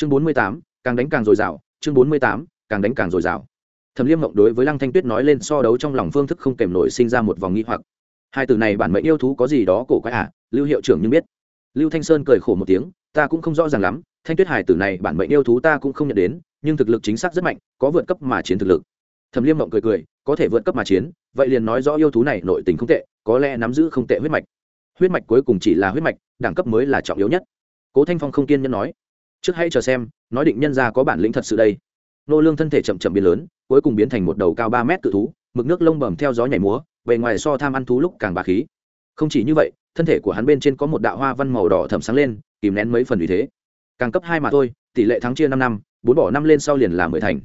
chương bốn mươi tám, càng đánh càng dồi dào. Chương bốn mươi tám, càng đánh càng dồi dào. Thẩm liêm mộng đối với lăng thanh tuyết nói lên so đấu trong lòng phương thức không kèm nổi sinh ra một vòng nghi hoặc. Hai từ này bản mệnh yêu thú có gì đó cổ quái à? Lưu hiệu trưởng nhưng biết. Lưu thanh sơn cười khổ một tiếng, ta cũng không rõ ràng lắm, thanh tuyết hải tử này bản mệnh yêu thú ta cũng không nhận đến, nhưng thực lực chính xác rất mạnh, có vượt cấp mà chiến thực lực. Thẩm liêm mộng cười cười, có thể vượt cấp mà chiến, vậy liền nói rõ yêu thú này nội tình không tệ, có lẽ nắm giữ không tệ huyết mạch. Huyết mạch cuối cùng chỉ là huyết mạch, đẳng cấp mới là trọng yếu nhất. Cố thanh phong không kiên nhẫn nói trước hãy chờ xem, nói định nhân ra có bản lĩnh thật sự đây. Nô lương thân thể chậm chậm biến lớn, cuối cùng biến thành một đầu cao ba mét cự thú, mực nước lông bầm theo gió nhảy múa, bề ngoài so tham ăn thú lúc càng bà khí. Không chỉ như vậy, thân thể của hắn bên trên có một đạo hoa văn màu đỏ thẩm sáng lên, kìm nén mấy phần vì thế. Càng cấp hai mà thôi, tỷ lệ thắng chia năm năm, bốn bỏ năm lên sau liền là mười thành.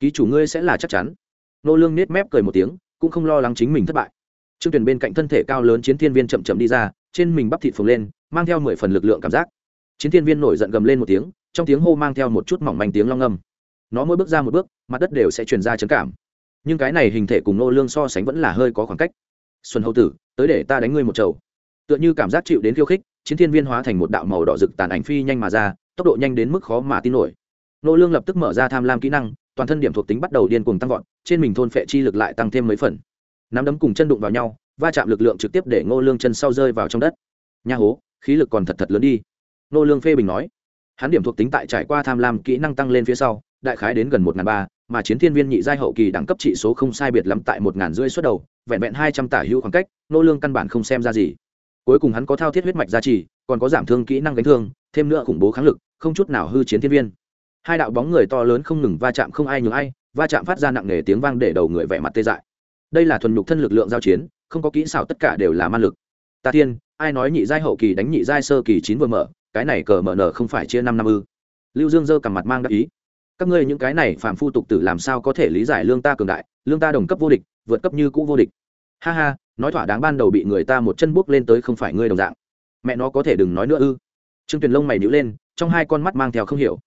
Ký chủ ngươi sẽ là chắc chắn. Nô lương nết mép cười một tiếng, cũng không lo lắng chính mình thất bại. Trương tuyển bên cạnh thân thể cao lớn chiến thiên viên chậm chậm đi ra, trên mình bắp thịt phồng lên, mang theo mười phần lực lượng cảm giác chiến thiên viên nổi giận gầm lên một tiếng, trong tiếng hô mang theo một chút mỏng manh tiếng long âm. Nó mỗi bước ra một bước, mặt đất đều sẽ truyền ra chấn cảm. Nhưng cái này hình thể cùng nô lương so sánh vẫn là hơi có khoảng cách. Xuân hậu tử, tới để ta đánh ngươi một chầu. Tựa như cảm giác chịu đến khiêu khích, chiến thiên viên hóa thành một đạo màu đỏ rực tàn ảnh phi nhanh mà ra, tốc độ nhanh đến mức khó mà tin nổi. Nô lương lập tức mở ra tham lam kỹ năng, toàn thân điểm thuộc tính bắt đầu điên cuồng tăng vọt, trên mình thôn phệ chi lực lại tăng thêm mấy phần. Nắm đấm cùng chân đụng vào nhau, va chạm lực lượng trực tiếp để ngô lương chân sau rơi vào trong đất. Nha hố, khí lực còn thật thật lớn đi. Nô lương phê bình nói. Hắn điểm thuộc tính tại trải qua tham lam kỹ năng tăng lên phía sau, đại khái đến gần một ngàn ba, mà chiến thiên viên nhị giai hậu kỳ đẳng cấp trị số không sai biệt lắm tại một ngàn rưỡi suất đầu, vẹn vẹn hai trăm tả hữu khoảng cách, nô lương căn bản không xem ra gì. Cuối cùng hắn có thao thiết huyết mạch gia trì, còn có giảm thương kỹ năng gánh thương, thêm nữa khủng bố kháng lực, không chút nào hư chiến thiên viên. Hai đạo bóng người to lớn không ngừng va chạm không ai nhường ai, va chạm phát ra nặng nề tiếng vang để đầu người vẻ mặt tê dại. Đây là thuần nhục thân lực lượng giao chiến, không có kỹ xảo tất cả đều là man lực. Ta thiên ai nói nhị giai hậu kỳ đánh nhị giai sơ kỳ chín vừa mở, cái này cờ mở nở không phải chia năm năm ư? Lưu dương dơ cầm mặt mang đắc ý. Các ngươi những cái này Phạm phu tục tử làm sao có thể lý giải lương ta cường đại, lương ta đồng cấp vô địch, vượt cấp như cũ vô địch. Ha ha, nói thỏa đáng ban đầu bị người ta một chân buốc lên tới không phải ngươi đồng dạng. Mẹ nó có thể đừng nói nữa ư? Trương tuyền lông mày nhữ lên, trong hai con mắt mang theo không hiểu.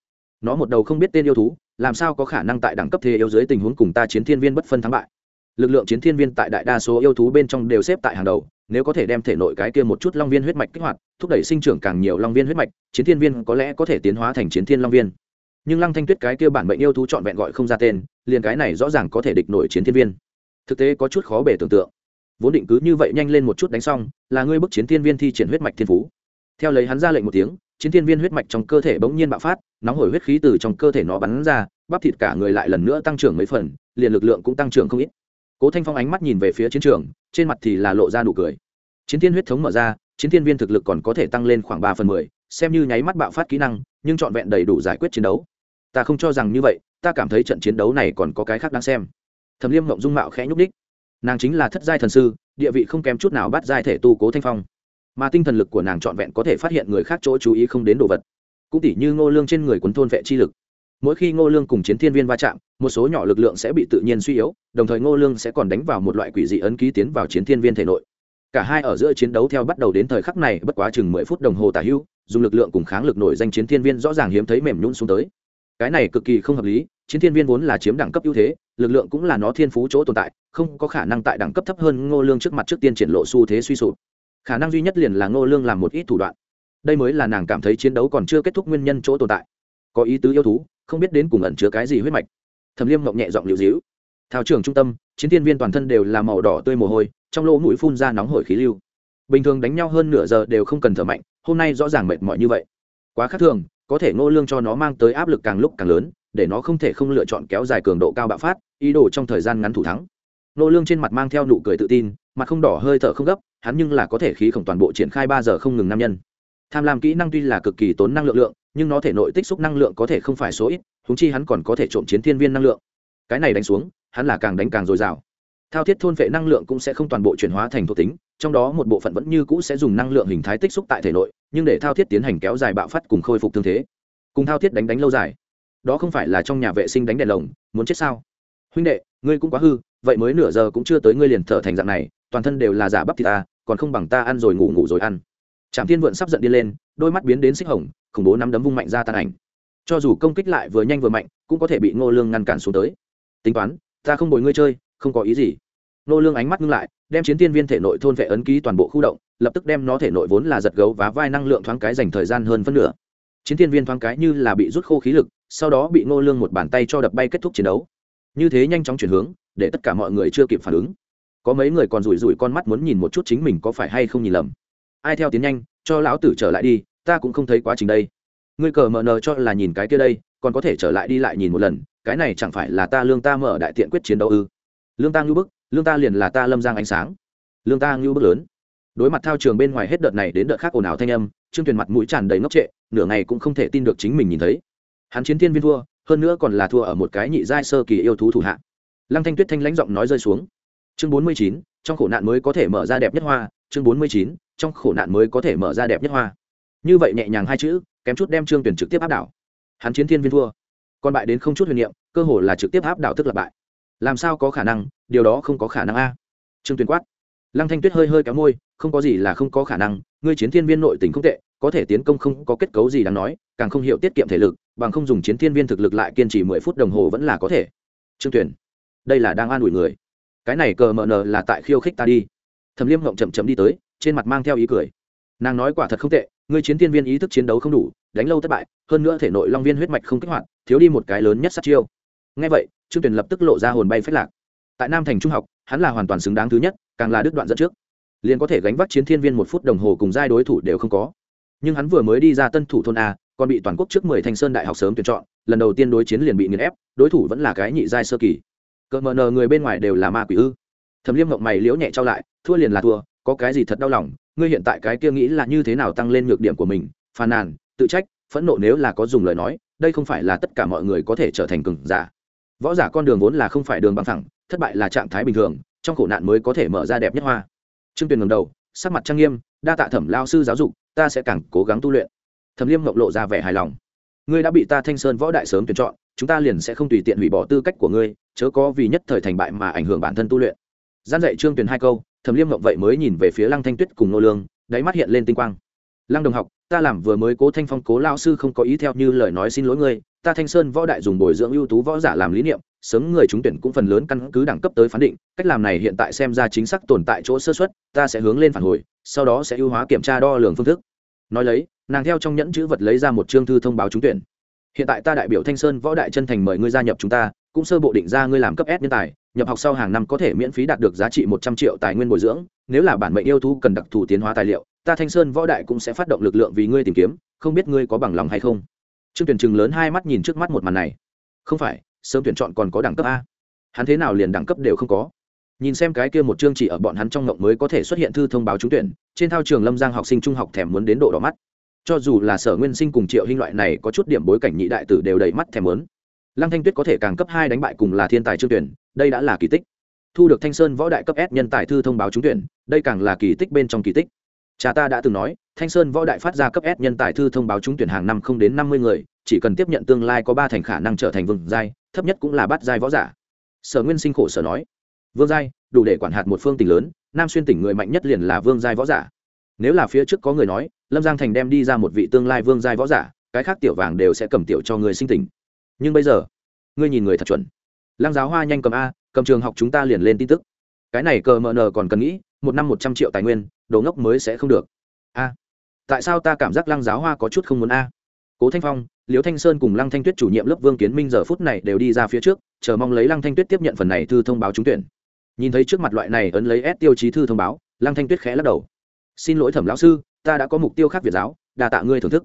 Nó một đầu không biết tên yêu thú, làm sao có khả năng tại đẳng cấp thế yêu dưới tình huống cùng ta chiến thiên viên bất phân thắng bại? Lực lượng chiến thiên viên tại đại đa số yêu thú bên trong đều xếp tại hàng đầu nếu có thể đem thể nội cái kia một chút long viên huyết mạch kích hoạt, thúc đẩy sinh trưởng càng nhiều long viên huyết mạch, chiến thiên viên có lẽ có thể tiến hóa thành chiến thiên long viên. Nhưng lăng thanh tuyết cái kia bản mệnh yêu thú trọn vẹn gọi không ra tên, liền cái này rõ ràng có thể địch nổi chiến thiên viên. Thực tế có chút khó bể tưởng tượng. Vốn định cứ như vậy nhanh lên một chút đánh xong, là ngươi bức chiến thiên viên thi triển huyết mạch thiên phú. Theo lấy hắn ra lệnh một tiếng, chiến thiên viên huyết mạch trong cơ thể bỗng nhiên bạo phát, nóng hổi huyết khí từ trong cơ thể nó bắn ra, bắp thịt cả người lại lần nữa tăng trưởng mấy phần, liền lực lượng cũng tăng trưởng không ít. Cố thanh phong ánh mắt nhìn về phía chiến trường, trên mặt thì là lộ ra nụ cười chiến thiên huyết thống mở ra, chiến thiên viên thực lực còn có thể tăng lên khoảng ba phần mười, xem như nháy mắt bạo phát kỹ năng, nhưng trọn vẹn đầy đủ giải quyết chiến đấu. Ta không cho rằng như vậy, ta cảm thấy trận chiến đấu này còn có cái khác đáng xem. Thẩm liêm mộng dung mạo khẽ nhúc đích nàng chính là thất giai thần sư, địa vị không kém chút nào bắt giai thể tu cố thanh phong. Mà tinh thần lực của nàng trọn vẹn có thể phát hiện người khác chỗ chú ý không đến đồ vật. Cũng tỉ như ngô lương trên người quấn thôn vệ chi lực. Mỗi khi ngô lương cùng chiến thiên viên va chạm, một số nhỏ lực lượng sẽ bị tự nhiên suy yếu, đồng thời ngô lương sẽ còn đánh vào một loại quỷ dị ấn ký tiến vào chiến thiên viên thể nội cả hai ở giữa chiến đấu theo bắt đầu đến thời khắc này, bất quá chừng mười phút đồng hồ tả hưu dùng lực lượng cùng kháng lực nổi danh chiến thiên viên rõ ràng hiếm thấy mềm nhún xuống tới. Cái này cực kỳ không hợp lý, chiến thiên viên vốn là chiếm đẳng cấp ưu thế, lực lượng cũng là nó thiên phú chỗ tồn tại, không có khả năng tại đẳng cấp thấp hơn ngô lương trước mặt trước tiên triển lộ xu thế suy sụp. Khả năng duy nhất liền là ngô lương làm một ít thủ đoạn. Đây mới là nàng cảm thấy chiến đấu còn chưa kết thúc nguyên nhân chỗ tồn tại. Có ý tứ yêu thú, không biết đến cùng ẩn chứa cái gì huyết mạch. Thẩm liêm mộng nhẹ giọng liều dĩu thao trường trung tâm, chiến thiên viên toàn thân đều là màu đỏ tươi mồ hôi, trong lỗ mũi phun ra nóng hổi khí lưu. Bình thường đánh nhau hơn nửa giờ đều không cần thở mạnh, hôm nay rõ ràng mệt mỏi như vậy. Quá khác thường, có thể ngô lương cho nó mang tới áp lực càng lúc càng lớn, để nó không thể không lựa chọn kéo dài cường độ cao bạo phát, ý đồ trong thời gian ngắn thủ thắng. Ngô lương trên mặt mang theo nụ cười tự tin, mặt không đỏ hơi thở không gấp, hắn nhưng là có thể khí khổng toàn bộ triển khai ba giờ không ngừng nam nhân. Tham lam kỹ năng tuy là cực kỳ tốn năng lượng lượng, nhưng nó thể nội tích xúc năng lượng có thể không phải số ít húng chi hắn còn có thể trộm chiến thiên viên năng lượng. Cái này đánh xuống hắn là càng đánh càng dồi dào. Thao thiết thôn vệ năng lượng cũng sẽ không toàn bộ chuyển hóa thành thuộc tính, trong đó một bộ phận vẫn như cũ sẽ dùng năng lượng hình thái tích xúc tại thể nội, nhưng để thao thiết tiến hành kéo dài bạo phát cùng khôi phục thương thế. Cùng thao thiết đánh đánh lâu dài. Đó không phải là trong nhà vệ sinh đánh đèn lồng, muốn chết sao? Huynh đệ, ngươi cũng quá hư, vậy mới nửa giờ cũng chưa tới ngươi liền thở thành dạng này, toàn thân đều là giả bắp thịt ta, còn không bằng ta ăn rồi ngủ ngủ rồi ăn. Trạm thiên vượn sắp giận đi lên, đôi mắt biến đến xích hồng, khủng bố nắm đấm vung mạnh ra tan ảnh. Cho dù công kích lại vừa nhanh vừa mạnh, cũng có thể bị ngô lương ngăn cản xuống tới. Tính toán ta không bồi ngươi chơi, không có ý gì. Ngô lương ánh mắt ngưng lại, đem chiến tiên viên thể nội thôn vệ ấn ký toàn bộ khu động, lập tức đem nó thể nội vốn là giật gấu và vai năng lượng thoáng cái dành thời gian hơn phân nửa. Chiến thiên viên thoáng cái như là bị rút khô khí lực, sau đó bị ngô lương một bàn tay cho đập bay kết thúc chiến đấu. Như thế nhanh chóng chuyển hướng, để tất cả mọi người chưa kịp phản ứng. Có mấy người còn rủi rủi con mắt muốn nhìn một chút chính mình có phải hay không nhìn lầm. Ai theo tiến nhanh, cho lão tử trở lại đi, ta cũng không thấy quá trình đây. Ngươi cờ mờ nờ cho là nhìn cái kia đây, còn có thể trở lại đi lại nhìn một lần cái này chẳng phải là ta lương ta mở đại tiện quyết chiến đấu ư? Lương ta ngưu bức, lương ta liền là ta lâm giang ánh sáng. Lương ta ngưu bức lớn. Đối mặt thao trường bên ngoài hết đợt này đến đợt khác ồn ào thanh âm, trương tuyền mặt mũi tràn đầy ngốc trệ, nửa ngày cũng không thể tin được chính mình nhìn thấy. Hắn chiến thiên viên thua hơn nữa còn là thua ở một cái nhị giai sơ kỳ yêu thú thủ hạ. Lăng thanh tuyết thanh lãnh giọng nói rơi xuống. Chương bốn mươi chín, trong khổ nạn mới có thể mở ra đẹp nhất hoa. Chương bốn mươi chín, trong khổ nạn mới có thể mở ra đẹp nhất hoa. Như vậy nhẹ nhàng hai chữ, kém chút đem trương tuyển trực tiếp áp đảo. Hắn chiến thiên viên thua còn bại đến không chút huyền niệm cơ hồ là trực tiếp áp đảo tức là bại. Làm sao có khả năng? Điều đó không có khả năng a. Trương tuyền quát. Lăng thanh tuyết hơi hơi kéo môi không có gì là không có khả năng ngươi chiến thiên viên nội tình không tệ có thể tiến công không có kết cấu gì đáng nói càng không hiểu tiết kiệm thể lực bằng không dùng chiến thiên viên thực lực lại kiên trì mười phút đồng hồ vẫn là có thể. Trương tuyền, đây là đang an ủi người. Cái này cờ mờ nờ là tại khiêu khích ta đi. Thẩm liêm ngộng chậm chậm đi tới trên mặt mang theo ý cười. Nàng nói quả thật không tệ ngươi chiến thiên viên ý thức chiến đấu không đủ đánh lâu thất bại hơn nữa thể nội long viên huyết mạch không kích hoạt thiếu đi một cái lớn nhất sát chiêu. Ngay vậy, trương tuyền lập tức lộ ra hồn bay phách lạc. Tại nam thành trung học, hắn là hoàn toàn xứng đáng thứ nhất, càng là đứt đoạn dẫn trước. Liền có thể gánh vác chiến thiên viên một phút đồng hồ cùng giai đối thủ đều không có. Nhưng hắn vừa mới đi ra tân thủ thôn a, còn bị toàn quốc trước mười thanh sơn đại học sớm tuyển chọn, lần đầu tiên đối chiến liền bị nghiền ép, đối thủ vẫn là cái nhị giai sơ kỳ. Cỡ mờ nờ người bên ngoài đều là ma quỷ ư. Thẩm liêm ngộng mày liễu nhẹ trao lại, thua liền là thua, có cái gì thật đau lòng, ngươi hiện tại cái kia nghĩ là như thế nào tăng lên nhược điểm của mình, phàn nàn, tự trách phẫn nộ nếu là có dùng lời nói, đây không phải là tất cả mọi người có thể trở thành cường giả. Võ giả con đường vốn là không phải đường bằng thẳng thất bại là trạng thái bình thường, trong khổ nạn mới có thể mở ra đẹp nhất hoa. Trương tuyền ngầm đầu, sắc mặt trang nghiêm, đa tạ thẩm lao sư giáo dục, ta sẽ càng cố gắng tu luyện. Thẩm liêm ngọc lộ ra vẻ hài lòng. Ngươi đã bị ta thanh sơn võ đại sớm tuyển chọn, chúng ta liền sẽ không tùy tiện hủy bỏ tư cách của ngươi, chớ có vì nhất thời thành bại mà ảnh hưởng bản thân tu luyện. Gian dạy trương tuyền hai câu, thẩm liêm ngọc vậy mới nhìn về phía lăng thanh tuyết cùng nô lương, đáy mắt hiện lên tinh quang. Lăng đồng học ta làm vừa mới cố thanh phong cố lao sư không có ý theo như lời nói xin lỗi ngươi, ta thanh sơn võ đại dùng bồi dưỡng ưu tú võ giả làm lý niệm, sớm người trúng tuyển cũng phần lớn căn cứ đẳng cấp tới phán định, cách làm này hiện tại xem ra chính xác tồn tại chỗ sơ xuất ta sẽ hướng lên phản hồi, sau đó sẽ ưu hóa kiểm tra đo lường phương thức. Nói lấy, nàng theo trong nhẫn chữ vật lấy ra một chương thư thông báo trúng tuyển. Hiện tại ta đại biểu thanh sơn võ đại chân thành mời ngươi gia nhập chúng ta, cũng sơ bộ định ra ngươi làm cấp s nhân tài, nhập học sau hàng năm có thể miễn phí đạt được giá trị một trăm triệu tài nguyên bồi dưỡng, nếu là bản mệnh yêu thú cần đặc thù tiến hóa tài liệu ta thanh sơn võ đại cũng sẽ phát động lực lượng vì ngươi tìm kiếm, không biết ngươi có bằng lòng hay không? Trương tuyển chừng lớn hai mắt nhìn trước mắt một màn này. Không phải, sớm tuyển chọn còn có đẳng cấp a. Hắn thế nào liền đẳng cấp đều không có. Nhìn xem cái kia một chương chỉ ở bọn hắn trong ngộng mới có thể xuất hiện thư thông báo trúng tuyển, trên thao trường lâm giang học sinh trung học thèm muốn đến độ đỏ mắt. Cho dù là sở nguyên sinh cùng triệu hình loại này có chút điểm bối cảnh nhị đại tử đều đầy mắt thèm muốn. Lăng thanh tuyết có thể càng cấp hai đánh bại cùng là thiên tài trương tuyển, đây đã là kỳ tích. Thu được thanh sơn võ đại cấp s nhân tài thư thông báo trúng tuyển, đây càng là kỳ tích bên trong kỳ tích cha ta đã từng nói, thanh sơn võ đại phát ra cấp s nhân tài thư thông báo trúng tuyển hàng năm không đến năm mươi người, chỉ cần tiếp nhận tương lai có ba thành khả năng trở thành vương giai, thấp nhất cũng là bát giai võ giả. Sở nguyên sinh khổ sở nói, vương giai, đủ để quản hạt một phương tỉnh lớn, nam xuyên tỉnh người mạnh nhất liền là vương giai võ giả. Nếu là phía trước có người nói, lâm giang thành đem đi ra một vị tương lai vương giai võ giả, cái khác tiểu vàng đều sẽ cầm tiểu cho người sinh tỉnh. Nhưng bây giờ, ngươi nhìn người thật chuẩn. Lăng giáo hoa nhanh cầm a, cầm trường học chúng ta liền lên tin tức. Cái này cờ mờ nờ còn cần nghĩ, một năm một trăm triệu tài nguyên đồ ngốc mới sẽ không được. A à, tại sao ta cảm giác lăng giáo hoa có chút không muốn a? Cố thanh phong, liễu thanh sơn cùng lăng thanh tuyết chủ nhiệm lớp vương kiến minh giờ phút này đều đi ra phía trước, chờ mong lấy lăng thanh tuyết tiếp nhận phần này thư thông báo trúng tuyển. Nhìn thấy trước mặt loại này ấn lấy ép tiêu chí thư thông báo, lăng thanh tuyết khẽ lắc đầu. Xin lỗi thẩm lão sư, ta đã có mục tiêu khác việt giáo đà tạ ngươi thưởng thức.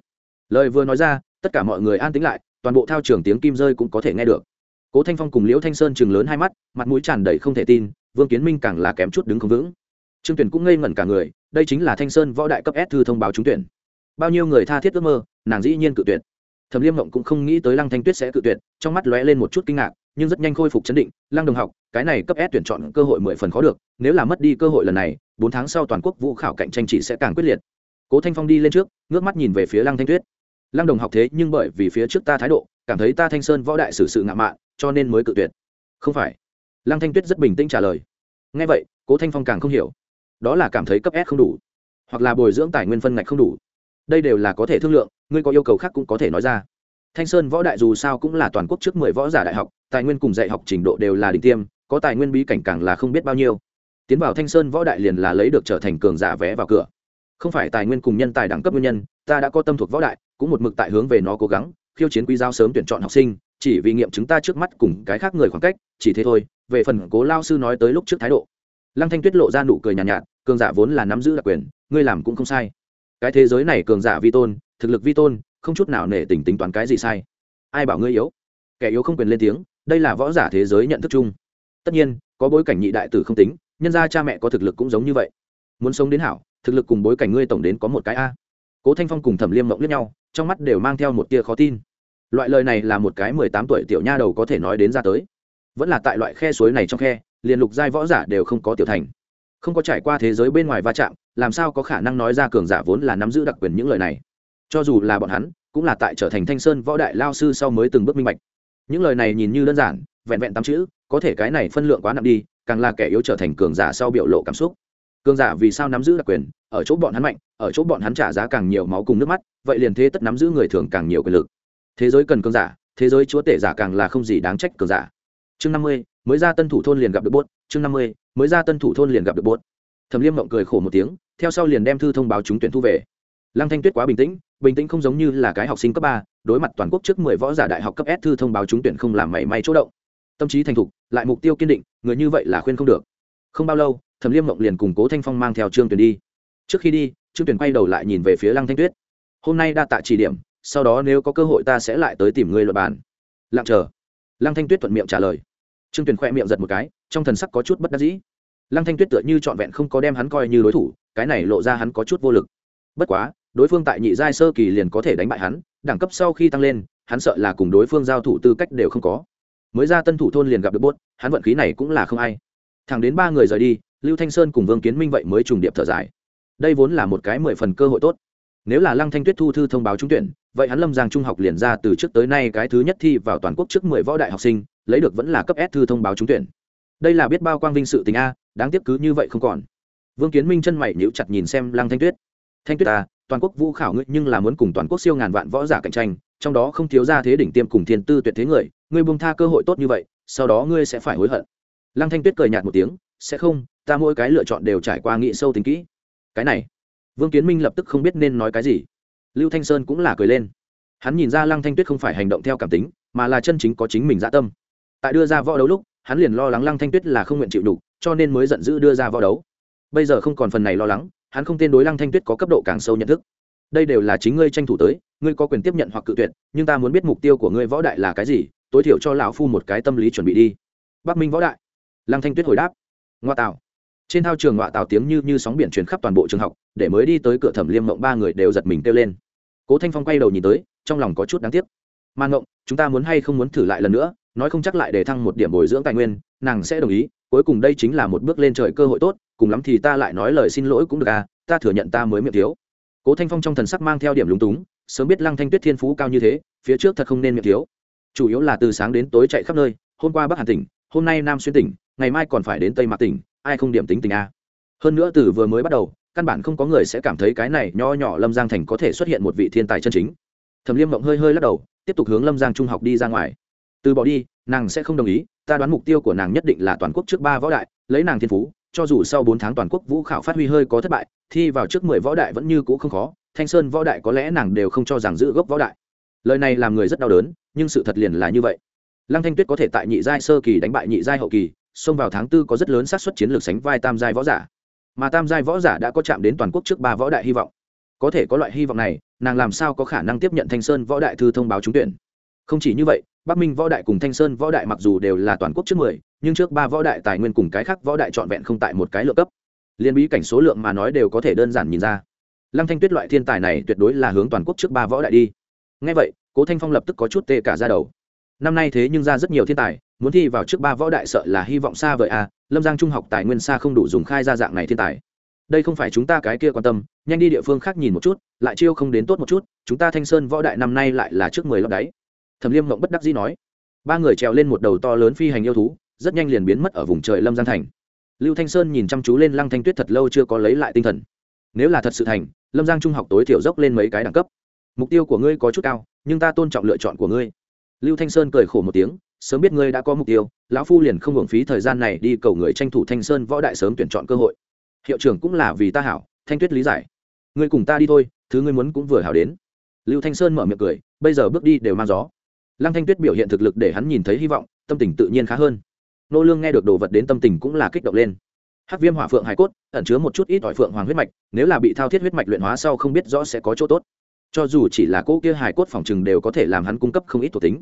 Lời vừa nói ra, tất cả mọi người an tính lại, toàn bộ thao trường tiếng kim rơi cũng có thể nghe được. Cố thanh phong cùng liễu thanh sơn chừng lớn hai mắt, mặt mũi tràn đầy không thể tin, vương kiến minh càng là kém chút đứng không vững. Trương tuyển cũng ngây ngẩn cả người đây chính là thanh sơn võ đại cấp s thư thông báo trúng tuyển. Bao nhiêu người tha thiết ước mơ, nàng dĩ nhiên cự tuyệt. Thẩm liêm ngộng cũng không nghĩ tới lăng thanh tuyết sẽ cự tuyệt, trong mắt lóe lên một chút kinh ngạc, nhưng rất nhanh khôi phục chấn định, lăng đồng học, cái này cấp s tuyển chọn cơ hội mười phần khó được, nếu là mất đi cơ hội lần này, bốn tháng sau toàn quốc vũ khảo cạnh tranh chỉ sẽ càng quyết liệt. Cố thanh phong đi lên trước, ngước mắt nhìn về phía lăng thanh tuyết. Lăng đồng học thế, nhưng bởi vì phía trước ta thái độ, cảm thấy ta thanh sơn võ đại xử sự ngạo mạn, cho nên mới cự tuyệt. Không phải. Lăng thanh tuyết rất bình tĩnh trả lời. Ngay vậy, cố thanh phong càng không hiểu đó là cảm thấy cấp s không đủ, hoặc là bồi dưỡng tài nguyên phân ngạch không đủ. Đây đều là có thể thương lượng, ngươi có yêu cầu khác cũng có thể nói ra. Thanh sơn võ đại dù sao cũng là toàn quốc trước mười võ giả đại học, tài nguyên cùng dạy học trình độ đều là đỉnh tiêm, có tài nguyên bí cảnh càng là không biết bao nhiêu. Tiến vào thanh sơn võ đại liền là lấy được trở thành cường giả vé vào cửa. Không phải tài nguyên cùng nhân tài đẳng cấp nguyên nhân, ta đã có tâm thuộc võ đại, cũng một mực tại hướng về nó cố gắng, khiêu chiến quý giáo sớm tuyển chọn học sinh, chỉ vì nghiệm chúng ta trước mắt cùng cái khác người khoảng cách, chỉ thế thôi. Về phần cố lao sư nói tới lúc trước thái độ lăng thanh tuyết lộ ra nụ cười nhàn nhạt, nhạt cường giả vốn là nắm giữ đặc quyền ngươi làm cũng không sai. Cái thế giới này cường giả vi tôn thực lực vi tôn không chút nào nể tình tính toán cái gì sai. Ai bảo ngươi yếu? Kẻ yếu không quyền lên tiếng đây là võ giả thế giới nhận thức chung. Tất nhiên có bối cảnh nhị đại tử không tính nhân ra cha mẹ có thực lực cũng giống như vậy. Muốn sống đến hảo thực lực cùng bối cảnh ngươi tổng đến có một cái a. Cố thanh phong cùng thẩm liêm mộng lướt nhau trong mắt đều mang theo một tia khó tin. Loại lời này là một cái mười tám tuổi tiểu nha đầu có thể nói đến ra tới. Vẫn là tại loại khe suối này trong khe liền lục giai võ giả đều không có tiểu thành. Không có trải qua thế giới bên ngoài va chạm, làm sao có khả năng nói ra cường giả vốn là nắm giữ đặc quyền những lời này? Cho dù là bọn hắn, cũng là tại trở thành thanh sơn võ đại lao sư sau mới từng bước minh bạch. Những lời này nhìn như đơn giản, vẹn vẹn tám chữ, có thể cái này phân lượng quá nặng đi, càng là kẻ yếu trở thành cường giả sau biểu lộ cảm xúc. Cường giả vì sao nắm giữ đặc quyền? Ở chỗ bọn hắn mạnh, ở chỗ bọn hắn trả giá càng nhiều máu cùng nước mắt, vậy liền thế tất nắm giữ người thường càng nhiều quyền lực. Thế giới cần cường giả, thế giới chúa tể giả càng là không gì đáng trách cường giả. Chương năm mươi mới ra tân thủ thôn liền gặp được bốt, chương năm mươi, mới ra tân thủ thôn liền gặp được bốt. Thẩm liêm mộng cười khổ một tiếng, theo sau liền đem thư thông báo trúng tuyển thu về. Lăng thanh tuyết quá bình tĩnh bình tĩnh không giống như là cái học sinh cấp ba, đối mặt toàn quốc trước mười võ giả đại học cấp s thư thông báo trúng tuyển không làm mảy may chỗ động. Tâm trí thành thục, lại mục tiêu kiên định, người như vậy là khuyên không được. Không bao lâu, thẩm liêm mộng liền cùng cố thanh phong mang theo trương tuyển đi. Trước khi đi, trương tuyển quay đầu lại nhìn về phía lăng thanh tuyết. Hôm nay đa tạ chỉ điểm, sau đó nếu có cơ hội ta sẽ lại tới tìm ngươi luật bàn. Lặng chờ. Lăng thanh tuyết thuận miệng trả lời trương Tuyền khoe miệng giật một cái, trong thần sắc có chút bất đắc dĩ. Lăng thanh tuyết tựa như trọn vẹn không có đem hắn coi như đối thủ, cái này lộ ra hắn có chút vô lực. Bất quá, đối phương tại nhị giai sơ kỳ liền có thể đánh bại hắn, đẳng cấp sau khi tăng lên, hắn sợ là cùng đối phương giao thủ tư cách đều không có. Mới ra tân thủ thôn liền gặp được bốt hắn vận khí này cũng là không ai. Thẳng đến ba người rời đi, lưu thanh sơn cùng vương kiến minh vậy mới trùng điệp thở dài. Đây vốn là một cái mười phần cơ hội tốt nếu là lăng thanh tuyết thu thư thông báo trúng tuyển, vậy hắn lâm giang trung học liền ra từ trước tới nay cái thứ nhất thi vào toàn quốc trước mười võ đại học sinh, lấy được vẫn là cấp s thư thông báo trúng tuyển. Đây là biết bao quang vinh sự tình a, đáng tiếc cứ như vậy không còn. Vương kiến minh chân mày nhíu chặt nhìn xem lăng thanh tuyết. Thanh tuyết a toàn quốc vũ khảo ngươi nhưng là muốn cùng toàn quốc siêu ngàn vạn võ giả cạnh tranh, trong đó không thiếu ra thế đỉnh tiêm cùng thiên tư tuyệt thế người, ngươi buông tha cơ hội tốt như vậy, sau đó ngươi sẽ phải hối hận. Lăng thanh tuyết cười nhạt một tiếng, sẽ không, ta mỗi cái lựa chọn đều trải qua nghị sâu tính kỹ. Cái này vương kiến minh lập tức không biết nên nói cái gì. Lưu thanh sơn cũng là cười lên. Hắn nhìn ra lăng thanh tuyết không phải hành động theo cảm tính, mà là chân chính có chính mình dã tâm. Tại đưa ra võ đấu lúc, hắn liền lo lắng lăng thanh tuyết là không nguyện chịu đủ cho nên mới giận dữ đưa ra võ đấu. Bây giờ không còn phần này lo lắng, hắn không tên đối lăng thanh tuyết có cấp độ càng sâu nhận thức. Đây đều là chính ngươi tranh thủ tới, ngươi có quyền tiếp nhận hoặc cự tuyệt, nhưng ta muốn biết mục tiêu của ngươi võ đại là cái gì, tối thiểu cho lão phu một cái tâm lý chuẩn bị đi. Bắc minh võ đại. Lăng thanh tuyết hồi đáp. Ngoa tạo trên thao trường ngoại tào tiếng như như sóng biển truyền khắp toàn bộ trường học, để mới đi tới cửa thẩm liêm mộng ba người đều giật mình kêu lên. Cố thanh phong quay đầu nhìn tới, trong lòng có chút đáng tiếc. Man ngộng, chúng ta muốn hay không muốn thử lại lần nữa, nói không chắc lại để thăng một điểm bồi dưỡng tài nguyên, nàng sẽ đồng ý, cuối cùng đây chính là một bước lên trời cơ hội tốt, cùng lắm thì ta lại nói lời xin lỗi cũng được à ta thừa nhận ta mới miệng thiếu. Cố thanh phong trong thần sắc mang theo điểm lúng túng, sớm biết lăng thanh tuyết thiên phú cao như thế, phía trước thật không nên miệng thiếu. Chủ yếu là từ sáng đến tối chạy khắp nơi, hôm qua bắc Hà tỉnh, hôm nay nam xuyên tỉnh, ngày mai còn phải đến tây mạc tỉnh ai không điểm tính tình a? Hơn nữa từ vừa mới bắt đầu, căn bản không có người sẽ cảm thấy cái này nho nhỏ lâm giang thành có thể xuất hiện một vị thiên tài chân chính. Thẩm liêm mộng hơi hơi lắc đầu, tiếp tục hướng lâm giang trung học đi ra ngoài. Từ bỏ đi, nàng sẽ không đồng ý, ta đoán mục tiêu của nàng nhất định là toàn quốc trước ba võ đại, lấy nàng thiên phú, cho dù sau bốn tháng toàn quốc vũ khảo phát huy hơi có thất bại, thi vào trước mười võ đại vẫn như cũ không khó, thanh sơn võ đại có lẽ nàng đều không cho rằng giữ gốc võ đại. Lời này làm người rất đau đớn, nhưng sự thật liền là như vậy. Lăng thanh tuyết có thể tại nhị giai sơ kỳ đánh bại nhị giai hậu kỳ xông vào tháng tư có rất lớn xác suất chiến lược sánh vai tam giai võ giả. Mà tam giai võ giả đã có chạm đến toàn quốc trước ba võ đại hy vọng. Có thể có loại hy vọng này, nàng làm sao có khả năng tiếp nhận thanh sơn võ đại thư thông báo trúng tuyển? Không chỉ như vậy, bắc minh võ đại cùng thanh sơn võ đại mặc dù đều là toàn quốc trước mười, nhưng trước ba võ đại tài nguyên cùng cái khác võ đại trọn vẹn không tại một cái lượng cấp. Liên bí cảnh số lượng mà nói đều có thể đơn giản nhìn ra. Lăng thanh tuyết loại thiên tài này tuyệt đối là hướng toàn quốc trước ba võ đại đi. Ngay vậy, cố thanh phong lập tức có chút tê cả ra đầu năm nay thế nhưng ra rất nhiều thiên tài, muốn thi vào trước ba võ đại sợ là hy vọng xa vời à lâm giang trung học tài nguyên xa không đủ dùng khai ra dạng này thiên tài. Đây không phải chúng ta cái kia quan tâm, nhanh đi địa phương khác nhìn một chút, lại chiêu không đến tốt một chút, chúng ta thanh sơn võ đại năm nay lại là trước mười lót đáy thẩm liêm mộng bất đắc dĩ nói. Ba người trèo lên một đầu to lớn phi hành yêu thú, rất nhanh liền biến mất ở vùng trời lâm giang thành. Lưu thanh sơn nhìn chăm chú lên lăng thanh tuyết thật lâu chưa có lấy lại tinh thần. Nếu là thật sự thành, lâm giang trung học tối thiểu dốc lên mấy cái đẳng cấp. Mục tiêu của ngươi có chút cao, nhưng ta tôn trọng lựa chọn của ngươi lưu thanh sơn cười khổ một tiếng, sớm biết ngươi đã có mục tiêu, lão phu liền không hưởng phí thời gian này đi cầu người tranh thủ thanh sơn võ đại sớm tuyển chọn cơ hội. Hiệu trưởng cũng là vì ta hảo, thanh tuyết lý giải. Ngươi cùng ta đi thôi, thứ ngươi muốn cũng vừa hảo đến. Lưu thanh sơn mở miệng cười, bây giờ bước đi đều mang gió. Lăng thanh tuyết biểu hiện thực lực để hắn nhìn thấy hy vọng, tâm tình tự nhiên khá hơn. Nô lương nghe được đồ vật đến tâm tình cũng là kích động lên. Hắc viêm hỏa phượng hải cốt, ẩn chứa một chút ít ỏi phượng hoàng huyết mạch, nếu là bị thao thiết huyết mạch luyện hóa sau không biết rõ sẽ có chỗ tốt cho dù chỉ là cỗ kia hải cốt phòng trừng đều có thể làm hắn cung cấp không ít thuộc tính.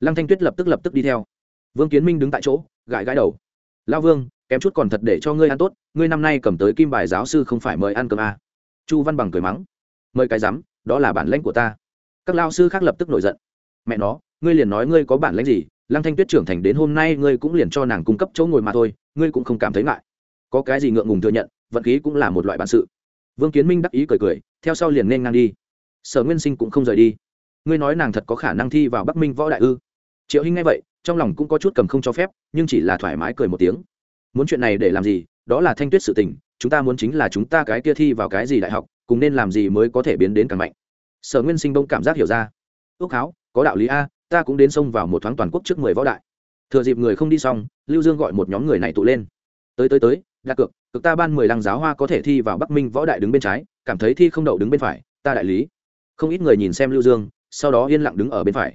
Lăng thanh tuyết lập tức lập tức đi theo. Vương kiến minh đứng tại chỗ, gãi gãi đầu. Lao vương, kém chút còn thật để cho ngươi ăn tốt, ngươi năm nay cầm tới kim bài giáo sư không phải mời ăn cơm à. chu văn bằng cười mắng. Mời cái rắm, đó là bản lãnh của ta. Các lao sư khác lập tức nổi giận. Mẹ nó, ngươi liền nói ngươi có bản lãnh gì, lăng thanh tuyết trưởng thành đến hôm nay ngươi cũng liền cho nàng cung cấp chỗ ngồi mà thôi, ngươi cũng không cảm thấy ngại. Có cái gì ngượng ngùng thừa nhận, vận khí cũng là một loại bản sự. Vương kiến minh đắc ý cười cười, theo sau liền nên ngang đi sở nguyên sinh cũng không rời đi. Ngươi nói nàng thật có khả năng thi vào bắc minh võ đại ư? Triệu hinh nghe vậy, trong lòng cũng có chút cầm không cho phép, nhưng chỉ là thoải mái cười một tiếng. Muốn chuyện này để làm gì? Đó là thanh tuyết sự tình, chúng ta muốn chính là chúng ta cái kia thi vào cái gì đại học, cùng nên làm gì mới có thể biến đến càng mạnh. Sở nguyên sinh bông cảm giác hiểu ra. Ước háo, có đạo lý a, ta cũng đến xông vào một thoáng toàn quốc trước mười võ đại. Thừa dịp người không đi xong, lưu dương gọi một nhóm người này tụ lên. Tới tới tới, đặt cược cực ta ban mười lăng giáo hoa có thể thi vào bắc minh võ đại đứng bên trái, cảm thấy thi không đậu đứng bên phải, ta đại lý không ít người nhìn xem lưu dương, sau đó yên lặng đứng ở bên phải.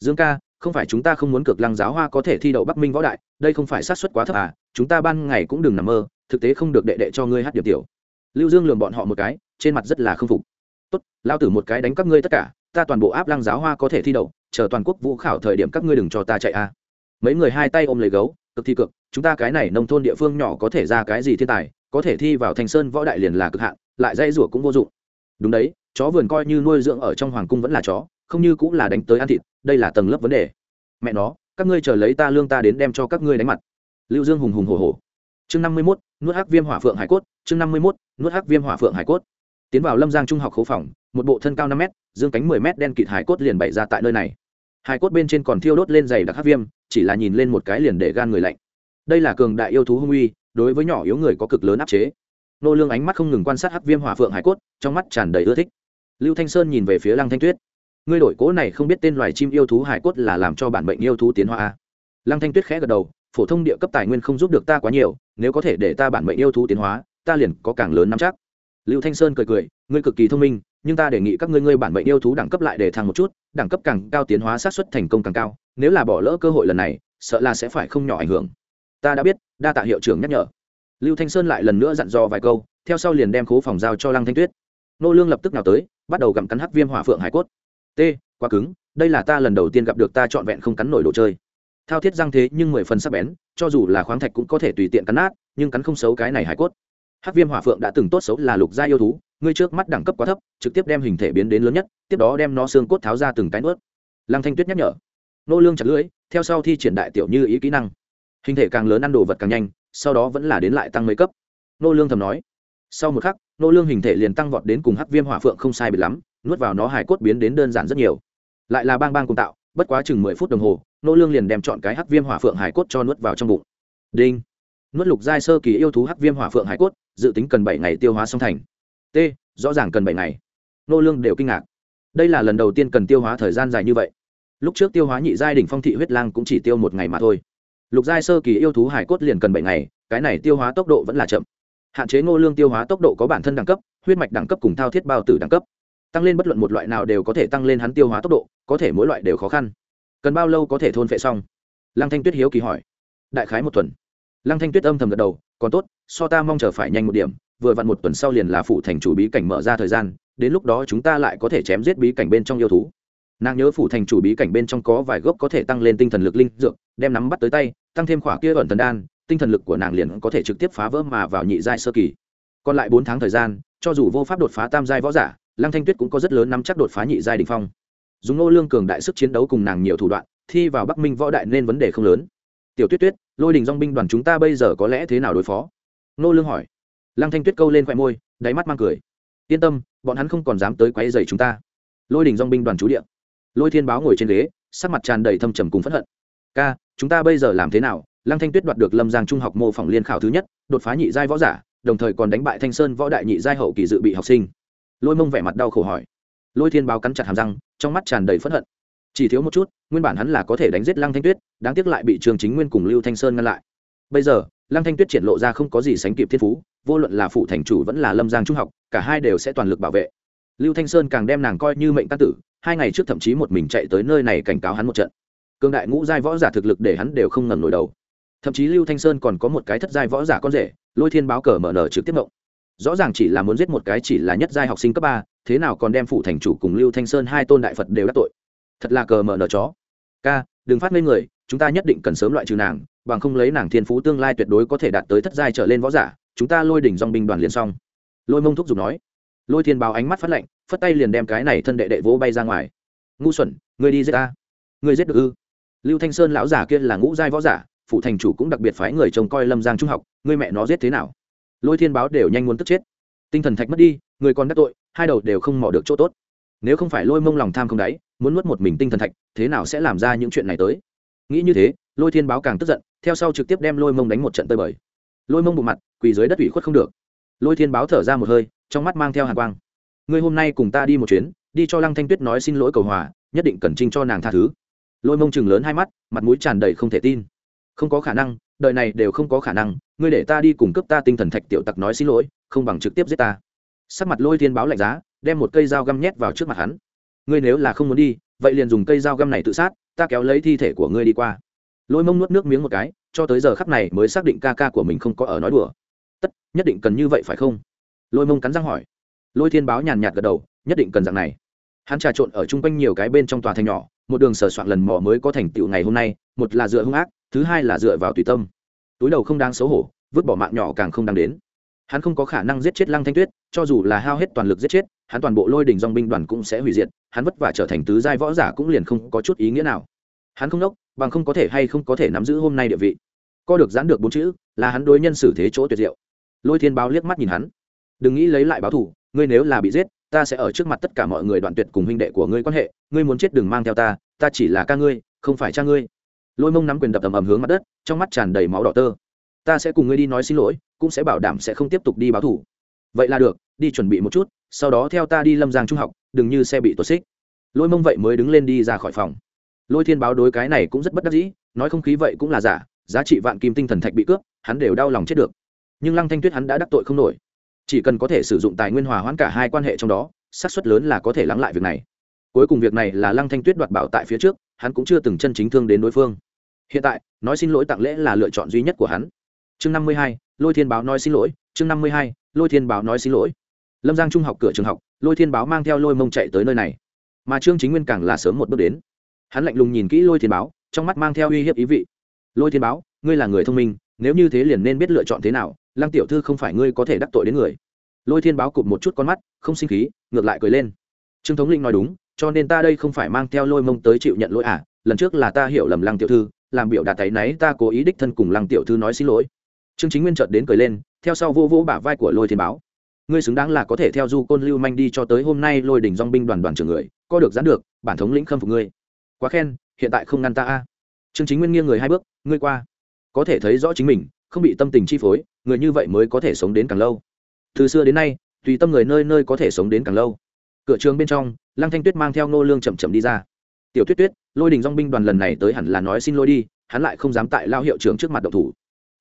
Dương ca, không phải chúng ta không muốn cực lăng giáo hoa có thể thi đậu bắc minh võ đại, đây không phải sát xuất quá thấp à chúng ta ban ngày cũng đừng nằm mơ, thực tế không được đệ đệ cho ngươi hát điểm tiểu. Lưu dương lường bọn họ một cái, trên mặt rất là k phục. Tốt, lao tử một cái đánh các ngươi tất cả, ta toàn bộ áp lăng giáo hoa có thể thi đậu, chờ toàn quốc vũ khảo thời điểm các ngươi đừng cho ta chạy a mấy người hai tay ôm lấy gấu, cực thi cực, chúng ta cái này nông thôn địa phương nhỏ có thể ra cái gì thiên tài, có thể thi vào thành sơn võ đại liền là cực hạn, lại dây rủa cũng vô dụng đúng đấy, chó vườn coi như nuôi dưỡng ở trong hoàng cung vẫn là chó, không như cũng là đánh tới ăn thịt, đây là tầng lớp vấn đề. Mẹ nó, các ngươi chờ lấy ta lương ta đến đem cho các ngươi đánh mặt. Lưu dương hùng hùng hồ hồ chương năm mươi mốt, nuốt hắc viêm hỏa phượng hải cốt, chương năm mươi mốt, nuốt hắc viêm hỏa phượng hải cốt. Tiến vào lâm giang trung học khấu phòng, một bộ thân cao năm m dương cánh mười m đen kịt hải cốt liền bày ra tại nơi này. Hải cốt bên trên còn thiêu đốt lên dày đặc hắc viêm, chỉ là nhìn lên một cái liền để gan người lạnh. Đây là cường đại yêu thú hung uy, đối với nhỏ yếu người có cực lớn áp chế nô lương ánh mắt không ngừng quan sát hắc viêm hỏa phượng hải cốt, trong mắt tràn đầy ưa thích. Lưu thanh sơn nhìn về phía lăng thanh tuyết. Ngươi đổi cố này không biết tên loài chim yêu thú hải cốt là làm cho bản bệnh yêu thú tiến hóa lăng thanh tuyết khẽ gật đầu, phổ thông địa cấp tài nguyên không giúp được ta quá nhiều, nếu có thể để ta bản bệnh yêu thú tiến hóa, ta liền có càng lớn nắm chắc. Lưu thanh sơn cười cười, ngươi cực kỳ thông minh, nhưng ta đề nghị các ngươi ngươi bản bệnh yêu thú đẳng cấp lại để thăng một chút, đẳng cấp càng cao tiến hóa sát xuất thành công càng cao, nếu là bỏ lỡ cơ hội lần này, sợ là sẽ phải không nhỏ ảnh hưởng. Ta đã biết, đa tạ hiệu trưởng nhắc nhở lưu thanh sơn lại lần nữa dặn dò vài câu, theo sau liền đem khố phòng giao cho lăng thanh tuyết. Nô lương lập tức nào tới, bắt đầu gặm cắn hắc viêm hỏa phượng hải cốt. T quá cứng, đây là ta lần đầu tiên gặp được ta trọn vẹn không cắn nổi đồ chơi. Thao thiết răng thế nhưng mười phần sắc bén, cho dù là khoáng thạch cũng có thể tùy tiện cắn nát, nhưng cắn không xấu cái này hải cốt. Hắc viêm hỏa phượng đã từng tốt xấu là lục gia yêu thú, ngươi trước mắt đẳng cấp quá thấp, trực tiếp đem hình thể biến đến lớn nhất, tiếp đó đem nó xương cốt tháo ra từng cái nuốt. Lăng thanh tuyết nhắc nhở. Nô lương chặt lưỡi, theo sau thi triển đại tiểu như ý kỹ năng. Hình thể càng lớn ăn đồ vật càng nhanh sau đó vẫn là đến lại tăng mấy cấp. Nô lương thầm nói. Sau một khắc, nô lương hình thể liền tăng vọt đến cùng hắc viêm hỏa phượng không sai biệt lắm, nuốt vào nó hài cốt biến đến đơn giản rất nhiều. Lại là bang bang cùng tạo, bất quá chừng mười phút đồng hồ, nô lương liền đem chọn cái hắc viêm hỏa phượng hài cốt cho nuốt vào trong bụng. Đinh. Nuốt lục giai sơ kỳ yêu thú hắc viêm hỏa phượng hài cốt, dự tính cần bảy ngày tiêu hóa xong thành. T, rõ ràng cần bảy ngày. Nô lương đều kinh ngạc. Đây là lần đầu tiên cần tiêu hóa thời gian dài như vậy. Lúc trước tiêu hóa nhị giai đỉnh phong thị huyết lang cũng chỉ tiêu một ngày mà thôi lục giai sơ kỳ yêu thú hải cốt liền cần bảy ngày, cái này tiêu hóa tốc độ vẫn là chậm. Hạn chế ngô lương tiêu hóa tốc độ có bản thân đẳng cấp, huyết mạch đẳng cấp cùng thao thiết bao tử đẳng cấp. Tăng lên bất luận một loại nào đều có thể tăng lên hắn tiêu hóa tốc độ, có thể mỗi loại đều khó khăn. Cần bao lâu có thể thôn phệ xong? Lăng thanh tuyết hiếu kỳ hỏi. Đại khái một tuần. Lăng thanh tuyết âm thầm gật đầu, còn tốt, so ta mong chờ phải nhanh một điểm, vừa vặn một tuần sau liền là phụ thành chủ bí cảnh mở ra thời gian, đến lúc đó chúng ta lại có thể chém giết bí cảnh bên trong yêu thú nàng nhớ phủ thành chủ bí cảnh bên trong có vài gốc có thể tăng lên tinh thần lực linh dược, đem nắm bắt tới tay, tăng thêm khỏa kia ẩn thần đan, tinh thần lực của nàng liền có thể trực tiếp phá vỡ mà vào nhị giai sơ kỳ. Còn lại bốn tháng thời gian, cho dù vô pháp đột phá tam giai võ giả, lăng thanh tuyết cũng có rất lớn nắm chắc đột phá nhị giai đỉnh phong. Dùng nô lương cường đại sức chiến đấu cùng nàng nhiều thủ đoạn, thi vào bắc minh võ đại nên vấn đề không lớn. Tiểu tuyết tuyết, lôi đình dong binh đoàn chúng ta bây giờ có lẽ thế nào đối phó? Nô lương hỏi. Lăng thanh tuyết câu lên khoẹt môi, đáy mắt mang cười. Yên tâm, bọn hắn không còn dám tới quấy rầy chúng ta. Lôi đình dong binh đoàn chú địa lôi thiên báo ngồi trên ghế, sắc mặt tràn đầy thâm trầm cùng phẫn hận. Ca, chúng ta bây giờ làm thế nào? Lăng thanh tuyết đoạt được lâm giang trung học mô phỏng liên khảo thứ nhất, đột phá nhị giai võ giả, đồng thời còn đánh bại thanh sơn võ đại nhị giai hậu kỳ dự bị học sinh. Lôi mông vẻ mặt đau khổ hỏi. Lôi thiên báo cắn chặt hàm răng, trong mắt tràn đầy phẫn hận. Chỉ thiếu một chút, nguyên bản hắn là có thể đánh giết lăng thanh tuyết, đáng tiếc lại bị trường chính nguyên cùng lưu thanh sơn ngăn lại. Bây giờ, lăng thanh tuyết triển lộ ra không có gì sánh kịp thiên phú, vô luận là phụ thành chủ vẫn là lâm giang trung học, cả hai đều sẽ toàn lực bảo vệ. Lưu thanh sơn càng đem nàng coi như mệnh tác tử hai ngày trước thậm chí một mình chạy tới nơi này cảnh cáo hắn một trận. Cương đại ngũ giai võ giả thực lực để hắn đều không ngẩng nổi đầu. Thậm chí lưu thanh sơn còn có một cái thất giai võ giả con rể, lôi thiên báo cờ mở nở trực tiếp mộng rõ ràng chỉ là muốn giết một cái chỉ là nhất giai học sinh cấp ba, thế nào còn đem phụ thành chủ cùng lưu thanh sơn hai tôn đại phật đều đắc tội. Thật là cờ mở nở chó. Ca, đừng phát ngây người, chúng ta nhất định cần sớm loại trừ nàng, bằng không lấy nàng thiên phú tương lai tuyệt đối có thể đạt tới thất giai trở lên võ giả, chúng ta lôi đỉnh dong binh đoàn liền xong. Lôi mông thúc giục nói lôi thiên báo ánh mắt phát lạnh, phất tay liền đem cái này thân đệ đệ vỗ bay ra ngoài. Ngu xuẩn người đi giết ta. Người giết được ư? Lưu thanh sơn lão giả kia là ngũ giai võ giả phụ thành chủ cũng đặc biệt phái người trông coi lâm giang trung học người mẹ nó giết thế nào? Lôi thiên báo đều nhanh muốn tức chết. Tinh thần thạch mất đi, người còn đắc tội, hai đầu đều không mò được chỗ tốt. Nếu không phải lôi mông lòng tham không đáy, muốn nuốt một mình tinh thần thạch, thế nào sẽ làm ra những chuyện này tới? Nghĩ như thế, lôi thiên báo càng tức giận, theo sau trực tiếp đem lôi mông đánh một trận tơi bời. Lôi mông bộ mặt, quỳ dưới đất ủy khuất không được. Lôi thiên báo thở ra một hơi trong mắt mang theo hàn quang. Ngươi hôm nay cùng ta đi một chuyến, đi cho lăng thanh tuyết nói xin lỗi cầu hòa, nhất định cần trinh cho nàng tha thứ. Lôi mông chừng lớn hai mắt, mặt mũi tràn đầy không thể tin. Không có khả năng, đời này đều không có khả năng, ngươi để ta đi cùng cấp ta tinh thần thạch tiểu tặc nói xin lỗi, không bằng trực tiếp giết ta. Sắc mặt lôi thiên báo lạnh giá, đem một cây dao găm nhét vào trước mặt hắn. Ngươi nếu là không muốn đi, vậy liền dùng cây dao găm này tự sát, ta kéo lấy thi thể của ngươi đi qua. Lôi mông nuốt nước miếng một cái, cho tới giờ khắc này mới xác định ca ca của mình không có ở nói đùa. Tất, nhất định cần như vậy phải không? Lôi mông cắn răng hỏi. Lôi thiên báo nhàn nhạt gật đầu, nhất định cần dạng này. Hắn trà trộn ở chung quanh nhiều cái bên trong tòa thành nhỏ, một đường sở soạn lần mò mới có thành tựu ngày hôm nay, một là dựa hung ác, thứ hai là dựa vào tùy tâm. Túi đầu không đáng xấu hổ, vứt bỏ mạng nhỏ càng không đáng đến. Hắn không có khả năng giết chết lăng thanh tuyết, cho dù là hao hết toàn lực giết chết, hắn toàn bộ lôi đình dong binh đoàn cũng sẽ hủy diệt, hắn vất vả trở thành tứ giai võ giả cũng liền không có chút ý nghĩa nào. Hắn không đốc, bằng không có thể hay không có thể nắm giữ hôm nay địa vị. Co được giãn được bốn chữ, là hắn đối nhân xử thế chỗ tuyệt diệu. Lôi thiên báo liếc mắt nhìn hắn đừng nghĩ lấy lại báo thù, ngươi nếu là bị giết, ta sẽ ở trước mặt tất cả mọi người đoạn tuyệt cùng huynh đệ của ngươi quan hệ, ngươi muốn chết đừng mang theo ta ta chỉ là ca ngươi, không phải cha ngươi. Lôi mông nắm quyền đập ầm ầm hướng mặt đất, trong mắt tràn đầy máu đỏ tơ. Ta sẽ cùng ngươi đi nói xin lỗi, cũng sẽ bảo đảm sẽ không tiếp tục đi báo thủ vậy là được, đi chuẩn bị một chút, sau đó theo ta đi lâm giang trung học, đừng như xe bị tuột xích. Lôi mông vậy mới đứng lên đi ra khỏi phòng. Lôi thiên báo đối cái này cũng rất bất đắc dĩ, nói không khí vậy cũng là giả, giá trị vạn kim tinh thần thạch bị cướp, hắn đều đau lòng chết được. Nhưng lăng thanh tuyết hắn đã đắc tội không nổi chỉ cần có thể sử dụng tài nguyên hòa hoãn cả hai quan hệ trong đó, xác suất lớn là có thể lắng lại việc này. Cuối cùng việc này là lăng thanh tuyết đoạt bảo tại phía trước, hắn cũng chưa từng chân chính thương đến đối phương. Hiện tại, nói xin lỗi tặng lễ là lựa chọn duy nhất của hắn. Chương năm mươi hai, lôi thiên báo nói xin lỗi, chương năm mươi hai, lôi thiên báo nói xin lỗi. Lâm giang trung học cửa trường học, lôi thiên báo mang theo lôi mông chạy tới nơi này. Mà trương chính nguyên càng là sớm một bước đến. Hắn lạnh lùng nhìn kỹ lôi thiên báo, trong mắt mang theo uy hiếp ý vị. Lôi thiên báo, ngươi là người thông minh, nếu như thế liền nên biết lựa chọn thế nào lăng tiểu thư không phải ngươi có thể đắc tội đến người. Lôi thiên báo cụp một chút con mắt, không sinh khí, ngược lại cười lên. Trương thống linh nói đúng, cho nên ta đây không phải mang theo lôi mông tới chịu nhận lỗi à lần trước là ta hiểu lầm lăng tiểu thư, làm biểu đạt tay náy ta cố ý đích thân cùng lăng tiểu thư nói xin lỗi. Trương chính nguyên chợt đến cười lên, theo sau vô vô bả vai của lôi thiên báo. Ngươi xứng đáng là có thể theo du côn lưu manh đi cho tới hôm nay lôi đỉnh dong binh đoàn đoàn trưởng người, có được gián được, bản thống lĩnh khâm phục ngươi. Quá khen, hiện tại không ngăn ta a. Trương chính nguyên nghiêng người hai bước, ngươi qua. Có thể thấy rõ chính mình, không bị tâm tình chi phối người như vậy mới có thể sống đến càng lâu. Từ xưa đến nay, tùy tâm người nơi nơi có thể sống đến càng lâu. Cửa trường bên trong, lăng thanh tuyết mang theo nô lương chậm chậm đi ra. Tiểu tuyết tuyết, lôi đình dong binh đoàn lần này tới hẳn là nói xin lỗi đi, hắn lại không dám tại lao hiệu trưởng trước mặt độc thủ.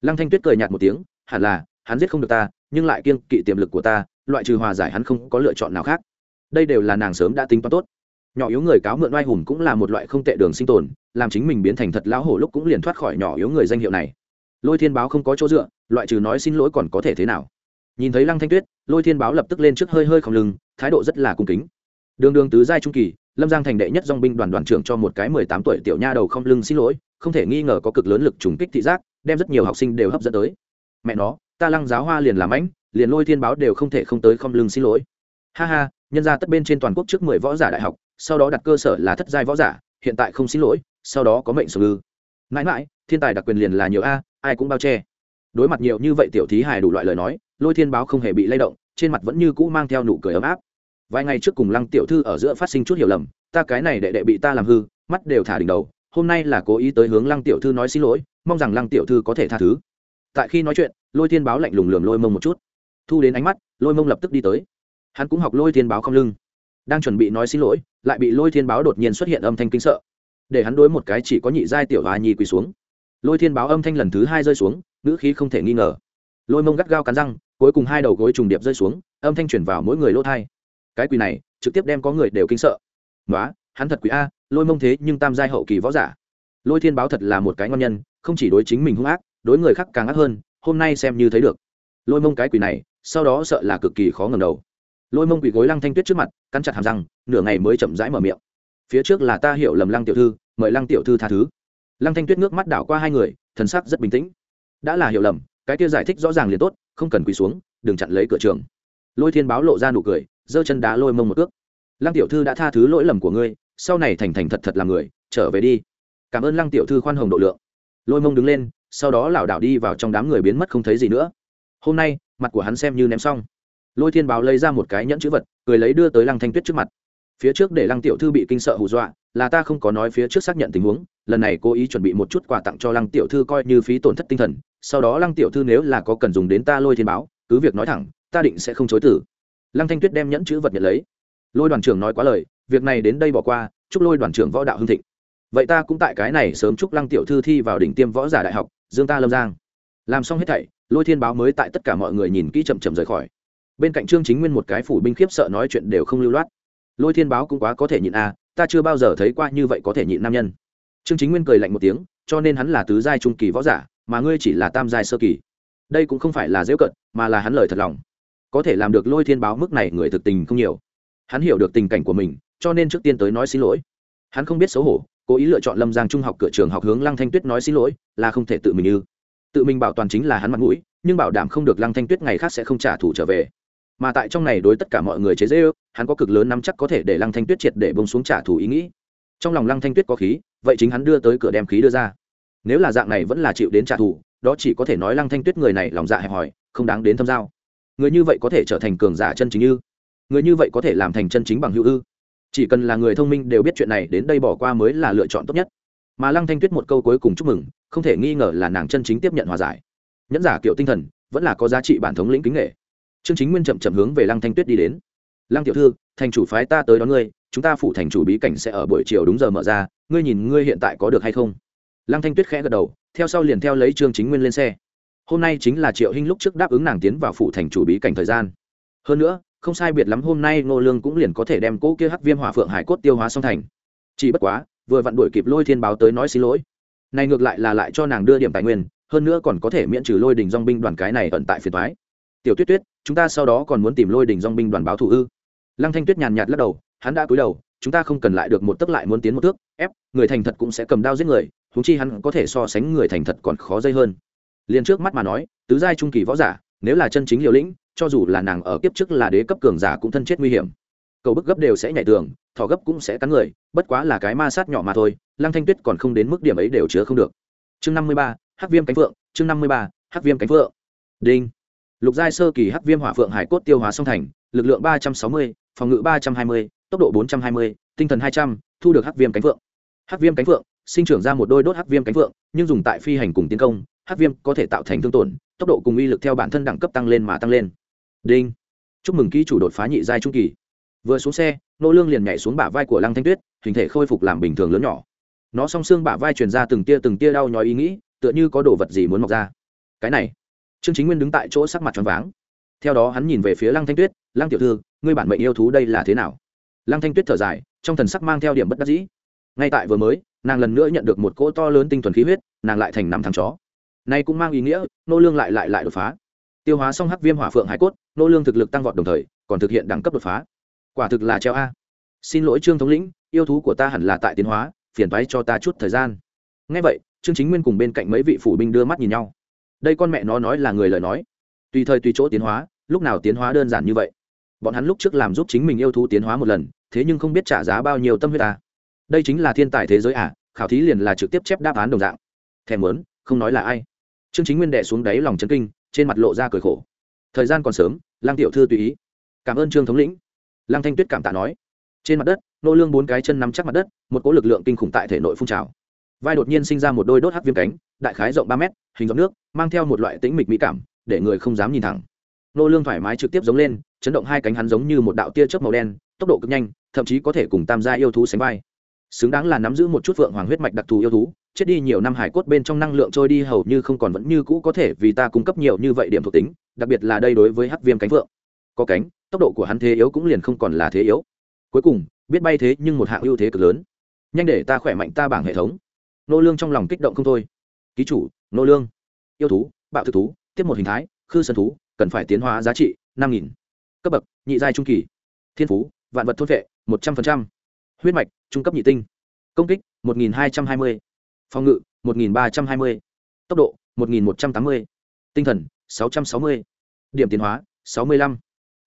Lăng thanh tuyết cười nhạt một tiếng, hẳn là, hắn giết không được ta, nhưng lại kiêng kỵ tiềm lực của ta, loại trừ hòa giải hắn không có lựa chọn nào khác. Đây đều là nàng sớm đã tính toán tốt. Nhỏ yếu người cáo mượn oai hùng cũng là một loại không tệ đường sinh tồn, làm chính mình biến thành thật lão hổ lúc cũng liền thoát khỏi nhỏ yếu người danh hiệu này lôi thiên báo không có chỗ dựa, loại trừ nói xin lỗi còn có thể thế nào? Nhìn thấy lăng thanh tuyết, lôi thiên báo lập tức lên trước hơi hơi khổng lưng, thái độ rất là cung kính. Đường đường tứ giai trung kỳ, lâm giang thành đệ nhất dong binh đoàn đoàn trưởng cho một cái mười tám tuổi tiểu nha đầu không lưng xin lỗi, không thể nghi ngờ có cực lớn lực trùng kích thị giác, đem rất nhiều học sinh đều hấp dẫn tới. Mẹ nó, ta lăng giáo hoa liền làm ánh, liền lôi thiên báo đều không thể không tới không lưng xin lỗi. Ha ha, nhân ra tất bên trên toàn quốc trước mười võ giả đại học, sau đó đặt cơ sở là thất giai võ giả, hiện tại không xin lỗi, sau đó có mệnh sầu ngư mãi mãi, thiên tài đặc quyền liền là nhiều a ai cũng bao che. Đối mặt nhiều như vậy tiểu thí hài đủ loại lời nói, lôi thiên báo không hề bị lay động, trên mặt vẫn như cũ mang theo nụ cười ấm áp. Vài ngày trước cùng lăng tiểu thư ở giữa phát sinh chút hiểu lầm, ta cái này đệ đệ bị ta làm hư, mắt đều thả đỉnh đầu, hôm nay là cố ý tới hướng lăng tiểu thư nói xin lỗi, mong rằng lăng tiểu thư có thể tha thứ. Tại khi nói chuyện, lôi thiên báo lạnh lùng lường lôi mông một chút. Thu đến ánh mắt, lôi mông lập tức đi tới. Hắn cũng học lôi thiên báo không lưng. Đang chuẩn bị nói xin lỗi, lại bị lôi thiên báo đột nhiên xuất hiện âm thanh kinh sợ. Để hắn đối một cái chỉ có nhị giai tiểu hòa nhi quỳ xuống lôi thiên báo âm thanh lần thứ hai rơi xuống, ngữ khí không thể nghi ngờ. Lôi mông gắt gao cắn răng, cuối cùng hai đầu gối trùng điệp rơi xuống, âm thanh chuyển vào mỗi người lỗ thai. Cái quỳ này, trực tiếp đem có người đều kinh sợ. Nói hắn thật quỳ a, lôi mông thế nhưng tam giai hậu kỳ võ giả. Lôi thiên báo thật là một cái ngon nhân, không chỉ đối chính mình hung ác, đối người khác càng ác hơn, hôm nay xem như thấy được. Lôi mông cái quỷ này, sau đó sợ là cực kỳ khó ngầm đầu. Lôi mông quỷ gối lăng thanh tuyết trước mặt, cắn chặt hàm răng, nửa ngày mới chậm rãi mở miệng. Phía trước là ta hiểu lầm lăng tiểu thư, mời lăng tiểu thư tha thứ lăng thanh tuyết nước mắt đảo qua hai người, thần sắc rất bình tĩnh. Đã là hiểu lầm, cái kia giải thích rõ ràng liền tốt, không cần quỳ xuống, đừng chặn lấy cửa trường. Lôi thiên báo lộ ra nụ cười, giơ chân đá lôi mông một cước. Lăng tiểu thư đã tha thứ lỗi lầm của ngươi, sau này thành thành thật thật làm người, trở về đi. Cảm ơn lăng tiểu thư khoan hồng độ lượng. Lôi mông đứng lên, sau đó lảo đảo đi vào trong đám người biến mất không thấy gì nữa. Hôm nay, mặt của hắn xem như ném xong. Lôi thiên báo lấy ra một cái nhẫn chữ vật, cười lấy đưa tới lăng thanh tuyết trước mặt. Phía trước để lăng tiểu thư bị kinh sợ hù dọa, là ta không có nói phía trước xác nhận tình huống lần này cố ý chuẩn bị một chút quà tặng cho lăng tiểu thư coi như phí tổn thất tinh thần sau đó lăng tiểu thư nếu là có cần dùng đến ta lôi thiên báo cứ việc nói thẳng ta định sẽ không chối tử lăng thanh tuyết đem nhẫn chữ vật nhận lấy. Lôi đoàn trưởng nói quá lời việc này đến đây bỏ qua chúc lôi đoàn trưởng võ đạo hưng thịnh. Vậy ta cũng tại cái này sớm chúc lăng tiểu thư thi vào đỉnh tiêm võ giả đại học dương ta lâm giang. Làm xong hết thảy lôi thiên báo mới tại tất cả mọi người nhìn kỹ chậm chậm rời khỏi. Bên cạnh trương chính nguyên một cái phủ binh khiếp sợ nói chuyện đều không lưu loát. Lôi thiên báo cũng quá có thể nhịn a à, ta chưa bao giờ thấy qua như vậy có thể nhịn nam nhân trương chính nguyên cười lạnh một tiếng, cho nên hắn là tứ giai trung kỳ võ giả, mà ngươi chỉ là tam giai sơ kỳ. Đây cũng không phải là dễ cận, mà là hắn lời thật lòng. Có thể làm được lôi thiên báo mức này người thực tình không nhiều. Hắn hiểu được tình cảnh của mình, cho nên trước tiên tới nói xin lỗi. Hắn không biết xấu hổ, cố ý lựa chọn lâm giang trung học cửa trường học hướng lăng thanh tuyết nói xin lỗi, là không thể tự mình ư? tự mình bảo toàn chính là hắn mặt mũi, nhưng bảo đảm không được lăng thanh tuyết ngày khác sẽ không trả thù trở về. Mà tại trong này đối tất cả mọi người chế dễ ư hắn có cực lớn nắm chắc có thể để lăng thanh tuyết triệt để bông xuống trả thù ý nghĩ. Trong lòng lăng thanh tuyết có khí vậy chính hắn đưa tới cửa đem khí đưa ra. Nếu là dạng này vẫn là chịu đến trả thù, đó chỉ có thể nói lăng thanh tuyết người này lòng dạ hẹp hòi, không đáng đến thâm giao. Người như vậy có thể trở thành cường giả chân chính ư? Người như vậy có thể làm thành chân chính bằng hữu ư? Chỉ cần là người thông minh đều biết chuyện này, đến đây bỏ qua mới là lựa chọn tốt nhất. Mà lăng thanh tuyết một câu cuối cùng chúc mừng, không thể nghi ngờ là nàng chân chính tiếp nhận hòa giải. Nhẫn giả kiểu tinh thần, vẫn là có giá trị bản thống lĩnh kính nghệ. Chương chính nguyên chậm chậm hướng về lăng thanh tuyết đi đến. Lăng tiểu thư thành chủ phái ta tới đón ngươi, chúng ta phủ thành chủ bí cảnh sẽ ở buổi chiều đúng giờ mở ra, ngươi nhìn ngươi hiện tại có được hay không? Lăng thanh tuyết khẽ gật đầu, theo sau liền theo lấy trương chính nguyên lên xe. Hôm nay chính là triệu hinh lúc trước đáp ứng nàng tiến vào phủ thành chủ bí cảnh thời gian. Hơn nữa, không sai biệt lắm hôm nay ngô lương cũng liền có thể đem cỗ kia hắc viêm hỏa phượng hải cốt tiêu hóa xong thành. Chỉ bất quá, vừa vặn đuổi kịp lôi thiên báo tới nói xin lỗi. Này ngược lại là lại cho nàng đưa điểm tài nguyên, hơn nữa còn có thể miễn trừ lôi đình dong binh đoàn cái này ẩn tại phiền thoái tiểu tuyết tuyết, chúng ta sau đó còn muốn tìm lôi đình dong binh đoàn báo thủ ư? Lăng thanh tuyết nhàn nhạt lắc đầu, hắn đã cúi đầu, chúng ta không cần lại được một tấc lại muốn tiến một thước, ép, người thành thật cũng sẽ cầm đao giết người thúng chi hắn có thể so sánh người thành thật còn khó dây hơn. Liền trước mắt mà nói, tứ giai trung kỳ võ giả, nếu là chân chính liều lĩnh, cho dù là nàng ở kiếp trước là đế cấp cường giả cũng thân chết nguy hiểm. Cầu bức gấp đều sẽ nhảy tường, thỏ gấp cũng sẽ cắn người, bất quá là cái ma sát nhỏ mà thôi, lăng thanh tuyết còn không đến mức điểm ấy đều chứa không được. Chương năm mươi ba, hắc viêm cánh phượng, chương năm mươi ba, hắc viêm cánh phượng. Đinh. Lục giai sơ kỳ hắc viêm hỏa phượng hải cốt tiêu hóa song thành, lực lượng ba trăm sáu mươi phòng ngự ba trăm hai mươi, tốc độ bốn trăm hai mươi, tinh thần hai trăm, thu được hắc viêm cánh phượng. Hắc viêm cánh phượng, sinh trưởng ra một đôi đốt hắc viêm cánh phượng, nhưng dùng tại phi hành cùng tiến công, hắc viêm có thể tạo thành thương tổn, tốc độ cùng uy lực theo bản thân đẳng cấp tăng lên mà tăng lên. Đinh. Chúc mừng ký chủ đột phá nhị giai trung kỳ. Vừa xuống xe, nô lương liền nhảy xuống bả vai của lăng thanh tuyết, hình thể khôi phục làm bình thường lớn nhỏ. Nó song xương bả vai truyền ra từng tia từng tia đau nhói ý nghĩ, tựa như có đồ vật gì muốn mọc ra. Cái này. Trương chính nguyên đứng tại chỗ sắc mặt tròn váng theo đó hắn nhìn về phía lăng thanh tuyết, lăng tiểu thư, ngươi bản mệnh yêu thú đây là thế nào? Lăng thanh tuyết thở dài, trong thần sắc mang theo điểm bất đắc dĩ. Ngay tại vừa mới, nàng lần nữa nhận được một cỗ to lớn tinh thuần khí huyết, nàng lại thành năm thằng chó. Nay cũng mang ý nghĩa, nô lương lại lại lại đột phá. Tiêu hóa xong hắc viêm hỏa phượng hải cốt, nô lương thực lực tăng vọt đồng thời, còn thực hiện đẳng cấp đột phá. Quả thực là treo a. Xin lỗi trương thống lĩnh, yêu thú của ta hẳn là tại tiến hóa, phiền toái cho ta chút thời gian. Ngay vậy, trương chính nguyên cùng bên cạnh mấy vị phủ binh đưa mắt nhìn nhau. Đây con mẹ nó nói là người lời nói tùy thời tùy chỗ tiến hóa, lúc nào tiến hóa đơn giản như vậy. Bọn hắn lúc trước làm giúp chính mình yêu thú tiến hóa một lần, thế nhưng không biết trả giá bao nhiêu tâm huyết ta đây chính là thiên tài thế giới à khảo thí liền là trực tiếp chép đáp án đồng dạng. Thèm muốn, không nói là ai. Trương chính nguyên đệ xuống đáy lòng chân kinh, trên mặt lộ ra cười khổ. Thời gian còn sớm lang tiểu thư tùy ý. Cảm ơn trương thống lĩnh. Lang thanh tuyết cảm tạ nói. Trên mặt đất, nô lương bốn cái chân nắm chắc mặt đất, một cỗ lực lượng kinh khủng tại thể nội phun trào. Vai đột nhiên sinh ra một đôi đốt hắc viêm cánh, đại khái rộng ba mét, hình giọt nước, mang theo một loại tĩnh mịch mỹ cảm để người không dám nhìn thẳng. Nô lương thoải mái trực tiếp giống lên, chấn động hai cánh hắn giống như một đạo tia chớp màu đen, tốc độ cực nhanh, thậm chí có thể cùng tam gia yêu thú sánh vai. Xứng đáng là nắm giữ một chút phượng hoàng huyết mạch đặc thù yêu thú, chết đi nhiều năm hải cốt bên trong năng lượng trôi đi hầu như không còn vẫn như cũ có thể vì ta cung cấp nhiều như vậy điểm thuộc tính, đặc biệt là đây đối với hắc viêm cánh phượng. Có cánh, tốc độ của hắn thế yếu cũng liền không còn là thế yếu. Cuối cùng, biết bay thế nhưng một hạng ưu thế cực lớn. Nhanh để ta khỏe mạnh ta bảng hệ thống. Nô lương trong lòng kích động không thôi. Ký chủ, nô lương. Yêu thú, bạo thực thú tiếp một hình thái, khư sơn thú, cần phải tiến hóa giá trị năm nghìn. Cấp bậc, nhị giai trung kỳ. Thiên phú, vạn vật thôn vệ, một trăm linh huyết mạch, trung cấp nhị tinh. Công kích, một nghìn hai trăm hai mươi. Phòng ngự, một nghìn ba trăm hai mươi. Tốc độ, một nghìn một trăm tám mươi. Tinh thần, sáu trăm sáu mươi. Điểm tiến hóa, sáu mươi lăm.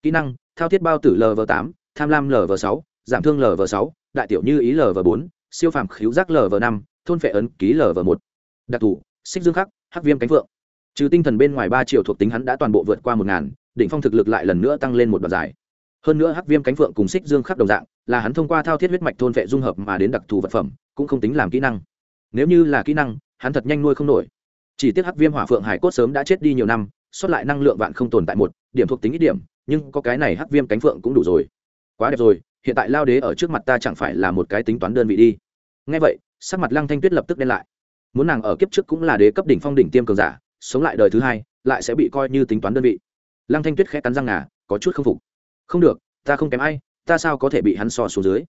Kỹ năng, thao thiết bao tử lv tám, tham lam lv sáu, giảm thương lv sáu, đại tiểu như ý lv bốn, siêu phàm khíu giác lv năm, thôn phệ ấn ký lv một. Đặc thù, xích dương khắc, hắc viêm cánh phượng trừ tinh thần bên ngoài ba triệu thuộc tính hắn đã toàn bộ vượt qua một ngàn, đỉnh phong thực lực lại lần nữa tăng lên một đoạn dài. Hơn nữa hắc viêm cánh phượng cùng xích dương khắc đồng dạng, là hắn thông qua thao thiết huyết mạch thôn vệ dung hợp mà đến đặc thù vật phẩm, cũng không tính làm kỹ năng. Nếu như là kỹ năng, hắn thật nhanh nuôi không nổi. Chỉ tiếc hắc viêm hỏa phượng hải cốt sớm đã chết đi nhiều năm xuất lại năng lượng vạn không tồn tại một, điểm thuộc tính ít điểm, nhưng có cái này hắc viêm cánh phượng cũng đủ rồi. Quá đẹp rồi, hiện tại lao đế ở trước mặt ta chẳng phải là một cái tính toán đơn vị đi. Ngay vậy, sắc mặt lăng thanh tuyết lập tức đen lại. Muốn nàng ở kiếp trước cũng là đế cấp đỉnh phong đỉnh tiêm cường giả sống lại đời thứ hai, lại sẽ bị coi như tính toán đơn vị. Lăng thanh tuyết khẽ cắn răng ngà, có chút không phục. Không được, ta không kém ai, ta sao có thể bị hắn so xuống dưới?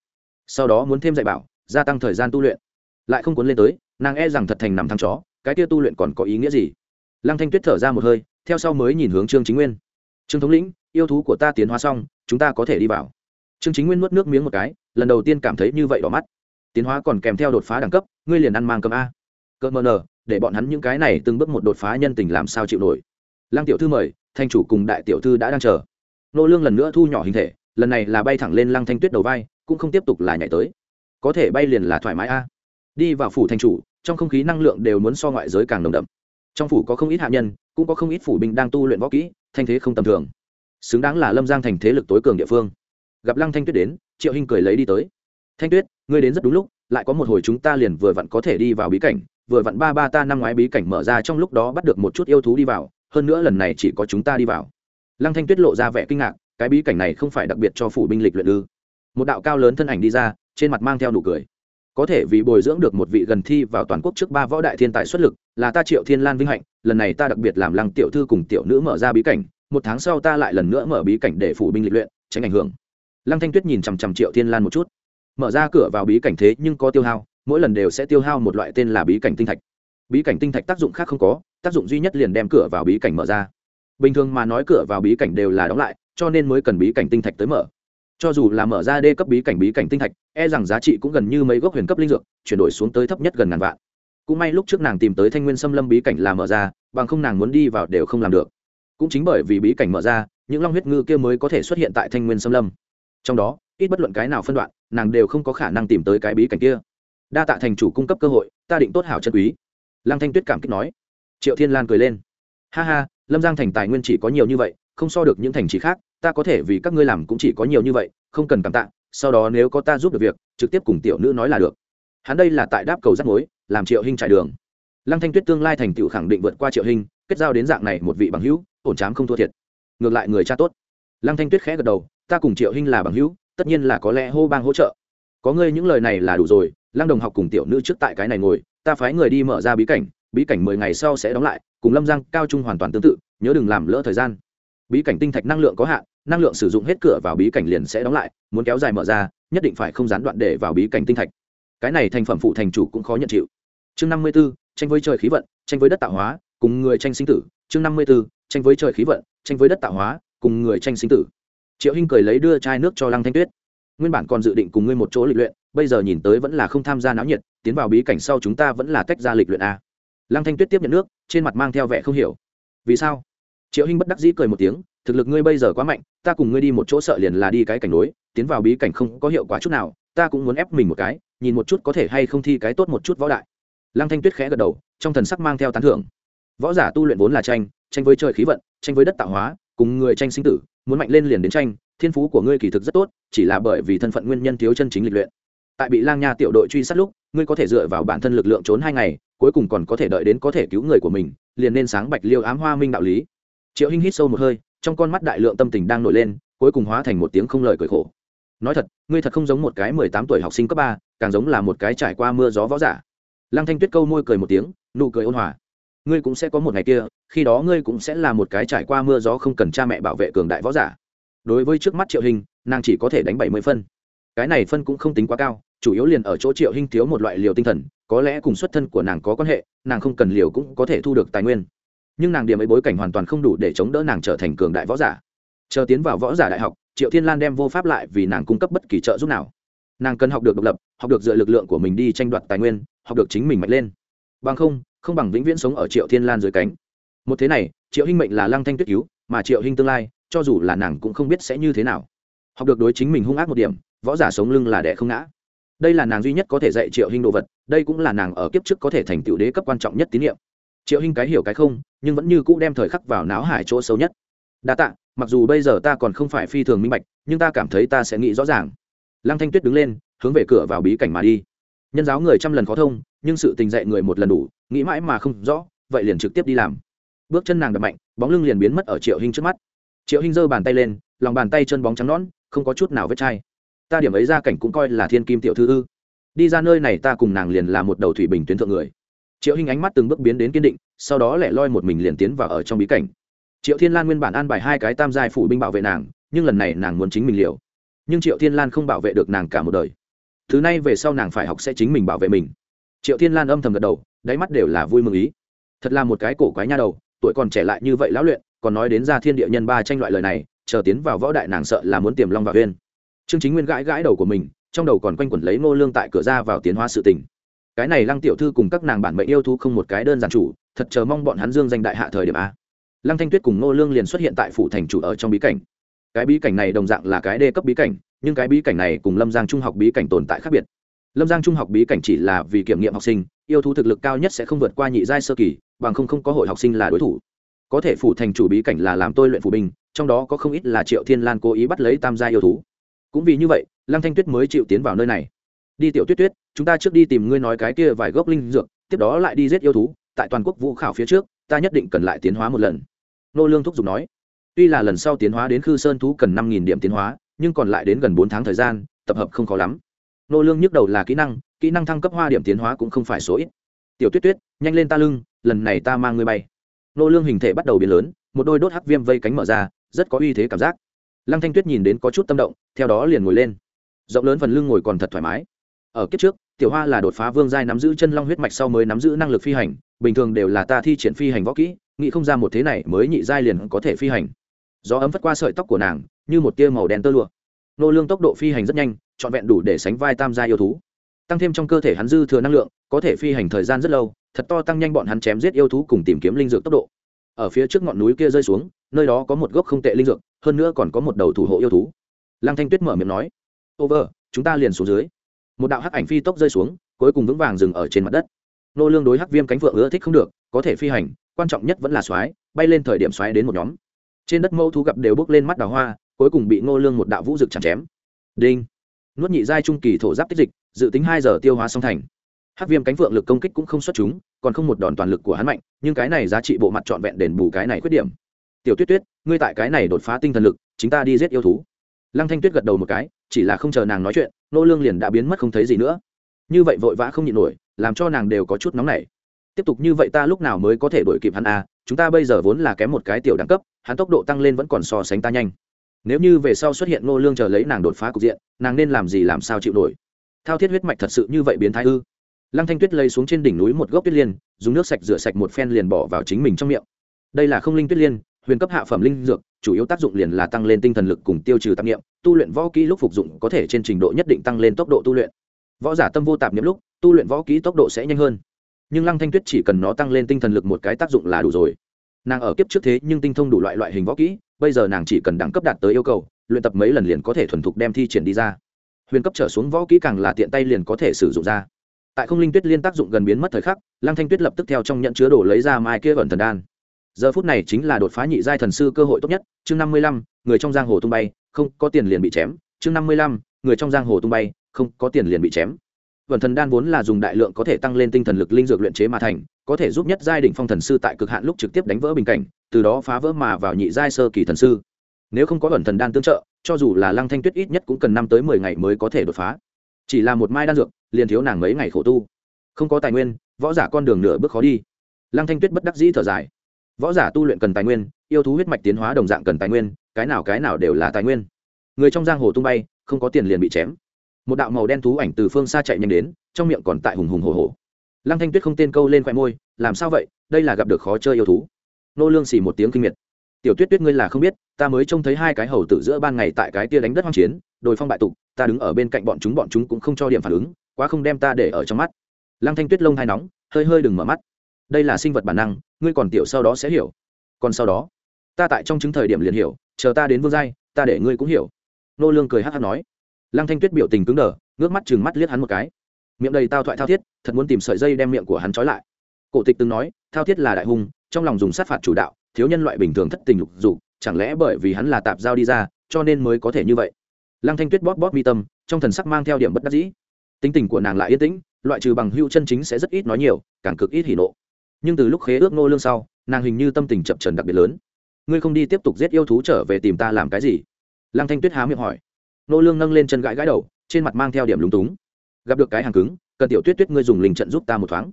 Sau đó muốn thêm dạy bảo, gia tăng thời gian tu luyện. Lại không cuốn lên tới, nàng e rằng thật thành nằm thăng chó, cái kia tu luyện còn có ý nghĩa gì? Lăng thanh tuyết thở ra một hơi, theo sau mới nhìn hướng trương chính nguyên. Trương thống lĩnh, yêu thú của ta tiến hóa xong, chúng ta có thể đi vào. Trương chính nguyên nuốt nước miếng một cái, lần đầu tiên cảm thấy như vậy đỏ mắt. Tiến hóa còn kèm theo đột phá đẳng cấp, ngươi liền ăn mang cầm a. Cơ mờ nở để bọn hắn những cái này từng bước một đột phá nhân tình làm sao chịu nổi. Lăng tiểu thư mời, thanh chủ cùng đại tiểu thư đã đang chờ. Nô lương lần nữa thu nhỏ hình thể, lần này là bay thẳng lên lăng thanh tuyết đầu vai, cũng không tiếp tục là nhảy tới. Có thể bay liền là thoải mái a. Đi vào phủ thanh chủ, trong không khí năng lượng đều muốn so ngoại giới càng nồng đậm. Trong phủ có không ít hạ nhân, cũng có không ít phủ binh đang tu luyện võ kỹ, thanh thế không tầm thường. Xứng đáng là lâm giang thành thế lực tối cường địa phương. Gặp lăng thanh tuyết đến, triệu hinh cười lấy đi tới. Thanh tuyết, ngươi đến rất đúng lúc, lại có một hồi chúng ta liền vừa vặn có thể đi vào bí cảnh vừa vặn ba ba ta năm ngoái bí cảnh mở ra trong lúc đó bắt được một chút yêu thú đi vào, hơn nữa lần này chỉ có chúng ta đi vào. Lăng thanh tuyết lộ ra vẻ kinh ngạc, cái bí cảnh này không phải đặc biệt cho phủ binh lịch luyện ư? Một đạo cao lớn thân ảnh đi ra, trên mặt mang theo nụ cười. Có thể vì bồi dưỡng được một vị gần thi vào toàn quốc trước ba võ đại thiên tài xuất lực, là ta triệu thiên lan vinh hạnh, lần này ta đặc biệt làm lăng tiểu thư cùng tiểu nữ mở ra bí cảnh, một tháng sau ta lại lần nữa mở bí cảnh để phủ binh lịch luyện, tránh ảnh hưởng. Lăng thanh tuyết nhìn chằm chằm triệu thiên lan một chút. Mở ra cửa vào bí cảnh thế nhưng có tiêu hao mỗi lần đều sẽ tiêu hao một loại tên là bí cảnh tinh thạch. Bí cảnh tinh thạch tác dụng khác không có, tác dụng duy nhất liền đem cửa vào bí cảnh mở ra. Bình thường mà nói cửa vào bí cảnh đều là đóng lại, cho nên mới cần bí cảnh tinh thạch tới mở. Cho dù là mở ra đê cấp bí cảnh bí cảnh tinh thạch e rằng giá trị cũng gần như mấy gốc huyền cấp linh dược, chuyển đổi xuống tới thấp nhất gần ngàn vạn. Cũng may lúc trước nàng tìm tới thanh nguyên xâm lâm bí cảnh là mở ra, bằng không nàng muốn đi vào đều không làm được. Cũng chính bởi vì bí cảnh mở ra, những long huyết ngư kia mới có thể xuất hiện tại thanh nguyên xâm lâm. Trong đó, ít bất luận cái nào phân đoạn, nàng đều không có khả năng tìm tới cái bí cảnh kia đa tạ thành chủ cung cấp cơ hội, ta định tốt hảo chân quý. Lăng thanh tuyết cảm kích nói. Triệu thiên lan cười lên. Ha ha, lâm giang thành tài nguyên chỉ có nhiều như vậy, không so được những thành trì khác, ta có thể vì các ngươi làm cũng chỉ có nhiều như vậy, không cần cảm tạ, sau đó nếu có ta giúp được việc, trực tiếp cùng tiểu nữ nói là được. Hắn đây là tại đáp cầu rắt mối, làm triệu hình trải đường. Lăng thanh tuyết tương lai thành tựu khẳng định vượt qua triệu hình kết giao đến dạng này một vị bằng hữu, ổn chám không thua thiệt. Ngược lại người cha tốt. Lăng thanh tuyết khẽ gật đầu, ta cùng triệu hình là bằng hữu, tất nhiên là có lẽ hô bang hỗ trợ có ngươi những lời này là đủ rồi, lăng đồng học cùng tiểu nữ trước tại cái này ngồi, ta phái người đi mở ra bí cảnh bí cảnh mười ngày sau sẽ đóng lại, cùng lâm giang, cao trung hoàn toàn tương tự, nhớ đừng làm lỡ thời gian. Bí cảnh tinh thạch năng lượng có hạn, năng lượng sử dụng hết cửa vào bí cảnh liền sẽ đóng lại, muốn kéo dài mở ra, nhất định phải không gián đoạn để vào bí cảnh tinh thạch. Cái này thành phẩm phụ thành chủ cũng khó nhận chịu. Chương năm mươi b ố tranh với trời khí vận, tranh với đất tạo hóa, cùng người tranh sinh tử. Chương năm mươi b ố tranh với trời khí vận, tranh với đất tạo hóa, cùng người tranh sinh tử. Triệu hinh cười lấy đưa chai nước cho lăng thanh tuyết nguyên bản còn dự định cùng ngươi một chỗ lịch luyện, bây giờ nhìn tới vẫn là không tham gia náo nhiệt, tiến vào bí cảnh sau chúng ta vẫn là tách ra lịch luyện a. Lăng thanh tuyết tiếp nhận nước, trên mặt mang theo vẻ không hiểu. Vì sao? Triệu hinh bất đắc dĩ cười một tiếng, thực lực ngươi bây giờ quá mạnh, ta cùng ngươi đi một chỗ sợ liền là đi cái cảnh đối tiến vào bí cảnh không có hiệu quả chút nào, ta cũng muốn ép mình một cái, nhìn một chút có thể hay không thi cái tốt một chút võ đại. Lăng thanh tuyết khẽ gật đầu, trong thần sắc mang theo tán thưởng. Võ giả tu luyện vốn là tranh tranh với trời khí vận, tranh với đất tạo hóa, cùng người tranh sinh tử, muốn mạnh lên liền đến tranh thiên phú của ngươi kỳ thực rất tốt, chỉ là bởi vì thân phận nguyên nhân thiếu chân chính lịch luyện. Tại bị lang nha tiểu đội truy sát lúc, ngươi có thể dựa vào bản thân lực lượng trốn hai ngày, cuối cùng còn có thể đợi đến có thể cứu người của mình, liền nên sáng bạch liêu ám hoa minh đạo lý. Triệu hinh hít sâu một hơi, trong con mắt đại lượng tâm tình đang nổi lên, cuối cùng hóa thành một tiếng không lời cười khổ. Nói thật, ngươi thật không giống một cái mười tám tuổi học sinh cấp ba, càng giống là một cái trải qua mưa gió võ giả. Lăng thanh tuyết câu môi cười một tiếng, nụ cười ôn hòa. Ngươi cũng sẽ có một ngày kia, khi đó ngươi cũng sẽ là một cái trải qua mưa gió không cần cha mẹ bảo vệ cường đại võ giả đối với trước mắt triệu hình, nàng chỉ có thể đánh bảy mươi phân. Cái này phân cũng không tính quá cao, chủ yếu liền ở chỗ triệu hình thiếu một loại liều tinh thần, có lẽ cùng xuất thân của nàng có quan hệ, nàng không cần liều cũng có thể thu được tài nguyên. Nhưng nàng điểm ấy bối cảnh hoàn toàn không đủ để chống đỡ nàng trở thành cường đại võ giả. Chờ tiến vào võ giả đại học, triệu thiên lan đem vô pháp lại vì nàng cung cấp bất kỳ trợ giúp nào. Nàng cần học được độc lập, học được dựa lực lượng của mình đi tranh đoạt tài nguyên, học được chính mình mạnh lên. Bằng không không bằng vĩnh viễn sống ở triệu thiên lan dưới cánh. Một thế này, triệu hinh mệnh là lăng thanh tuyết cứu, mà triệu hinh tương lai cho dù là nàng cũng không biết sẽ như thế nào. Học được đối chính mình hung ác một điểm, võ giả sống lưng là đẻ không ngã. Đây là nàng duy nhất có thể dạy triệu hinh đồ vật, đây cũng là nàng ở kiếp trước có thể thành tựu đế cấp quan trọng nhất tín nhiệm triệu hinh cái hiểu cái không, nhưng vẫn như cũ đem thời khắc vào náo hải chỗ xấu nhất. Đa tạ, mặc dù bây giờ ta còn không phải phi thường minh bạch, nhưng ta cảm thấy ta sẽ nghĩ rõ ràng. Lăng thanh tuyết đứng lên, hướng về cửa vào bí cảnh mà đi. Nhân giáo người trăm lần khó thông, nhưng sự tình dạy người một lần đủ, nghĩ mãi mà không rõ, vậy liền trực tiếp đi làm. Bước chân nàng đập mạnh, bóng lưng liền biến mất ở triệu hinh trước mắt triệu hinh giơ bàn tay lên, lòng bàn tay chân bóng trắng nõn, không có chút nào vết chai. Ta điểm ấy ra cảnh cũng coi là thiên kim tiểu thư ư. Đi ra nơi này ta cùng nàng liền là một đầu thủy bình tuyến thượng người. Triệu hinh ánh mắt từng bước biến đến kiên định, sau đó lại loi một mình liền tiến vào ở trong bí cảnh. Triệu thiên lan nguyên bản an bài hai cái tam giai phủ binh bảo vệ nàng, nhưng lần này nàng muốn chính mình liều. Nhưng triệu thiên lan không bảo vệ được nàng cả một đời. Thứ này về sau nàng phải học sẽ chính mình bảo vệ mình. Triệu thiên lan âm thầm gật đầu, đáy mắt đều là vui mừng ý. Thật là một cái cổ quái nha đầu, tuổi còn trẻ lại như vậy lão luyện còn nói đến ra thiên địa nhân ba tranh loại lời này, chờ tiến vào võ đại nàng sợ là muốn tiềm long và huyên. Trương chính nguyên gãi gãi đầu của mình, trong đầu còn quanh quẩn lấy ngô lương tại cửa ra vào tiến hóa sự tình. Cái này lăng tiểu thư cùng các nàng bản mệnh yêu thú không một cái đơn giản chủ, thật chờ mong bọn hắn dương danh đại hạ thời điểm a. Lăng thanh tuyết cùng ngô lương liền xuất hiện tại phủ thành chủ ở trong bí cảnh. Cái bí cảnh này đồng dạng là cái đê cấp bí cảnh, nhưng cái bí cảnh này cùng lâm giang trung học bí cảnh tồn tại khác biệt. Lâm giang trung học bí cảnh chỉ là vì kiểm nghiệm học sinh, yêu thú thực lực cao nhất sẽ không vượt qua nhị giai sơ kỳ, bằng không không có hội học sinh là đối thủ có thể phủ thành chủ bí cảnh là làm tôi luyện phủ binh, trong đó có không ít là triệu thiên lan cố ý bắt lấy tam gia yêu thú. Cũng vì như vậy, lăng thanh tuyết mới chịu tiến vào nơi này. Đi tiểu tuyết tuyết, chúng ta trước đi tìm ngươi nói cái kia vài gốc linh dược, tiếp đó lại đi giết yêu thú, tại toàn quốc vũ khảo phía trước, ta nhất định cần lại tiến hóa một lần. Nô lương thúc giục nói. Tuy là lần sau tiến hóa đến khư sơn thú cần năm nghìn điểm tiến hóa, nhưng còn lại đến gần bốn tháng thời gian, tập hợp không khó lắm. Nô lương nhức đầu là kỹ năng kỹ năng thăng cấp hoa điểm tiến hóa cũng không phải số ít. Tiểu tuyết tuyết, nhanh lên ta lưng, lần này ta mang ngươi bay nô lương hình thể bắt đầu biến lớn, một đôi đốt hắc viêm vây cánh mở ra, rất có uy thế cảm giác. Lăng thanh tuyết nhìn đến có chút tâm động, theo đó liền ngồi lên. Rộng lớn phần lưng ngồi còn thật thoải mái. Ở kiếp trước, tiểu hoa là đột phá vương giai nắm giữ chân long huyết mạch sau mới nắm giữ năng lực phi hành, bình thường đều là ta thi triển phi hành võ kỹ, nghĩ không ra một thế này mới nhị giai liền có thể phi hành. Gió ấm vất qua sợi tóc của nàng, như một tia màu đen tơ lụa. Nô lương tốc độ phi hành rất nhanh, trọn vẹn đủ để sánh vai tam gia yêu thú. Tăng thêm trong cơ thể hắn dư thừa năng lượng, có thể phi hành thời gian rất lâu thật to tăng nhanh bọn hắn chém giết yêu thú cùng tìm kiếm linh dược tốc độ. Ở phía trước ngọn núi kia rơi xuống, nơi đó có một gốc không tệ linh dược, hơn nữa còn có một đầu thủ hộ yêu thú. Lăng thanh tuyết mở miệng nói, over, chúng ta liền xuống dưới. Một đạo hắc ảnh phi tốc rơi xuống, cuối cùng vững vàng dừng ở trên mặt đất. Nô lương đối hắc viêm cánh phượng ưa thích không được, có thể phi hành, quan trọng nhất vẫn là xoáy bay lên thời điểm xoáy đến một nhóm. Trên đất mâu thú gặp đều bước lên mắt đào hoa, cuối cùng bị nô lương một đạo vũ dực chẳng chém. Đinh. Nuốt nhị giai trung kỳ thổ giáp tích dịch, dự tính hai giờ tiêu hóa xong thành hắc viêm cánh phượng lực công kích cũng không xuất chúng, còn không một đòn toàn lực của hắn mạnh, nhưng cái này giá trị bộ mặt trọn vẹn đền bù cái này khuyết điểm. Tiểu tuyết tuyết, ngươi tại cái này đột phá tinh thần lực, chính ta đi giết yêu thú. Lăng thanh tuyết gật đầu một cái, chỉ là không chờ nàng nói chuyện, nô lương liền đã biến mất không thấy gì nữa. Như vậy vội vã không nhịn nổi, làm cho nàng đều có chút nóng nảy. Tiếp tục như vậy ta lúc nào mới có thể đuổi kịp hắn à chúng ta bây giờ vốn là kém một cái tiểu đẳng cấp, hắn tốc độ tăng lên vẫn còn so sánh ta nhanh. Nếu như về sau xuất hiện nô lương chờ lấy nàng đột phá cục diện, nàng nên làm gì làm sao chịu nổi? Thao thiết huyết mạch thật sự như vậy biến thái ư? Lăng thanh tuyết lấy xuống trên đỉnh núi một gốc tuyết liên, dùng nước sạch rửa sạch một phen liền bỏ vào chính mình trong miệng. Đây là không linh tuyết liên, huyền cấp hạ phẩm linh dược, chủ yếu tác dụng liền là tăng lên tinh thần lực cùng tiêu trừ tạp niệm, tu luyện võ kỹ lúc phục dụng có thể trên trình độ nhất định tăng lên tốc độ tu luyện. Võ giả tâm vô tạp niệm lúc, tu luyện võ kỹ tốc độ sẽ nhanh hơn. Nhưng lăng thanh tuyết chỉ cần nó tăng lên tinh thần lực một cái tác dụng là đủ rồi. Nàng ở kiếp trước thế nhưng tinh thông đủ loại loại hình võ kỹ, bây giờ nàng chỉ cần đẳng cấp đạt tới yêu cầu, luyện tập mấy lần liền có thể thuần thục đem thi triển đi ra. Huyền cấp trở xuống võ kỹ càng là tiện tay liền có thể sử dụng ra tại không linh tuyết liên tác dụng gần biến mất thời khắc, lăng thanh tuyết lập tức theo trong nhận chứa đồ lấy ra mai kia ẩn thần đan. Giờ phút này chính là đột phá nhị giai thần sư cơ hội tốt nhất, chương năm mươi lăm, người trong giang hồ tung bay, không có tiền liền bị chém, chương năm mươi lăm, người trong giang hồ tung bay, không có tiền liền bị chém. Vần thần đan vốn là dùng đại lượng có thể tăng lên tinh thần lực linh dược luyện chế mà thành, có thể giúp nhất giai đỉnh phong thần sư tại cực hạn lúc trực tiếp đánh vỡ bình cảnh, từ đó phá vỡ mà vào nhị giai sơ kỳ thần sư. Nếu không có vần thần đan tương trợ, cho dù là lăng thanh tuyết ít nhất cũng cần năm tới mười ngày mới có thể đột phá. Chỉ là một mai đan dược liền thiếu nàng mấy ngày khổ tu. Không có tài nguyên, võ giả con đường nửa bước khó đi. Lăng thanh tuyết bất đắc dĩ thở dài. Võ giả tu luyện cần tài nguyên, yêu thú huyết mạch tiến hóa đồng dạng cần tài nguyên, cái nào cái nào đều là tài nguyên. Người trong giang hồ tung bay, không có tiền liền bị chém. Một đạo màu đen thú ảnh từ phương xa chạy nhanh đến, trong miệng còn tại hùng hùng hồ hồ lăng thanh tuyết không tên câu lên khoe môi, làm sao vậy? Đây là gặp được khó chơi yêu thú. Nô lương xì một tiếng kinh miệt. Tiểu tuyết tuyết ngươi là không biết, ta mới trông thấy hai cái hầu tử giữa ban ngày tại cái tia đánh đất hoang chiến, đồi phong bại tục, ta đứng ở bên cạnh bọn chúng bọn chúng cũng không cho điểm phản ứng quá không đem ta để ở trong mắt. Lăng thanh tuyết lông hai nóng, hơi hơi đừng mở mắt. Đây là sinh vật bản năng, ngươi còn tiểu sau đó sẽ hiểu. Còn sau đó, ta tại trong chứng thời điểm liền hiểu, chờ ta đến vương giai, ta để ngươi cũng hiểu. Nô lương cười hắc hắc nói. Lăng thanh tuyết biểu tình cứng đờ, ngước mắt chừng mắt liếc hắn một cái. Miệng đầy tao thoại thao thiết, thật muốn tìm sợi dây đem miệng của hắn trói lại. Cổ tịch từng nói, thao thiết là đại hung, trong lòng dùng sát phạt chủ đạo, thiếu nhân loại bình thường thất tình lục dục, chẳng lẽ bởi vì hắn là tạp giao đi ra, cho nên mới có thể như vậy? Lăng thanh tuyết bóp bóp mi tâm, trong thần sắc mang theo điểm bất đắc dĩ tính tình của nàng lại yên tĩnh, loại trừ bằng hưu chân chính sẽ rất ít nói nhiều, càng cực ít hỉ nộ. Nhưng từ lúc khế ước nô lương sau, nàng hình như tâm tình chập trần đặc biệt lớn. Ngươi không đi tiếp tục giết yêu thú trở về tìm ta làm cái gì? Lăng thanh tuyết há miệng hỏi. Nô lương nâng lên chân gãi gãi đầu, trên mặt mang theo điểm lúng túng. Gặp được cái hàng cứng, cần tiểu tuyết tuyết ngươi dùng linh trận giúp ta một thoáng.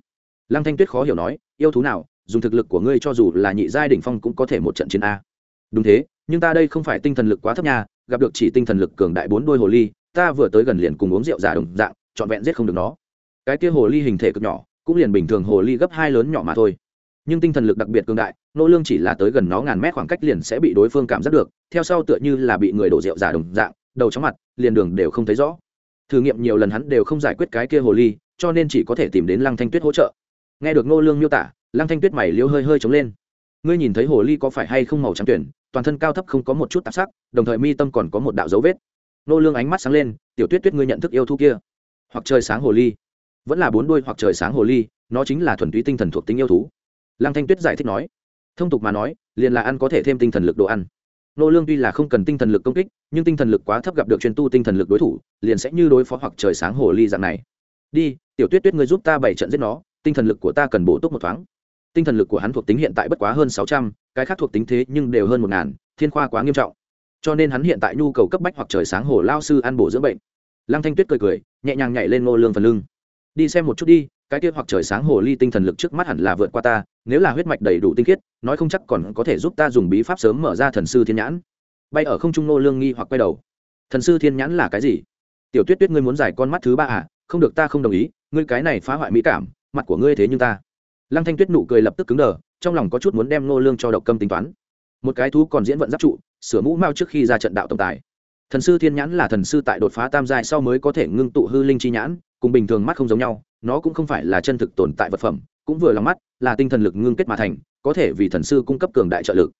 Lăng thanh tuyết khó hiểu nói, yêu thú nào, dùng thực lực của ngươi cho dù là nhị giai đỉnh phong cũng có thể một trận chiến a. Đúng thế, nhưng ta đây không phải tinh thần lực quá thấp nha, gặp được chỉ tinh thần lực cường đại bốn đôi hồ ly, ta vừa tới gần liền cùng uống rượu giả đồng dạng trọn vẹn giết không được nó. Cái kia hồ ly hình thể cực nhỏ, cũng liền bình thường hồ ly gấp hai lớn nhỏ mà thôi. Nhưng tinh thần lực đặc biệt cường đại nô lương chỉ là tới gần nó ngàn mét khoảng cách liền sẽ bị đối phương cảm giác được, theo sau tựa như là bị người đổ rượu giả đồng dạng, đầu chóng mặt, liền đường đều không thấy rõ. Thử nghiệm nhiều lần hắn đều không giải quyết cái kia hồ ly, cho nên chỉ có thể tìm đến lăng thanh tuyết hỗ trợ. Nghe được nô lương miêu tả, lăng thanh tuyết mày liêu hơi hơi chống lên. Ngươi nhìn thấy hồ ly có phải hay không màu trắng tuyển, toàn thân cao thấp không có một chút tạp sắc, đồng thời mi tâm còn có một đạo dấu vết. Nô lương ánh mắt sáng lên, tiểu tuyết tuyết ngươi nhận thức yêu thú kia? Hoặc trời sáng hồ ly. Vẫn là bốn đuôi hoặc trời sáng hồ ly, nó chính là thuần túy tinh thần thuộc tính yêu thú. Lăng thanh tuyết giải thích nói. Thông tục mà nói, liền là ăn có thể thêm tinh thần lực đồ ăn. Nô lương tuy là không cần tinh thần lực công kích, nhưng tinh thần lực quá thấp gặp được chuyên tu tinh thần lực đối thủ, liền sẽ như đối phó hoặc trời sáng hồ ly dạng này. Đi, tiểu tuyết tuyết ngươi giúp ta bảy trận giết nó, tinh thần lực của ta cần bổ túc một thoáng. Tinh thần lực của hắn thuộc tính hiện tại bất quá hơn sáu trăm, cái khác thuộc tính thế nhưng đều hơn một ngàn, thiên khoa quá nghiêm trọng. Cho nên hắn hiện tại nhu cầu cấp bách hoặc trời sáng hồ lao sư ăn bổ dưỡng bệnh lăng thanh tuyết cười cười, nhẹ nhàng nhảy lên ngô lương phần lưng. Đi xem một chút đi, cái kia hoặc trời sáng hồ ly tinh thần lực trước mắt hẳn là vượt qua ta, nếu là huyết mạch đầy đủ tinh khiết, nói không chắc còn có thể giúp ta dùng bí pháp sớm mở ra thần sư thiên nhãn. Bay ở không trung nô lương nghi hoặc quay đầu. Thần sư thiên nhãn là cái gì? Tiểu tuyết tuyết ngươi muốn giải con mắt thứ ba à? Không được ta không đồng ý, ngươi cái này phá hoại mỹ cảm, mặt của ngươi thế nhưng ta. Lăng thanh tuyết nụ cười lập tức cứng đờ, trong lòng có chút muốn đem nô lương cho độc câm tính toán. Một cái thú còn diễn vận giáp trụ, sửa mũ mao trước khi ra trận đạo tổng tài thần sư thiên nhãn là thần sư tại đột phá tam giai sau mới có thể ngưng tụ hư linh chi nhãn, cùng bình thường mắt không giống nhau, nó cũng không phải là chân thực tồn tại vật phẩm, cũng vừa lòng mắt, là tinh thần lực ngưng kết mà thành, có thể vì thần sư cung cấp cường đại trợ lực.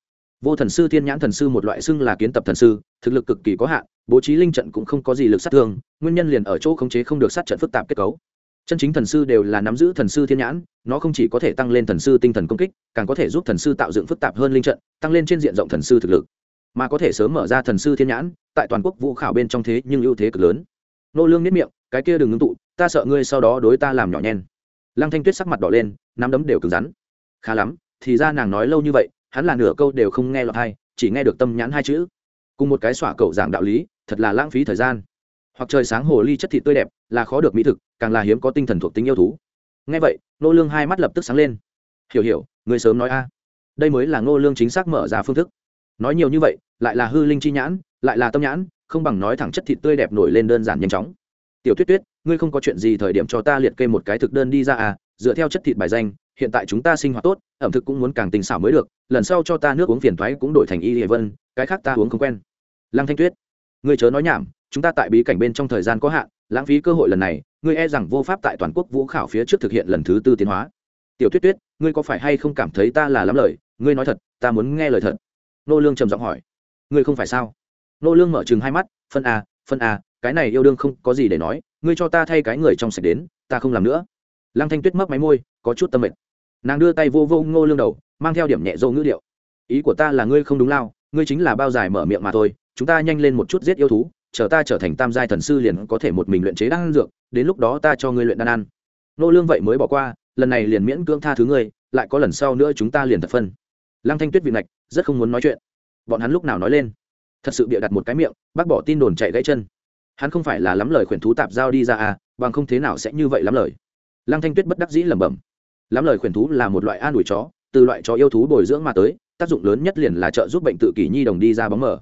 Vô thần sư thiên nhãn thần sư một loại xưng là kiến tập thần sư, thực lực cực kỳ có hạn, bố trí linh trận cũng không có gì lực sát thương, nguyên nhân liền ở chỗ khống chế không được sát trận phức tạp kết cấu. Chân chính thần sư đều là nắm giữ thần sư thiên nhãn, nó không chỉ có thể tăng lên thần sư tinh thần công kích, càng có thể giúp thần sư tạo dựng phức tạp hơn linh trận, tăng lên trên diện rộng thần sư thực lực mà có thể sớm mở ra thần sư thiên nhãn, tại toàn quốc vũ khảo bên trong thế nhưng ưu thế cực lớn. Nô lương nếp miệng, cái kia đừng ngưng tụ, ta sợ ngươi sau đó đối ta làm nhỏ nhen. Lăng thanh tuyết sắc mặt đỏ lên, nắm đấm đều cứng rắn. Khá lắm, thì ra nàng nói lâu như vậy, hắn là nửa câu đều không nghe lọt hay chỉ nghe được tâm nhãn hai chữ. Cùng một cái xỏa cậu giảng đạo lý, thật là lãng phí thời gian. Hoặc trời sáng hồ ly chất thịt tươi đẹp, là khó được mỹ thực, càng là hiếm có tinh thần thuộc tính yêu thú. Nghe vậy, nô lương hai mắt lập tức sáng lên. Hiểu hiểu người sớm nói a. Đây mới là nô lương chính xác mở ra phương thức nói nhiều như vậy, lại là hư linh chi nhãn, lại là tâm nhãn, không bằng nói thẳng chất thịt tươi đẹp nổi lên đơn giản nhanh chóng. Tiểu tuyết tuyết, ngươi không có chuyện gì thời điểm cho ta liệt kê một cái thực đơn đi ra à dựa theo chất thịt bài danh, hiện tại chúng ta sinh hoạt tốt, ẩm thực cũng muốn càng tình xảo mới được, lần sau cho ta nước uống phiền thoái cũng đổi thành y hệ vân, cái khác ta uống không quen. Lăng thanh tuyết, ngươi chớ nói nhảm, chúng ta tại bí cảnh bên trong thời gian có hạn, lãng phí cơ hội lần này, ngươi e rằng vô pháp tại toàn quốc vũ khảo phía trước thực hiện lần thứ tư tiến hóa. Tiểu tuyết tuyết, ngươi có phải hay không cảm thấy ta là lắm lời, ngươi nói thật, ta muốn nghe lời thật nô lương trầm giọng hỏi. Ngươi không phải sao? Nô lương mở chừng hai mắt, phân a phân a cái này yêu đương không có gì để nói, ngươi cho ta thay cái người trong sạch đến, ta không làm nữa. Lăng thanh tuyết mấp máy môi, có chút tâm mệt. Nàng đưa tay vô vô ngô lương đầu, mang theo điểm nhẹ dâu ngữ điệu. Ý của ta là ngươi không đúng lao, ngươi chính là bao dài mở miệng mà thôi, chúng ta nhanh lên một chút giết yêu thú, chờ ta trở thành tam giai thần sư liền có thể một mình luyện chế đan dược, đến lúc đó ta cho ngươi luyện đan ăn. Nô lương vậy mới bỏ qua, lần này liền miễn cưỡng tha thứ ngươi, lại có lần sau nữa chúng ta liền thật phân. Lăng thanh tuyết vị ngạch rất không muốn nói chuyện. Bọn hắn lúc nào nói lên, thật sự bịa đặt một cái miệng, bác bỏ tin đồn chạy gãy chân. Hắn không phải là lắm lời khuyển thú tạp giao đi ra à bằng không thế nào sẽ như vậy lắm lời. Lăng thanh tuyết bất đắc dĩ lẩm bẩm. Lắm lời khuyển thú là một loại an ủi chó, từ loại chó yêu thú bồi dưỡng mà tới, tác dụng lớn nhất liền là trợ giúp bệnh tự kỷ nhi đồng đi ra bóng mở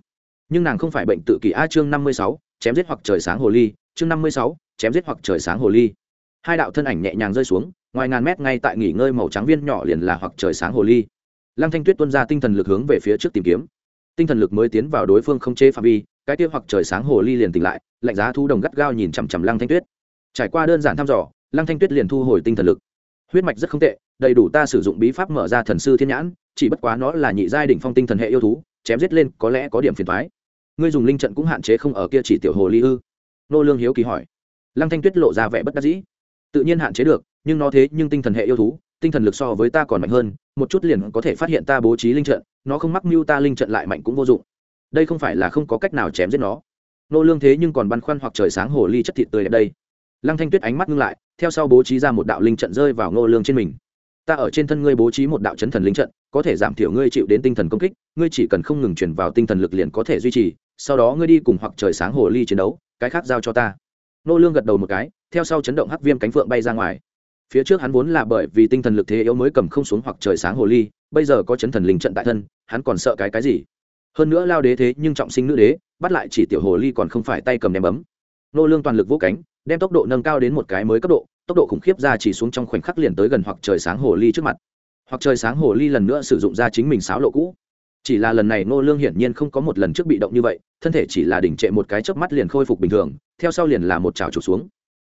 nhưng nàng không phải bệnh tự kỷ a chương năm mươi sáu, chém giết hoặc trời sáng hồ ly, chương năm mươi sáu, chém giết hoặc trời sáng hồ ly. Hai đạo thân ảnh nhẹ nhàng rơi xuống, ngoài ngàn mét ngay tại nghỉ ngơi màu trắng viên nhỏ liền là hoặc trời sáng hồ ly lăng thanh tuyết tuân ra tinh thần lực hướng về phía trước tìm kiếm. Tinh thần lực mới tiến vào đối phương không chế phạm vi, cái kia hoặc trời sáng hồ ly liền tỉnh lại, lạnh giá thu đồng gắt gao nhìn chằm chằm lăng thanh tuyết. Trải qua đơn giản thăm dò, lăng thanh tuyết liền thu hồi tinh thần lực. Huyết mạch rất không tệ, đầy đủ ta sử dụng bí pháp mở ra thần sư thiên nhãn, chỉ bất quá nó là nhị giai đỉnh phong tinh thần hệ yêu thú, chém giết lên có lẽ có điểm phiền thoái ngươi dùng linh trận cũng hạn chế không ở kia chỉ tiểu hồ ly ư? Nô lương hiếu kỳ hỏi. Lăng thanh tuyết lộ ra vẻ bất đắc dĩ. Tự nhiên hạn chế được, nhưng nó thế nhưng tinh thần hệ yêu thú tinh thần lực so với ta còn mạnh hơn, một chút liền có thể phát hiện ta bố trí linh trận, nó không mắc mưu ta linh trận lại mạnh cũng vô dụng. Đây không phải là không có cách nào chém giết nó. Nô lương thế nhưng còn băn khoăn hoặc trời sáng hồ ly chất thịt tươi đẹp đây. Lăng thanh tuyết ánh mắt ngưng lại, theo sau bố trí ra một đạo linh trận rơi vào nô lương trên mình. Ta ở trên thân ngươi bố trí một đạo chấn thần linh trận, có thể giảm thiểu ngươi chịu đến tinh thần công kích, ngươi chỉ cần không ngừng chuyển vào tinh thần lực liền có thể duy trì, sau đó ngươi đi cùng hoặc trời sáng hồ ly chiến đấu, cái khác giao cho ta. Nô lương gật đầu một cái, theo sau chấn động hắc viêm cánh phượng bay ra ngoài phía trước hắn vốn là bởi vì tinh thần lực thế yếu mới cầm không xuống hoặc trời sáng hồ ly, bây giờ có chấn thần linh trận tại thân, hắn còn sợ cái cái gì? Hơn nữa lao đế thế nhưng trọng sinh nữ đế, bắt lại chỉ tiểu hồ ly còn không phải tay cầm đem bấm. Nô lương toàn lực vỗ cánh, đem tốc độ nâng cao đến một cái mới cấp độ, tốc độ khủng khiếp ra chỉ xuống trong khoảnh khắc liền tới gần hoặc trời sáng hồ ly trước mặt. Hoặc trời sáng hồ ly lần nữa sử dụng ra chính mình sáo lộ cũ. Chỉ là lần này nô lương hiển nhiên không có một lần trước bị động như vậy, thân thể chỉ là đỉnh trệ một cái chớp mắt liền khôi phục bình thường, theo sau liền là một chảo chụp xuống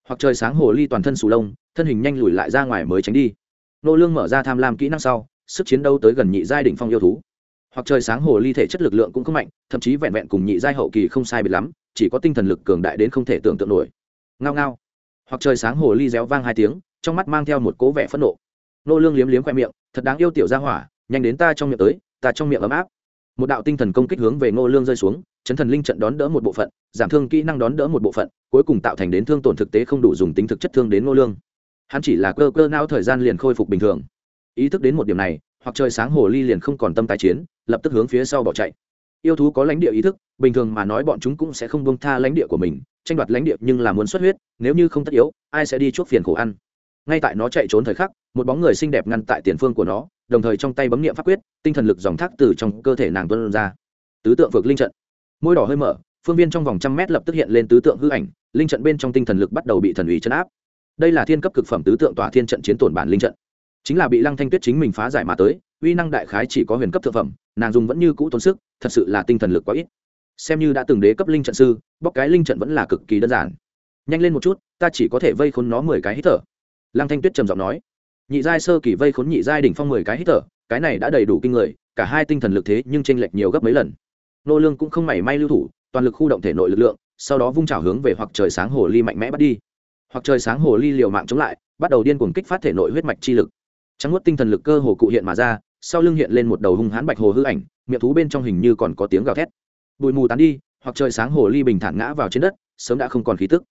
hoặc trời sáng hồ ly toàn thân sù lông, thân hình nhanh lùi lại ra ngoài mới tránh đi. Nô lương mở ra tham lam kỹ năng sau, sức chiến đấu tới gần nhị giai đỉnh phong yêu thú. Hoặc trời sáng hồ ly thể chất lực lượng cũng không mạnh, thậm chí vẹn vẹn cùng nhị giai hậu kỳ không sai biệt lắm, chỉ có tinh thần lực cường đại đến không thể tưởng tượng nổi. Ngao ngao. Hoặc trời sáng hồ ly réo vang hai tiếng, trong mắt mang theo một cố vẻ phẫn nộ. Nô lương liếm liếm khoe miệng, thật đáng yêu tiểu gia hỏa, nhanh đến ta trong miệng tới, ta trong miệng ấm áp một đạo tinh thần công kích hướng về ngô lương rơi xuống, chấn thần linh trận đón đỡ một bộ phận, giảm thương kỹ năng đón đỡ một bộ phận, cuối cùng tạo thành đến thương tổn thực tế không đủ dùng tính thực chất thương đến ngô lương. Hắn chỉ là cơ cơ não thời gian liền khôi phục bình thường. Ý thức đến một điểm này, hoặc trời sáng hồ ly liền không còn tâm tái chiến, lập tức hướng phía sau bỏ chạy. Yêu thú có lãnh địa ý thức, bình thường mà nói bọn chúng cũng sẽ không buông tha lãnh địa của mình, tranh đoạt lãnh địa nhưng là muốn xuất huyết, nếu như không tất yếu, ai sẽ đi chuốc phiền khổ ăn? Ngay tại nó chạy trốn thời khắc, một bóng người xinh đẹp ngăn tại tiền phương của nó, đồng thời trong tay bấm nghiệm pháp quyết, tinh thần lực dòng thác từ trong cơ thể nàng tuân ra. Tứ tượng vượt linh trận. Môi đỏ hơi mở, phương viên trong vòng trăm mét lập tức hiện lên tứ tượng hư ảnh, linh trận bên trong tinh thần lực bắt đầu bị thần ủy chấn áp. Đây là thiên cấp cực phẩm tứ tượng tỏa thiên trận chiến tổn bản linh trận. Chính là bị lăng thanh tuyết chính mình phá giải mà tới, uy năng đại khái chỉ có huyền cấp thượng phẩm, nàng dùng vẫn như cũ tốn sức, thật sự là tinh thần lực quá ít. Xem như đã từng đế cấp linh trận sư bóc cái linh trận vẫn là cực kỳ đơn giản. Nhanh lên một chút, ta chỉ có thể vây khốn nó mười cái hít thở lăng thanh tuyết trầm giọng nói, nhị giai sơ kỳ vây khốn nhị giai đỉnh phong mười cái hít thở, cái này đã đầy đủ kinh người, cả hai tinh thần lực thế nhưng tranh lệch nhiều gấp mấy lần. Nô lương cũng không mảy may lưu thủ, toàn lực khu động thể nội lực lượng, sau đó vung chảo hướng về hoặc trời sáng hồ ly mạnh mẽ bắt đi. Hoặc trời sáng hồ ly liều mạng chống lại, bắt đầu điên cuồng kích phát thể nội huyết mạch chi lực. Trắng nuốt tinh thần lực cơ hồ cụ hiện mà ra, sau lưng hiện lên một đầu hung hãn bạch hồ hư ảnh, miệng thú bên trong hình như còn có tiếng gào thét. Bụi mù tán đi, hoặc trời sáng hồ ly bình thản ngã vào trên đất, sớm đã không còn khí tức.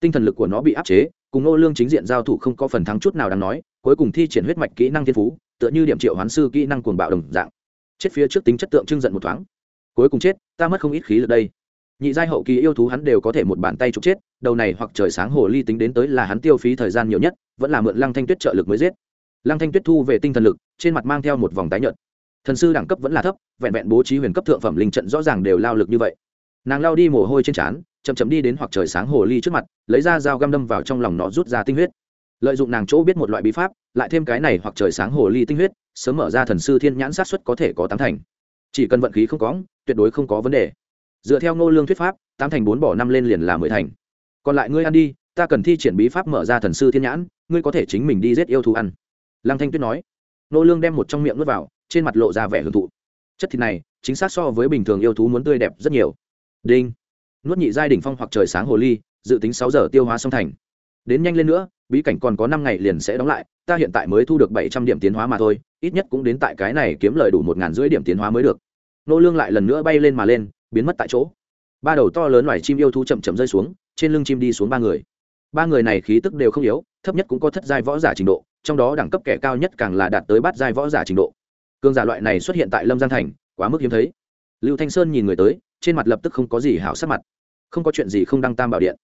Tinh thần lực của nó bị áp chế cùng nô lương chính diện giao thủ không có phần thắng chút nào đáng nói, cuối cùng thi triển huyết mạch kỹ năng thiên phú, tựa như điểm triệu hoán sư kỹ năng cuồng bạo đồng dạng. Chết phía trước tính chất tượng trưng giận một thoáng. Cuối cùng chết, ta mất không ít khí lực đây. Nhị giai hậu kỳ yêu thú hắn đều có thể một bàn tay trục chết, đầu này hoặc trời sáng hồ ly tính đến tới là hắn tiêu phí thời gian nhiều nhất, vẫn là mượn lăng thanh tuyết trợ lực mới giết. Lăng thanh tuyết thu về tinh thần lực, trên mặt mang theo một vòng tái nhợt. Thần sư đẳng cấp vẫn là thấp, vẹn vẹn bố trí huyền cấp thượng phẩm linh trận rõ ràng đều lao lực như vậy. Nàng lao đi mồ hôi trên trán chậm chậm đi đến hoặc trời sáng hồ ly trước mặt, lấy ra dao găm đâm vào trong lòng nó rút ra tinh huyết. Lợi dụng nàng chỗ biết một loại bí pháp, lại thêm cái này hoặc trời sáng hồ ly tinh huyết, sớm mở ra thần sư thiên nhãn sát xuất có thể có tám thành. Chỉ cần vận khí không có tuyệt đối không có vấn đề. Dựa theo ngô lương thuyết pháp, tám thành bốn bỏ năm lên liền là mười thành. Còn lại ngươi ăn đi, ta cần thi triển bí pháp mở ra thần sư thiên nhãn, ngươi có thể chính mình đi giết yêu thú ăn. Lăng thanh tuyết nói. Ngô lương đem một trong miệng nuốt vào, trên mặt lộ ra vẻ hưởng thụ. Chất thịt này, chính xác so với bình thường yêu thú muốn tươi đẹp rất nhiều. Đinh nuốt nhị giai đỉnh phong hoặc trời sáng hồ ly, dự tính sáu giờ tiêu hóa xong thành. Đến nhanh lên nữa, bí cảnh còn có năm ngày liền sẽ đóng lại, ta hiện tại mới thu được bảy trăm điểm tiến hóa mà thôi, ít nhất cũng đến tại cái này kiếm lời đủ một ngàn rưỡi điểm tiến hóa mới được. Nô lương lại lần nữa bay lên mà lên, biến mất tại chỗ. Ba đầu to lớn loài chim yêu thú chậm chậm rơi xuống, trên lưng chim đi xuống ba người. Ba người này khí tức đều không yếu, thấp nhất cũng có thất giai võ giả trình độ, trong đó đẳng cấp kẻ cao nhất càng là đạt tới bát giai võ giả trình độ. Cương giả loại này xuất hiện tại lâm giang thành, quá mức hiếm thấy. Lưu thanh sơn nhìn người tới trên mặt lập tức không có gì hảo sắc mặt. Không có chuyện gì không đăng tam bảo điện.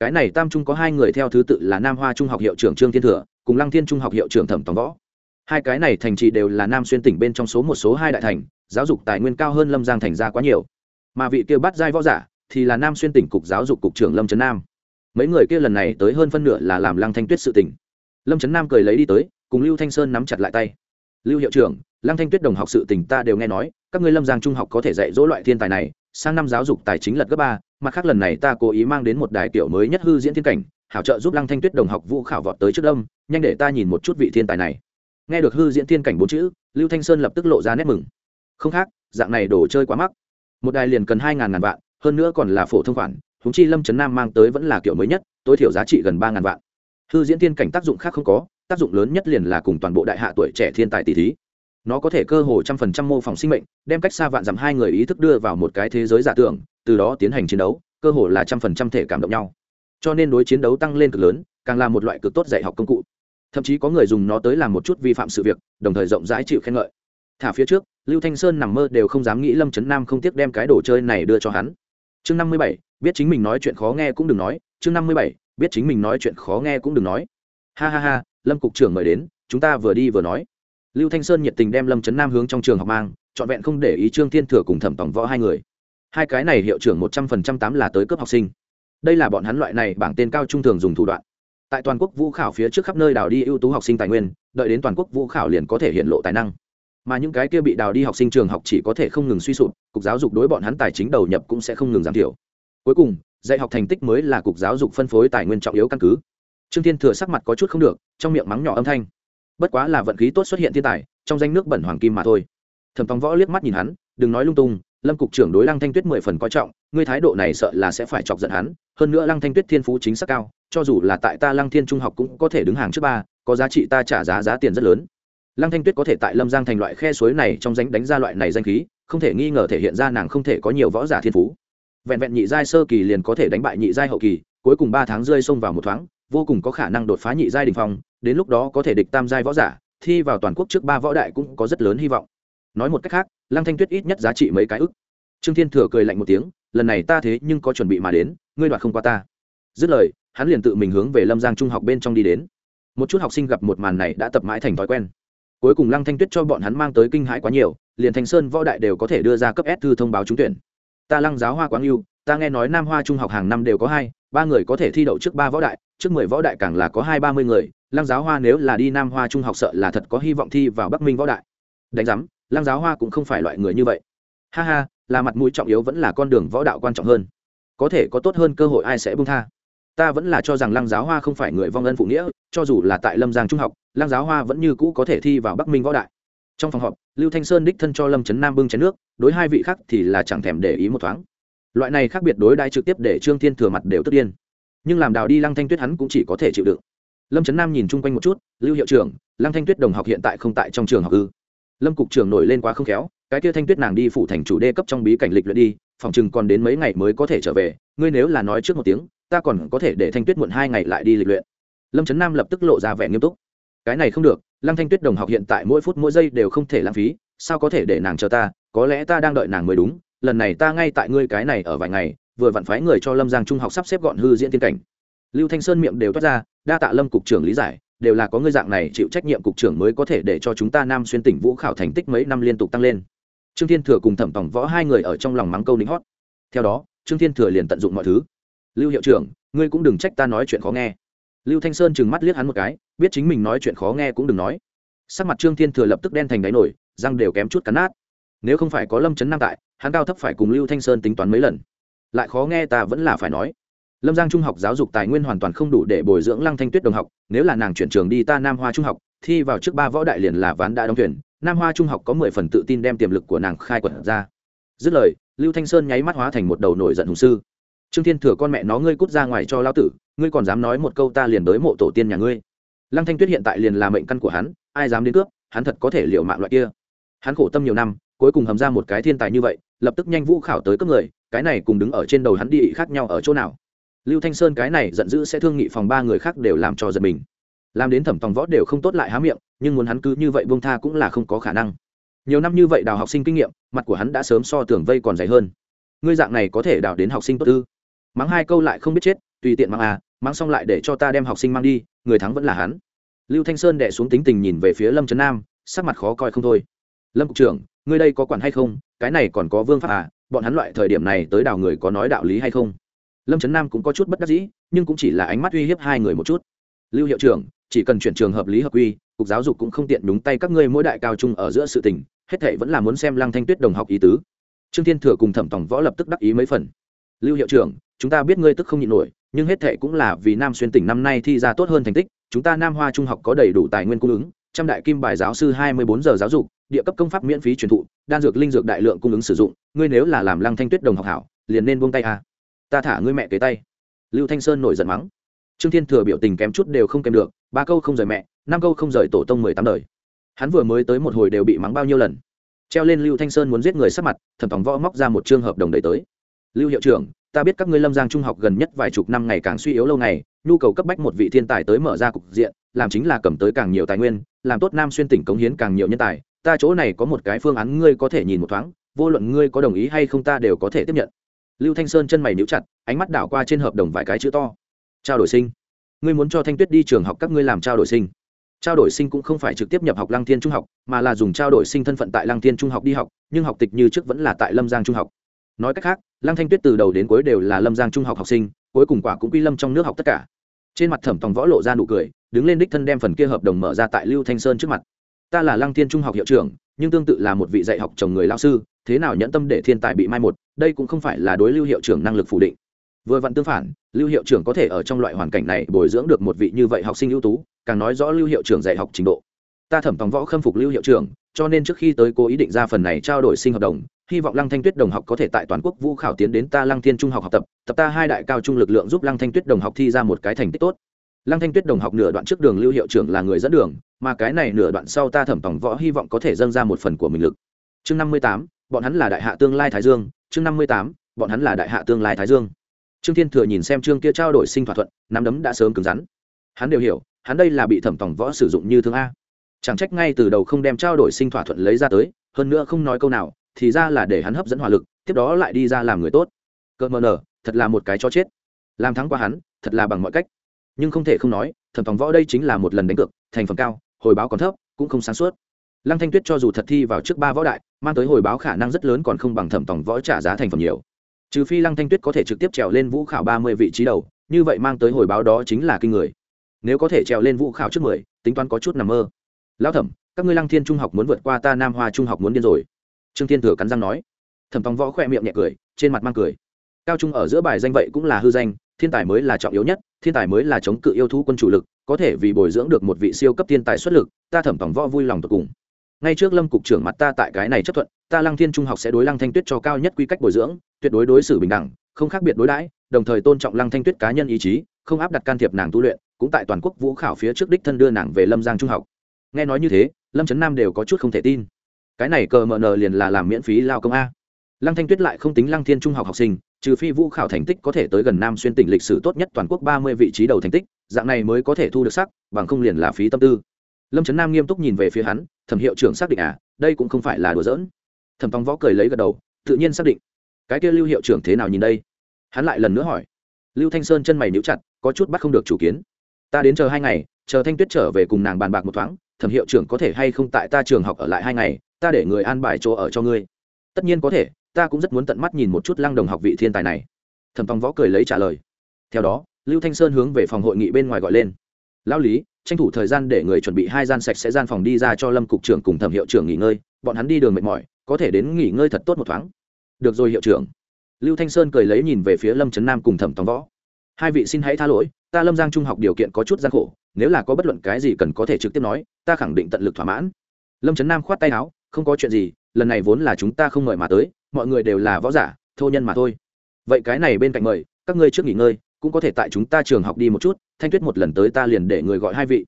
Cái này tam trung có hai người theo thứ tự là nam hoa trung học hiệu trưởng trương thiên thừa, cùng lăng thiên trung học hiệu trưởng thẩm tòng võ. Hai cái này thành trì đều là nam xuyên tỉnh bên trong số một, số hai đại thành, giáo dục tài nguyên cao hơn lâm giang thành ra quá nhiều. Mà vị kia bắt giai võ giả thì là nam xuyên tỉnh cục giáo dục cục trưởng lâm trấn nam. Mấy người kia lần này tới hơn phân nửa là làm lăng thanh tuyết sự tình. Lâm trấn nam cười lấy đi tới, cùng lưu thanh sơn nắm chặt lại tay. Lưu hiệu trưởng, lăng thanh tuyết đồng học sự tình ta đều nghe nói, các ngươi lâm giang trung học có thể dạy dỗ loại thiên tài này sang năm giáo dục tài chính lật gấp ba, mặt khác lần này ta cố ý mang đến một đài kiểu mới nhất hư diễn thiên cảnh, hảo trợ giúp lăng thanh tuyết đồng học vũ khảo vọt tới trước đông, nhanh để ta nhìn một chút vị thiên tài này. Nghe được hư diễn thiên cảnh bốn chữ, lưu thanh sơn lập tức lộ ra nét mừng. Không khác, dạng này đồ chơi quá mắc. Một đài liền cần hai ngàn ngàn vạn, hơn nữa còn là phổ thông khoản húng chi lâm trấn nam mang tới vẫn là kiểu mới nhất, tối thiểu giá trị gần ba ngàn vạn. Hư diễn thiên cảnh tác dụng khác không có, tác dụng lớn nhất liền là cùng toàn bộ đại hạ tuổi trẻ thiên tài tỷ thí nó có thể cơ hồ trăm phần trăm mô phỏng sinh mệnh, đem cách xa vạn dặm hai người ý thức đưa vào một cái thế giới giả tưởng, từ đó tiến hành chiến đấu, cơ hồ là trăm phần trăm thể cảm động nhau. Cho nên đối chiến đấu tăng lên cực lớn, càng là một loại cực tốt dạy học công cụ. Thậm chí có người dùng nó tới làm một chút vi phạm sự việc, đồng thời rộng rãi chịu khen ngợi. Thả phía trước, lưu thanh sơn nằm mơ đều không dám nghĩ lâm trấn nam không tiếc đem cái đồ chơi này đưa cho hắn. Chương năm mươi bảy, biết chính mình nói chuyện khó nghe cũng đừng nói. Chương năm mươi bảy, biết chính mình nói chuyện khó nghe cũng đừng nói. Ha ha ha, lâm cục trưởng mời đến, chúng ta vừa đi vừa nói lưu thanh sơn nhiệt tình đem lâm trấn nam hướng trong trường học mang, trọn vẹn không để ý trương thiên thừa cùng thẩm tổng võ hai người. Hai cái này hiệu trưởng một trăm phần trăm tám là tới cấp học sinh. Đây là bọn hắn loại này bảng tên cao trung thường dùng thủ đoạn. Tại toàn quốc vũ khảo phía trước khắp nơi đào đi ưu tú học sinh tài nguyên, đợi đến toàn quốc vũ khảo liền có thể hiện lộ tài năng. Mà những cái kia bị đào đi học sinh trường học chỉ có thể không ngừng suy sụp, cục giáo dục đối bọn hắn tài chính đầu nhập cũng sẽ không ngừng giảm thiểu. Cuối cùng, dạy học thành tích mới là cục giáo dục phân phối tài nguyên trọng yếu căn cứ. Trương thiên thừa sắc mặt có chút không được, trong miệng mắng nhỏ âm thanh bất quá là vận khí tốt xuất hiện thiên tài, trong danh nước bẩn hoàng kim mà thôi. Thẩm phóng võ liếc mắt nhìn hắn, đừng nói lung tung, lâm cục trưởng đối lăng thanh tuyết mười phần coi trọng, ngươi thái độ này sợ là sẽ phải chọc giận hắn, hơn nữa lăng thanh tuyết thiên phú chính xác cao, cho dù là tại ta lăng thiên trung học cũng có thể đứng hàng trước ba, có giá trị ta trả giá giá tiền rất lớn. Lăng thanh tuyết có thể tại lâm giang thành loại khe suối này trong danh đánh ra loại này danh khí, không thể nghi ngờ thể hiện ra nàng không thể có nhiều võ giả thiên phú. Vẹn vẹn nhị giai sơ kỳ liền có thể đánh bại nhị giai hậu kỳ, cuối cùng ba tháng rơi xông vào một thoáng, vô cùng có khả năng đột phá nhị giai đình phong đến lúc đó có thể địch tam giai võ giả, thi vào toàn quốc trước ba võ đại cũng có rất lớn hy vọng. Nói một cách khác, lăng thanh tuyết ít nhất giá trị mấy cái ức. Trương thiên thừa cười lạnh một tiếng, lần này ta thế nhưng có chuẩn bị mà đến, ngươi đoạt không qua ta. Dứt lời, hắn liền tự mình hướng về lâm giang trung học bên trong đi đến. Một chút học sinh gặp một màn này đã tập mãi thành thói quen. Cuối cùng lăng thanh tuyết cho bọn hắn mang tới kinh hãi quá nhiều, liền thanh sơn võ đại đều có thể đưa ra cấp s thư thông báo trúng tuyển. Ta lăng giáo hoa quáng yêu, ta nghe nói nam hoa trung học hàng năm đều có hai ba người có thể thi đậu trước ba võ đại, trước mười võ đại càng là có hai ba mươi người, lăng giáo hoa nếu là đi nam hoa trung học sợ là thật có hy vọng thi vào bắc minh võ đại. Đánh giám, lăng giáo hoa cũng không phải loại người như vậy. Ha ha, là mặt mũi trọng yếu vẫn là con đường võ đạo quan trọng hơn. Có thể có tốt hơn cơ hội ai sẽ bung tha? Ta vẫn là cho rằng lăng giáo hoa không phải người vong ân phụ nghĩa, cho dù là tại lâm giang trung học, lăng giáo hoa vẫn như cũ có thể thi vào bắc minh võ đại. Trong phòng họp, lưu thanh sơn đích thân cho lâm trấn nam bưng chén nước, đối hai vị khác thì là chẳng thèm để ý một thoáng loại này khác biệt đối đãi trực tiếp để trương thiên thừa mặt đều tức điên. Nhưng làm đào đi lăng thanh tuyết hắn cũng chỉ có thể chịu đựng. Lâm trấn nam nhìn chung quanh một chút, lưu hiệu trưởng, lăng thanh tuyết đồng học hiện tại không tại trong trường học ư? Lâm cục trưởng nổi lên quá không khéo, cái kia thanh tuyết nàng đi phụ thành chủ đê cấp trong bí cảnh lịch luyện đi, phòng chừng còn đến mấy ngày mới có thể trở về, ngươi nếu là nói trước một tiếng, ta còn có thể để thanh tuyết muộn hai ngày lại đi lịch luyện. Lâm trấn nam lập tức lộ ra vẻ nghiêm túc. Cái này không được, lăng thanh tuyết đồng học hiện tại mỗi phút mỗi giây đều không thể lãng phí, sao có thể để nàng chờ ta, có lẽ ta đang đợi nàng mới đúng lần này ta ngay tại ngươi cái này ở vài ngày, vừa vặn phái người cho lâm giang trung học sắp xếp gọn hư diễn tiên cảnh. Lưu thanh sơn miệng đều toát ra, đa tạ lâm cục trưởng lý giải, đều là có ngươi dạng này chịu trách nhiệm cục trưởng mới có thể để cho chúng ta nam xuyên tỉnh vũ khảo thành tích mấy năm liên tục tăng lên. Trương thiên thừa cùng thẩm tổng võ hai người ở trong lòng mắng câu lính hót. Theo đó, trương thiên thừa liền tận dụng mọi thứ. Lưu hiệu trưởng, ngươi cũng đừng trách ta nói chuyện khó nghe. Lưu thanh sơn trừng mắt liếc hắn một cái, biết chính mình nói chuyện khó nghe cũng đừng nói. Sắc mặt trương thiên thừa lập tức đen thành đáy nổi, răng đều kém chút cắn nát nếu không phải có lâm trấn nam tại, hắn cao thấp phải cùng lưu thanh sơn tính toán mấy lần. Lại khó nghe ta vẫn là phải nói. Lâm giang trung học giáo dục tài nguyên hoàn toàn không đủ để bồi dưỡng lăng thanh tuyết đồng học, nếu là nàng chuyển trường đi ta nam hoa trung học, thi vào trước ba võ đại liền là ván đã đóng thuyền, nam hoa trung học có mười phần tự tin đem tiềm lực của nàng khai quật ra. Dứt lời, lưu thanh sơn nháy mắt hóa thành một đầu nổi giận hùng sư. Trương thiên thừa con mẹ nó ngươi cút ra ngoài cho lao tử, ngươi còn dám nói một câu ta liền đới mộ tổ tiên nhà ngươi. Lăng thanh tuyết hiện tại liền là mệnh căn của hắn, ai dám đến cướp, hắn thật có thể liệu mạng loại kia. Hắn khổ tâm nhiều năm cuối cùng hầm ra một cái thiên tài như vậy lập tức nhanh vũ khảo tới cấp người cái này cùng đứng ở trên đầu hắn đi khác nhau ở chỗ nào. Lưu thanh sơn cái này giận dữ sẽ thương nghị phòng ba người khác đều làm cho giật mình. Làm đến thẩm tòng võ đều không tốt lại há miệng nhưng muốn hắn cứ như vậy buông tha cũng là không có khả năng. Nhiều năm như vậy đào học sinh kinh nghiệm mặt của hắn đã sớm so tưởng vây còn dày hơn. Ngươi dạng này có thể đào đến học sinh tốt tư, mắng hai câu lại không biết chết tùy tiện mắng à mắng xong lại để cho ta đem học sinh mang đi người thắng vẫn là hắn. Lưu thanh sơn đẻ xuống tính tình nhìn về phía lâm trấn nam sắc mặt khó coi không thôi. Lâm cục trưởng ngươi đây có quản hay không? Cái này còn có vương pháp à? Bọn hắn loại thời điểm này tới đào người có nói đạo lý hay không? Lâm trấn nam cũng có chút bất đắc dĩ, nhưng cũng chỉ là ánh mắt uy hiếp hai người một chút. Lưu hiệu trưởng, chỉ cần chuyển trường hợp lý hợp quy, cục giáo dục cũng không tiện đúng tay các ngươi mỗi đại cao trung ở giữa sự tình, hết thệ vẫn là muốn xem lăng thanh tuyết đồng học ý tứ. Trương thiên thừa cùng thẩm tổng võ lập tức đắc ý mấy phần. Lưu hiệu trưởng, chúng ta biết ngươi tức không nhịn nổi, nhưng hết thệ cũng là vì nam xuyên tỉnh năm nay thi ra tốt hơn thành tích, chúng ta nam hoa trung học có đầy đủ tài nguyên cung ứng trăm đại kim bài giáo sư hai mươi bốn giờ giáo dục, địa cấp công pháp miễn phí truyền thụ, đan dược linh dược đại lượng cung ứng sử dụng, ngươi nếu là làm lăng thanh tuyết đồng học hảo, liền nên buông tay à. ta thả ngươi mẹ kế tay. Lưu thanh sơn nổi giận mắng. Trương thiên thừa biểu tình kém chút đều không kèm được, ba câu không rời mẹ, năm câu không rời tổ tông mười tám đời. Hắn vừa mới tới một hồi đều bị mắng bao nhiêu lần. Treo lên lưu thanh sơn muốn giết người sắp mặt, thẩm tòng võ móc ra một trương hợp đồng đẩy tới. Lưu hiệu trưởng, ta biết các ngươi lâm giang trung học gần nhất vài chục năm ngày càng suy yếu lâu ngày, nhu cầu cấp bách một vị thiên tài tới mở ra cục diện, làm chính là cầm tới càng nhiều tài nguyên làm tốt nam xuyên tỉnh cống hiến càng nhiều nhân tài, ta chỗ này có một cái phương án ngươi có thể nhìn một thoáng, vô luận ngươi có đồng ý hay không ta đều có thể tiếp nhận. Lưu thanh sơn chân mày níu chặt, ánh mắt đảo qua trên hợp đồng vài cái chữ to. Trao đổi sinh. Ngươi muốn cho thanh tuyết đi trường học các ngươi làm trao đổi sinh. Trao đổi sinh cũng không phải trực tiếp nhập học lăng thiên trung học, mà là dùng trao đổi sinh thân phận tại lăng thiên trung học đi học, nhưng học tịch như trước vẫn là tại lâm giang trung học. Nói cách khác, lăng thanh tuyết từ đầu đến cuối đều là lâm giang trung học học sinh, cuối cùng quả cũng quy lâm trong nước học tất cả trên mặt thẩm tòng võ lộ ra nụ cười, đứng lên đích thân đem phần kia hợp đồng mở ra tại lưu thanh sơn trước mặt. Ta là lăng thiên trung học hiệu trưởng, nhưng tương tự là một vị dạy học chồng người lao sư, thế nào nhẫn tâm để thiên tài bị mai một, đây cũng không phải là đối lưu hiệu trưởng năng lực phủ định. Vừa vặn tương phản, lưu hiệu trưởng có thể ở trong loại hoàn cảnh này bồi dưỡng được một vị như vậy học sinh ưu tú, càng nói rõ lưu hiệu trưởng dạy học trình độ. Ta thẩm tòng võ khâm phục lưu hiệu trưởng cho nên trước khi tới cô ý định ra phần này trao đổi sinh hợp đồng, hy vọng lăng thanh tuyết đồng học có thể tại toàn quốc vũ khảo tiến đến ta lăng thiên trung học học tập tập ta hai đại cao trung lực lượng giúp lăng thanh tuyết đồng học thi ra một cái thành tích tốt. Lăng thanh tuyết đồng học nửa đoạn trước đường lưu hiệu trưởng là người dẫn đường, mà cái này nửa đoạn sau ta thẩm tòng võ hy vọng có thể dâng ra một phần của mình lực. Chương năm mươi tám, bọn hắn là đại hạ tương lai thái dương. Chương năm mươi tám, bọn hắn là đại hạ tương lai thái dương. Trương thiên thừa nhìn xem trương kia trao đổi sinh thỏa thuận, nắm đấm đã sớm cứng rắn. Hắn đều hiểu, hắn đây là bị thẩm tòng võ sử dụng như thương a chẳng trách ngay từ đầu không đem trao đổi sinh thỏa thuận lấy ra tới, hơn nữa không nói câu nào, thì ra là để hắn hấp dẫn hỏa lực, tiếp đó lại đi ra làm người tốt. Cợt mờ nở, thật là một cái cho chết. Làm thắng qua hắn, thật là bằng mọi cách. Nhưng không thể không nói, thẩm tòng võ đây chính là một lần đánh cược, thành phần cao, hồi báo còn thấp, cũng không sáng suốt. Lăng thanh tuyết cho dù thật thi vào trước ba võ đại, mang tới hồi báo khả năng rất lớn còn không bằng thẩm tổng võ trả giá thành phẩm nhiều. Trừ phi lăng thanh tuyết có thể trực tiếp trèo lên vũ khảo ba mươi vị trí đầu, như vậy mang tới hồi báo đó chính là kinh người. Nếu có thể trèo lên vũ khảo trước mười, tính toán có chút nằm mơ lão thẩm, các ngươi lăng thiên trung học muốn vượt qua ta nam hoa trung học muốn điên rồi. Trương thiên thừa cắn răng nói. Thẩm tòng võ khỏe miệng nhẹ cười, trên mặt mang cười. Cao trung ở giữa bài danh vậy cũng là hư danh, thiên tài mới là trọng yếu nhất, thiên tài mới là chống cự yêu thú quân chủ lực, có thể vì bồi dưỡng được một vị siêu cấp thiên tài xuất lực, ta thẩm tòng võ vui lòng tột cùng. Ngay trước lâm cục trưởng mặt ta tại cái này chấp thuận, ta lăng thiên trung học sẽ đối lăng thanh tuyết cho cao nhất quy cách bồi dưỡng, tuyệt đối đối xử bình đẳng, không khác biệt đối đãi, đồng thời tôn trọng lăng thanh tuyết cá nhân ý chí, không áp đặt can thiệp nàng tu luyện, cũng tại toàn quốc vũ khảo phía trước đích thân đưa nàng về lâm giang trung học nghe nói như thế, lâm trấn nam đều có chút không thể tin. Cái này cờ mờ nờ liền là làm miễn phí lao công a. Lăng thanh tuyết lại không tính lăng thiên trung học học sinh, trừ phi vũ khảo thành tích có thể tới gần nam xuyên tỉnh lịch sử tốt nhất toàn quốc ba mươi vị trí đầu thành tích, dạng này mới có thể thu được sắc, bằng không liền là phí tâm tư. Lâm trấn nam nghiêm túc nhìn về phía hắn, thẩm hiệu trưởng xác định à đây cũng không phải là đùa giỡn. Thẩm tòng võ cười lấy gật đầu, tự nhiên xác định. Cái kia lưu hiệu trưởng thế nào nhìn đây? Hắn lại lần nữa hỏi. Lưu thanh sơn chân mày níu chặt, có chút bắt không được chủ kiến. Ta đến chờ hai ngày, chờ thanh tuyết trở về cùng nàng bàn bạc một thoáng thẩm hiệu trưởng có thể hay không tại ta trường học ở lại hai ngày, ta để người an bài chỗ ở cho ngươi. Tất nhiên có thể, ta cũng rất muốn tận mắt nhìn một chút lăng đồng học vị thiên tài này. Thẩm tòng võ cười lấy trả lời. Theo đó, lưu thanh sơn hướng về phòng hội nghị bên ngoài gọi lên. Lao lý, tranh thủ thời gian để người chuẩn bị hai gian sạch sẽ gian phòng đi ra cho lâm cục trưởng cùng thẩm hiệu trưởng nghỉ ngơi, bọn hắn đi đường mệt mỏi, có thể đến nghỉ ngơi thật tốt một thoáng. Được rồi hiệu trưởng. Lưu thanh sơn cười lấy nhìn về phía lâm trấn nam cùng thẩm tòng võ. Hai vị xin hãy tha lỗi, ta lâm giang trung học điều kiện có chút gian khổ nếu là có bất luận cái gì cần có thể trực tiếp nói, ta khẳng định tận lực thỏa mãn. Lâm trấn nam khoát tay áo, không có chuyện gì, lần này vốn là chúng ta không mời mà tới, mọi người đều là võ giả, thô nhân mà thôi. Vậy cái này bên cạnh mời, các ngươi trước nghỉ ngơi, cũng có thể tại chúng ta trường học đi một chút, thanh tuyết một lần tới ta liền để người gọi hai vị.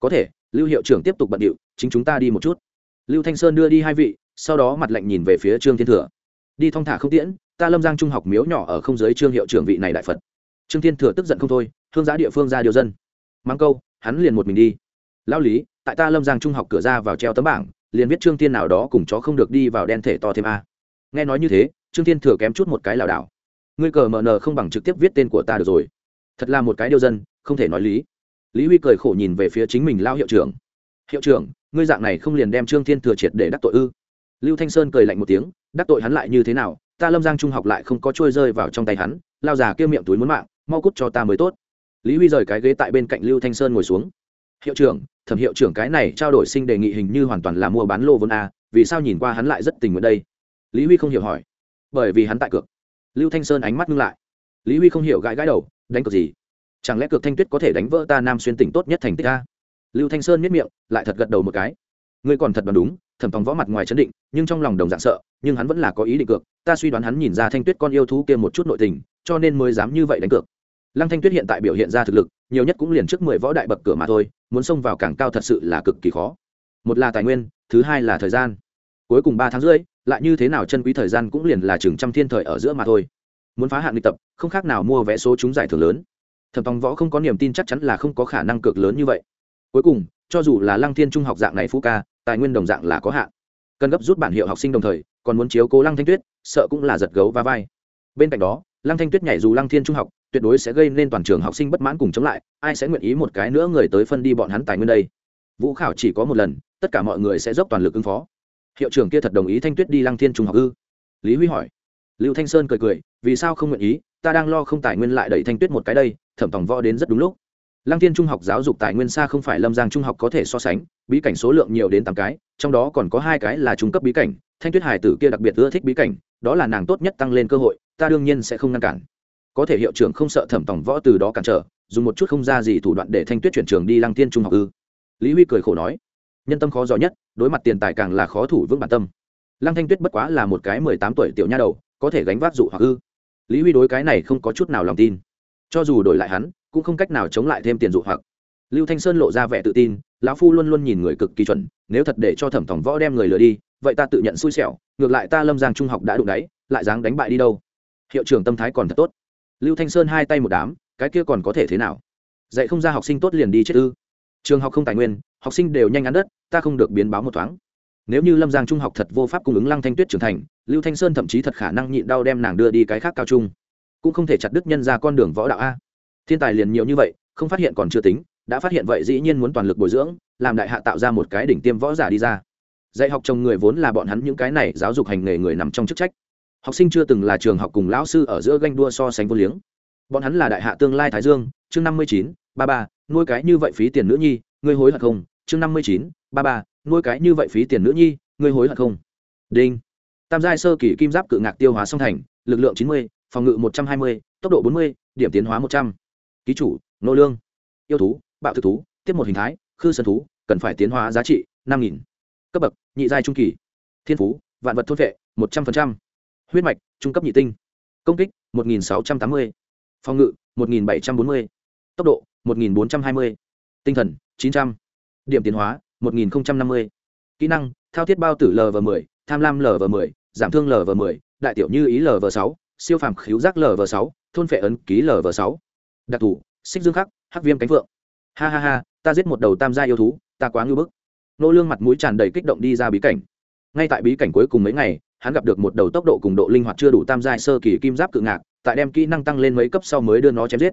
Có thể, lưu hiệu trưởng tiếp tục bận điệu, chính chúng ta đi một chút. Lưu thanh sơn đưa đi hai vị, sau đó mặt lạnh nhìn về phía trương thiên thừa. Đi thong thả không tiễn, ta lâm giang trung học miếu nhỏ ở không giới trương hiệu trưởng vị này đại phật. Trương thiên thừa tức giận không thôi, thương giá địa phương ra điều dân. Mang câu hắn liền một mình đi. Lao lý, tại ta lâm giang trung học cửa ra vào treo tấm bảng, liền viết trương tiên nào đó cùng chó không được đi vào đen thể to thêm a. Nghe nói như thế, trương tiên thừa kém chút một cái lảo đảo. Ngươi cờ mờ nờ không bằng trực tiếp viết tên của ta được rồi. Thật là một cái điều dân, không thể nói lý. Lý huy cười khổ nhìn về phía chính mình lao hiệu trưởng. Hiệu trưởng, ngươi dạng này không liền đem trương thiên thừa triệt để đắc tội ư? Lưu thanh sơn cười lạnh một tiếng, đắc tội hắn lại như thế nào? Ta lâm giang trung học lại không có trôi rơi vào trong tay hắn, lao già kia miệng túi muốn mạng, mau cút cho ta mới tốt lý huy rời cái ghế tại bên cạnh lưu thanh sơn ngồi xuống. Hiệu trưởng, thẩm hiệu trưởng cái này trao đổi sinh đề nghị hình như hoàn toàn là mua bán lô vốn a, vì sao nhìn qua hắn lại rất tình nguyện đây? Lý huy không hiểu hỏi. Bởi vì hắn tại cược. Lưu thanh sơn ánh mắt ngưng lại. Lý huy không hiểu gãi gãi đầu, đánh cược gì? Chẳng lẽ cược thanh tuyết có thể đánh vỡ ta nam xuyên tỉnh tốt nhất thành tích a? Lưu thanh sơn miết miệng, lại thật gật đầu một cái. Ngươi còn thật đoán đúng, thẩm tòng võ mặt ngoài chấn định, nhưng trong lòng đồng dạng sợ, nhưng hắn vẫn là có ý định cược. Ta suy đoán hắn nhìn ra thanh tuyết con yêu thú kia một chút nội tình, cho nên mới dám như vậy đánh cược lăng thanh tuyết hiện tại biểu hiện ra thực lực, nhiều nhất cũng liền trước mười võ đại bậc cửa mà thôi, muốn xông vào càng cao thật sự là cực kỳ khó. Một là tài nguyên, thứ hai là thời gian. Cuối cùng ba tháng rưỡi, lại như thế nào chân quý thời gian cũng liền là chừng trăm thiên thời ở giữa mà thôi. Muốn phá hạn lịch tập, không khác nào mua vé số trúng giải thưởng lớn. Thẩm tòng võ không có niềm tin chắc chắn là không có khả năng cược lớn như vậy. Cuối cùng, cho dù là lăng thiên trung học dạng này phú ca, tài nguyên đồng dạng là có hạn. Cần gấp rút bản hiệu học sinh đồng thời, còn muốn chiếu cố lăng thanh tuyết, sợ cũng là giật gấu và vai. Bên cạnh đó, lăng thanh tuyết nhảy dù lăng thiên trung học tuyệt đối sẽ gây nên toàn trường học sinh bất mãn cùng chống lại, ai sẽ nguyện ý một cái nữa người tới phân đi bọn hắn tài nguyên đây? Vũ khảo chỉ có một lần, tất cả mọi người sẽ dốc toàn lực ứng phó. Hiệu trưởng kia thật đồng ý thanh tuyết đi lăng thiên trung học ư? Lý huy hỏi. Lưu thanh sơn cười cười, vì sao không nguyện ý, ta đang lo không tài nguyên lại đẩy thanh tuyết một cái đây, thẩm tòng võ đến rất đúng lúc. Lăng thiên trung học giáo dục tài nguyên xa không phải lâm giang trung học có thể so sánh, bí cảnh số lượng nhiều đến tám cái, trong đó còn có hai cái là trung cấp bí cảnh, thanh tuyết hải tử kia đặc biệt ưa thích bí cảnh, đó là nàng tốt nhất tăng lên cơ hội, ta đương nhiên sẽ không ngăn cản có thể hiệu trưởng không sợ thẩm tòng võ từ đó cản trở, dùng một chút không ra gì thủ đoạn để thanh tuyết chuyển trường đi lăng thiên trung học ư? Lý huy cười khổ nói, nhân tâm khó giỏi nhất, đối mặt tiền tài càng là khó thủ vững bản tâm. Lăng thanh tuyết bất quá là một cái mười tám tuổi tiểu nha đầu, có thể gánh vác dụ hoặc ư? Lý huy đối cái này không có chút nào lòng tin. Cho dù đổi lại hắn, cũng không cách nào chống lại thêm tiền dụ hoặc. Lưu thanh sơn lộ ra vẻ tự tin, lão phu luôn luôn nhìn người cực kỳ chuẩn, nếu thật để cho thẩm thòng võ đem người lừa đi, vậy ta tự nhận xui xẻo, ngược lại ta lâm giang trung học đã đụng đáy, lại dáng đánh bại đi đâu? Hiệu trưởng tâm thái còn thật tốt lưu thanh sơn hai tay một đám, cái kia còn có thể thế nào? Dạy không ra học sinh tốt liền đi chết ư? Trường học không tài nguyên, học sinh đều nhanh ăn đất, ta không được biến báo một thoáng. Nếu như lâm giang trung học thật vô pháp cung ứng lăng thanh tuyết trưởng thành, lưu thanh sơn thậm chí thật khả năng nhịn đau đem nàng đưa đi cái khác cao trung. Cũng không thể chặt đứt nhân ra con đường võ đạo a. Thiên tài liền nhiều như vậy, không phát hiện còn chưa tính, đã phát hiện vậy dĩ nhiên muốn toàn lực bồi dưỡng, làm đại hạ tạo ra một cái đỉnh tiêm võ giả đi ra. Dạy học chồng người vốn là bọn hắn những cái này giáo dục hành nghề người nằm trong chức trách học sinh chưa từng là trường học cùng lão sư ở giữa ganh đua so sánh vô liếng. Bọn hắn là đại hạ tương lai thái dương, chương năm mươi chín, ba ba, nuôi cái như vậy phí tiền nữ nhi, ngươi hối hận không? Chương năm mươi chín, ba ba, nuôi cái như vậy phí tiền nữ nhi, ngươi hối hận không? Đinh. Tam giai sơ kỳ kim giáp cự ngạc tiêu hóa song thành, lực lượng chín mươi, phòng ngự một trăm hai mươi, tốc độ bốn mươi, điểm tiến hóa một trăm. Ký chủ, nô lương. Yêu thú, bạo thực thú, tiếp một hình thái, khư sơn thú, cần phải tiến hóa giá trị năm nghìn. Cấp bậc, nhị giai trung kỳ. Thiên phú, vạn vật thôn vệ, một trăm linh huyết mạch, trung cấp nhị tinh. Công kích, một nghìn sáu trăm tám mươi. Phòng ngự, một nghìn bảy trăm bốn mươi. Tốc độ, một nghìn bốn trăm hai mươi. Tinh thần, chín trăm. Điểm tiến hóa, một nghìn năm mươi. Kỹ năng, thao thiết bao tử lv 10 tham lam lv 10 giảm thương lv 10 đại tiểu như ý lv 6 siêu phàm khíu giác lv 6 thôn phệ ấn ký lv 6 đặc thù, xích dương khắc, hắc viêm cánh phượng. Ha ha ha, ta giết một đầu tam gia yêu thú, ta quá ngưu bức. Nô lương mặt mũi tràn đầy kích động đi ra bí cảnh. Ngay tại bí cảnh cuối cùng mấy ngày hắn gặp được một đầu tốc độ cùng độ linh hoạt chưa đủ tam giai sơ kỳ kim giáp cự ngạc, tại đem kỹ năng tăng lên mấy cấp sau mới đưa nó chém giết.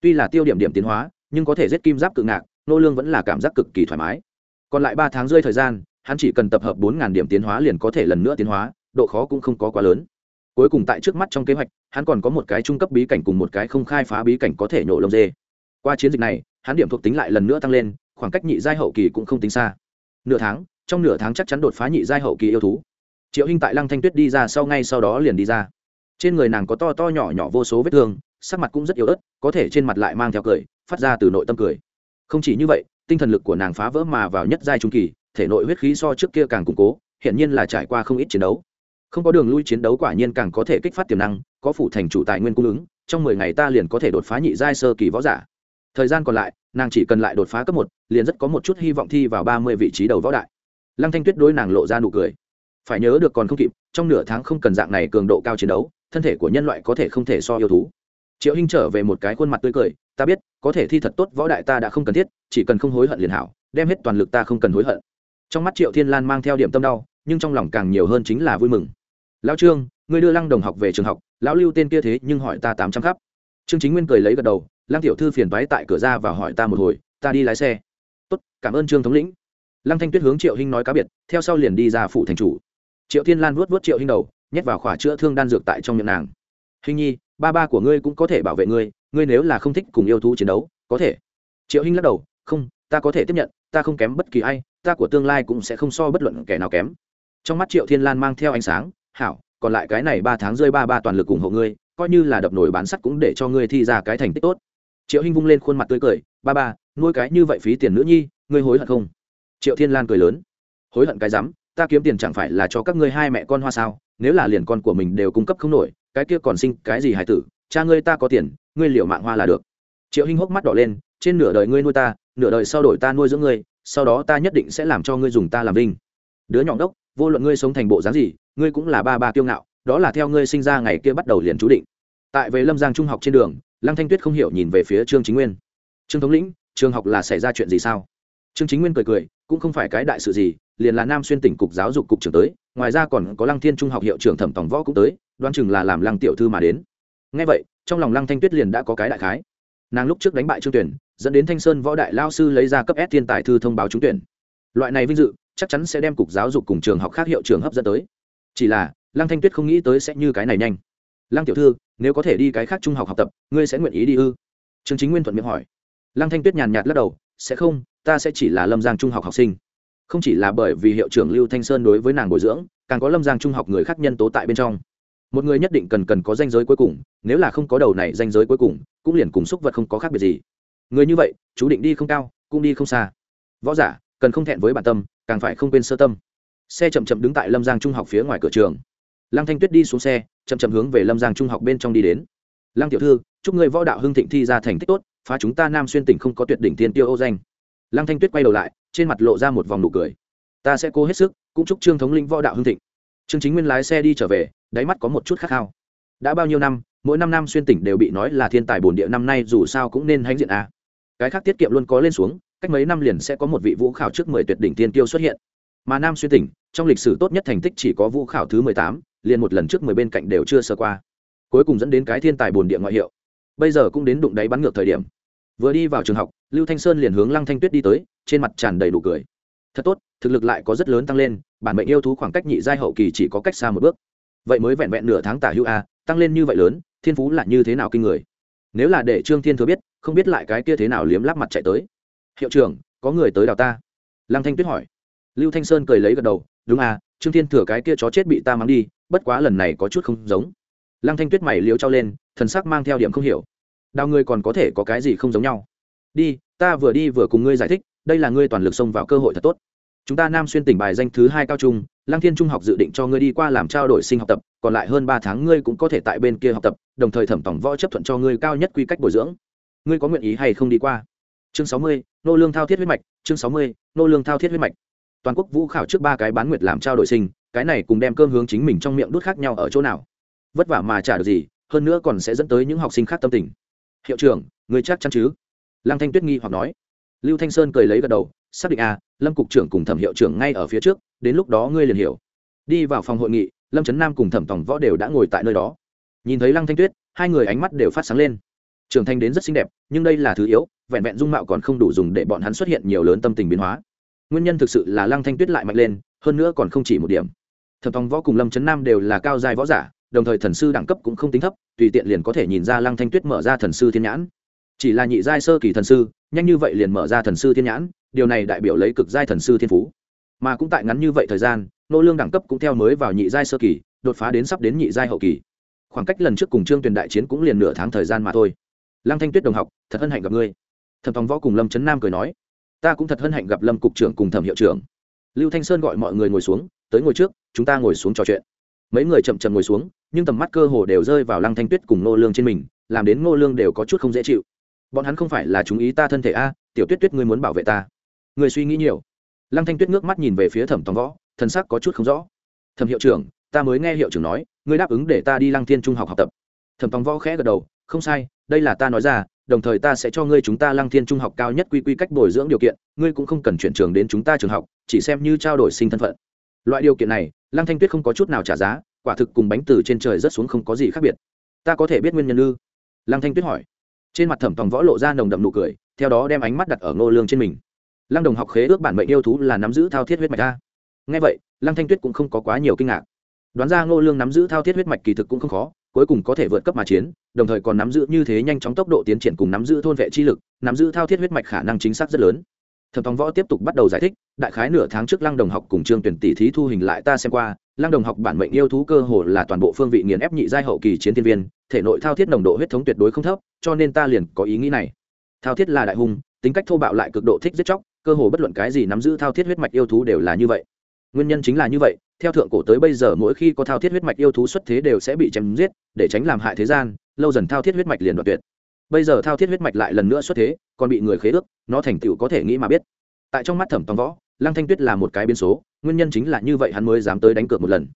Tuy là tiêu điểm điểm tiến hóa, nhưng có thể giết kim giáp cự ngạc, nô lương vẫn là cảm giác cực kỳ thoải mái. Còn lại ba tháng rơi thời gian, hắn chỉ cần tập hợp bốn điểm tiến hóa liền có thể lần nữa tiến hóa, độ khó cũng không có quá lớn. Cuối cùng tại trước mắt trong kế hoạch, hắn còn có một cái trung cấp bí cảnh cùng một cái không khai phá bí cảnh có thể nhổ lông dê. Qua chiến dịch này, hắn điểm thuộc tính lại lần nữa tăng lên, khoảng cách nhị giai hậu kỳ cũng không tính xa. Nửa tháng, trong nửa tháng chắc chắn đột phá nhị giai hậu kỳ yêu thú triệu hinh tại lăng thanh tuyết đi ra sau ngay sau đó liền đi ra. Trên người nàng có to to nhỏ nhỏ vô số vết thương, sắc mặt cũng rất yếu ớt, có thể trên mặt lại mang theo cười, phát ra từ nội tâm cười. Không chỉ như vậy, tinh thần lực của nàng phá vỡ mà vào nhất giai trung kỳ, thể nội huyết khí so trước kia càng củng cố hiện nhiên là trải qua không ít chiến đấu. Không có đường lui chiến đấu quả nhiên càng có thể kích phát tiềm năng, có phủ thành chủ tài nguyên cung ứng, trong mười ngày ta liền có thể đột phá nhị giai sơ kỳ võ giả. Thời gian còn lại, nàng chỉ cần lại đột phá cấp một, liền rất có một chút hy vọng thi vào ba mươi vị trí đầu võ đại. Lăng thanh tuyết đối nàng lộ ra nụ cười phải nhớ được còn không kịp, trong nửa tháng không cần dạng này cường độ cao chiến đấu, thân thể của nhân loại có thể không thể so yêu thú. Triệu hinh trở về một cái khuôn mặt tươi cười, ta biết, có thể thi thật tốt võ đại ta đã không cần thiết, chỉ cần không hối hận liền hảo, đem hết toàn lực ta không cần hối hận. Trong mắt triệu thiên lan mang theo điểm tâm đau, nhưng trong lòng càng nhiều hơn chính là vui mừng. Lão trương, ngươi đưa lăng đồng học về trường học, lão lưu tên kia thế nhưng hỏi ta tám trăm khắp. Trương chính nguyên cười lấy gật đầu, lăng tiểu thư phiền váy tại cửa ra và hỏi ta một hồi, ta đi lái xe. Tốt, cảm ơn trương thống lĩnh. Lăng thanh tuyết hướng triệu hinh nói cá biệt, theo sau liền đi ra phủ thành chủ triệu thiên lan vuốt vuốt triệu hinh đầu, nhét vào khỏa chữa thương đan dược tại trong miệng nàng. Hình nhi, ba ba của ngươi cũng có thể bảo vệ ngươi ngươi nếu là không thích cùng yêu thú chiến đấu, có thể. Triệu hinh lắc đầu, không, ta có thể tiếp nhận, ta không kém bất kỳ ai, ta của tương lai cũng sẽ không so bất luận kẻ nào kém. Trong mắt triệu thiên lan mang theo ánh sáng, hảo, còn lại cái này ba tháng rơi ba ba toàn lực ủng hộ ngươi, coi như là đập nổi bán sắt cũng để cho ngươi thi ra cái thành tích tốt. Triệu hinh vung lên khuôn mặt tươi cười, ba ba, nuôi cái như vậy phí tiền nữ nhi, ngươi hối hận không? Triệu thiên lan cười lớn, hối hận cái rắm ta kiếm tiền chẳng phải là cho các ngươi hai mẹ con hoa sao, nếu là liền con của mình đều cung cấp không nổi, cái kia còn sinh cái gì hài tử, cha ngươi ta có tiền, ngươi liệu mạng hoa là được. Triệu hinh hốc mắt đỏ lên, trên nửa đời ngươi nuôi ta, nửa đời sau đổi ta nuôi dưỡng ngươi, sau đó ta nhất định sẽ làm cho ngươi dùng ta làm vinh đứa nhỏ đốc vô luận ngươi sống thành bộ dáng gì, ngươi cũng là ba ba kiêu ngạo, đó là theo ngươi sinh ra ngày kia bắt đầu liền chú định. Tại về lâm giang trung học trên đường, lăng thanh tuyết không hiểu nhìn về phía trương chính nguyên. Trương thống lĩnh, trường học là xảy ra chuyện gì sao? Trương chính nguyên cười cười, cũng không phải cái đại sự gì, liền là nam xuyên tỉnh cục giáo dục cục trưởng tới, ngoài ra còn có lăng thiên trung học hiệu trưởng thẩm tòng võ cũng tới, đoán chừng là làm lăng tiểu thư mà đến. Ngay vậy, trong lòng lăng thanh tuyết liền đã có cái đại khái. Nàng lúc trước đánh bại trương tuyển, dẫn đến thanh sơn võ đại lao sư lấy ra cấp s thiên tài thư thông báo trúng tuyển. Loại này vinh dự, chắc chắn sẽ đem cục giáo dục cùng trường học khác hiệu trường hấp dẫn tới. Chỉ là, lăng thanh tuyết không nghĩ tới sẽ như cái này nhanh. Lăng tiểu thư, nếu có thể đi cái khác trung học học tập, ngươi sẽ nguyện ý đi ư? Trương chính nguyên thuận miệng hỏi. Lăng thanh tuyết nhàn nhạt lắc đầu, sẽ không ta sẽ chỉ là lâm giang trung học học sinh. Không chỉ là bởi vì hiệu trưởng lưu thanh sơn đối với nàng bồi dưỡng, càng có lâm giang trung học người khác nhân tố tại bên trong. Một người nhất định cần cần có danh giới cuối cùng, nếu là không có đầu này danh giới cuối cùng, cũng liền cùng xúc vật không có khác biệt gì. Người như vậy, chú định đi không cao, cũng đi không xa. Võ giả, cần không thẹn với bản tâm, càng phải không quên sơ tâm. Xe chậm chậm đứng tại lâm giang trung học phía ngoài cửa trường. Lăng thanh tuyết đi xuống xe, chậm chậm hướng về lâm giang trung học bên trong đi đến. Lăng tiểu thư, chúc người võ đạo hưng thịnh thi ra thành tích tốt, phá chúng ta nam xuyên tỉnh không có tuyệt đỉnh tiên tiêu ô danh lăng thanh tuyết quay đầu lại, trên mặt lộ ra một vòng nụ cười. Ta sẽ cố hết sức, cũng chúc trương thống linh võ đạo hưng thịnh. Trương chính nguyên lái xe đi trở về, đáy mắt có một chút khát khao. Đã bao nhiêu năm, mỗi năm nam xuyên tỉnh đều bị nói là thiên tài bồn địa năm nay, dù sao cũng nên hãnh diện a. Cái khác tiết kiệm luôn có lên xuống, cách mấy năm liền sẽ có một vị vũ khảo trước mười tuyệt đỉnh tiên tiêu xuất hiện. Mà nam xuyên tỉnh, trong lịch sử tốt nhất thành tích chỉ có vũ khảo thứ mười tám, liền một lần trước mười bên cạnh đều chưa sơ qua. Cuối cùng dẫn đến cái thiên tài bồn địa ngoại hiệu. Bây giờ cũng đến đụng đáy bắn ngược thời điểm vừa đi vào trường học, lưu thanh sơn liền hướng lăng thanh tuyết đi tới, trên mặt tràn đầy đủ cười. Thật tốt, thực lực lại có rất lớn tăng lên, bản mệnh yêu thú khoảng cách nhị giai hậu kỳ chỉ có cách xa một bước. Vậy mới vẹn vẹn nửa tháng tả hữu a, tăng lên như vậy lớn, thiên phú là như thế nào kinh người? Nếu là để trương thiên thừa biết, không biết lại cái kia thế nào liếm lắp mặt chạy tới. Hiệu trưởng, có người tới đào ta? Lăng thanh tuyết hỏi. Lưu thanh sơn cười lấy gật đầu, đúng à trương thiên thừa cái kia chó chết bị ta mang đi, bất quá lần này có chút không giống. Lăng thanh tuyết mày liếu trao lên, thần sắc mang theo điểm không hiểu đào ngươi còn có thể có cái gì không giống nhau? Đi, ta vừa đi vừa cùng ngươi giải thích, đây là ngươi toàn lực xông vào cơ hội thật tốt. Chúng ta nam xuyên tỉnh bài danh thứ hai cao trung, lăng thiên trung học dự định cho ngươi đi qua làm trao đổi sinh học tập, còn lại hơn ba tháng ngươi cũng có thể tại bên kia học tập, đồng thời thẩm tổng võ chấp thuận cho ngươi cao nhất quy cách bồi dưỡng. Ngươi có nguyện ý hay không đi qua? Chương sáu mươi, nô lương thao thiết huyết mạch, chương sáu mươi, nô lương thao thiết huyết mạch. Toàn quốc vũ khảo trước ba cái bán nguyệt làm trao đổi sinh, cái này cùng đem cơm hướng chính mình trong miệng đút khác nhau ở chỗ nào? Vất vả mà trả được gì, hơn nữa còn sẽ dẫn tới những học sinh khác tâm tình hiệu trưởng người chắc chắn chứ? Lăng thanh tuyết nghi hoặc nói. Lưu thanh sơn cười lấy gật đầu xác định a à, lâm cục trưởng cùng thẩm hiệu trưởng ngay ở phía trước đến lúc đó ngươi liền hiểu. Đi vào phòng hội nghị lâm trấn nam cùng thẩm tổng võ đều đã ngồi tại nơi đó. Nhìn thấy lăng thanh tuyết hai người ánh mắt đều phát sáng lên. Trưởng thành đến rất xinh đẹp nhưng đây là thứ yếu vẹn vẹn dung mạo còn không đủ dùng để bọn hắn xuất hiện nhiều lớn tâm tình biến hóa. Nguyên nhân thực sự là lăng thanh tuyết lại mạnh lên hơn nữa còn không chỉ một điểm. Thẩm tòng võ cùng lâm trấn nam đều là cao giai võ giả đồng thời thần sư đẳng cấp cũng không tính thấp, tùy tiện liền có thể nhìn ra lăng thanh tuyết mở ra thần sư thiên nhãn. Chỉ là nhị giai sơ kỳ thần sư, nhanh như vậy liền mở ra thần sư thiên nhãn, điều này đại biểu lấy cực giai thần sư thiên phú. Mà cũng tại ngắn như vậy thời gian, nô lương đẳng cấp cũng theo mới vào nhị giai sơ kỳ, đột phá đến sắp đến nhị giai hậu kỳ. Khoảng cách lần trước cùng trương tuyền đại chiến cũng liền nửa tháng thời gian mà thôi. Lăng thanh tuyết đồng học, thật hân hạnh gặp ngươi. Thẩm tòng võ cùng lâm trấn nam cười nói, ta cũng thật hân hạnh gặp lâm cục trưởng cùng thẩm hiệu trưởng. Lưu thanh sơn gọi mọi người ngồi xuống, tới ngồi trước, chúng ta ngồi xuống trò chuyện. Mấy người chậm chậm ngồi xuống nhưng tầm mắt cơ hồ đều rơi vào lăng thanh tuyết cùng nô lương trên mình, làm đến ngô lương đều có chút không dễ chịu. Bọn hắn không phải là chúng ý ta thân thể a, tiểu tuyết tuyết ngươi muốn bảo vệ ta. Người suy nghĩ nhiều. Lăng thanh tuyết ngước mắt nhìn về phía thẩm tòng võ, thần sắc có chút không rõ. Thẩm hiệu trưởng, ta mới nghe hiệu trưởng nói, ngươi đáp ứng để ta đi lăng thiên trung học học tập. Thẩm tòng võ khẽ gật đầu, không sai, đây là ta nói ra, đồng thời ta sẽ cho ngươi chúng ta lăng thiên trung học cao nhất quy quy cách bồi dưỡng điều kiện, ngươi cũng không cần chuyển trường đến chúng ta trường học, chỉ xem như trao đổi sinh thân phận. Loại điều kiện này, lăng thanh tuyết không có chút nào trả giá quả thực cùng bánh từ trên trời rất xuống không có gì khác biệt. Ta có thể biết nguyên nhân ư? Lăng thanh tuyết hỏi. Trên mặt thẩm tòng võ lộ ra nồng đậm nụ cười, theo đó đem ánh mắt đặt ở ngô lương trên mình. Lăng đồng học khế ước bản mệnh yêu thú là nắm giữ thao thiết huyết mạch a. Ngay vậy, lăng thanh tuyết cũng không có quá nhiều kinh ngạc. Đoán ra ngô lương nắm giữ thao thiết huyết mạch kỳ thực cũng không khó, cuối cùng có thể vượt cấp mà chiến, đồng thời còn nắm giữ như thế nhanh chóng tốc độ tiến triển cùng nắm giữ thôn vệ chi lực, nắm giữ thao thiết huyết mạch khả năng chính xác rất lớn thẩm tòng võ tiếp tục bắt đầu giải thích, đại khái nửa tháng trước lăng đồng học cùng trương tuyển tỷ thí thu hình lại ta xem qua, lăng đồng học bản mệnh yêu thú cơ hồ là toàn bộ phương vị nghiền ép nhị giai hậu kỳ chiến thiên viên, thể nội thao thiết nồng độ huyết thống tuyệt đối không thấp, cho nên ta liền có ý nghĩ này. Thao thiết là đại hung, tính cách thô bạo lại cực độ thích giết chóc, cơ hồ bất luận cái gì nắm giữ thao thiết huyết mạch yêu thú đều là như vậy. Nguyên nhân chính là như vậy, theo thượng cổ tới bây giờ mỗi khi có thao thiết huyết mạch yêu thú xuất thế đều sẽ bị chém giết, để tránh làm hại thế gian, lâu dần thao thiết huyết mạch liền đoạt tuyệt bây giờ thao thiết huyết mạch lại lần nữa xuất thế, còn bị người khế ước, nó thành tựu có thể nghĩ mà biết. Tại trong mắt thẩm tòng võ, lăng thanh tuyết là một cái biến số, nguyên nhân chính là như vậy hắn mới dám tới đánh cược một lần.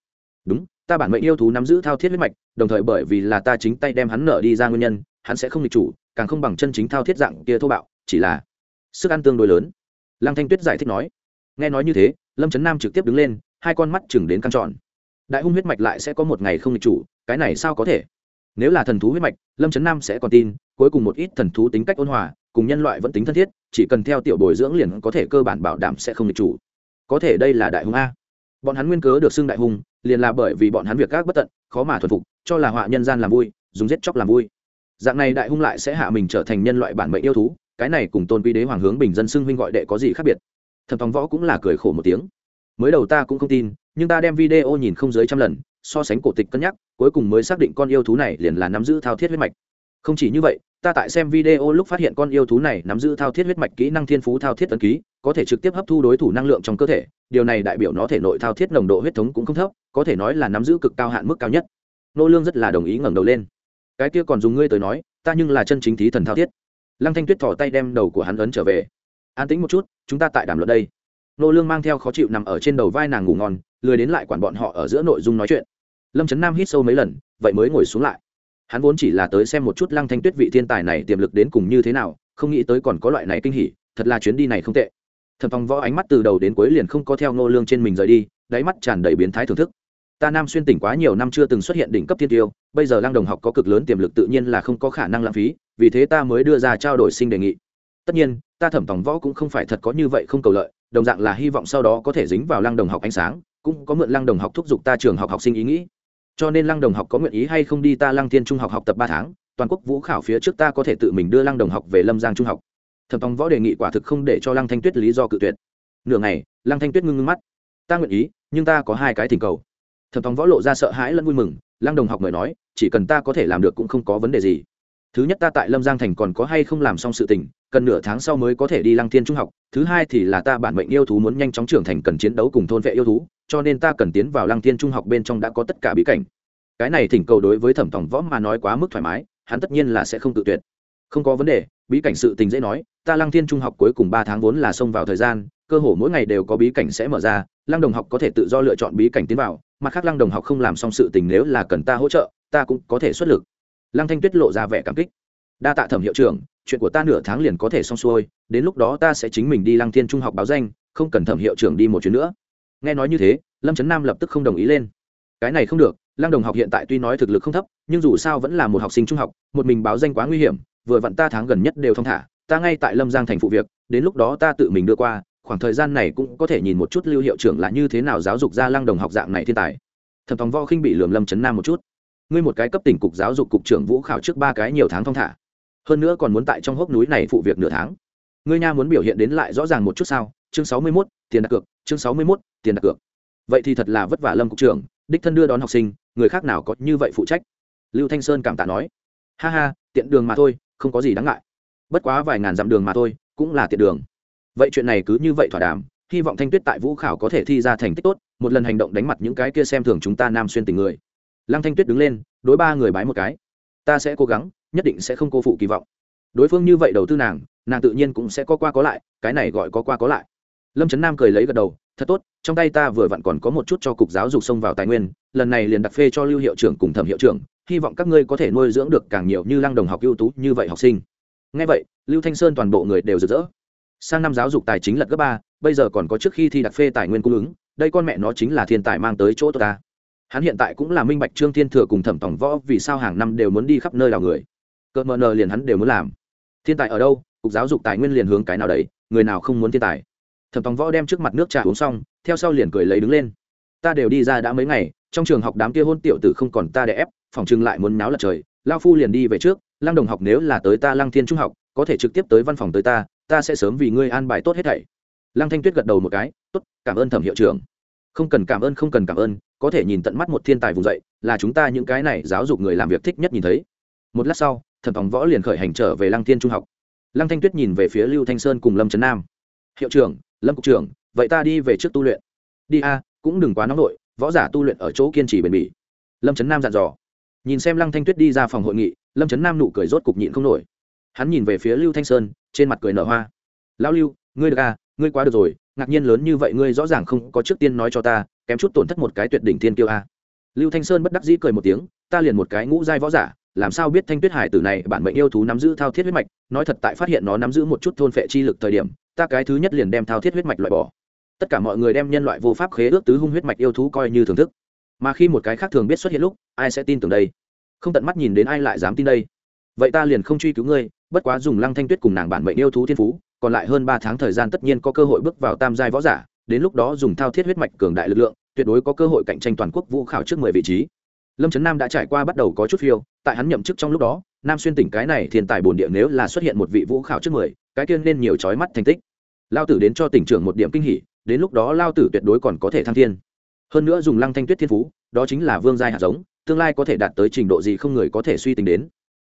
Đúng, ta bản mệnh yêu thú nắm giữ thao thiết huyết mạch, đồng thời bởi vì là ta chính tay đem hắn nở đi ra nguyên nhân, hắn sẽ không địch chủ, càng không bằng chân chính thao thiết dạng kia thô bạo, chỉ là sức ăn tương đối lớn. Lăng thanh tuyết giải thích nói. Nghe nói như thế, lâm trấn nam trực tiếp đứng lên, hai con mắt chừng đến căng tròn. Đại hung huyết mạch lại sẽ có một ngày không địch chủ, cái này sao có thể? Nếu là thần thú huyết mạch lâm trấn nam sẽ còn tin cuối cùng một ít thần thú tính cách ôn hòa cùng nhân loại vẫn tính thân thiết chỉ cần theo tiểu bồi dưỡng liền có thể cơ bản bảo đảm sẽ không địch chủ. Có thể đây là đại hùng a. Bọn hắn nguyên cớ được xưng đại hùng, liền là bởi vì bọn hắn việc các bất tận khó mà thuần phục cho là họa nhân gian làm vui dùng giết chóc làm vui. Dạng này đại hung lại sẽ hạ mình trở thành nhân loại bản mệnh yêu thú cái này cùng tôn quy đế hoàng hướng bình dân xưng huynh gọi đệ có gì khác biệt? Thần tòng võ cũng là cười khổ một tiếng mới đầu ta cũng không tin, nhưng ta đem video nhìn không dưới trăm lần, so sánh cổ tịch cân nhắc, cuối cùng mới xác định con yêu thú này liền là nắm giữ thao thiết huyết mạch. Không chỉ như vậy, ta tại xem video lúc phát hiện con yêu thú này nắm giữ thao thiết huyết mạch kỹ năng thiên phú thao thiết tấn ký, có thể trực tiếp hấp thu đối thủ năng lượng trong cơ thể, điều này đại biểu nó thể nội thao thiết nồng độ huyết thống cũng không thấp, có thể nói là nắm giữ cực cao hạn mức cao nhất. Nô lương rất là đồng ý ngẩng đầu lên. Cái kia còn dùng ngươi tới nói, ta nhưng là chân chính thí thần thao thiết. Lăng thanh tuyết thò tay đem đầu của hắn ấn trở về. An tĩnh một chút, chúng ta tại đàm luận đây nô lương mang theo khó chịu nằm ở trên đầu vai nàng ngủ ngon, lười đến lại quản bọn họ ở giữa nội dung nói chuyện. Lâm trấn nam hít sâu mấy lần, vậy mới ngồi xuống lại. Hắn vốn chỉ là tới xem một chút lăng thanh tuyết vị thiên tài này tiềm lực đến cùng như thế nào, không nghĩ tới còn có loại này kinh hỉ, thật là chuyến đi này không tệ. Thẩm phong võ ánh mắt từ đầu đến cuối liền không có theo nô lương trên mình rời đi, đáy mắt tràn đầy biến thái thưởng thức. Ta nam xuyên tỉnh quá nhiều năm chưa từng xuất hiện đỉnh cấp thiên tiêu, bây giờ lăng đồng học có cực lớn tiềm lực tự nhiên là không có khả năng lãng phí, vì thế ta mới đưa ra trao đổi sinh đề nghị. Tất nhiên, ta thẩm tòng võ cũng không phải thật có như vậy không cầu lợi đồng dạng là hy vọng sau đó có thể dính vào lăng đồng học ánh sáng, cũng có mượn lăng đồng học thúc giục ta trường học học sinh ý nghĩ. Cho nên lăng đồng học có nguyện ý hay không đi ta lăng thiên trung học học tập ba tháng, toàn quốc vũ khảo phía trước ta có thể tự mình đưa lăng đồng học về lâm giang trung học. Thẩm tòng võ đề nghị quả thực không để cho lăng thanh tuyết lý do cự tuyệt. Nửa ngày, lăng thanh tuyết ngưng ngưng mắt. Ta nguyện ý, nhưng ta có hai cái thỉnh cầu. Thẩm tòng võ lộ ra sợ hãi lẫn vui mừng, lăng đồng học mời nói, chỉ cần ta có thể làm được cũng không có vấn đề gì. Thứ nhất ta tại lâm giang thành còn có hay không làm xong sự tình cần nửa tháng sau mới có thể đi lăng thiên trung học, thứ hai thì là ta bản mệnh yêu thú muốn nhanh chóng trưởng thành cần chiến đấu cùng thôn vệ yêu thú, cho nên ta cần tiến vào lăng thiên trung học bên trong đã có tất cả bí cảnh. Cái này thỉnh cầu đối với thẩm tổng võ mà nói quá mức thoải mái, hắn tất nhiên là sẽ không tự tuyệt. Không có vấn đề, bí cảnh sự tình dễ nói, ta lăng thiên trung học cuối cùng ba tháng vốn là xông vào thời gian, cơ hồ mỗi ngày đều có bí cảnh sẽ mở ra, lăng đồng học có thể tự do lựa chọn bí cảnh tiến vào, mặt khác lăng đồng học không làm xong sự tình nếu là cần ta hỗ trợ, ta cũng có thể xuất lực. Lăng thanh tuyết lộ ra vẻ cảm kích. Đa tạ thẩm hiệu trưởng chuyện của ta nửa tháng liền có thể xong xuôi, đến lúc đó ta sẽ chính mình đi lăng thiên trung học báo danh, không cần thẩm hiệu trưởng đi một chuyến nữa. Nghe nói như thế, lâm trấn nam lập tức không đồng ý lên. Cái này không được, lăng đồng học hiện tại tuy nói thực lực không thấp, nhưng dù sao vẫn là một học sinh trung học, một mình báo danh quá nguy hiểm, vừa vặn ta tháng gần nhất đều thong thả, ta ngay tại lâm giang thành phụ việc, đến lúc đó ta tự mình đưa qua, khoảng thời gian này cũng có thể nhìn một chút lưu hiệu trưởng là như thế nào giáo dục ra lăng đồng học dạng này thiên tài. Thẩm tòng vo khinh bị lườm lâm trấn nam một chút. Ngươi một cái cấp tỉnh cục giáo dục cục trưởng vũ khảo trước ba cái nhiều tháng thong thả hơn nữa còn muốn tại trong hốc núi này phụ việc nửa tháng. Ngươi nha muốn biểu hiện đến lại rõ ràng một chút sao? Chương sáu mươi 61, tiền đặt cược chương sáu mươi 61, tiền đặt cược. Vậy thì thật là vất vả lâm cục trưởng đích thân đưa đón học sinh người khác nào có như vậy phụ trách? Lưu thanh sơn cảm tạ nói. Ha ha tiện đường mà thôi không có gì đáng ngại. Bất quá vài ngàn dặm đường mà thôi cũng là tiện đường. Vậy chuyện này cứ như vậy thỏa đàm hy vọng thanh tuyết tại vũ khảo có thể thi ra thành tích tốt một lần hành động đánh mặt những cái kia xem thường chúng ta nam xuyên tình người. Lăng thanh tuyết đứng lên đối ba người bái một cái. Ta sẽ cố gắng nhất định sẽ không cô phụ kỳ vọng. Đối phương như vậy đầu tư nàng nàng tự nhiên cũng sẽ có qua có lại, cái này gọi có qua có lại. Lâm trấn nam cười lấy gật đầu, thật tốt, trong tay ta vừa vặn còn có một chút cho cục giáo dục xông vào tài nguyên, lần này liền đặt phê cho lưu hiệu trưởng cùng thẩm hiệu trưởng, hy vọng các ngươi có thể nuôi dưỡng được càng nhiều như lăng đồng học ưu tú như vậy học sinh. Ngay vậy, lưu thanh sơn toàn bộ người đều rực rỡ. Sang năm giáo dục tài chính lật cấp ba, bây giờ còn có trước khi thi đặt phê tài nguyên cung ứng, đây con mẹ nó chính là thiên tài mang tới chỗ ta. Hắn hiện tại cũng là minh bạch trương thiên thừa cùng thẩm tổng võ vì sao hàng năm đều muốn đi khắp nơi đào người cờ mờ nờ liền hắn đều muốn làm. Thiên tài ở đâu? Cục giáo dục tài nguyên liền hướng cái nào đấy? Người nào không muốn thiên tài? Thẩm tòng võ đem trước mặt nước trà uống xong, theo sau liền cười lấy đứng lên. Ta đều đi ra đã mấy ngày, trong trường học đám kia hôn tiểu tử không còn ta để ép, phòng trường lại muốn náo lật trời. Lao phu liền đi về trước, lăng đồng học nếu là tới ta lăng thiên trung học, có thể trực tiếp tới văn phòng tới ta ta sẽ sớm vì ngươi an bài tốt hết thảy. Lăng thanh tuyết gật đầu một cái, tốt, cảm ơn thẩm hiệu trưởng. Không cần cảm ơn, không cần cảm ơn, có thể nhìn tận mắt một thiên tài vùng dậy, là chúng ta những cái này giáo dục người làm việc thích nhất nhìn thấy. Một lát sau thẩm phòng võ liền khởi hành trở về lăng thiên trung học. Lăng thanh tuyết nhìn về phía lưu thanh sơn cùng lâm trấn nam. Hiệu trưởng, lâm cục trưởng, vậy ta đi về trước tu luyện. Đi a, cũng đừng quá nóng nổi võ giả tu luyện ở chỗ kiên trì bền bỉ. Lâm trấn nam dặn dò. Nhìn xem lăng thanh tuyết đi ra phòng hội nghị, lâm trấn nam nụ cười rốt cục nhịn không nổi. Hắn nhìn về phía lưu thanh sơn, trên mặt cười nở hoa. Lão lưu, ngươi được à ngươi quá được rồi, ngạc nhiên lớn như vậy ngươi rõ ràng không có trước tiên nói cho ta, kém chút tổn thất một cái tuyệt đỉnh thiên kiêu a. À. lưu thanh sơn bất đắc dĩ cười một tiếng, ta liền một cái ngũ giai võ giả làm sao biết thanh tuyết hải tử này bản mệnh yêu thú nắm giữ thao thiết huyết mạch? Nói thật, tại phát hiện nó nắm giữ một chút thôn phệ chi lực thời điểm, ta cái thứ nhất liền đem thao thiết huyết mạch loại bỏ. Tất cả mọi người đem nhân loại vô pháp khế ước tứ hung huyết mạch yêu thú coi như thưởng thức. Mà khi một cái khác thường biết xuất hiện lúc, ai sẽ tin tưởng đây? Không tận mắt nhìn đến ai lại dám tin đây? Vậy ta liền không truy cứu ngươi, bất quá dùng lăng thanh tuyết cùng nàng bản mệnh yêu thú thiên phú, còn lại hơn ba tháng thời gian tất nhiên có cơ hội bước vào tam giai võ giả, đến lúc đó dùng thao thiết huyết mạch cường đại lực lượng, tuyệt đối có cơ hội cạnh tranh toàn quốc vũ khảo trước mười vị trí lâm trấn nam đã trải qua bắt đầu có chút phiêu, tại hắn nhậm chức trong lúc đó, nam xuyên tỉnh cái này thiên tài bồn địa nếu là xuất hiện một vị vũ khảo trước mười, cái kia nên nhiều trói mắt thành tích. Lao tử đến cho tỉnh trưởng một điểm kinh hỉ, đến lúc đó lao tử tuyệt đối còn có thể thăng thiên. Hơn nữa dùng lăng thanh tuyết thiên phú, đó chính là vương giai hạt giống, tương lai có thể đạt tới trình độ gì không người có thể suy tính đến.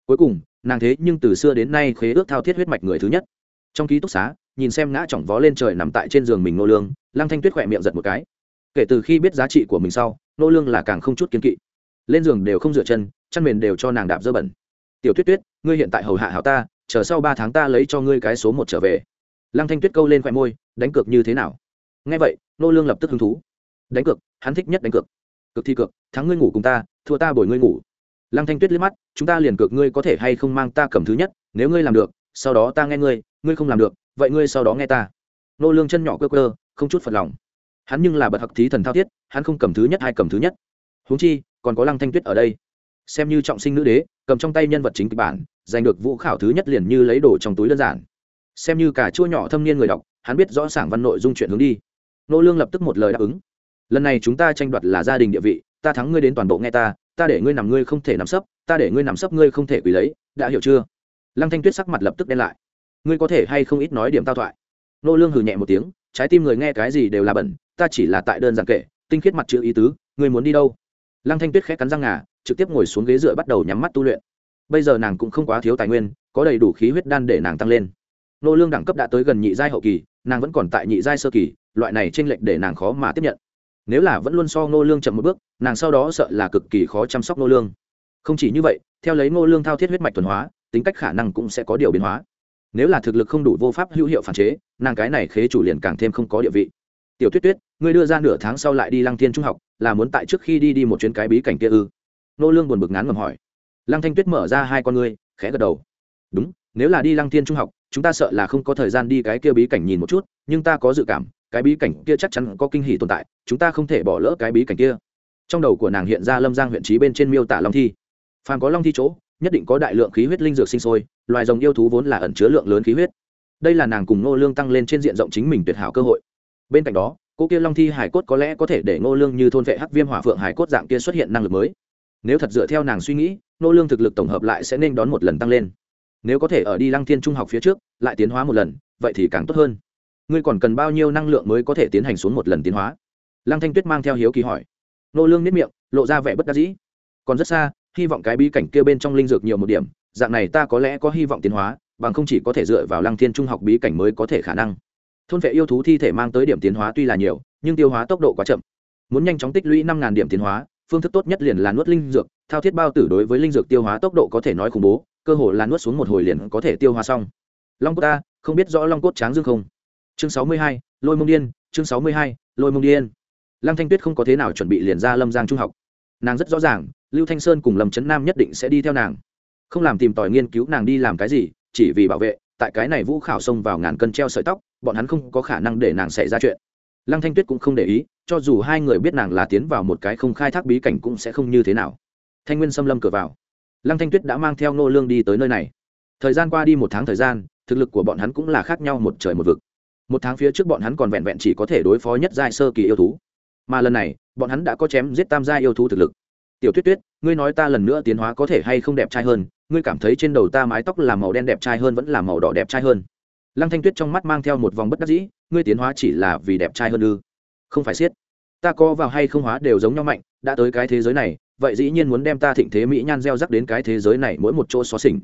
Cuối cùng, nàng thế nhưng từ xưa đến nay khế ước thao thiết huyết mạch người thứ nhất. Trong ký túc xá, nhìn xem ngã chỏng vó lên trời nằm tại trên giường mình nô lương, lăng thanh tuyết khỏe miệng giật một cái. Kể từ khi biết giá trị của mình sau nô lương là càng không chút kiến kỵ lên giường đều không dựa chân, chăn mền đều cho nàng đạp dơ bẩn. Tiểu tuyết tuyết, ngươi hiện tại hầu hạ hảo ta, chờ sau ba tháng ta lấy cho ngươi cái số một trở về. Lăng thanh tuyết câu lên khoẻ môi, đánh cược như thế nào? Nghe vậy, nô lương lập tức hứng thú. Đánh cược, hắn thích nhất đánh cược. Cực thi cược, thắng ngươi ngủ cùng ta, thua ta bồi ngươi ngủ. Lăng thanh tuyết liếc mắt, chúng ta liền cược ngươi có thể hay không mang ta cầm thứ nhất, nếu ngươi làm được, sau đó ta nghe ngươi ngươi không làm được, vậy ngươi sau đó nghe ta. Nô lương chân nhỏ cơ cơ không chút phật lòng. Hắn nhưng là bậc học thí thần thao thiết, hắn không cầm thứ nhất hay cầm thứ nhất. Huống chi còn có lăng thanh tuyết ở đây. Xem như trọng sinh nữ đế, cầm trong tay nhân vật chính kịch bản, giành được vũ khảo thứ nhất liền như lấy đồ trong túi đơn giản. Xem như cả chua nhỏ thâm niên người đọc, hắn biết rõ sảng văn nội dung chuyện hướng đi. Nô lương lập tức một lời đáp ứng. Lần này chúng ta tranh đoạt là gia đình địa vị, ta thắng ngươi đến toàn bộ nghe ta ta để ngươi nằm ngươi không thể nằm sấp, ta để ngươi nằm sấp ngươi không thể quỳ lấy, đã hiểu chưa? Lăng thanh tuyết sắc mặt lập tức đen lại. Ngươi có thể hay không ít nói điểm tao thoại? Nô lương hừ nhẹ một tiếng, trái tim người nghe cái gì đều là bẩn, ta chỉ là tại đơn giản kệ tinh khiết mặt chữ ý tứ, ngươi muốn đi đâu? Lăng thanh tuyết khẽ cắn răng ngà, trực tiếp ngồi xuống ghế dựa bắt đầu nhắm mắt tu luyện. Bây giờ nàng cũng không quá thiếu tài nguyên, có đầy đủ khí huyết đan để nàng tăng lên. Nô lương đẳng cấp đã tới gần nhị giai hậu kỳ, nàng vẫn còn tại nhị giai sơ kỳ, loại này trên lệch để nàng khó mà tiếp nhận. Nếu là vẫn luôn so nô lương chậm một bước, nàng sau đó sợ là cực kỳ khó chăm sóc nô lương. Không chỉ như vậy, theo lấy nô lương thao thiết huyết mạch thuần hóa, tính cách khả năng cũng sẽ có điều biến hóa. Nếu là thực lực không đủ vô pháp hữu hiệu phản chế, nàng cái này khế chủ liền càng thêm không có địa vị. Tiểu tuyết tuyết, ngươi đưa ra nửa tháng sau lại đi lăng thiên trung học là muốn tại trước khi đi đi một chuyến cái bí cảnh kia ư? Nô lương buồn bực ngán ngầm hỏi. Lăng thanh tuyết mở ra hai con ngươi, khẽ gật đầu. Đúng, nếu là đi lăng thiên trung học, chúng ta sợ là không có thời gian đi cái kia bí cảnh nhìn một chút, nhưng ta có dự cảm, cái bí cảnh kia chắc chắn có kinh hỉ tồn tại, chúng ta không thể bỏ lỡ cái bí cảnh kia. Trong đầu của nàng hiện ra lâm giang huyện trí bên trên miêu tả long thi. Phàm có long thi chỗ, nhất định có đại lượng khí huyết linh dược sinh sôi, loài rồng yêu thú vốn là ẩn chứa lượng lớn khí huyết. Đây là nàng cùng Nô lương tăng lên trên diện rộng chính mình tuyệt hảo cơ hội. Bên cạnh đó cô kia long thi hải cốt có lẽ có thể để ngô lương như thôn vệ hắc viêm hỏa phượng hải cốt dạng kia xuất hiện năng lực mới. Nếu thật dựa theo nàng suy nghĩ, ngô lương thực lực tổng hợp lại sẽ nên đón một lần tăng lên. Nếu có thể ở đi lăng thiên trung học phía trước, lại tiến hóa một lần, vậy thì càng tốt hơn. Ngươi còn cần bao nhiêu năng lượng mới có thể tiến hành xuống một lần tiến hóa? Lăng thanh tuyết mang theo hiếu kỳ hỏi. Nô lương nếp miệng, lộ ra vẻ bất đắc dĩ. Còn rất xa, hy vọng cái bí cảnh kia bên trong linh dược nhiều một điểm, dạng này ta có lẽ có hy vọng tiến hóa, bằng không chỉ có thể dựa vào lăng thiên trung học bí cảnh mới có thể khả năng thôn vệ yêu thú thi thể mang tới điểm tiến hóa tuy là nhiều, nhưng tiêu hóa tốc độ quá chậm. Muốn nhanh chóng tích lũy năm điểm tiến hóa, phương thức tốt nhất liền là nuốt linh dược, thao thiết bao tử đối với linh dược tiêu hóa tốc độ có thể nói khủng bố, cơ hồ là nuốt xuống một hồi liền có thể tiêu hóa xong. Long cốt ta, không biết rõ long cốt tráng dương không? Chương sáu mươi hai, lôi mông điên, chương sáu mươi hai, lôi mông điên. Lăng thanh tuyết không có thế nào chuẩn bị liền ra lâm giang trung học. Nàng rất rõ ràng, lưu thanh sơn cùng lâm trấn nam nhất định sẽ đi theo nàng. Không làm tìm tòi nghiên cứu nàng đi làm cái gì, chỉ vì bảo vệ, tại cái này vũ khảo xông vào ngàn cân treo sợi tóc bọn hắn không có khả năng để nàng xảy ra chuyện. Lăng thanh tuyết cũng không để ý, cho dù hai người biết nàng là tiến vào một cái không khai thác bí cảnh cũng sẽ không như thế nào. Thanh nguyên xâm lâm cửa vào. Lăng thanh tuyết đã mang theo nô lương đi tới nơi này. Thời gian qua đi một tháng thời gian, thực lực của bọn hắn cũng là khác nhau một trời một vực. Một tháng phía trước bọn hắn còn vẹn vẹn chỉ có thể đối phó nhất giai sơ kỳ yêu thú. Mà lần này, bọn hắn đã có chém giết tam gia yêu thú thực lực. Tiểu tuyết tuyết, ngươi nói ta lần nữa tiến hóa có thể hay không đẹp trai hơn? Ngươi cảm thấy trên đầu ta mái tóc là màu đen đẹp trai hơn vẫn là màu đỏ đẹp trai hơn? Lăng thanh tuyết trong mắt mang theo một vòng bất đắc dĩ, ngươi tiến hóa chỉ là vì đẹp trai hơn ư. Không phải siết ta co vào hay không hóa đều giống nhau mạnh, đã tới cái thế giới này, vậy dĩ nhiên muốn đem ta thịnh thế mỹ nhan gieo rắc đến cái thế giới này mỗi một chỗ xó xỉnh.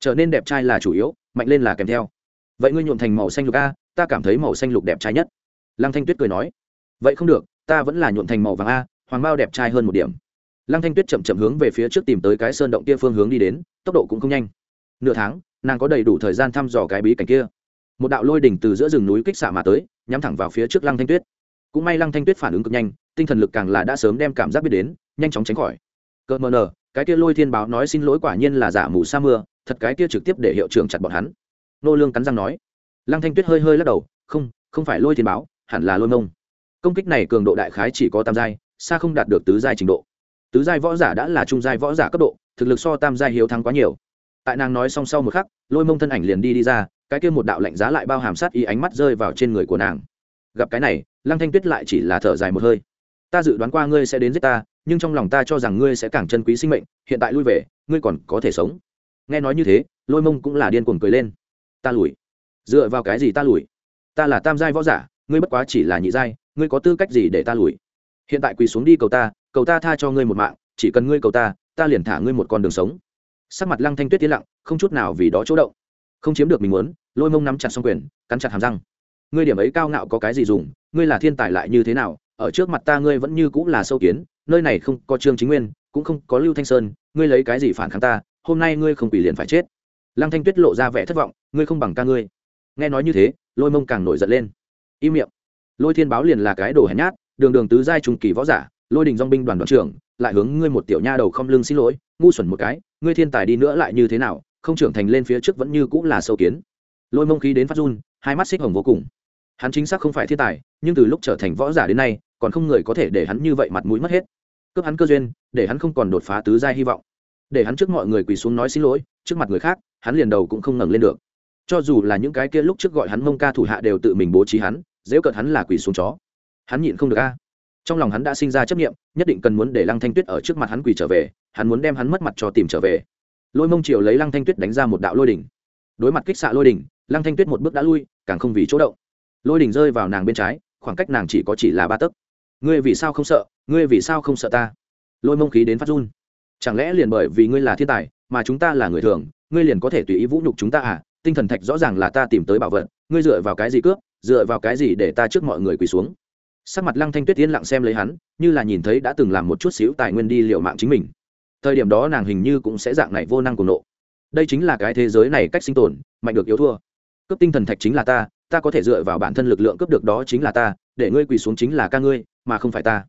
Trở nên đẹp trai là chủ yếu, mạnh lên là kèm theo. Vậy ngươi nhuộm thành màu xanh lục a, ta cảm thấy màu xanh lục đẹp trai nhất. Lăng thanh tuyết cười nói. Vậy không được, ta vẫn là nhuộm thành màu vàng a, hoàng bao đẹp trai hơn một điểm. Lăng thanh tuyết chậm chậm hướng về phía trước tìm tới cái sơn động kia phương hướng đi đến, tốc độ cũng không nhanh. Nửa tháng, nàng có đầy đủ thời gian thăm dò cái bí cảnh kia một đạo lôi đỉnh từ giữa rừng núi kích xạ mà tới, nhắm thẳng vào phía trước lăng thanh tuyết. Cũng may lăng thanh tuyết phản ứng cực nhanh, tinh thần lực càng là đã sớm đem cảm giác biết đến, nhanh chóng tránh khỏi. Cơ mờ nờ, cái kia lôi thiên báo nói xin lỗi quả nhiên là giả mù sa mưa, thật cái kia trực tiếp để hiệu trưởng chặt bọn hắn. Nô lương cắn răng nói. Lăng thanh tuyết hơi hơi lắc đầu, không không phải lôi thiên báo, hẳn là lôi mông. Công kích này cường độ đại khái chỉ có tam giai, xa không đạt được tứ giai trình độ. Tứ giai võ giả đã là trung giai võ giả cấp độ, thực lực so tam giai hiếu thắng quá nhiều. Tại nàng nói xong sau một khắc, lôi mông thân ảnh liền đi đi ra cái kia một đạo lạnh giá lại bao hàm sát ý ánh mắt rơi vào trên người của nàng. Gặp cái này, lăng thanh tuyết lại chỉ là thở dài một hơi. Ta dự đoán qua ngươi sẽ đến giết ta, nhưng trong lòng ta cho rằng ngươi sẽ càng chân quý sinh mệnh, hiện tại lui về, ngươi còn có thể sống. Nghe nói như thế, lôi mông cũng là điên cuồng cười lên. Ta lùi. Dựa vào cái gì ta lùi? Ta là tam giai võ giả, ngươi bất quá chỉ là nhị giai, ngươi có tư cách gì để ta lùi? Hiện tại quỳ xuống đi cầu ta cầu ta tha cho ngươi một mạng, chỉ cần ngươi cầu ta ta liền thả ngươi một con đường sống. Sắc mặt lăng thanh tuyết tiến lặng, không chút nào vì đó chỗ động không chiếm được mình muốn, lôi mông nắm chặt xong quyền, cắn chặt hàm răng. Ngươi điểm ấy cao ngạo có cái gì dùng, ngươi là thiên tài lại như thế nào, ở trước mặt ta ngươi vẫn như cũng là sâu kiến, nơi này không có trương chính nguyên, cũng không có lưu thanh sơn, ngươi lấy cái gì phản kháng ta, hôm nay ngươi không quỷ liền phải chết. Lăng thanh tuyết lộ ra vẻ thất vọng, ngươi không bằng ca ngươi. Nghe nói như thế, lôi mông càng nổi giận lên. Im miệng. Lôi thiên báo liền là cái đồ hèn nhát, đường đường tứ giai trung kỳ võ giả, lôi đình dong binh đoàn đoàn trưởng, lại hướng ngươi một tiểu nha đầu không lưng xin lỗi, ngu xuẩn một cái, ngươi thiên tài đi nữa lại như thế nào không trưởng thành lên phía trước vẫn như cũng là sâu kiến. Lôi mông khí đến phát run, hai mắt xích hồng vô cùng. Hắn chính xác không phải thiên tài, nhưng từ lúc trở thành võ giả đến nay, còn không người có thể để hắn như vậy mặt mũi mất hết. Cướp hắn cơ duyên, để hắn không còn đột phá tứ giai hy vọng. Để hắn trước mọi người quỳ xuống nói xin lỗi, trước mặt người khác, hắn liền đầu cũng không ngẩng lên được. Cho dù là những cái kia lúc trước gọi hắn mông ca thủ hạ đều tự mình bố trí hắn dễ cợt hắn là quỳ xuống chó. Hắn nhịn không được a. Trong lòng hắn đã sinh ra chấp nghiệm nhất định cần muốn để lăng thanh tuyết ở trước mặt hắn quỳ trở về, hắn muốn đem hắn mất mặt cho tìm trở về lôi mông triều lấy lăng thanh tuyết đánh ra một đạo lôi đỉnh. Đối mặt kích xạ lôi đỉnh, lăng thanh tuyết một bước đã lui, càng không vì chỗ động. Lôi đỉnh rơi vào nàng bên trái, khoảng cách nàng chỉ có chỉ là ba tấc. Ngươi vì sao không sợ, ngươi vì sao không sợ ta? Lôi mông khí đến phát run. Chẳng lẽ liền bởi vì ngươi là thiên tài, mà chúng ta là người thường, ngươi liền có thể tùy ý vũ nhục chúng ta à? Tinh thần thạch rõ ràng là ta tìm tới bảo vật, ngươi dựa vào cái gì cướp, dựa vào cái gì để ta trước mọi người quỳ xuống? Sắc mặt lăng thanh tuyết yên lặng xem lấy hắn, như là nhìn thấy đã từng làm một chút xíu tài nguyên đi liệu mạng chính mình thời điểm đó nàng hình như cũng sẽ dạng này vô năng cùng nộ. Đây chính là cái thế giới này cách sinh tồn, mạnh được yếu thua. Cướp tinh thần thạch chính là ta ta có thể dựa vào bản thân lực lượng cướp được đó chính là ta, để ngươi quỳ xuống chính là ca ngươi, mà không phải ta.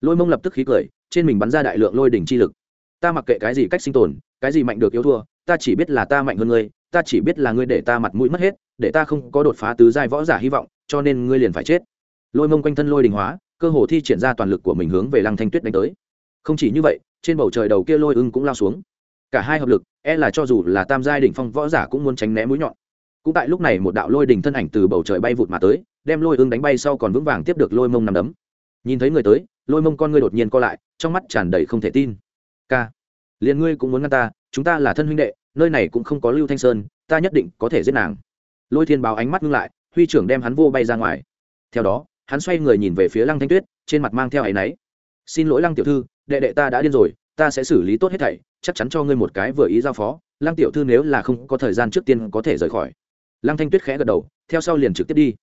Lôi mông lập tức khí cười, trên mình bắn ra đại lượng lôi đỉnh chi lực. Ta mặc kệ cái gì cách sinh tồn, cái gì mạnh được yếu thua, ta chỉ biết là ta mạnh hơn ngươi, ta chỉ biết là ngươi để ta mặt mũi mất hết, để ta không có đột phá tứ giai võ giả hy vọng, cho nên ngươi liền phải chết. Lôi mông quanh thân lôi đình hóa, cơ hồ thi triển ra toàn lực của mình hướng về lăng thanh tuyết đánh tới. Không chỉ như vậy trên bầu trời đầu kia lôi ưng cũng lao xuống. Cả hai hợp lực e là cho dù là tam giai đỉnh phong võ giả cũng muốn tránh né mũi nhọn. Cũng tại lúc này một đạo lôi đình thân ảnh từ bầu trời bay vụt mà tới, đem lôi ưng đánh bay sau còn vững vàng tiếp được lôi mông nằm đấm. Nhìn thấy người tới, lôi mông con ngươi đột nhiên co lại, trong mắt tràn đầy không thể tin. Ca, liền ngươi cũng muốn ngăn ta, chúng ta là thân huynh đệ, nơi này cũng không có lưu thanh sơn, ta nhất định có thể giết nàng. Lôi thiên báo ánh mắt ngưng lại, huy trưởng đem hắn vô bay ra ngoài. Theo đó, hắn xoay người nhìn về phía lăng thanh tuyết, trên mặt mang theo áy náy. Xin lỗi lăng tiểu thư đệ đệ ta đã điên rồi, ta sẽ xử lý tốt hết thảy, chắc chắn cho ngươi một cái vừa ý giao phó. Lăng tiểu thư nếu là không có thời gian trước tiên có thể rời khỏi. Lăng thanh tuyết khẽ gật đầu, theo sau liền trực tiếp đi.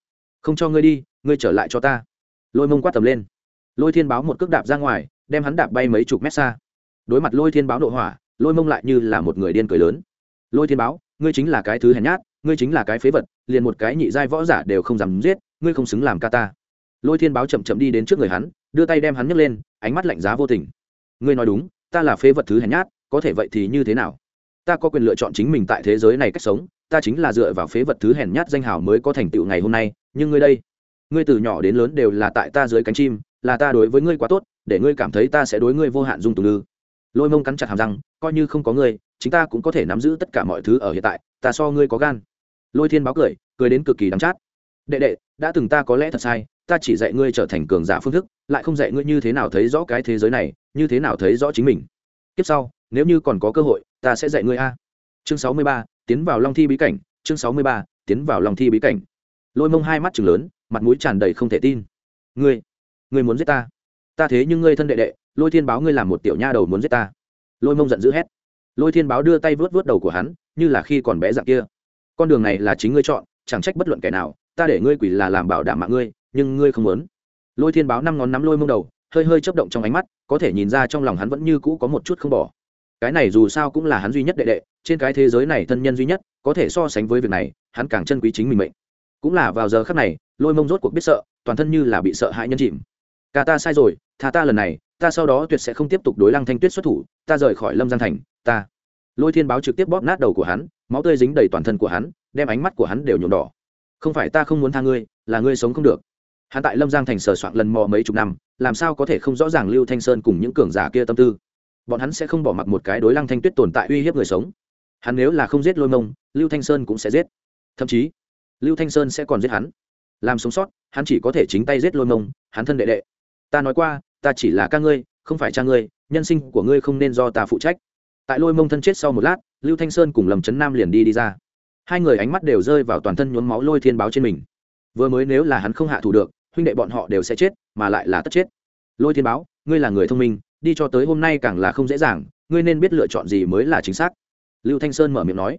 Không cho ngươi đi, ngươi trở lại cho ta. Lôi mông quát tầm lên. Lôi thiên báo một cước đạp ra ngoài, đem hắn đạp bay mấy chục mét xa. Đối mặt lôi thiên báo nội hỏa, lôi mông lại như là một người điên cười lớn. Lôi thiên báo, ngươi chính là cái thứ hèn nhát, ngươi chính là cái phế vật, liền một cái nhị giai võ giả đều không dám giết, ngươi không xứng làm ca ta. Lôi thiên báo chậm chậm đi đến trước người hắn đưa tay đem hắn nhấc lên, ánh mắt lạnh giá vô tình. Ngươi nói đúng, ta là phế vật thứ hèn nhát, có thể vậy thì như thế nào? Ta có quyền lựa chọn chính mình tại thế giới này cách sống, ta chính là dựa vào phế vật thứ hèn nhát danh hào mới có thành tựu ngày hôm nay, nhưng ngươi đây, ngươi từ nhỏ đến lớn đều là tại ta dưới cánh chim, là ta đối với ngươi quá tốt, để ngươi cảm thấy ta sẽ đối ngươi vô hạn dung tù lư lôi mông cắn chặt hàm răng, coi như không có ngươi chúng ta cũng có thể nắm giữ tất cả mọi thứ ở hiện tại, ta so ngươi có gan. Lôi thiên báo cười cười đến cực kỳ đắm chát đệ đệ, đã từng ta có lẽ thật sai, ta chỉ dạy ngươi trở thành cường giả phương thức, lại không dạy ngươi như thế nào thấy rõ cái thế giới này, như thế nào thấy rõ chính mình. Tiếp sau, nếu như còn có cơ hội, ta sẽ dạy ngươi a. Chương sáu mươi ba, tiến vào long thi bí cảnh, chương sáu mươi ba, tiến vào long thi bí cảnh. Lôi mông hai mắt chừng lớn, mặt mũi tràn đầy không thể tin. Ngươi ngươi muốn giết ta? Ta thế nhưng ngươi thân đệ đệ, lôi thiên báo ngươi làm một tiểu nha đầu muốn giết ta. Lôi mông giận dữ hét. Lôi thiên báo đưa tay vớt vớt đầu của hắn, như là khi còn bé dạng kia. Con đường này là chính ngươi chọn, chẳng trách bất luận kẻ nào ta để ngươi quỷ là làm bảo đảm mạng ngươi, nhưng ngươi không muốn. Lôi thiên báo năm ngón nắm lôi mông đầu, hơi hơi chấp động trong ánh mắt, có thể nhìn ra trong lòng hắn vẫn như cũ có một chút không bỏ. Cái này dù sao cũng là hắn duy nhất đệ đệ, trên cái thế giới này thân nhân duy nhất, có thể so sánh với việc này, hắn càng chân quý chính mình mệnh. Cũng là vào giờ khắc này, lôi mông rốt cuộc biết sợ, toàn thân như là bị sợ hãi nhân chìm. Cả ta sai rồi, tha ta lần này, ta sau đó tuyệt sẽ không tiếp tục đối lăng thanh tuyết xuất thủ, ta rời khỏi lâm giang thành, ta. Lôi thiên báo trực tiếp bóp nát đầu của hắn, máu tươi dính đầy toàn thân của hắn, đem ánh mắt của hắn đều nhuộm đỏ không phải ta không muốn tha ngươi, là ngươi sống không được. Hắn tại lâm giang thành sờ soạn lần mò mấy chục năm, làm sao có thể không rõ ràng lưu thanh sơn cùng những cường giả kia tâm tư. Bọn hắn sẽ không bỏ mặc một cái đối lăng thanh tuyết tồn tại uy hiếp người sống. Hắn nếu là không giết lôi mông, lưu thanh sơn cũng sẽ giết. Thậm chí, lưu thanh sơn sẽ còn giết hắn. Làm sống sót, hắn chỉ có thể chính tay giết lôi mông, hắn thân đệ đệ. Ta nói qua, ta chỉ là ca ngươi, không phải cha ngươi, nhân sinh của ngươi không nên do ta phụ trách. Tại lôi mông thân chết sau một lát, lưu thanh sơn cùng lầm trấn nam liền đi đi ra hai người ánh mắt đều rơi vào toàn thân nhuốm máu lôi thiên báo trên mình. Vừa mới nếu là hắn không hạ thủ được, huynh đệ bọn họ đều sẽ chết, mà lại là tất chết. Lôi thiên báo, ngươi là người thông minh, đi cho tới hôm nay càng là không dễ dàng, ngươi nên biết lựa chọn gì mới là chính xác. Lưu thanh sơn mở miệng nói.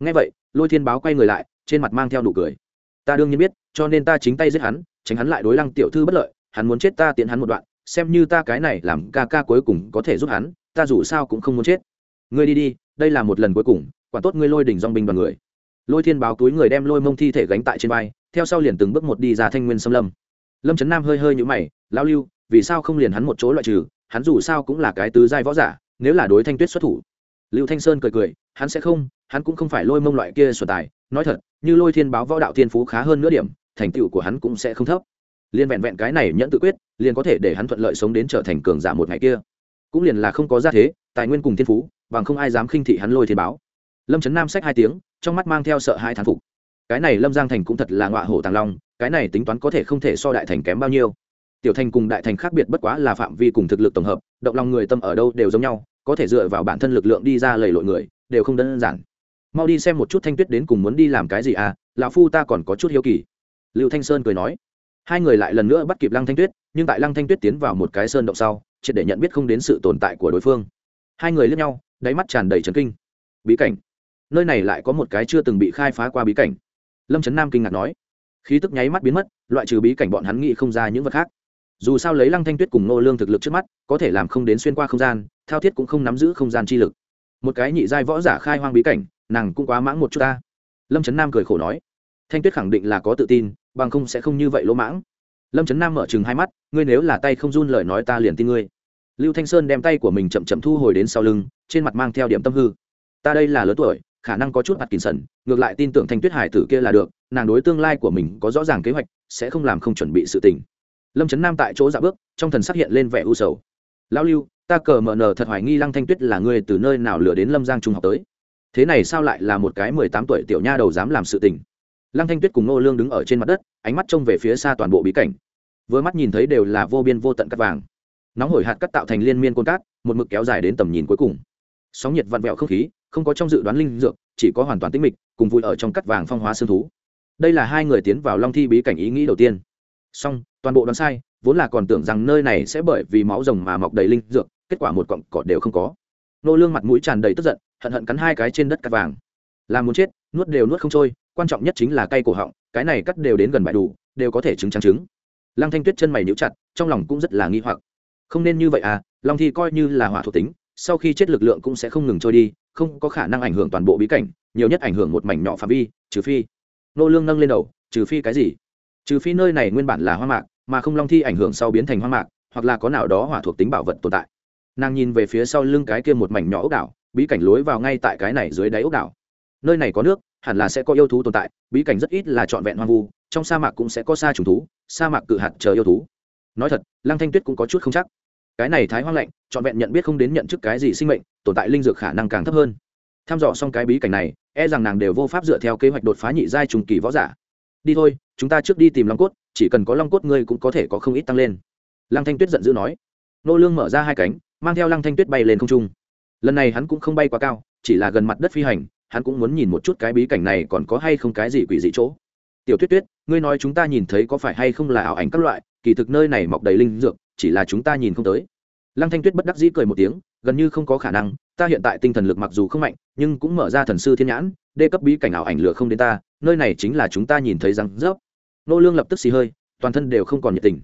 Ngay vậy, lôi thiên báo quay người lại, trên mặt mang theo nụ cười. Ta đương nhiên biết, cho nên ta chính tay giết hắn, tránh hắn lại đối lăng tiểu thư bất lợi, hắn muốn chết ta tiện hắn một đoạn, xem như ta cái này làm ca ca cuối cùng có thể giúp hắn, ta dù sao cũng không muốn chết. Ngươi đi đi, đây là một lần cuối cùng, quản tốt ngươi lôi đỉnh dong binh đoàn người lôi thiên báo túi người đem lôi mông thi thể gánh tại trên vai, theo sau liền từng bước một đi ra thanh nguyên xâm lâm. Lâm trấn nam hơi hơi nhũ mày lao lưu, vì sao không liền hắn một chỗ loại trừ, hắn dù sao cũng là cái tứ giai võ giả, nếu là đối thanh tuyết xuất thủ. Lưu thanh sơn cười cười, hắn sẽ không, hắn cũng không phải lôi mông loại kia sổ tài, nói thật, như lôi thiên báo võ đạo thiên phú khá hơn nửa điểm, thành tựu của hắn cũng sẽ không thấp. Liên vẹn vẹn cái này nhẫn tự quyết, liền có thể để hắn thuận lợi sống đến trở thành cường giả một ngày kia. Cũng liền là không có gia thế, tài nguyên cùng thiên phú, bằng không ai dám khinh thị hắn lôi thiên báo lâm trấn nam sách hai tiếng, trong mắt mang theo sợ hai thán phục. Cái này lâm giang thành cũng thật là ngọa hổ tàng long, cái này tính toán có thể không thể so đại thành kém bao nhiêu. Tiểu thành cùng đại thành khác biệt bất quá là phạm vi cùng thực lực tổng hợp, động lòng người tâm ở đâu đều giống nhau, có thể dựa vào bản thân lực lượng đi ra lầy lội người, đều không đơn giản. Mau đi xem một chút thanh tuyết đến cùng muốn đi làm cái gì à lão phu ta còn có chút hiếu kỳ. Lưu thanh sơn cười nói. Hai người lại lần nữa bắt kịp lăng thanh tuyết, nhưng tại lăng thanh tuyết tiến vào một cái sơn động sau, triệt để nhận biết không đến sự tồn tại của đối phương. Hai người lướt nhau, đáy mắt tràn đầy trấn kinh. Bí cảnh nơi này lại có một cái chưa từng bị khai phá qua bí cảnh. Lâm trấn nam kinh ngạc nói. Khí tức nháy mắt biến mất, loại trừ bí cảnh bọn hắn nghĩ không ra những vật khác. Dù sao lấy lăng thanh tuyết cùng nô lương thực lực trước mắt, có thể làm không đến xuyên qua không gian, thao thiết cũng không nắm giữ không gian chi lực. Một cái nhị giai võ giả khai hoang bí cảnh, nàng cũng quá mãng một chút ta. Lâm trấn nam cười khổ nói. Thanh tuyết khẳng định là có tự tin, bằng không sẽ không như vậy lỗ mãng. Lâm trấn nam mở chừng hai mắt, ngươi nếu là tay không run lời nói ta liền tin ngươi. Lưu thanh sơn đem tay của mình chậm chậm thu hồi đến sau lưng, trên mặt mang theo điểm tâm hư. Ta đây là lớn tuổi khả năng có chút mặt kín sẩn ngược lại tin tưởng thanh tuyết hải tử kia là được, nàng đối tương lai của mình có rõ ràng kế hoạch, sẽ không làm không chuẩn bị sự tình. Lâm trấn nam tại chỗ dạ bước, trong thần xác hiện lên vẻ u sầu. Lão lưu, ta cờ mờ nờ thật hoài nghi lăng thanh tuyết là người từ nơi nào lừa đến lâm giang trung học tới. Thế này sao lại là một cái mười tám tuổi tiểu nha đầu dám làm sự tình? Lăng thanh tuyết cùng nô lương đứng ở trên mặt đất, ánh mắt trông về phía xa toàn bộ bí cảnh. Vừa mắt nhìn thấy đều là vô biên vô tận cắt vàng. Nóng hổi hạt cắt tạo thành liên miên côn cát, một mực kéo dài đến tầm nhìn cuối cùng sóng nhiệt vặn vẹo không khí, không có trong dự đoán linh dược, chỉ có hoàn toàn tĩnh mịch, cùng vui ở trong cắt vàng phong hóa xương thú. Đây là hai người tiến vào long thi bí cảnh ý nghĩ đầu tiên. Song toàn bộ đoán sai, vốn là còn tưởng rằng nơi này sẽ bởi vì máu rồng mà mọc đầy linh dược, kết quả một cọng cỏ đều không có. Nô lương mặt mũi tràn đầy tức giận, hận hận cắn hai cái trên đất cắt vàng. Làm muốn chết, nuốt đều nuốt không trôi, quan trọng nhất chính là cây cổ họng, cái này cắt đều đến gần bại đủ, đều có thể trứng trắng trứng. Lăng thanh tuyết chân mày níu chặt, trong lòng cũng rất là nghi hoặc. Không nên như vậy à long thi coi như là hỏa thuộc tính sau khi chết lực lượng cũng sẽ không ngừng trôi đi, không có khả năng ảnh hưởng toàn bộ bí cảnh, nhiều nhất ảnh hưởng một mảnh nhỏ phạm vi, trừ phi nô lương nâng lên đầu, trừ phi cái gì? Trừ phi nơi này nguyên bản là hoa mạc, mà không long thi ảnh hưởng sau biến thành hoa mạc, hoặc là có nào đó hỏa thuộc tính bảo vật tồn tại. Nàng nhìn về phía sau lưng cái kia một mảnh nhỏ ốc đảo, bí cảnh lối vào ngay tại cái này dưới đáy ốc đảo. Nơi này có nước, hẳn là sẽ có yêu thú tồn tại, bí cảnh rất ít là trọn vẹn hoang vu, trong sa mạc cũng sẽ có sa trùng thú, sa mạc cự hạt chờ yêu thú. Nói thật, lăng thanh tuyết cũng có chút không chắc cái này thái hoang lạnh, trọn vẹn nhận biết không đến nhận chức cái gì sinh mệnh, tồn tại linh dược khả năng càng thấp hơn. Tham dò xong cái bí cảnh này e rằng nàng đều vô pháp dựa theo kế hoạch đột phá nhị giai trùng kỳ võ giả. Đi thôi, chúng ta trước đi tìm long cốt, chỉ cần có long cốt ngươi cũng có thể có không ít tăng lên. Lăng thanh tuyết giận dữ nói. Nô lương mở ra hai cánh, mang theo lăng thanh tuyết bay lên không trung. Lần này hắn cũng không bay quá cao, chỉ là gần mặt đất phi hành, hắn cũng muốn nhìn một chút cái bí cảnh này còn có hay không cái gì quỷ dị chỗ. Tiểu tuyết tuyết, ngươi nói chúng ta nhìn thấy có phải hay không là ảo ảnh các loại, kỳ thực nơi này mọc đầy linh dược chỉ là chúng ta nhìn không tới. Lăng thanh tuyết bất đắc dĩ cười một tiếng gần như không có khả năng ta hiện tại tinh thần lực mặc dù không mạnh nhưng cũng mở ra thần sư thiên nhãn đê cấp bí cảnh ảo ảnh lửa không đến ta nơi này chính là chúng ta nhìn thấy răng rớp. Nô lương lập tức xì hơi toàn thân đều không còn nhiệt tình.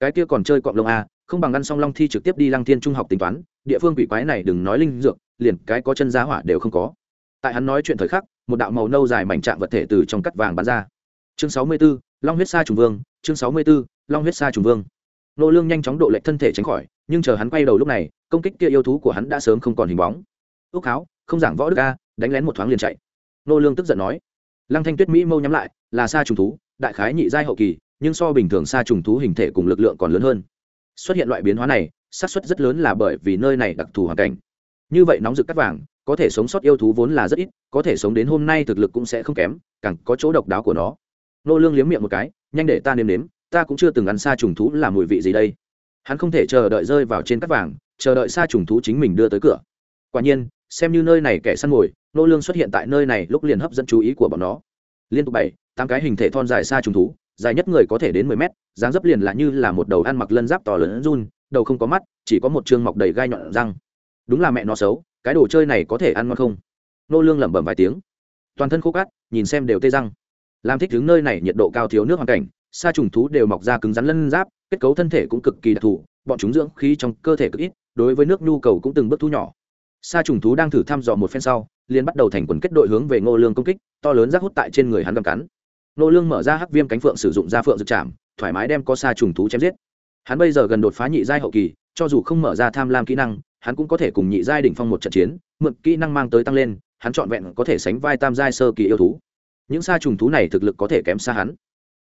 Cái kia còn chơi cọp lông a không bằng ngăn song long thi trực tiếp đi lăng thiên trung học tính toán địa phương quỷ quái này đừng nói linh dược liền cái có chân giá hỏa đều không có. Tại hắn nói chuyện thời khắc một đạo màu nâu dài mảnh trạng vật thể từ trong cắt vàng bắn ra. Chương sáu mươi 64, long huyết sa trùng vương chương sáu mươi 64, long huyết sa trùng vương nô lương nhanh chóng độ lệch thân thể tránh khỏi, nhưng chờ hắn quay đầu lúc này, công kích kia yêu thú của hắn đã sớm không còn hình bóng. Ước háo, không giảng võ đức a, đánh lén một thoáng liền chạy. Nô lương tức giận nói. Lăng thanh tuyết mỹ mâu nhắm lại, là sa trùng thú, đại khái nhị giai hậu kỳ, nhưng so bình thường sa trùng thú hình thể cùng lực lượng còn lớn hơn. Xuất hiện loại biến hóa này, xác suất rất lớn là bởi vì nơi này đặc thù hoàn cảnh. Như vậy nóng rực cắt vàng, có thể sống sót yêu thú vốn là rất ít, có thể sống đến hôm nay thực lực cũng sẽ không kém, càng có chỗ độc đáo của nó. Nô lương liếm miệng một cái, nhanh để ta nếm nếm ta cũng chưa từng ăn sa trùng thú là mùi vị gì đây. Hắn không thể chờ đợi rơi vào trên cắt vàng, chờ đợi sa trùng thú chính mình đưa tới cửa. Quả nhiên, xem như nơi này kẻ săn mồi, nô lương xuất hiện tại nơi này lúc liền hấp dẫn chú ý của bọn nó. Liên tục bảy, tám cái hình thể thon dài sa trùng thú, dài nhất người có thể đến mười mét, dáng dấp liền là như là một đầu ăn mặc lân giáp to lớn run, đầu không có mắt, chỉ có một trương mọc đầy gai nhọn răng. Đúng là mẹ nó xấu, cái đồ chơi này có thể ăn ngon không? Nô lương lẩm bẩm vài tiếng. Toàn thân khô cát, nhìn xem đều tê răng. Làm thích đứng nơi này, nhiệt độ cao thiếu nước hoàn cảnh sa trùng thú đều mọc ra cứng rắn lân giáp, kết cấu thân thể cũng cực kỳ đặc thù, bọn chúng dưỡng khí trong cơ thể cực ít, đối với nước nhu cầu cũng từng bước thu nhỏ. Sa trùng thú đang thử thăm dò một phen sau, liền bắt đầu thành quần kết đội hướng về ngô lương công kích, to lớn rác hút tại trên người hắn gầm cắn. Ngô lương mở ra hắc viêm cánh phượng sử dụng ra phượng dược chạm thoải mái đem có sa trùng thú chém giết. Hắn bây giờ gần đột phá nhị giai hậu kỳ, cho dù không mở ra tham lam kỹ năng, hắn cũng có thể cùng nhị giai đỉnh phong một trận chiến, mượn kỹ năng mang tới tăng lên, hắn trọn vẹn có thể sánh vai tam giai sơ kỳ yêu thú. Những sa trùng thú này thực lực có thể kém xa hắn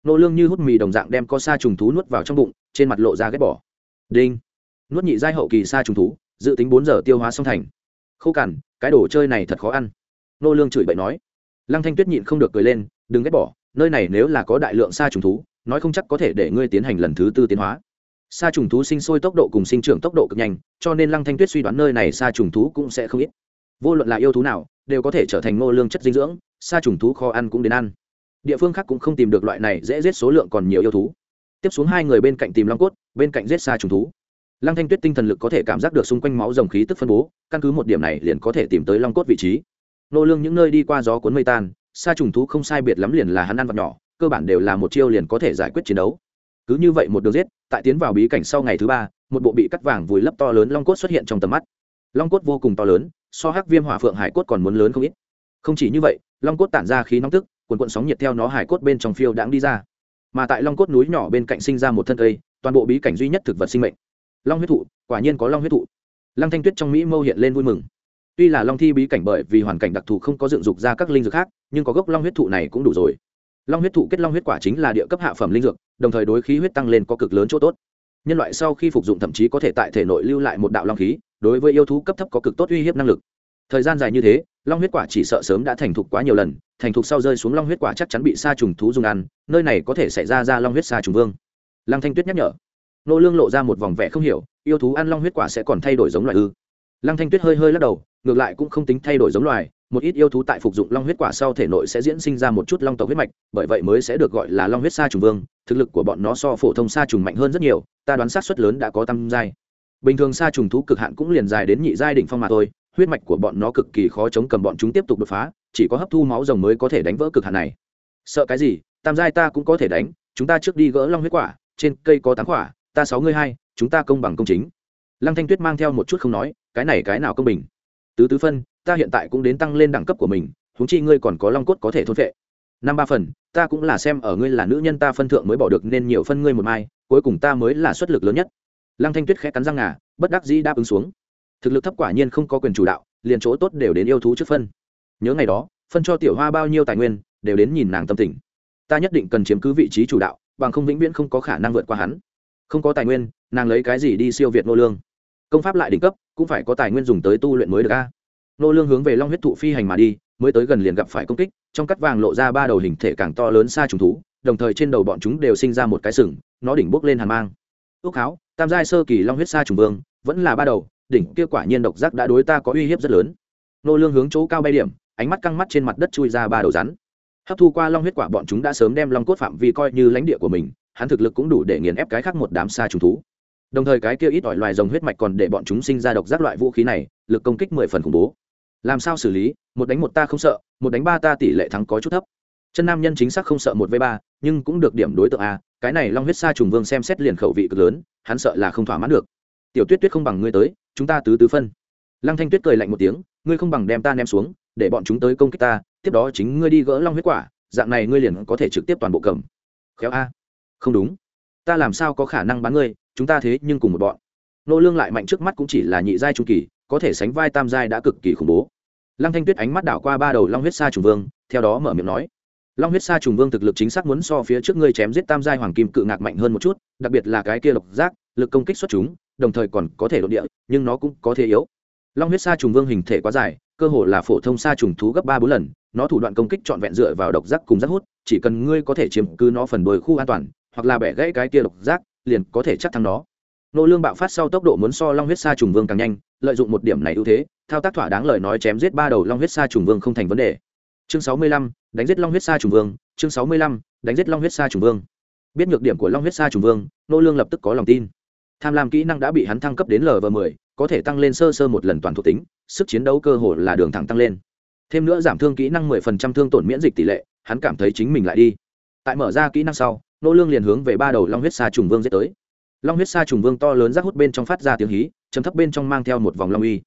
nô lương như hút mì đồng dạng đem có sa trùng thú nuốt vào trong bụng, trên mặt lộ ra ghét bỏ. Đinh. Nuốt nhị giai hậu kỳ sa trùng thú, dự tính bốn giờ tiêu hóa xong thành. Khô cằn, cái đồ chơi này thật khó ăn. Nô lương chửi bậy nói. Lăng thanh tuyết nhịn không được cười lên, đừng ghét bỏ, nơi này nếu là có đại lượng sa trùng thú, nói không chắc có thể để ngươi tiến hành lần thứ tư tiến hóa. Sa trùng thú sinh sôi tốc độ cùng sinh trưởng tốc độ cực nhanh, cho nên lăng thanh tuyết suy đoán nơi này sa trùng thú cũng sẽ không ít. Vô luận là yêu thú nào, đều có thể trở thành ngô lương chất dinh dưỡng, sa trùng thú kho ăn cũng đến ăn địa phương khác cũng không tìm được loại này dễ giết số lượng còn nhiều yêu thú. Tiếp xuống hai người bên cạnh tìm long cốt, bên cạnh giết xa trùng thú. Lăng thanh tuyết tinh thần lực có thể cảm giác được xung quanh máu dòng khí tức phân bố, căn cứ một điểm này liền có thể tìm tới long cốt vị trí. Nô lương những nơi đi qua gió cuốn mây tan, xa trùng thú không sai biệt lắm liền là hắn ăn vật nhỏ, cơ bản đều là một chiêu liền có thể giải quyết chiến đấu. Cứ như vậy một đường giết, tại tiến vào bí cảnh sau ngày thứ ba, một bộ bị cắt vàng vùi lấp to lớn long cốt xuất hiện trong tầm mắt. Long cốt vô cùng to lớn, so hắc viêm hỏa phượng hải cốt còn muốn lớn không ít. Không chỉ như vậy, long cốt tản ra khí nóng tức Cuộn cuộn sóng nhiệt theo nó hải cốt bên trong phiêu đãng đi ra. Mà tại long cốt núi nhỏ bên cạnh sinh ra một thân cây, toàn bộ bí cảnh duy nhất thực vật sinh mệnh. Long huyết thụ, quả nhiên có long huyết thụ. Lăng thanh tuyết trong mỹ mâu hiện lên vui mừng. Tuy là long thi bí cảnh bởi vì hoàn cảnh đặc thù không có dựng dục ra các linh dược khác, nhưng có gốc long huyết thụ này cũng đủ rồi. Long huyết thụ kết long huyết quả chính là địa cấp hạ phẩm linh dược, đồng thời đối khí huyết tăng lên có cực lớn chỗ tốt. Nhân loại sau khi phục dụng thậm chí có thể tại thể nội lưu lại một đạo long khí, đối với yêu thú cấp thấp có cực tốt uy hiếp năng lực thời gian dài như thế, long huyết quả chỉ sợ sớm đã thành thục quá nhiều lần, thành thục sau rơi xuống long huyết quả chắc chắn bị sa trùng thú dùng ăn, nơi này có thể xảy ra ra long huyết sa trùng vương. Lăng thanh tuyết nhắc nhở. Nô lương lộ ra một vòng vẻ không hiểu, yêu thú ăn long huyết quả sẽ còn thay đổi giống loài ư? Lăng thanh tuyết hơi hơi lắc đầu, ngược lại cũng không tính thay đổi giống loài, một ít yêu thú tại phục dụng long huyết quả sau thể nội sẽ diễn sinh ra một chút long tộc huyết mạch, bởi vậy mới sẽ được gọi là long huyết sa trùng vương, thực lực của bọn nó so phổ thông sa trùng mạnh hơn rất nhiều, ta đoán sát suất lớn đã có tăng giai. Bình thường sa trùng thú cực hạn cũng liền dài đến nhị giai đỉnh phong mà thôi huyết mạch của bọn nó cực kỳ khó chống cầm bọn chúng tiếp tục đột phá, chỉ có hấp thu máu rồng mới có thể đánh vỡ cực hạn này. Sợ cái gì? Tam giai ta cũng có thể đánh, chúng ta trước đi gỡ long huyết quả, trên cây có tám quả, ta sáu ngươi hai, chúng ta công bằng công chính. Lăng thanh tuyết mang theo một chút không nói, cái này cái nào công bình? Tứ tứ phân, ta hiện tại cũng đến tăng lên đẳng cấp của mình, huống chi ngươi còn có long cốt có thể thôn vệ. Năm ba phần, ta cũng là xem ở ngươi là nữ nhân ta phân thượng mới bỏ được nên nhiều phân ngươi một mai, cuối cùng ta mới là xuất lực lớn nhất. Lăng thanh tuyết khẽ cắn răng ngà, bất đắc dĩ đáp ứng xuống thực lực thấp quả nhiên không có quyền chủ đạo, liền chỗ tốt đều đến yêu thú trước phân. Nhớ ngày đó, phân cho tiểu hoa bao nhiêu tài nguyên, đều đến nhìn nàng tâm tình. Ta nhất định cần chiếm cứ vị trí chủ đạo, bằng không vĩnh viễn không có khả năng vượt qua hắn. Không có tài nguyên, nàng lấy cái gì đi siêu việt nô lương? Công pháp lại đỉnh cấp, cũng phải có tài nguyên dùng tới tu luyện mới được a. Nô lương hướng về long huyết thụ phi hành mà đi, mới tới gần liền gặp phải công kích, trong cắt vàng lộ ra ba đầu hình thể càng to lớn xa trùng thú, đồng thời trên đầu bọn chúng đều sinh ra một cái sừng, nó đỉnh bốc lên hàn mang. Ước háo tam giai sơ kỳ long huyết xa trùng vương, vẫn là ba đầu đỉnh kia quả nhiên độc giác đã đối ta có uy hiếp rất lớn. Nô lương hướng chỗ cao bay điểm, ánh mắt căng mắt trên mặt đất chui ra ba đầu rắn. Hấp thu qua long huyết quả, bọn chúng đã sớm đem long cốt phạm vi coi như lãnh địa của mình, hắn thực lực cũng đủ để nghiền ép cái khác một đám xa trùng thú. Đồng thời cái kia ít ỏi loài rồng huyết mạch còn để bọn chúng sinh ra độc giác loại vũ khí này, lực công kích mười phần khủng bố. Làm sao xử lý? Một đánh một ta không sợ, một đánh ba ta tỷ lệ thắng có chút thấp. Chân nam nhân chính xác không sợ một v ba, nhưng cũng được điểm đối tượng a, cái này long huyết sa trùng vương xem xét liền khẩu vị cực lớn, hắn sợ là không thỏa mãn được tiểu tuyết tuyết không bằng ngươi tới, chúng ta tứ tứ phân. Lăng thanh tuyết cười lạnh một tiếng, ngươi không bằng đem ta ném xuống, để bọn chúng tới công kích ta, tiếp đó chính ngươi đi gỡ long huyết quả, dạng này ngươi liền có thể trực tiếp toàn bộ cầm. Khéo a. Không đúng. Ta làm sao có khả năng bán ngươi, chúng ta thế nhưng cùng một bọn. Nô lương lại mạnh trước mắt cũng chỉ là nhị giai trung kỳ, có thể sánh vai tam giai đã cực kỳ khủng bố. Lăng thanh tuyết ánh mắt đảo qua ba đầu long huyết sa trùng vương, theo đó mở miệng nói, long huyết sa trùng vương thực lực chính xác muốn so phía trước ngươi chém giết tam giai hoàng kim cự ngạc mạnh hơn một chút, đặc biệt là cái kia lộc giác, lực công kích xuất chúng đồng thời còn có thể đột địa, nhưng nó cũng có thể yếu. Long huyết sa trùng vương hình thể quá dài, cơ hồ là phổ thông sa trùng thú gấp ba bốn lần, nó thủ đoạn công kích trọn vẹn dựa vào độc giác cùng giác hút, chỉ cần ngươi có thể chiếm cứ nó phần đồi khu an toàn, hoặc là bẻ gãy cái kia độc giác, liền có thể chắc thắng nó. Nô lương bạo phát sau tốc độ muốn so long huyết sa trùng vương càng nhanh, lợi dụng một điểm này ưu thế, thao tác thỏa đáng lời nói chém giết ba đầu long huyết sa trùng vương không thành vấn đề. Chương sáu mươi lăm, đánh giết long huyết sa trùng vương, chương sáu mươi lăm, đánh giết long huyết sa trùng vương. Biết nhược điểm của long huyết sa trùng vương, nô lương lập tức có lòng tin tham lam kỹ năng đã bị hắn thăng cấp đến lv mười, có thể tăng lên sơ sơ một lần toàn thuộc tính, sức chiến đấu cơ hội là đường thẳng tăng lên. Thêm nữa giảm thương kỹ năng mười phần trăm thương tổn miễn dịch tỷ lệ, hắn cảm thấy chính mình lại đi. Tại mở ra kỹ năng sau, nô lương liền hướng về ba đầu long huyết sa trùng vương giết tới. Long huyết sa trùng vương to lớn rác hút bên trong phát ra tiếng hí chấm thấp bên trong mang theo một vòng long uy.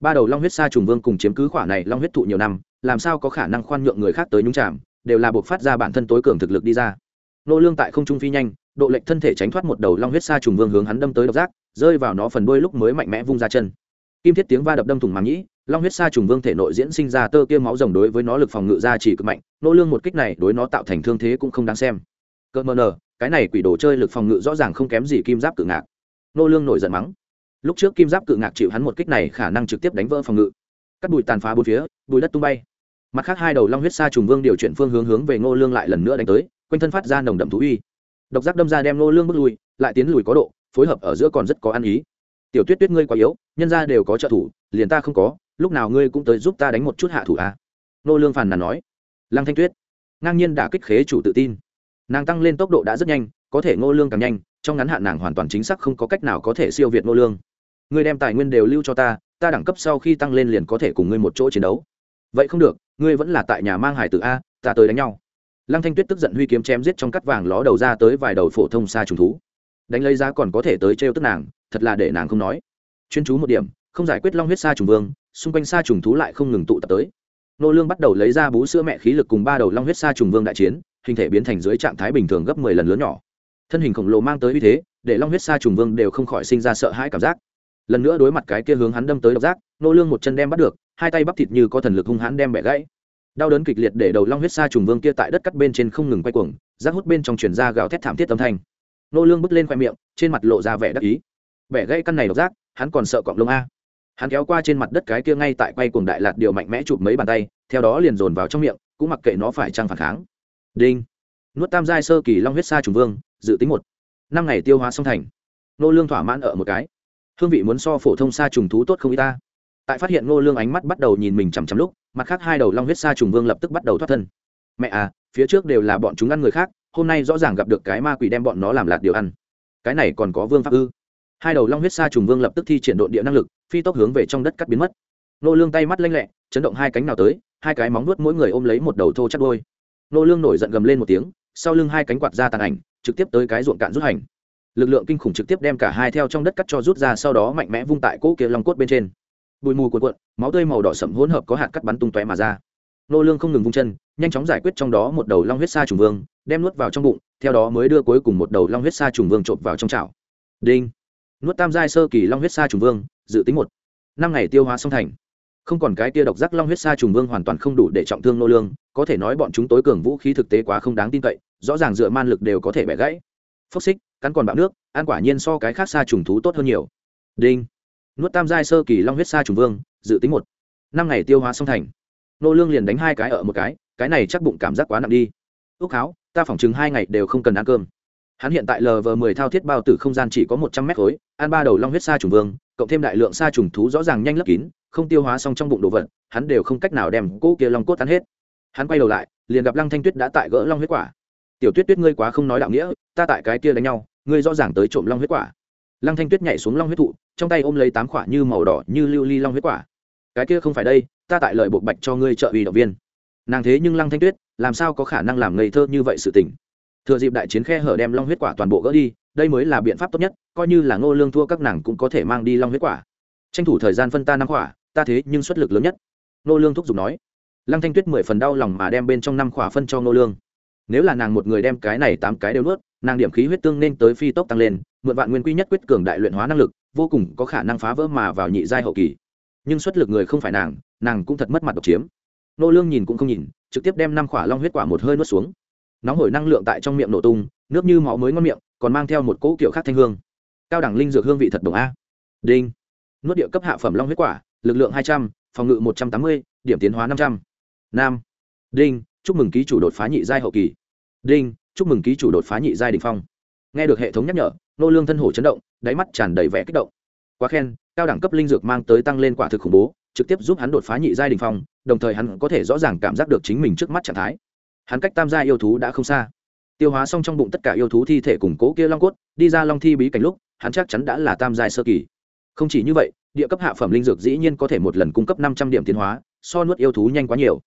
Ba đầu long huyết sa trùng vương cùng chiếm cứ khỏa này long huyết thụ nhiều năm, làm sao có khả năng khoan nhượng người khác tới nhúng chạm đều là buộc phát ra bản thân tối cường thực lực đi ra nô lương tại không trung phi nhanh, độ lệch thân thể tránh thoát một đầu long huyết sa trùng vương hướng hắn đâm tới độc giác, rơi vào nó phần đuôi lúc mới mạnh mẽ vung ra chân. Kim thiết tiếng va đập đâm thủng màng nhĩ, long huyết sa trùng vương thể nội diễn sinh ra tơ kia máu rồng đối với nó lực phòng ngự ra chỉ cực mạnh, nô lương một kích này đối nó tạo thành thương thế cũng không đáng xem. Cơn mờ nở cái này quỷ đồ chơi lực phòng ngự rõ ràng không kém gì kim giáp cự ngạc. Nô lương nổi giận mắng. Lúc trước kim giáp cự ngạc chịu hắn một kích này khả năng trực tiếp đánh vỡ phòng ngự. Cắt bụi tàn phá bốn phía, bụi đất tung bay. Mặt khác hai đầu long huyết sa trùng vương điều chuyển phương hướng hướng về ngô lương lại lần nữa đánh tới quanh thân phát ra nồng đậm thú uy độc giác đâm ra đem ngô lương bước lui, lại tiến lùi có độ, phối hợp ở giữa còn rất có ăn ý. Tiểu tuyết tuyết ngươi quá yếu, nhân ra đều có trợ thủ, liền ta không có, lúc nào ngươi cũng tới giúp ta đánh một chút hạ thủ a à? ngô lương phàn nàn nói. Lăng thanh tuyết ngang nhiên đã kích khế chủ tự tin. Nàng tăng lên tốc độ đã rất nhanh, có thể ngô lương càng nhanh, trong ngắn hạn nàng hoàn toàn chính xác không có cách nào có thể siêu việt ngô lương. Ngươi đem tài nguyên đều lưu cho ta ta đẳng cấp sau khi tăng lên liền có thể cùng ngươi một chỗ chiến đấu. Vậy không được, ngươi vẫn là tại nhà mang hải tử a, ta tới đánh nhau lăng thanh tuyết tức giận huy kiếm chém giết trong cắt vàng ló đầu ra tới vài đầu phổ thông xa trùng thú. Đánh lấy giá còn có thể tới trêu tức nàng, thật là để nàng không nói. Chuyên chú một điểm, không giải quyết long huyết xa trùng vương, xung quanh xa trùng thú lại không ngừng tụ tập tới. Nô lương bắt đầu lấy ra bú sữa mẹ khí lực cùng ba đầu long huyết xa trùng vương đại chiến, hình thể biến thành dưới trạng thái bình thường gấp 10 lần lớn nhỏ. Thân hình khổng lồ mang tới uy thế, để long huyết xa trùng vương đều không khỏi sinh ra sợ hãi cảm giác. Lần nữa đối mặt cái kia hướng hắn đâm tới độc giác, nô lương một chân đem bắt được, hai tay bắp thịt như có thần lực hung hãn đem bẻ gãy đau đớn kịch liệt để đầu long huyết sa trùng vương kia tại đất cắt bên trên không ngừng quay cuồng, rác hút bên trong chuyển ra gào thét thảm thiết âm thanh. Nô lương bước lên khoe miệng, trên mặt lộ ra vẻ đắc ý. Bẻ gãy căn này độc giác, hắn còn sợ cọng lông a. Hắn kéo qua trên mặt đất cái kia ngay tại quay cuồng đại lạt điều mạnh mẽ chụp mấy bàn tay, theo đó liền dồn vào trong miệng, cũng mặc kệ nó phải trang phản kháng. Đinh. Nuốt tam giai sơ kỳ long huyết sa trùng vương, dự tính một. Năm ngày tiêu hóa xong thành. Nô lương thỏa mãn ở một cái. Hương vị muốn so phổ thông sa trùng thú tốt không y ta tại phát hiện ngô lương ánh mắt bắt đầu nhìn mình chằm chằm lúc, mặt khác hai đầu long huyết sa trùng vương lập tức bắt đầu thoát thân. Mẹ à phía trước đều là bọn chúng ăn người khác, hôm nay rõ ràng gặp được cái ma quỷ đem bọn nó làm lạt điều ăn. Cái này còn có vương pháp ư? Hai đầu long huyết sa trùng vương lập tức thi triển độn địa năng lực, phi tốc hướng về trong đất cắt biến mất. Nô lương tay mắt lanh lẹ, chấn động hai cánh nào tới, hai cái móng nuốt mỗi người ôm lấy một đầu thô chắc đôi nô lương nổi giận gầm lên một tiếng, sau lưng hai cánh quạt ra tàn ảnh, trực tiếp tới cái ruộng cạn rút hành. Lực lượng kinh khủng trực tiếp đem cả hai theo trong đất cắt cho rút ra, sau đó mạnh mẽ vung tại cỗ kia long cốt bên trên bụi mù cuộn cuộn, máu tươi màu đỏ sậm hỗn hợp có hạt cắt bắn tung tóe mà ra. Nô lương không ngừng vung chân, nhanh chóng giải quyết trong đó một đầu long huyết sa trùng vương, đem nuốt vào trong bụng, theo đó mới đưa cuối cùng một đầu long huyết sa trùng vương trộn vào trong chảo. Đinh! Nuốt tam giai sơ kỳ long huyết sa trùng vương, dự tính một. Năm ngày tiêu hóa xong thành. Không còn cái tia độc giác long huyết sa trùng vương hoàn toàn không đủ để trọng thương nô lương, có thể nói bọn chúng tối cường vũ khí thực tế quá không đáng tin cậy, rõ ràng dựa man lực đều có thể bẻ gãy. Phốc xích, cắn còn bạo nước, ăn quả nhiên so cái khác sa trùng thú tốt hơn nhiều. Đinh! Nuốt tam giai sơ kỳ long huyết sa trùng vương, dự tính một. Năm ngày tiêu hóa xong thành. Nô lương liền đánh hai cái ở một cái cái này chắc bụng cảm giác quá nặng đi. Ước háo, ta phỏng chừng hai ngày đều không cần ăn cơm. Hắn hiện tại lv mười thao thiết bao tử không gian chỉ có một trăm mét khối, ăn ba đầu long huyết sa trùng vương, cộng thêm đại lượng sa trùng thú rõ ràng nhanh lấp kín, không tiêu hóa xong trong bụng đồ vật, hắn đều không cách nào đem cỗ kia long cốt ăn hết. Hắn quay đầu lại, liền gặp lăng thanh tuyết đã tại gỡ long huyết quả. Tiểu tuyết tuyết ngươi quá không nói đạo nghĩa, ta tại cái kia đánh nhau, ngươi rõ ràng tới trộm long huyết quả lăng thanh tuyết nhảy xuống long huyết thụ, trong tay ôm lấy tám quả như màu đỏ như lưu ly long huyết quả. Cái kia không phải đây, ta tại lời buộc bạch cho ngươi trợ uy động viên. Nàng thế nhưng lăng thanh tuyết, làm sao có khả năng làm ngây thơ như vậy sự tình? Thừa dịp đại chiến khe hở đem long huyết quả toàn bộ gỡ đi, đây mới là biện pháp tốt nhất, coi như là ngô lương thua các nàng cũng có thể mang đi long huyết quả. Tranh thủ thời gian phân ta năm quả ta thế nhưng xuất lực lớn nhất. Ngô lương thúc giục nói. Lăng thanh tuyết mười phần đau lòng mà đem bên trong năm quả phân cho ngô lương nếu là nàng một người đem cái này tám cái đều nuốt, nàng điểm khí huyết tương nên tới phi tốc tăng lên, mượn vạn nguyên quy nhất quyết cường đại luyện hóa năng lực, vô cùng có khả năng phá vỡ mà vào nhị giai hậu kỳ. Nhưng xuất lực người không phải nàng nàng cũng thật mất mặt độc chiếm. Nô lương nhìn cũng không nhìn, trực tiếp đem năm quả long huyết quả một hơi nuốt xuống. Nóng hổi năng lượng tại trong miệng nổ tung, nước như máu mới ngon miệng, còn mang theo một cỗ kiểu khác thanh hương. Cao đẳng linh dược hương vị thật đồng a. Đinh. Nuốt địa cấp hạ phẩm long huyết quả, lực lượng hai trăm, phòng ngự một trăm tám mươi, điểm tiến hóa năm trăm. Nam. Đinh chúc mừng ký chủ đột phá nhị giai hậu kỳ. Đinh, chúc mừng ký chủ đột phá nhị giai đình phong. Nghe được hệ thống nhắc nhở, nô lương thân hổ chấn động, đáy mắt tràn đầy vẻ kích động. Quá khen, cao đẳng cấp linh dược mang tới tăng lên quả thực khủng bố, trực tiếp giúp hắn đột phá nhị giai đình phong, đồng thời hắn có thể rõ ràng cảm giác được chính mình trước mắt trạng thái. Hắn cách tam gia yêu thú đã không xa. Tiêu hóa xong trong bụng tất cả yêu thú thi thể củng cố kia long cốt, đi ra long thi bí cảnh lúc, hắn chắc chắn đã là tam giai sơ kỳ. Không chỉ như vậy, địa cấp hạ phẩm linh dược dĩ nhiên có thể một lần cung cấp năm trăm điểm tiến hóa, so nuốt yêu thú nhanh quá nhiều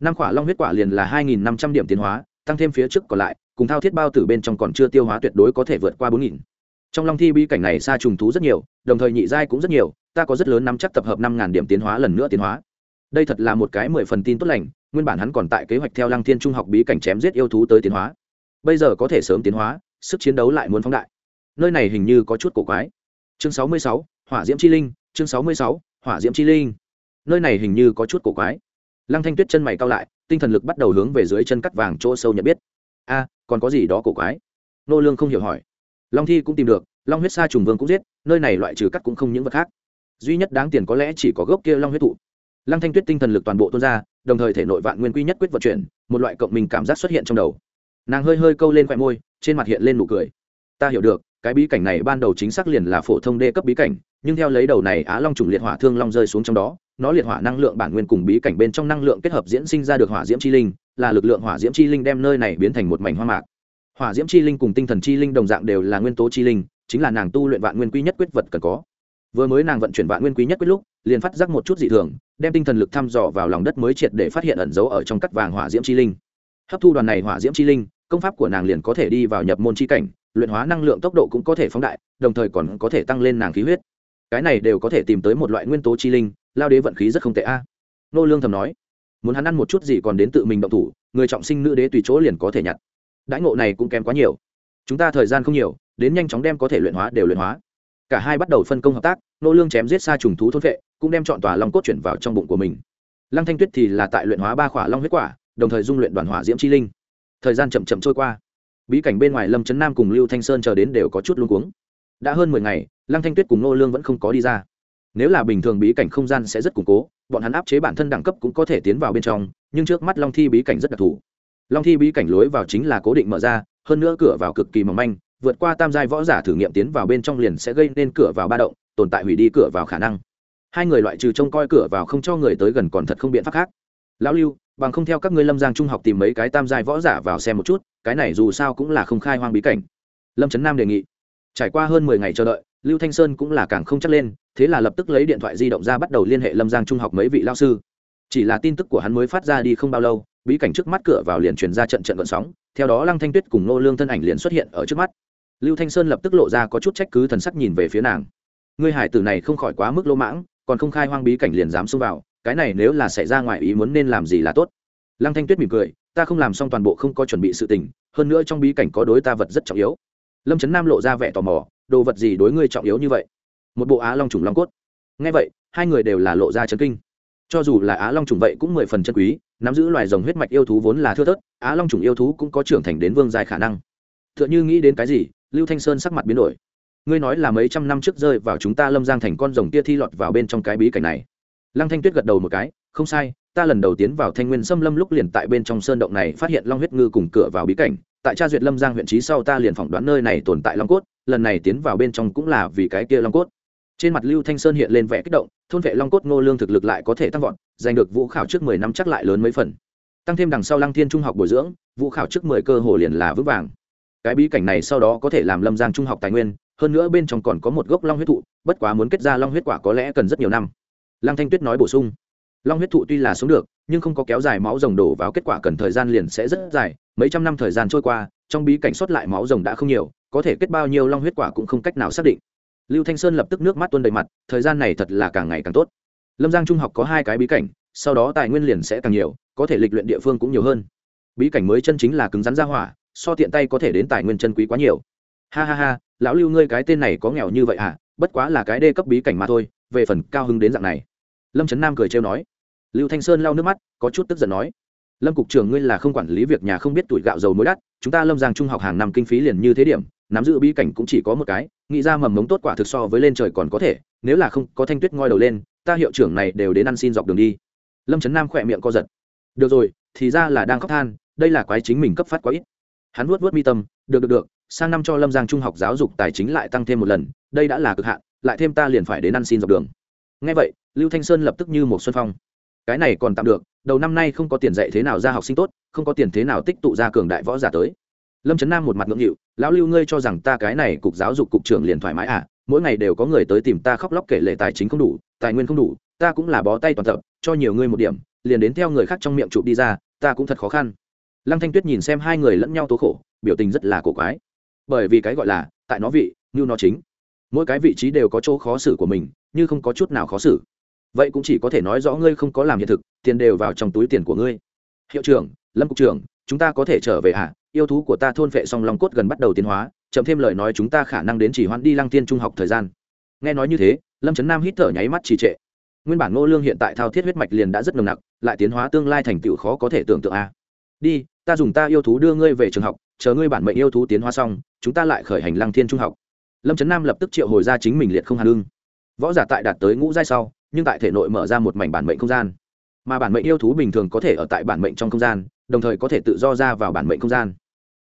năm quả long huyết quả liền là hai nghìn năm trăm điểm tiến hóa, tăng thêm phía trước còn lại, cùng thao thiết bao tử bên trong còn chưa tiêu hóa tuyệt đối có thể vượt qua bốn nghìn. Trong long thi bí cảnh này xa trùng thú rất nhiều, đồng thời nhị giai cũng rất nhiều, ta có rất lớn nắm chắc tập hợp năm ngàn điểm tiến hóa lần nữa tiến hóa. Đây thật là một cái mười phần tin tốt lành, nguyên bản hắn còn tại kế hoạch theo lăng thiên trung học bí cảnh chém giết yêu thú tới tiến hóa. Bây giờ có thể sớm tiến hóa, sức chiến đấu lại muốn phóng đại. Nơi này hình như có chút cổ quái. Chương sáu mươi sáu, hỏa diễm chi linh, chương sáu mươi sáu, hỏa diễm chi linh. Nơi này hình như có chút cổ quái lăng thanh tuyết chân mày cao lại, tinh thần lực bắt đầu hướng về dưới chân cắt vàng chỗ sâu nhận biết. A, còn có gì đó cổ quái? Nô lương không hiểu hỏi. Long thi cũng tìm được, long huyết sa trùng vương cũng giết, nơi này loại trừ cắt cũng không những vật khác. Duy nhất đáng tiền có lẽ chỉ có gốc kia long huyết thụ. Lăng thanh tuyết tinh thần lực toàn bộ tuôn ra, đồng thời thể nội vạn nguyên quy nhất quyết vận chuyển, một loại cộng mình cảm giác xuất hiện trong đầu. Nàng hơi hơi câu lên khoe môi, trên mặt hiện lên nụ cười. Ta hiểu được cái bí cảnh này ban đầu chính xác liền là phổ thông đê cấp bí cảnh, nhưng theo lấy đầu này á long trùng liệt hỏa thương long rơi xuống trong đó, nó liệt hỏa năng lượng bản nguyên cùng bí cảnh bên trong năng lượng kết hợp diễn sinh ra được hỏa diễm chi linh, là lực lượng hỏa diễm chi linh đem nơi này biến thành một mảnh hoa mạc. Hỏa diễm chi linh cùng tinh thần chi linh đồng dạng đều là nguyên tố chi linh, chính là nàng tu luyện vạn nguyên quy nhất quyết vật cần có. Vừa mới nàng vận chuyển vạn nguyên quý nhất quyết lúc, liền phát giác một chút dị thường, đem tinh thần lực thăm dò vào lòng đất mới triệt để phát hiện ẩn dấu ở trong cắt vàng hỏa diễm chi linh. Hấp thu đoàn này hỏa diễm chi linh, công pháp của nàng liền có thể đi vào nhập môn chi cảnh luyện hóa năng lượng tốc độ cũng có thể phóng đại, đồng thời còn có thể tăng lên nàng khí huyết. Cái này đều có thể tìm tới một loại nguyên tố chi linh, lao đế vận khí rất không tệ a. Nô lương thầm nói, muốn hắn ăn một chút gì còn đến tự mình động thủ, người trọng sinh nữ đế tùy chỗ liền có thể nhặt. Đãi ngộ này cũng kém quá nhiều. Chúng ta thời gian không nhiều, đến nhanh chóng đem có thể luyện hóa đều luyện hóa. Cả hai bắt đầu phân công hợp tác, nô lương chém giết xa trùng thú thôn vệ, cũng đem chọn tòa long cốt chuyển vào trong bụng của mình. Lăng thanh tuyết thì là tại luyện hóa ba khỏa long huyết quả, đồng thời dung luyện đoàn hỏa diễm chi linh. Thời gian chậm chậm trôi qua bí cảnh bên ngoài lâm trấn nam cùng lưu thanh sơn chờ đến đều có chút luống cuống. đã hơn mười ngày, lăng thanh tuyết cùng nô lương vẫn không có đi ra. nếu là bình thường bí cảnh không gian sẽ rất củng cố, bọn hắn áp chế bản thân đẳng cấp cũng có thể tiến vào bên trong, nhưng trước mắt long thi bí cảnh rất đặc thù. long thi bí cảnh lối vào chính là cố định mở ra, hơn nữa cửa vào cực kỳ mỏng manh, vượt qua tam giai võ giả thử nghiệm tiến vào bên trong liền sẽ gây nên cửa vào ba động, tồn tại hủy đi cửa vào khả năng. hai người loại trừ trông coi cửa vào không cho người tới gần còn thật không biện pháp khác. lão lưu bằng không theo các ngươi lâm giang trung học tìm mấy cái tam giai võ giả vào xem một chút, cái này dù sao cũng là không khai hoang bí cảnh. Lâm trấn nam đề nghị. Trải qua hơn mười ngày chờ đợi, lưu thanh sơn cũng là càng không chắc lên, thế là lập tức lấy điện thoại di động ra bắt đầu liên hệ lâm giang trung học mấy vị lao sư. Chỉ là tin tức của hắn mới phát ra đi không bao lâu, bí cảnh trước mắt cửa vào liền truyền ra trận trận vận sóng, theo đó lăng thanh tuyết cùng nô lương thân ảnh liền xuất hiện ở trước mắt. Lưu thanh sơn lập tức lộ ra có chút trách cứ thần sắc nhìn về phía nàng. Ngươi hải tử này không khỏi quá mức lỗ mãng, còn không khai hoang bí cảnh liền dám xông vào cái này nếu là xảy ra ngoài ý muốn nên làm gì là tốt. Lăng thanh tuyết mỉm cười, ta không làm xong toàn bộ không có chuẩn bị sự tình, hơn nữa trong bí cảnh có đối ta vật rất trọng yếu. Lâm trấn nam lộ ra vẻ tò mò, đồ vật gì đối ngươi trọng yếu như vậy? Một bộ á long trùng long cốt. Ngay vậy, hai người đều là lộ ra chấn kinh. Cho dù là á long trùng vậy cũng mười phần chân quý, nắm giữ loài rồng huyết mạch yêu thú vốn là thưa thớt, á long trùng yêu thú cũng có trưởng thành đến vương dài khả năng. T h ư ợ n h ư nghĩ đến cái gì, lưu thanh sơn sắc mặt biến đổi. Ngươi nói là mấy trăm năm trước rơi vào chúng ta lâm giang thành con rồng tia thi lọt vào bên trong cái bí cảnh này lăng thanh tuyết gật đầu một cái, không sai, ta lần đầu tiến vào thanh nguyên xâm lâm lúc liền tại bên trong sơn động này phát hiện long huyết ngư cùng cửa vào bí cảnh, tại tra duyệt lâm giang huyện trí sau ta liền phỏng đoán nơi này tồn tại long cốt, lần này tiến vào bên trong cũng là vì cái kia long cốt. Trên mặt lưu thanh sơn hiện lên vẻ kích động, thôn vệ long cốt ngô lương thực lực lại có thể tăng vọt, giành được vũ khảo trước mười năm chắc lại lớn mấy phần. Tăng thêm đằng sau lăng thiên trung học bồi dưỡng, vũ khảo trước mười cơ hồ liền là vững vàng. Cái bí cảnh này sau đó có thể làm lâm giang trung học tài nguyên, hơn nữa bên trong còn có một gốc long huyết thụ, bất quá muốn kết ra long huyết quả có lẽ cần rất nhiều năm lăng thanh tuyết nói bổ sung, long huyết thụ tuy là sống được, nhưng không có kéo dài máu rồng đổ vào kết quả cần thời gian liền sẽ rất dài, mấy trăm năm thời gian trôi qua, trong bí cảnh xuất lại máu rồng đã không nhiều, có thể kết bao nhiêu long huyết quả cũng không cách nào xác định. Lưu thanh sơn lập tức nước mắt tuôn đầy mặt, thời gian này thật là càng ngày càng tốt. Lâm giang trung học có hai cái bí cảnh, sau đó tài nguyên liền sẽ càng nhiều, có thể lịch luyện địa phương cũng nhiều hơn. Bí cảnh mới chân chính là cứng rắn ra hỏa, so tiện tay có thể đến tài nguyên chân quý quá nhiều. Ha ha ha, lão lưu ngươi cái tên này có nghèo như vậy à bất quá là cái đê cấp bí cảnh mà thôi, về phần cao hứng đến dạng này lâm trấn nam cười trêu nói lưu thanh sơn lau nước mắt có chút tức giận nói lâm cục trưởng ngươi là không quản lý việc nhà không biết tuổi gạo dầu mối đắt chúng ta lâm giang trung học hàng năm kinh phí liền như thế điểm nắm giữ bi cảnh cũng chỉ có một cái nghĩ ra mầm mống tốt quả thực so với lên trời còn có thể nếu là không có thanh tuyết ngoi đầu lên ta hiệu trưởng này đều đến ăn xin dọc đường đi lâm trấn nam khỏe miệng co giật được rồi thì ra là đang khóc than đây là quái chính mình cấp phát quá ít hắn vuốt vuốt mi tâm được được được sang năm cho lâm giang trung học giáo dục tài chính lại tăng thêm một lần đây đã là cực hạn lại thêm ta liền phải đến ăn xin dọc đường ngay vậy, lưu thanh sơn lập tức như một xuân phong. Cái này còn tạm được, đầu năm nay không có tiền dạy thế nào ra học sinh tốt, không có tiền thế nào tích tụ ra cường đại võ giả tới. Lâm trấn nam một mặt ngưỡng nghịu, lão lưu ngươi cho rằng ta cái này cục giáo dục cục trưởng liền thoải mái à? Mỗi ngày đều có người tới tìm ta khóc lóc kể lệ tài chính không đủ, tài nguyên không đủ, ta cũng là bó tay toàn tập, cho nhiều ngươi một điểm, liền đến theo người khác trong miệng chụp đi ra, ta cũng thật khó khăn. Lăng thanh tuyết nhìn xem hai người lẫn nhau tố khổ, biểu tình rất là cổ quái. Bởi vì cái gọi là, tại nó vị, như nó chính. Mỗi cái vị trí đều có chỗ khó xử của mình như không có chút nào khó xử. Vậy cũng chỉ có thể nói rõ ngươi không có làm hiện thực, tiền đều vào trong túi tiền của ngươi. Hiệu trưởng, lâm cục trưởng, chúng ta có thể trở về à yêu thú của ta thôn vệ song long cốt gần bắt đầu tiến hóa, chậm thêm lời nói chúng ta khả năng đến chỉ hoãn đi lăng tiên trung học thời gian. Nghe nói như thế, lâm trấn nam hít thở nháy mắt trì trệ. Nguyên bản ngô lương hiện tại thao thiết huyết mạch liền đã rất nồng nặc, lại tiến hóa tương lai thành tựu khó có thể tưởng tượng a. Đi, ta dùng ta yêu thú đưa ngươi về trường học, chờ ngươi bản mệnh yêu thú tiến hóa xong, chúng ta lại khởi hành lăng thiên trung học. Lâm trấn nam lập tức triệu hồi ra chính mình liệt không hàn lương võ giả tại đạt tới ngũ giai sau, nhưng tại thể nội mở ra một mảnh bản mệnh không gian. Mà bản mệnh yêu thú bình thường có thể ở tại bản mệnh trong không gian, đồng thời có thể tự do ra vào bản mệnh không gian.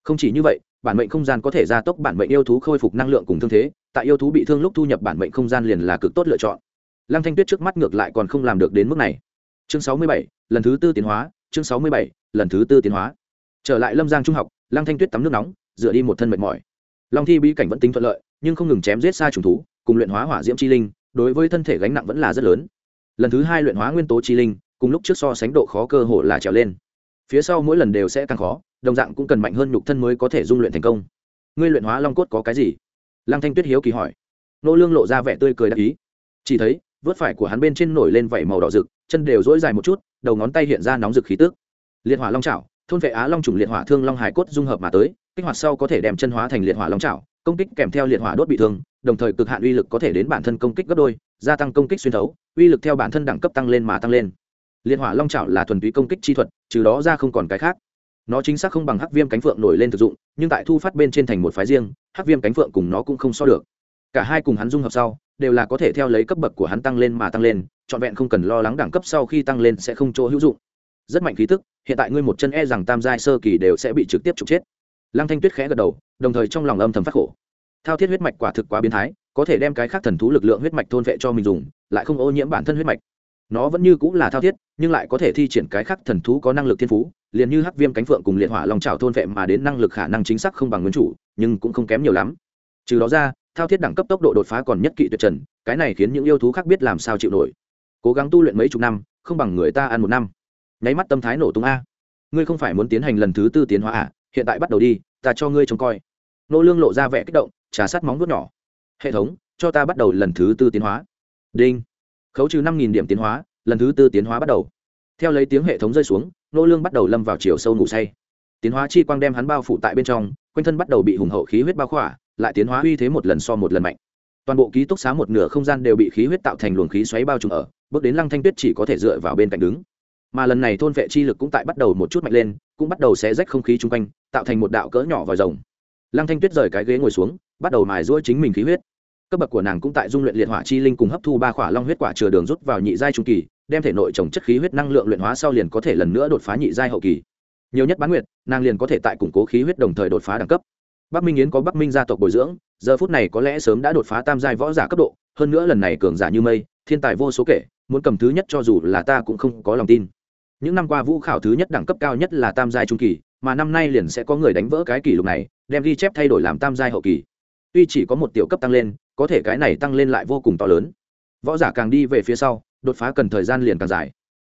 Không chỉ như vậy, bản mệnh không gian có thể gia tốc bản mệnh yêu thú khôi phục năng lượng cùng thương thế, tại yêu thú bị thương lúc thu nhập bản mệnh không gian liền là cực tốt lựa chọn. Lăng thanh tuyết trước mắt ngược lại còn không làm được đến mức này. Chương sáu mươi bảy, lần thứ tư tiến hóa, chương sáu mươi bảy, lần thứ tư tiến hóa. Trở lại lâm giang trung học, lăng thanh tuyết tắm nước nóng, dựa đi một thân mệt mỏi. Long thi bí cảnh vẫn tính thuận lợi, nhưng không ngừng chém giết xa trùng thú, cùng luyện hóa hỏa diễm chi linh đối với thân thể gánh nặng vẫn là rất lớn. Lần thứ hai luyện hóa nguyên tố chi linh cùng lúc trước so sánh độ khó cơ hội là trèo lên. Phía sau mỗi lần đều sẽ càng khó đồng dạng cũng cần mạnh hơn nhục thân mới có thể dung luyện thành công. Ngươi luyện hóa long cốt có cái gì? Lăng thanh tuyết hiếu kỳ hỏi. Nô lương lộ ra vẻ tươi cười đắc ý. Chỉ thấy vớt phải của hắn bên trên nổi lên vảy màu đỏ rực chân đều dỗi dài một chút đầu ngón tay hiện ra nóng rực khí tức. Liệt hỏa long chảo, thôn vệ á long trùng liệt hỏa thương long hải cốt dung hợp mà tới kích hoạt sau có thể đem chân hóa thành liệt hỏa long chảo công kích kèm theo liệt hỏa đốt bị thương đồng thời cực hạn uy lực có thể đến bản thân công kích gấp đôi, gia tăng công kích xuyên thấu, uy lực theo bản thân đẳng cấp tăng lên mà tăng lên. Liên hỏa long trảo là thuần túy công kích chi thuật, trừ đó ra không còn cái khác. Nó chính xác không bằng hắc viêm cánh phượng nổi lên thực dụng, nhưng tại thu phát bên trên thành một phái riêng, hắc viêm cánh phượng cùng nó cũng không so được. Cả hai cùng hắn dung hợp sau, đều là có thể theo lấy cấp bậc của hắn tăng lên mà tăng lên, trọn vẹn không cần lo lắng đẳng cấp sau khi tăng lên sẽ không chỗ hữu dụng. Rất mạnh khí tức, hiện tại ngươi một chân e rằng tam giai sơ kỳ đều sẽ bị trực tiếp trục chết. Lăng thanh tuyết khẽ gật đầu, đồng thời trong lòng âm thầm phát khổ thao thiết huyết mạch quả thực quá biến thái, có thể đem cái khác thần thú lực lượng huyết mạch thôn vệ cho mình dùng, lại không ô nhiễm bản thân huyết mạch. Nó vẫn như cũng là thao thiết, nhưng lại có thể thi triển cái khác thần thú có năng lực thiên phú, liền như hắc viêm cánh phượng cùng liệt hỏa lòng trào thôn vệ mà đến năng lực khả năng chính xác không bằng nguyên chủ, nhưng cũng không kém nhiều lắm. Trừ đó ra, thao thiết đẳng cấp tốc độ đột phá còn nhất kỵ tuyệt trần, cái này khiến những yêu thú khác biết làm sao chịu nổi. Cố gắng tu luyện mấy chục năm, không bằng người ta ăn một năm. Nháy mắt tâm thái nổ tung a. Ngươi không phải muốn tiến hành lần thứ tư tiến hóa à? Hiện tại bắt đầu đi, ta cho ngươi trông coi. Nô lương lộ ra vẻ kích động trà sát móng vuốt nhỏ. Hệ thống, cho ta bắt đầu lần thứ tư tiến hóa. Đinh. Khấu trừ năm nghìn điểm tiến hóa, lần thứ tư tiến hóa bắt đầu. Theo lấy tiếng hệ thống rơi xuống, nô lương bắt đầu lâm vào chiều sâu ngủ say. Tiến hóa chi quang đem hắn bao phủ tại bên trong, quanh thân bắt đầu bị hùng hậu khí huyết bao khỏa, lại tiến hóa uy thế một lần so một lần mạnh. Toàn bộ ký túc xá một nửa không gian đều bị khí huyết tạo thành luồng khí xoáy bao trùm ở, bước đến lăng thanh tuyết chỉ có thể dựa vào bên cạnh đứng. Mà lần này thôn vệ chi lực cũng tại bắt đầu một chút mạnh lên, cũng bắt đầu xé rách không khí chung quanh, tạo thành một đạo cỡ nhỏ vòi rồng lăng thanh tuyết rời cái ghế ngồi xuống, bắt đầu mài giũa chính mình khí huyết. Cấp bậc của nàng cũng tại dung luyện liệt hỏa chi linh cùng hấp thu ba khỏa long huyết quả chừa đường rút vào nhị giai trung kỳ, đem thể nội trồng chất khí huyết năng lượng luyện hóa sau liền có thể lần nữa đột phá nhị giai hậu kỳ. Nhiều nhất bán nguyệt, nàng liền có thể tại củng cố khí huyết đồng thời đột phá đẳng cấp. Bắc minh yến có bắc minh gia tộc bồi dưỡng, giờ phút này có lẽ sớm đã đột phá tam giai võ giả cấp độ, hơn nữa lần này cường giả như mây, thiên tài vô số kể, muốn cầm thứ nhất cho dù là ta cũng không có lòng tin. Những năm qua vũ khảo thứ nhất đẳng cấp cao nhất là tam giai trung kỳ mà năm nay liền sẽ có người đánh vỡ cái kỷ lục này, đem ghi chép thay đổi làm tam giai hậu kỳ. Tuy chỉ có một tiểu cấp tăng lên, có thể cái này tăng lên lại vô cùng to lớn. Võ giả càng đi về phía sau, đột phá cần thời gian liền càng dài.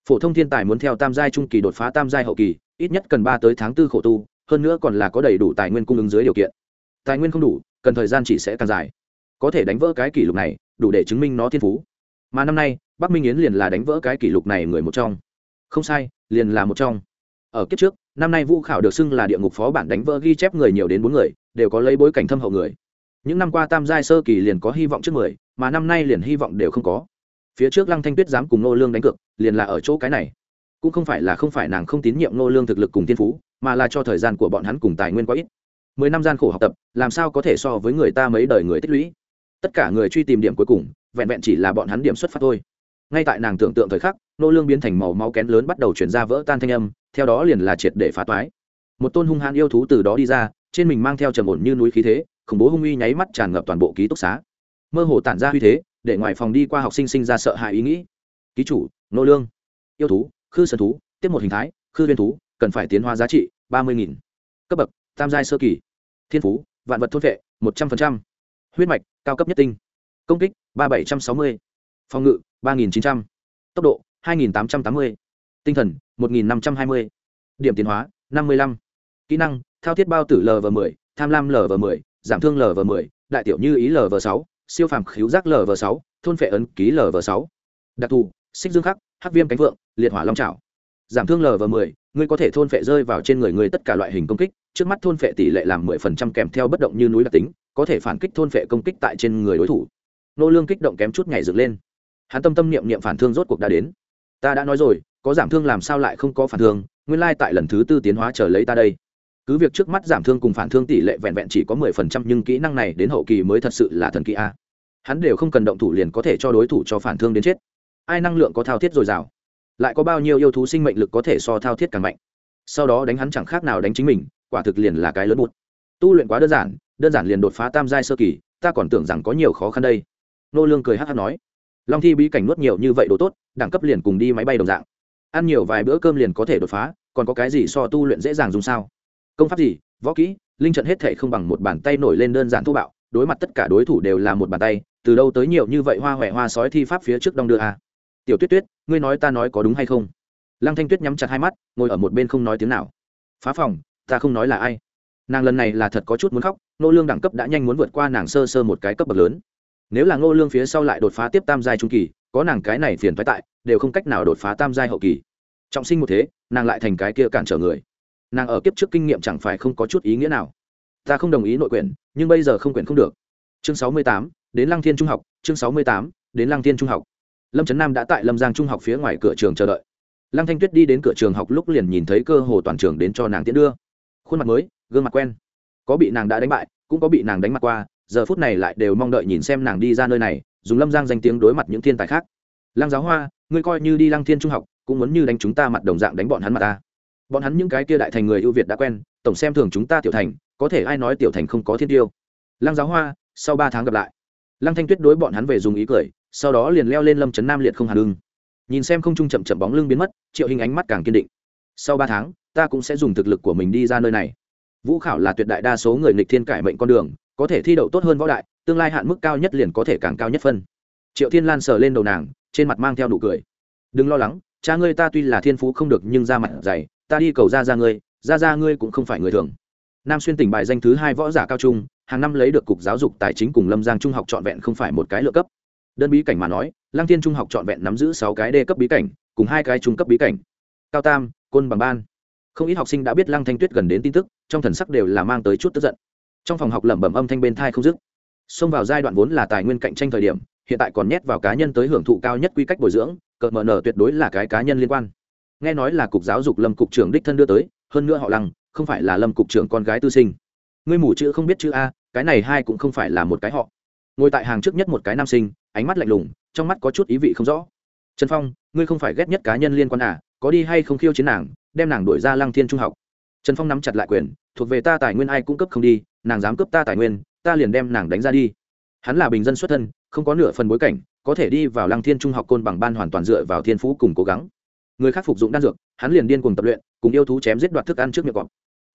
Phổ thông thiên tài muốn theo tam giai trung kỳ đột phá tam giai hậu kỳ, ít nhất cần ba tới tháng tư khổ tu, hơn nữa còn là có đầy đủ tài nguyên cung ứng dưới điều kiện. Tài nguyên không đủ, cần thời gian chỉ sẽ càng dài. Có thể đánh vỡ cái kỷ lục này, đủ để chứng minh nó thiên phú. Mà năm nay, bắc minh yến liền là đánh vỡ cái kỷ lục này người một trong. Không sai, liền là một trong ở kiếp trước, năm nay vũ khảo được xưng là địa ngục phó bản đánh vỡ ghi chép người nhiều đến bốn người, đều có lấy bối cảnh thâm hậu người. Những năm qua tam giai sơ kỳ liền có hy vọng trước mười, mà năm nay liền hy vọng đều không có. Phía trước lăng thanh tuyết dám cùng nô lương đánh cược, liền là ở chỗ cái này. Cũng không phải là không phải nàng không tín nhiệm nô lương thực lực cùng thiên phú, mà là cho thời gian của bọn hắn cùng tài nguyên quá ít. Mười năm gian khổ học tập, làm sao có thể so với người ta mấy đời người tích lũy? Tất cả người truy tìm điểm cuối cùng, vẹn vẹn chỉ là bọn hắn điểm xuất phát thôi. Ngay tại nàng tưởng tượng thời khắc nô lương biến thành màu máu kén lớn bắt đầu chuyển ra vỡ tan thanh âm theo đó liền là triệt để phá toái. Một tôn hung hãn yêu thú từ đó đi ra, trên mình mang theo trầm ổn như núi khí thế, khủng bố hung uy nháy mắt tràn ngập toàn bộ ký túc xá. Mơ hồ tản ra uy thế, để ngoài phòng đi qua học sinh sinh ra sợ hãi ý nghĩ. Ký chủ, nô lương. Yêu thú, khư sơn thú, tiếp một hình thái, khư viên thú, cần phải tiến hóa giá trị ba mươi nghìn. Cấp bậc, tam giai sơ kỳ. Thiên phú, vạn vật thôn vệ, một trăm linh huyết mạch, cao cấp nhất tinh. Công kích, ba bảy trăm sáu mươi. Phòng ngự, ba nghìn chín trăm. Tốc độ, hai nghìn tám trăm tám mươi tinh thần, một nghìn năm trăm hai mươi. Điểm tiến hóa, năm mươi lăm. Kỹ năng, thao thiết bao tử lv m ộ ư ơ i tham lam lv m ộ ư ơ i giảm thương lv m ộ ư ơ i đại tiểu như ý lv sáu, siêu phàm khiếu giác lv sáu, thôn phệ ấn ký lv sáu. Đặc thù, xích dương khắc, hắc viêm cánh vượng liệt hỏa long trào giảm thương lv m ộ ư ơ i ngươi có thể thôn phệ rơi vào trên người ngươi tất cả loại hình công kích, trước mắt thôn phệ tỷ lệ làm mười phần trăm kèm theo bất động như núi đặc tính, có thể phản kích thôn phệ công kích tại trên người đối thủ. Nô lương kích động kém chút nhảy dựng lên. Hắn tâm tâm niệm niệm phản thương rốt cuộc đã đến ta đã nói rồi, có giảm thương làm sao lại không có phản thương, nguyên lai tại lần thứ tư tiến hóa chờ lấy ta đây. Cứ việc trước mắt giảm thương cùng phản thương tỷ lệ vẹn vẹn chỉ có mười phần trăm, nhưng kỹ năng này đến hậu kỳ mới thật sự là thần kỳ a. Hắn đều không cần động thủ liền có thể cho đối thủ cho phản thương đến chết. Ai năng lượng có thao thiết dồi dào? Lại có bao nhiêu yêu thú sinh mệnh lực có thể so thao thiết càng mạnh? Sau đó đánh hắn chẳng khác nào đánh chính mình, quả thực liền là cái lớn bụt. Tu luyện quá đơn giản đơn giản liền đột phá tam giai sơ kỳ, ta còn tưởng rằng có nhiều khó khăn đây. Nô lương cười hát hát nói long thi bí cảnh nuốt nhiều như vậy đồ tốt, đẳng cấp liền cùng đi máy bay đồng dạng. Ăn nhiều vài bữa cơm liền có thể đột phá, còn có cái gì so tu luyện dễ dàng dùng sao? Công pháp gì? Võ kỹ, linh trận hết thể không bằng một bàn tay nổi lên đơn giản thô bạo, đối mặt tất cả đối thủ đều là một bàn tay, từ đâu tới nhiều như vậy hoa huệ hoa sói thi pháp phía trước đong đưa a? À. tiểu tuyết tuyết, ngươi nói ta nói có đúng hay không? Lăng thanh tuyết nhắm chặt hai mắt, ngồi ở một bên không nói tiếng nào. Phá phòng, ta không nói là ai. Nàng lần này là thật có chút muốn khóc, nô lương đẳng cấp đã nhanh muốn vượt qua nàng sơ sơ một cái cấp bậc lớn nếu là ngô lương phía sau lại đột phá tiếp tam giai trung kỳ có nàng cái này phiền thoái tại đều không cách nào đột phá tam giai hậu kỳ. Trọng sinh một thế nàng lại thành cái kia cản trở người. Nàng ở kiếp trước kinh nghiệm chẳng phải không có chút ý nghĩa nào. Ta không đồng ý nội quyển, nhưng bây giờ không quyển không được. Chương sáu mươi tám đến lăng thiên trung học chương sáu mươi tám đến lăng thiên trung học. Lâm trấn nam đã tại lâm giang trung học phía ngoài cửa trường chờ đợi. Lăng thanh tuyết đi đến cửa trường học lúc liền nhìn thấy cơ hồ toàn trường đến cho nàng tiễn đưa. Khuôn mặt mới gương mặt quen. Có bị nàng đã đánh bại cũng có bị nàng đánh mặt qua giờ phút này lại đều mong đợi nhìn xem nàng đi ra nơi này, dùng lâm giang danh tiếng đối mặt những thiên tài khác. Lăng giáo hoa, ngươi coi như đi lăng thiên trung học, cũng muốn như đánh chúng ta mặt đồng dạng đánh bọn hắn mặt ta. Bọn hắn những cái kia đại thành người ưu việt đã quen, tổng xem thường chúng ta tiểu thành, có thể ai nói tiểu thành không có thiên tiêu. Lăng giáo hoa, sau ba tháng gặp lại. Lăng thanh tuyết đối bọn hắn về dùng ý cười, sau đó liền leo lên lâm trấn nam liệt không hàn lưng nhìn xem không trung chậm chậm bóng lưng biến mất, triệu hình ánh mắt càng kiên định. Sau ba tháng, ta cũng sẽ dùng thực lực của mình đi ra nơi này. Vũ khảo là tuyệt đại đa số người nghịch thiên cải mệnh con đường có thể thi đậu tốt hơn võ đại, tương lai hạn mức cao nhất liền có thể càng cao nhất phân. Triệu thiên lan sờ lên đầu nàng, trên mặt mang theo nụ cười. Đừng lo lắng, cha ngươi ta tuy là thiên phú không được nhưng ra mặt dày, ta đi cầu ra ra ngươi, ra ra ngươi cũng không phải người thường. Nam xuyên tỉnh bài danh thứ hai võ giả cao trung, hàng năm lấy được cục giáo dục tài chính cùng lâm giang trung học trọn vẹn không phải một cái lựa cấp. Đơn bí cảnh mà nói, lăng thiên trung học trọn vẹn nắm giữ sáu cái đê cấp bí cảnh, cùng hai cái trung cấp bí cảnh. Cao tam, côn bằng ban. Không ít học sinh đã biết lăng thanh tuyết gần đến tin tức, trong thần sắc đều là mang tới chút tức giận trong phòng học lẩm bẩm âm thanh bên thai không dứt. Xông vào giai đoạn vốn là tài nguyên cạnh tranh thời điểm, hiện tại còn nhét vào cá nhân tới hưởng thụ cao nhất quy cách bồi dưỡng cợt mờ nở tuyệt đối là cái cá nhân liên quan. Nghe nói là cục giáo dục lâm cục trưởng đích thân đưa tới, hơn nữa họ lăng, không phải là lâm cục trưởng con gái tư sinh. Ngươi mù chữ không biết chữ a, cái này hai cũng không phải là một cái họ. Ngồi tại hàng trước nhất một cái nam sinh, ánh mắt lạnh lùng, trong mắt có chút ý vị không rõ. Trần phong, ngươi không phải ghét nhất cá nhân liên quan à có đi hay không khiêu chiến nàng, đem nàng đuổi ra lăng thiên trung học. Trần phong nắm chặt lại quyền thuộc về ta tài nguyên ai cung cấp không đi, nàng dám cướp ta tài nguyên, ta liền đem nàng đánh ra đi. Hắn là bình dân xuất thân, không có nửa phần bối cảnh, có thể đi vào lăng thiên trung học côn bằng ban hoàn toàn dựa vào thiên phú cùng cố gắng. Người khác phục dụng đan dược, hắn liền điên cùng tập luyện, cùng yêu thú chém giết đoạt thức ăn trước miệng cọp.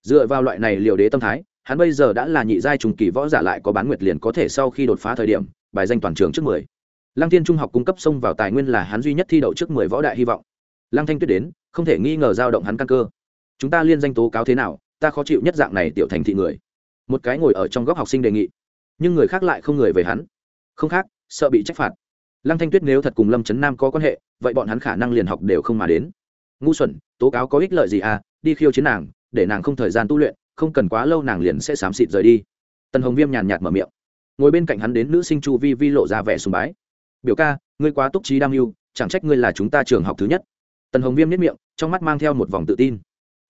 Dựa vào loại này liều đế tâm thái, hắn bây giờ đã là nhị giai trùng kỳ võ giả lại có bán nguyệt liền có thể sau khi đột phá thời điểm, bài danh toàn trường trước mười. Lăng thiên trung học cung cấp xông vào tài nguyên là hắn duy nhất thi đậu trước mười võ đại hy vọng. Lăng thanh tuyết đến, không thể nghi ngờ dao động hắn căn cơ. Chúng ta liên danh tố cáo thế nào ta khó chịu nhất dạng này tiểu thành thị người. Một cái ngồi ở trong góc học sinh đề nghị, nhưng người khác lại không người về hắn. Không khác, sợ bị trách phạt. Lăng thanh tuyết nếu thật cùng lâm trấn nam có quan hệ, vậy bọn hắn khả năng liền học đều không mà đến. Ngu xuẩn, tố cáo có ích lợi gì à đi khiêu chiến nàng, để nàng không thời gian tu luyện, không cần quá lâu nàng liền sẽ xám xịt rời đi. Tần hồng viêm nhàn nhạt mở miệng. Ngồi bên cạnh hắn đến nữ sinh chu vi vi lộ ra vẻ sùng bái. Biểu ca, ngươi quá túc trí đam mưu, chẳng trách ngươi là chúng ta trường học thứ nhất. Tần hồng viêm nhất miệng, trong mắt mang theo một vòng tự tin.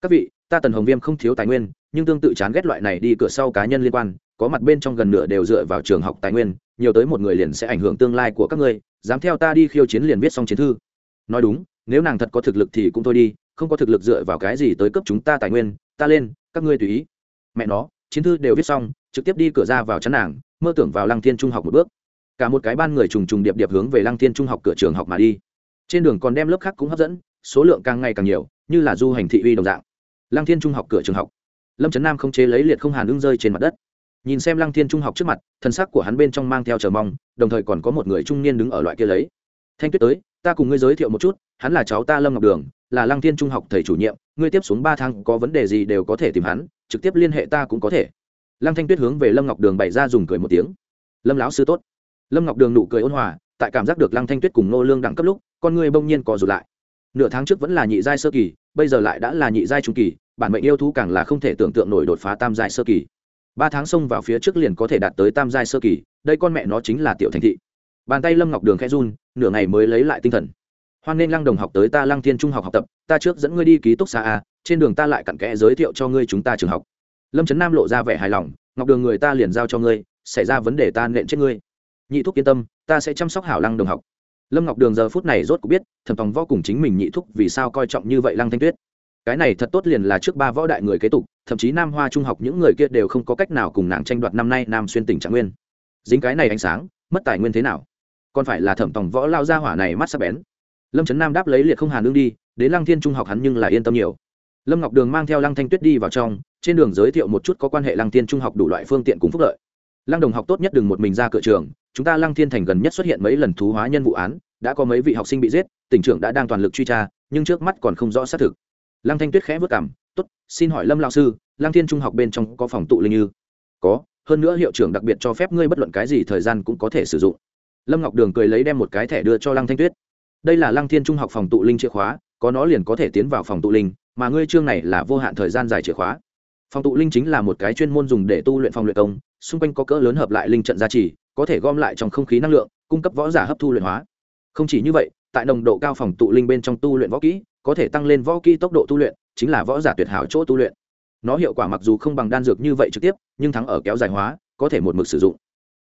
Các vị ta tần hồng viêm không thiếu tài nguyên, nhưng tương tự chán ghét loại này đi cửa sau cá nhân liên quan, có mặt bên trong gần nửa đều dựa vào trường học tài nguyên, nhiều tới một người liền sẽ ảnh hưởng tương lai của các ngươi, dám theo ta đi khiêu chiến liền viết xong chiến thư. Nói đúng, nếu nàng thật có thực lực thì cũng thôi đi, không có thực lực dựa vào cái gì tới cấp chúng ta tài nguyên, ta lên, các ngươi tùy ý. Mẹ nó, chiến thư đều viết xong, trực tiếp đi cửa ra vào chắn nàng, mơ tưởng vào lăng thiên trung học một bước. Cả một cái ban người trùng trùng điệp điệp hướng về lăng thiên trung học cửa trường học mà đi. Trên đường còn đem lớp khác cũng hấp dẫn, số lượng càng ngày càng nhiều, như là du hành thị uy đồng dạng lăng thiên trung học cửa trường học. Lâm trấn nam không chế lấy liệt không hàn ưng rơi trên mặt đất. Nhìn xem lăng thiên trung học trước mặt thân sắc của hắn bên trong mang theo chờ mong, đồng thời còn có một người trung niên đứng ở loại kia lấy. Thanh tuyết tới, ta cùng ngươi giới thiệu một chút, hắn là cháu ta lâm ngọc đường, là lăng thiên trung học thầy chủ nhiệm, ngươi tiếp xuống ba tháng có vấn đề gì đều có thể tìm hắn, trực tiếp liên hệ ta cũng có thể. Lăng thanh tuyết hướng về lâm ngọc đường bày ra dùng cười một tiếng. Lâm lão sư tốt. Lâm ngọc đường nụ cười ôn hòa, tại cảm giác được lăng thanh tuyết cùng nô lương đẳng cấp lúc, con người bỗng nhiên co rụt lại. Nửa tháng trước vẫn là nhị giai sơ kỳ, bây giờ lại đã là nhị giai trung kỳ bản mệnh yêu thú càng là không thể tưởng tượng nổi đột phá tam giai sơ kỳ. Ba tháng xông vào phía trước liền có thể đạt tới tam giai sơ kỳ, đây con mẹ nó chính là tiểu thành thị. Bàn tay lâm ngọc đường khẽ run, nửa ngày mới lấy lại tinh thần. Hoan nên lăng đồng học tới ta lăng thiên trung học học tập, ta trước dẫn ngươi đi ký túc xa a, trên đường ta lại cặn kẽ giới thiệu cho ngươi chúng ta trường học. Lâm trấn nam lộ ra vẻ hài lòng, ngọc đường người ta liền giao cho ngươi, xảy ra vấn đề ta nện chết ngươi. Nhị thúc yên tâm, ta sẽ chăm sóc hảo lăng đồng học. Lâm ngọc đường giờ phút này rốt cũng biết thẩm tòng võ cùng chính mình nhị thúc vì sao coi trọng như vậy lăng thanh tuyết cái này thật tốt liền là trước ba võ đại người kế tục, thậm chí nam hoa trung học những người kia đều không có cách nào cùng nàng tranh đoạt năm nay nam xuyên tỉnh trạng nguyên. Dính cái này ánh sáng, mất tài nguyên thế nào? Còn phải là thẩm tòng võ lao ra hỏa này mắt sắp bén. Lâm trấn nam đáp lấy liệt không hàn lương đi, đến lăng thiên trung học hắn nhưng là yên tâm nhiều. Lâm ngọc đường mang theo lăng thanh tuyết đi vào trong, trên đường giới thiệu một chút có quan hệ lăng thiên trung học đủ loại phương tiện cùng phúc lợi. Lăng đồng học tốt nhất đừng một mình ra cửa trường, chúng ta lăng thiên thành gần nhất xuất hiện mấy lần thú hóa nhân vụ án, đã có mấy vị học sinh bị giết, tỉnh trưởng đã đang toàn lực truy tra, nhưng trước mắt còn không rõ xác thực lăng thanh tuyết khẽ vất cảm, tốt, xin hỏi lâm lao sư, lăng thiên trung học bên trong có phòng tụ linh như? Có, hơn nữa hiệu trưởng đặc biệt cho phép ngươi bất luận cái gì thời gian cũng có thể sử dụng. Lâm ngọc đường cười lấy đem một cái thẻ đưa cho lăng thanh tuyết. Đây là lăng thiên trung học phòng tụ linh chìa khóa, có nó liền có thể tiến vào phòng tụ linh, mà ngươi chương này là vô hạn thời gian dài chìa khóa. Phòng tụ linh chính là một cái chuyên môn dùng để tu luyện phòng luyện công, xung quanh có cỡ lớn hợp lại linh trận gia trì, có thể gom lại trong không khí năng lượng, cung cấp võ giả hấp thu luyện hóa. Không chỉ như vậy tại nồng độ cao phòng tụ linh bên trong tu luyện võ kỹ, có thể tăng lên võ kỹ tốc độ tu luyện, chính là võ giả tuyệt hảo chỗ tu luyện. Nó hiệu quả mặc dù không bằng đan dược như vậy trực tiếp, nhưng thắng ở kéo dài hóa, có thể một mực sử dụng.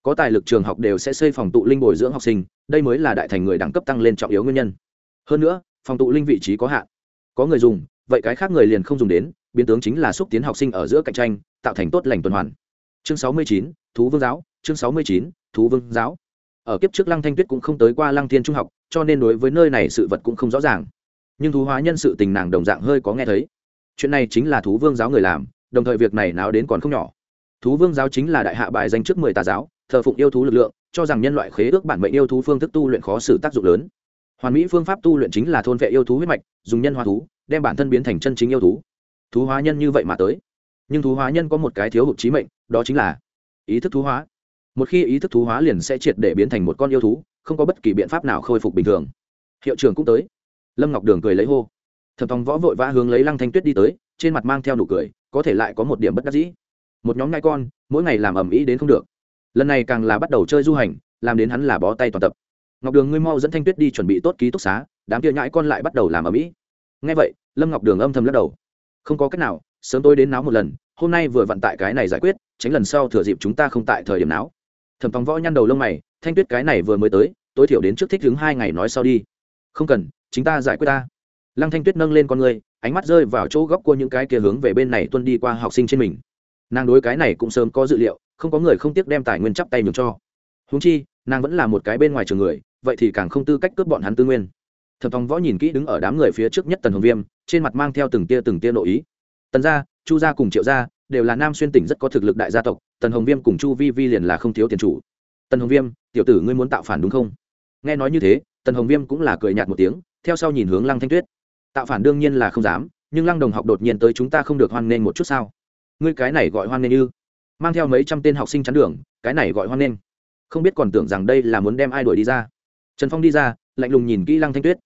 Có tài lực trường học đều sẽ xây phòng tụ linh bồi dưỡng học sinh, đây mới là đại thành người đẳng cấp tăng lên trọng yếu nguyên nhân. Hơn nữa, phòng tụ linh vị trí có hạn. Có người dùng, vậy cái khác người liền không dùng đến, biến tướng chính là xúc tiến học sinh ở giữa cạnh tranh, tạo thành tốt lành tuần hoàn. Chương sáu mươi chín, thú vương giáo, chương sáu mươi chín, thú vương giáo ở kiếp trước lăng thanh tuyết cũng không tới qua lăng thiên trung học, cho nên đối với nơi này sự vật cũng không rõ ràng. Nhưng thú hóa nhân sự tình nàng đồng dạng hơi có nghe thấy. Chuyện này chính là thú vương giáo người làm, đồng thời việc này nào đến còn không nhỏ. Thú vương giáo chính là đại hạ bài danh trước mười tà giáo, thờ phụng yêu thú lực lượng, cho rằng nhân loại khế ước bản mệnh yêu thú phương thức tu luyện khó xử tác dụng lớn. Hoàn mỹ phương pháp tu luyện chính là thôn vệ yêu thú huyết mạch, dùng nhân hóa thú, đem bản thân biến thành chân chính yêu thú. Thú hóa nhân như vậy mà tới. Nhưng thú hóa nhân có một cái thiếu hụt trí mệnh, đó chính là ý thức thú hóa một khi ý thức thú hóa liền sẽ triệt để biến thành một con yêu thú, không có bất kỳ biện pháp nào khôi phục bình thường. Hiệu trưởng cũng tới. Lâm ngọc đường cười lấy hô. Thẩm thòng võ vội vã hướng lấy lăng thanh tuyết đi tới, trên mặt mang theo nụ cười, có thể lại có một điểm bất đắc dĩ. Một nhóm ngai con, mỗi ngày làm ầm ĩ đến không được. Lần này càng là bắt đầu chơi du hành, làm đến hắn là bó tay toàn tập. Ngọc đường ngươi mau dẫn thanh tuyết đi chuẩn bị tốt ký túc xá, đám kia nhãi con lại bắt đầu làm ầm ĩ. Ngay vậy, lâm ngọc đường âm thầm lắc đầu. Không có cách nào, sớm tôi đến náo một lần, hôm nay vừa vặn tại cái này giải quyết, tránh lần sau thừa dịp chúng ta không tại thời điểm náo thẩm tòng võ nhăn đầu lông mày, thanh tuyết cái này vừa mới tới, tối thiểu đến trước thích đứng hai ngày nói sau đi. Không cần, chính ta giải quyết ta. Lăng thanh tuyết nâng lên con người, ánh mắt rơi vào chỗ góc của những cái kia hướng về bên này tuân đi qua học sinh trên mình. Nàng đối cái này cũng sớm có dự liệu, không có người không tiếc đem tài nguyên chắp tay nhường cho. Húng chi, nàng vẫn là một cái bên ngoài trường người, vậy thì càng không tư cách cướp bọn hắn tư nguyên. Thẩm thòng võ nhìn kỹ đứng ở đám người phía trước nhất tần hồng viêm, trên mặt mang theo từng tia từng tia nội ý. Tần gia, chu gia cùng triệu gia đều là nam xuyên tỉnh rất có thực lực đại gia tộc, tần hồng viêm cùng chu vi vi liền là không thiếu tiền chủ. Tần hồng viêm, tiểu tử ngươi muốn tạo phản đúng không? Nghe nói như thế, tần hồng viêm cũng là cười nhạt một tiếng, theo sau nhìn hướng lăng thanh tuyết. Tạo phản đương nhiên là không dám, nhưng lăng đồng học đột nhiên tới chúng ta không được hoan nghênh một chút sao? Ngươi cái này gọi hoan nghênh như, mang theo mấy trăm tên học sinh chắn đường, cái này gọi hoan nghênh. Không biết còn tưởng rằng đây là muốn đem ai đuổi đi ra. Trần phong đi ra, lạnh lùng nhìn kỹ lăng thanh tuyết.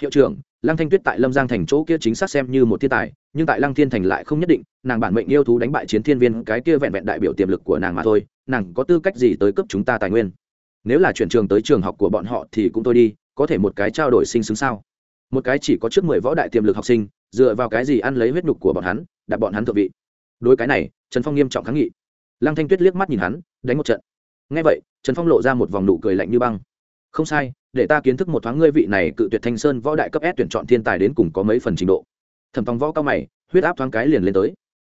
Hiệu trưởng lăng thanh tuyết tại lâm giang thành chỗ kia chính xác xem như một thiên tài, nhưng tại lăng thiên thành lại không nhất định, nàng bản mệnh yêu thú đánh bại chiến thiên viên, cái kia vẹn vẹn đại biểu tiềm lực của nàng mà thôi, nàng có tư cách gì tới cấp chúng ta tài nguyên? Nếu là chuyển trường tới trường học của bọn họ thì cũng thôi đi, có thể một cái trao đổi sinh xứng sao? Một cái chỉ có trước mười võ đại tiềm lực học sinh, dựa vào cái gì ăn lấy huyết nhục của bọn hắn, đặt bọn hắn thượng vị? Đối cái này, trần phong nghiêm trọng kháng nghị. Lăng thanh tuyết liếc mắt nhìn hắn, đánh một trận. Ngay vậy, trần phong lộ ra một vòng nụ cười lạnh như băng. Không sai để ta kiến thức một thoáng ngươi vị này cự tuyệt thanh sơn võ đại cấp S tuyển chọn thiên tài đến cùng có mấy phần trình độ. Thẩm tòng võ cao mày, huyết áp thoáng cái liền lên tới.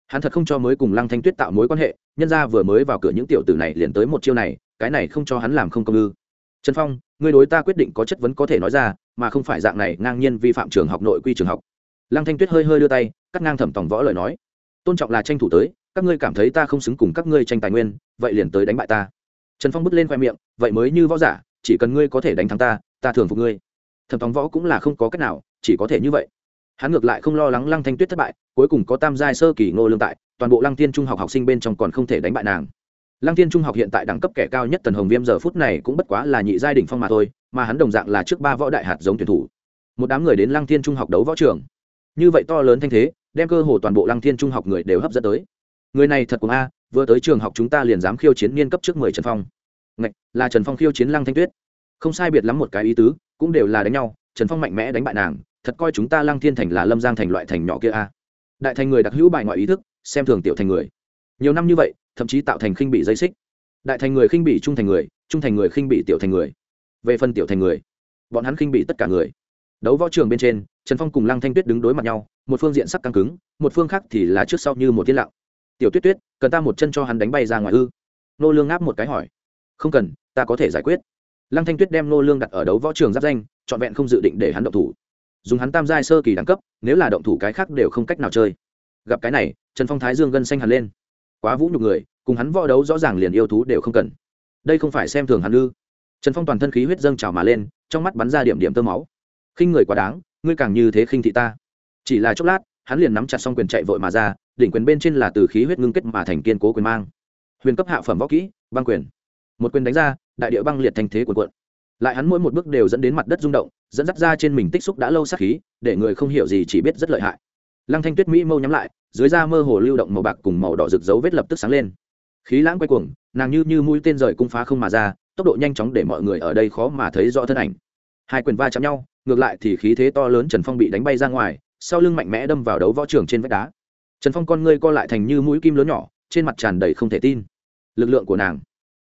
Hắn thật không cho mới cùng lăng thanh tuyết tạo mối quan hệ, nhân ra vừa mới vào cửa những tiểu tử này liền tới một chiêu này, cái này không cho hắn làm không công ư. Trần phong, ngươi đối ta quyết định có chất vấn có thể nói ra, mà không phải dạng này ngang nhiên vi phạm trường học nội quy trường học. Lăng thanh tuyết hơi hơi đưa tay, cắt ngang thẩm tòng võ lời nói. Tôn trọng là tranh thủ tới, các ngươi cảm thấy ta không xứng cùng các ngươi tranh tài nguyên, vậy liền tới đánh bại ta. Trần phong bứt lên khoe miệng, vậy mới như võ giả chỉ cần ngươi có thể đánh thắng ta ta thường phục ngươi. Thẩm tòng võ cũng là không có cách nào, chỉ có thể như vậy. Hắn ngược lại không lo lắng lăng thanh tuyết thất bại, cuối cùng có tam giai sơ kỳ ngô lương tại, toàn bộ lăng tiên trung học học sinh bên trong còn không thể đánh bại nàng. Lăng tiên trung học hiện tại đẳng cấp kẻ cao nhất tần hồng viêm giờ phút này cũng bất quá là nhị giai đỉnh phong mà thôi, mà hắn đồng dạng là trước ba võ đại hạt giống tuyển thủ. Một đám người đến lăng tiên trung học đấu võ trường. Như vậy to lớn thanh thế, đem cơ hồ toàn bộ lăng tiên trung học người đều hấp dẫn tới. Người này thật cùng a, vừa tới trường học chúng ta liền dám khiêu chiến niên cấp trước mười trần phong. Ngạch, là trần phong khiêu chiến lăng thanh tuyết. Không sai biệt lắm một cái ý tứ cũng đều là đánh nhau trần phong mạnh mẽ đánh bại nàng thật coi chúng ta lăng thiên thành là lâm giang thành loại thành nhỏ kia a. Đại thành người đặc hữu bài ngoại ý thức xem thường tiểu thành người. Nhiều năm như vậy thậm chí tạo thành khinh bị dây xích. Đại thành người khinh bị trung thành người trung thành người khinh bị tiểu thành người. Về phần tiểu thành người bọn hắn khinh bị tất cả người. Đấu võ trường bên trên trần phong cùng lăng thanh tuyết đứng đối mặt nhau một phương diện sắc căng cứng một phương khác thì là trước sau như một tiết lặng. Tiểu tuyết tuyết cần ta một chân cho hắn đánh bay ra ngoài ư? Nô lương ngáp một cái hỏi không cần, ta có thể giải quyết. Lăng thanh tuyết đem nô lương đặt ở đấu võ trường giáp danh, trọn vẹn không dự định để hắn động thủ. Dùng hắn tam giai sơ kỳ đẳng cấp, nếu là động thủ cái khác đều không cách nào chơi. Gặp cái này, trần phong thái dương gân xanh hẳn lên. Quá vũ nhục người, cùng hắn võ đấu rõ ràng liền yêu thú đều không cần. Đây không phải xem thường hắn ư? Trần phong toàn thân khí huyết dâng trào mà lên, trong mắt bắn ra điểm điểm tơ máu. Khinh người quá đáng, ngươi càng như thế khinh thị ta. Chỉ là chốc lát, hắn liền nắm chặt xong quyền chạy vội mà ra, đỉnh quyền bên trên là từ khí huyết ngưng kết mà thành kiên cố quyền mang. Huyền cấp hạ phẩm võ kỹ, băng quyền một quyền đánh ra, đại địa băng liệt thành thế cuộn cuộn. Lại hắn mỗi một bước đều dẫn đến mặt đất rung động, dẫn dắt ra trên mình tích xúc đã lâu sát khí, để người không hiểu gì chỉ biết rất lợi hại. Lăng thanh tuyết mỹ mâu nhắm lại, dưới da mơ hồ lưu động màu bạc cùng màu đỏ rực dấu vết lập tức sáng lên. Khí lãng quay cuồng, nàng như như mũi tên rời cung phá không mà ra, tốc độ nhanh chóng để mọi người ở đây khó mà thấy rõ thân ảnh. Hai quyền va chạm nhau, ngược lại thì khí thế to lớn trần phong bị đánh bay ra ngoài, sau lưng mạnh mẽ đâm vào đấu võ trường trên vách đá. Trần phong con ngươi co lại thành như mũi kim lớn nhỏ, trên mặt tràn đầy không thể tin. Lực lượng của nàng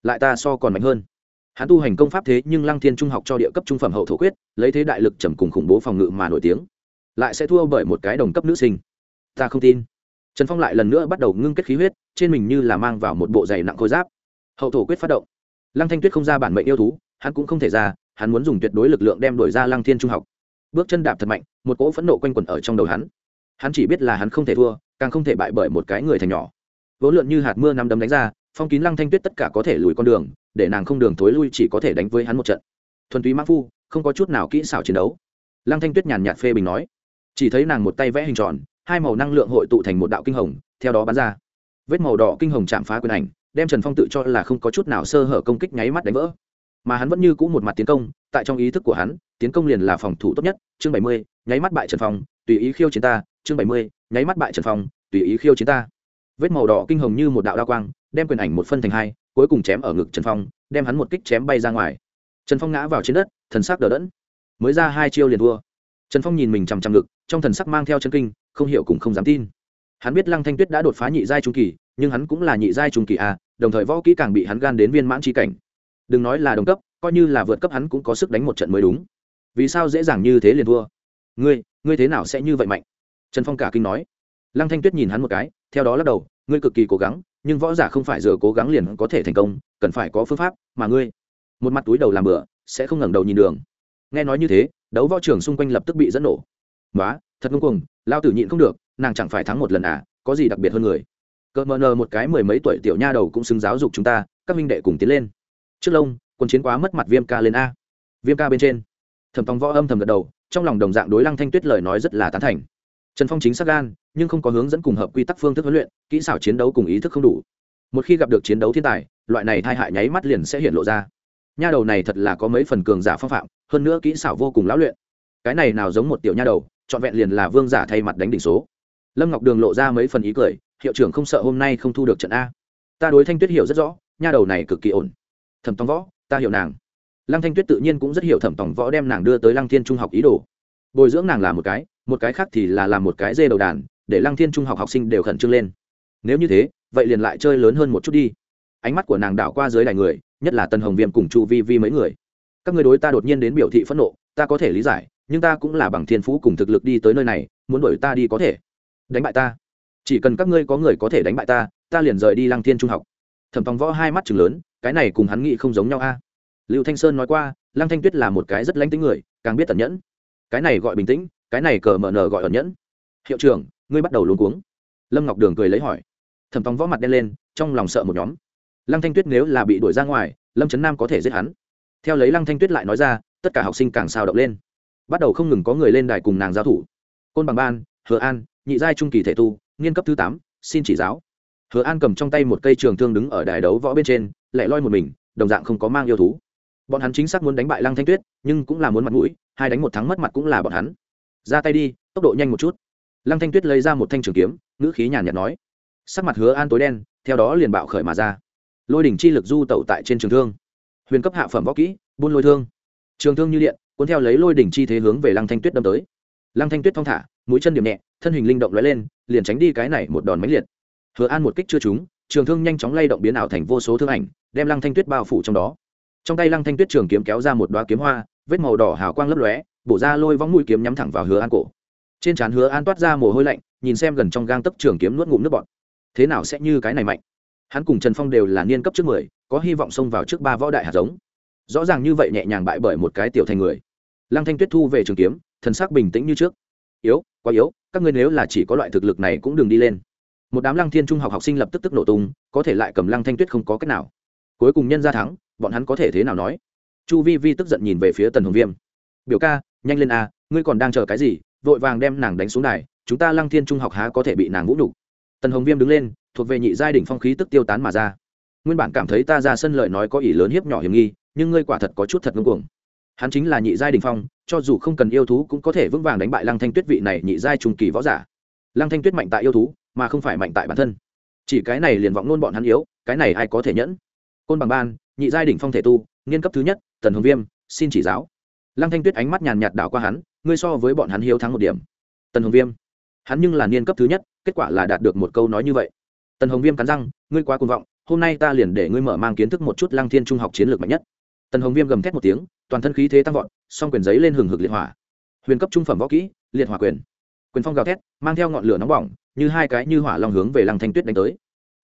lại ta so còn mạnh hơn. Hắn tu hành công pháp thế nhưng lăng thiên trung học cho địa cấp trung phẩm hậu thổ quyết, lấy thế đại lực trầm cùng khủng bố phòng ngự mà nổi tiếng. Lại sẽ thua bởi một cái đồng cấp nữ sinh. Ta không tin. Trần phong lại lần nữa bắt đầu ngưng kết khí huyết, trên mình như là mang vào một bộ giày nặng khôi giáp. Hậu thổ quyết phát động. Lăng thanh tuyết không ra bản mệnh yêu thú, hắn cũng không thể ra, hắn muốn dùng tuyệt đối lực lượng đem đổi ra lăng thiên trung học. Bước chân đạp thật mạnh, một cỗ phẫn nộ quanh quẩn ở trong đầu hắn. Hắn chỉ biết là hắn không thể thua, càng không thể bại bởi một cái người thành nhỏ. Vốn lượn như hạt mưa nằm đấm đánh ra phong kín lăng thanh tuyết tất cả có thể lùi con đường, để nàng không đường thối lui chỉ có thể đánh với hắn một trận. Thuần túy mã phu, không có chút nào kỹ xảo chiến đấu. Lăng thanh tuyết nhàn nhạt phê bình nói. Chỉ thấy nàng một tay vẽ hình tròn, hai màu năng lượng hội tụ thành một đạo kinh hồng, theo đó bắn ra. Vết màu đỏ kinh hồng chạm phá quyền ảnh, đem trần phong tự cho là không có chút nào sơ hở công kích nháy mắt đánh vỡ. Mà hắn vẫn như cũ một mặt tiến công, tại trong ý thức của hắn, tiến công liền là phòng thủ tốt nhất, chương bảy mươi, nháy mắt bại trần phong, tùy ý khiêu chiến ta, chương bảy mươi, nháy mắt bại trần phong, tùy ý khiêu chiến ta vết màu đỏ kinh hồng như một đạo đa quang, đem quyền ảnh một phân thành hai, cuối cùng chém ở ngực trần phong, đem hắn một kích chém bay ra ngoài. Trần phong ngã vào trên đất, thần sắc đờ đẫn. Mới ra hai chiêu liền thua. Trần phong nhìn mình chằm chằm ngực, trong thần sắc mang theo chân kinh, không hiểu cũng không dám tin. Hắn biết lăng thanh tuyết đã đột phá nhị giai trung kỳ, nhưng hắn cũng là nhị giai trung kỳ à? đồng thời võ kỹ càng bị hắn gan đến viên mãn tri cảnh. Đừng nói là đồng cấp, coi như là vượt cấp hắn cũng có sức đánh một trận mới đúng. Vì sao dễ dàng như thế liền thua? Ngươi ngươi thế nào sẽ như vậy mạnh? Trần phong cả kinh nói lăng thanh tuyết nhìn hắn một cái, theo đó lắc đầu, ngươi cực kỳ cố gắng, nhưng võ giả không phải giờ cố gắng liền có thể thành công, cần phải có phương pháp, mà ngươi một mặt túi đầu làm bựa sẽ không ngẩng đầu nhìn đường. Nghe nói như thế, đấu võ trường xung quanh lập tức bị dẫn nổ. Quá thật ngông cuồng, lao tử nhịn không được, nàng chẳng phải thắng một lần à có gì đặc biệt hơn người? Cỡ mờ nờ một cái mười mấy tuổi tiểu nha đầu cũng xứng giáo dục chúng ta, các minh đệ cùng tiến lên. Trước lông quân chiến quá mất mặt viêm ca lên a. Viêm ca bên trên. Thẩm tòng võ âm thầm gật đầu, trong lòng đồng dạng đối lăng thanh tuyết lời nói rất là tán thành trần phong chính xác gan, nhưng không có hướng dẫn cùng hợp quy tắc phương thức huấn luyện, kỹ xảo chiến đấu cùng ý thức không đủ. Một khi gặp được chiến đấu thiên tài, loại này thai hại nháy mắt liền sẽ hiện lộ ra. Nha đầu này thật là có mấy phần cường giả phong phạm, hơn nữa kỹ xảo vô cùng lão luyện. Cái này nào giống một tiểu nha đầu, trọn vẹn liền là vương giả thay mặt đánh đỉnh số. Lâm ngọc đường lộ ra mấy phần ý cười, hiệu trưởng không sợ hôm nay không thu được trận a. Ta đối thanh tuyết hiểu rất rõ, nha đầu này cực kỳ ổn. Thẩm tòng võ, ta hiểu nàng. Lăng thanh tuyết tự nhiên cũng rất hiểu thẩm tòng võ đem nàng đưa tới lăng thiên trung học ý đồ bồi dưỡng nàng là một cái một cái khác thì là làm một cái dê đầu đàn, để lăng thiên trung học học sinh đều khẩn trương lên. Nếu như thế, vậy liền lại chơi lớn hơn một chút đi. Ánh mắt của nàng đảo qua dưới đài người, nhất là tần hồng viêm cùng chu vi vi mấy người. Các người đối ta đột nhiên đến biểu thị phẫn nộ, ta có thể lý giải, nhưng ta cũng là bằng thiên phú cùng thực lực đi tới nơi này, muốn đuổi ta đi có thể. Đánh bại ta. Chỉ cần các ngươi có người có thể đánh bại ta ta liền rời đi lăng thiên trung học. Thẩm tòng võ hai mắt chừng lớn, cái này cùng hắn nghĩ không giống nhau a. Lưu thanh sơn nói qua, lăng thanh tuyết là một cái rất lánh tính người, càng biết tẩn nhẫn cái này gọi bình tĩnh, cái này cờ mở nở gọi ẩn nhẫn. Hiệu trưởng, ngươi bắt đầu luống cuống. Lâm ngọc đường cười lấy hỏi. Thẩm tòng võ mặt đen lên, trong lòng sợ một nhóm. Lăng thanh tuyết nếu là bị đuổi ra ngoài, lâm trấn nam có thể giết hắn. Theo lấy lăng thanh tuyết lại nói ra, tất cả học sinh càng sao động lên. Bắt đầu không ngừng có người lên đài cùng nàng giao thủ. Côn bằng ban, hứa an, nhị giai trung kỳ thể tu nghiên cấp thứ tám, xin chỉ giáo. Hứa an cầm trong tay một cây trường thương đứng ở đài đấu võ bên trên lại loi một mình, đồng dạng không có mang yêu thú. Bọn hắn chính xác muốn đánh bại lăng thanh tuyết, nhưng cũng là muốn mặt mũi hai đánh một thắng mất mặt cũng là bọn hắn. Ra tay đi, tốc độ nhanh một chút. Lăng thanh tuyết lấy ra một thanh trường kiếm, ngữ khí nhàn nhạt nói. Sắc mặt hứa an tối đen, theo đó liền bạo khởi mà ra. Lôi đỉnh chi lực du tẩu tại trên trường thương. Huyền cấp hạ phẩm võ kỹ, buôn lôi thương. Trường thương như điện, cuốn theo lấy lôi đỉnh chi thế hướng về lăng thanh tuyết đâm tới. Lăng thanh tuyết thong thả, mũi chân điểm nhẹ, thân hình linh động lóe lên, liền tránh đi cái này một đòn mãnh liệt. Hứa an một kích chưa trúng, trường thương nhanh chóng lay động biến ảo thành vô số thương ảnh, đem lăng thanh tuyết bao phủ trong đó trong tay lăng thanh tuyết trường kiếm kéo ra một đoá kiếm hoa, vết màu đỏ hào quang lấp lóe, bổ ra lôi vóng mũi kiếm nhắm thẳng vào hứa an cổ. Trên trán hứa an toát ra mồ hôi lạnh, nhìn xem gần trong gang tấc trường kiếm nuốt ngụm nước bọt. Thế nào sẽ như cái này mạnh? Hắn cùng trần phong đều là niên cấp trước mười, có hy vọng xông vào trước ba võ đại hạt giống. Rõ ràng như vậy nhẹ nhàng bại bởi một cái tiểu thành người. Lăng thanh tuyết thu về trường kiếm, thần sắc bình tĩnh như trước. Yếu, quá yếu, các ngươi nếu là chỉ có loại thực lực này cũng đừng đi lên. Một đám lăng thiên trung học học sinh lập tức tức nổ tung, có thể lại cầm lăng thanh tuyết không có cách nào. Cuối cùng nhân ra thắng bọn hắn có thể thế nào nói? Chu vi vi tức giận nhìn về phía tần hồng viêm. Biểu ca, nhanh lên a, ngươi còn đang chờ cái gì? Vội vàng đem nàng đánh xuống đài, chúng ta lăng thiên trung học há có thể bị nàng vũ nhục. Tần hồng viêm đứng lên, thuộc về nhị giai đỉnh phong khí tức tiêu tán mà ra. Nguyên bản cảm thấy ta ra sân lợi nói có ý lớn hiếp nhỏ hiểm nghi, nhưng ngươi quả thật có chút thật ngưng cuồng. Hắn chính là nhị giai đỉnh phong, cho dù không cần yêu thú cũng có thể vững vàng đánh bại lăng thanh tuyết vị này nhị giai trung kỳ võ giả. Lăng thanh tuyết mạnh tại yêu thú, mà không phải mạnh tại bản thân. Chỉ cái này liền vọng nôn bọn hắn yếu, cái này ai có thể nhẫn? Côn bằng ban, nhị giai đỉnh phong thể tu nghiên cấp thứ nhất, tần hồng viêm, xin chỉ giáo. Lăng thanh tuyết ánh mắt nhàn nhạt đảo qua hắn, ngươi so với bọn hắn hiếu thắng một điểm. Tần hồng viêm. Hắn nhưng là niên cấp thứ nhất, kết quả là đạt được một câu nói như vậy. Tần hồng viêm cắn răng, ngươi quá cuồng vọng, hôm nay ta liền để ngươi mở mang kiến thức một chút lăng thiên trung học chiến lược mạnh nhất. Tần hồng viêm gầm thét một tiếng, toàn thân khí thế tăng vọt, song quyền giấy lên hừng hực liệt hỏa. Huyền cấp trung phẩm võ kỹ, liệt hỏa quyền. Quyền phong gào thét, mang theo ngọn lửa nóng bỏng, như hai cái như hỏa long hướng về lăng thanh tuyết đánh tới.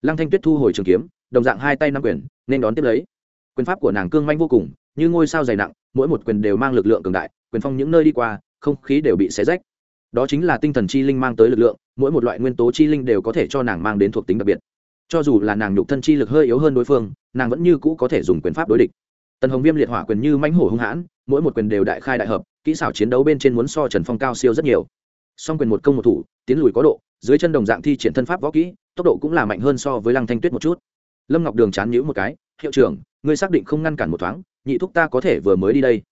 Lăng thanh tuyết thu hồi trường kiếm đồng dạng hai tay năm quyền, nên đón tiếp lấy. Quyền pháp của nàng cương manh vô cùng, như ngôi sao dày nặng, mỗi một quyền đều mang lực lượng cường đại, quyền phong những nơi đi qua, không khí đều bị xé rách. Đó chính là tinh thần chi linh mang tới lực lượng, mỗi một loại nguyên tố chi linh đều có thể cho nàng mang đến thuộc tính đặc biệt. Cho dù là nàng nhục thân chi lực hơi yếu hơn đối phương, nàng vẫn như cũ có thể dùng quyền pháp đối địch. Tần hồng viêm liệt hỏa quyền như mãnh hổ hung hãn, mỗi một quyền đều đại khai đại hợp, kỹ xảo chiến đấu bên trên muốn so trần phong cao siêu rất nhiều. Song quyền một công một thủ, tiến lùi có độ, dưới chân đồng dạng thi triển thân pháp võ kỹ, tốc độ cũng là mạnh hơn so với lăng thanh tuyết một chút lâm ngọc đường chán nhữ một cái, hiệu trưởng, ngươi xác định không ngăn cản một thoáng, nhị thúc ta có thể vừa mới đi đây.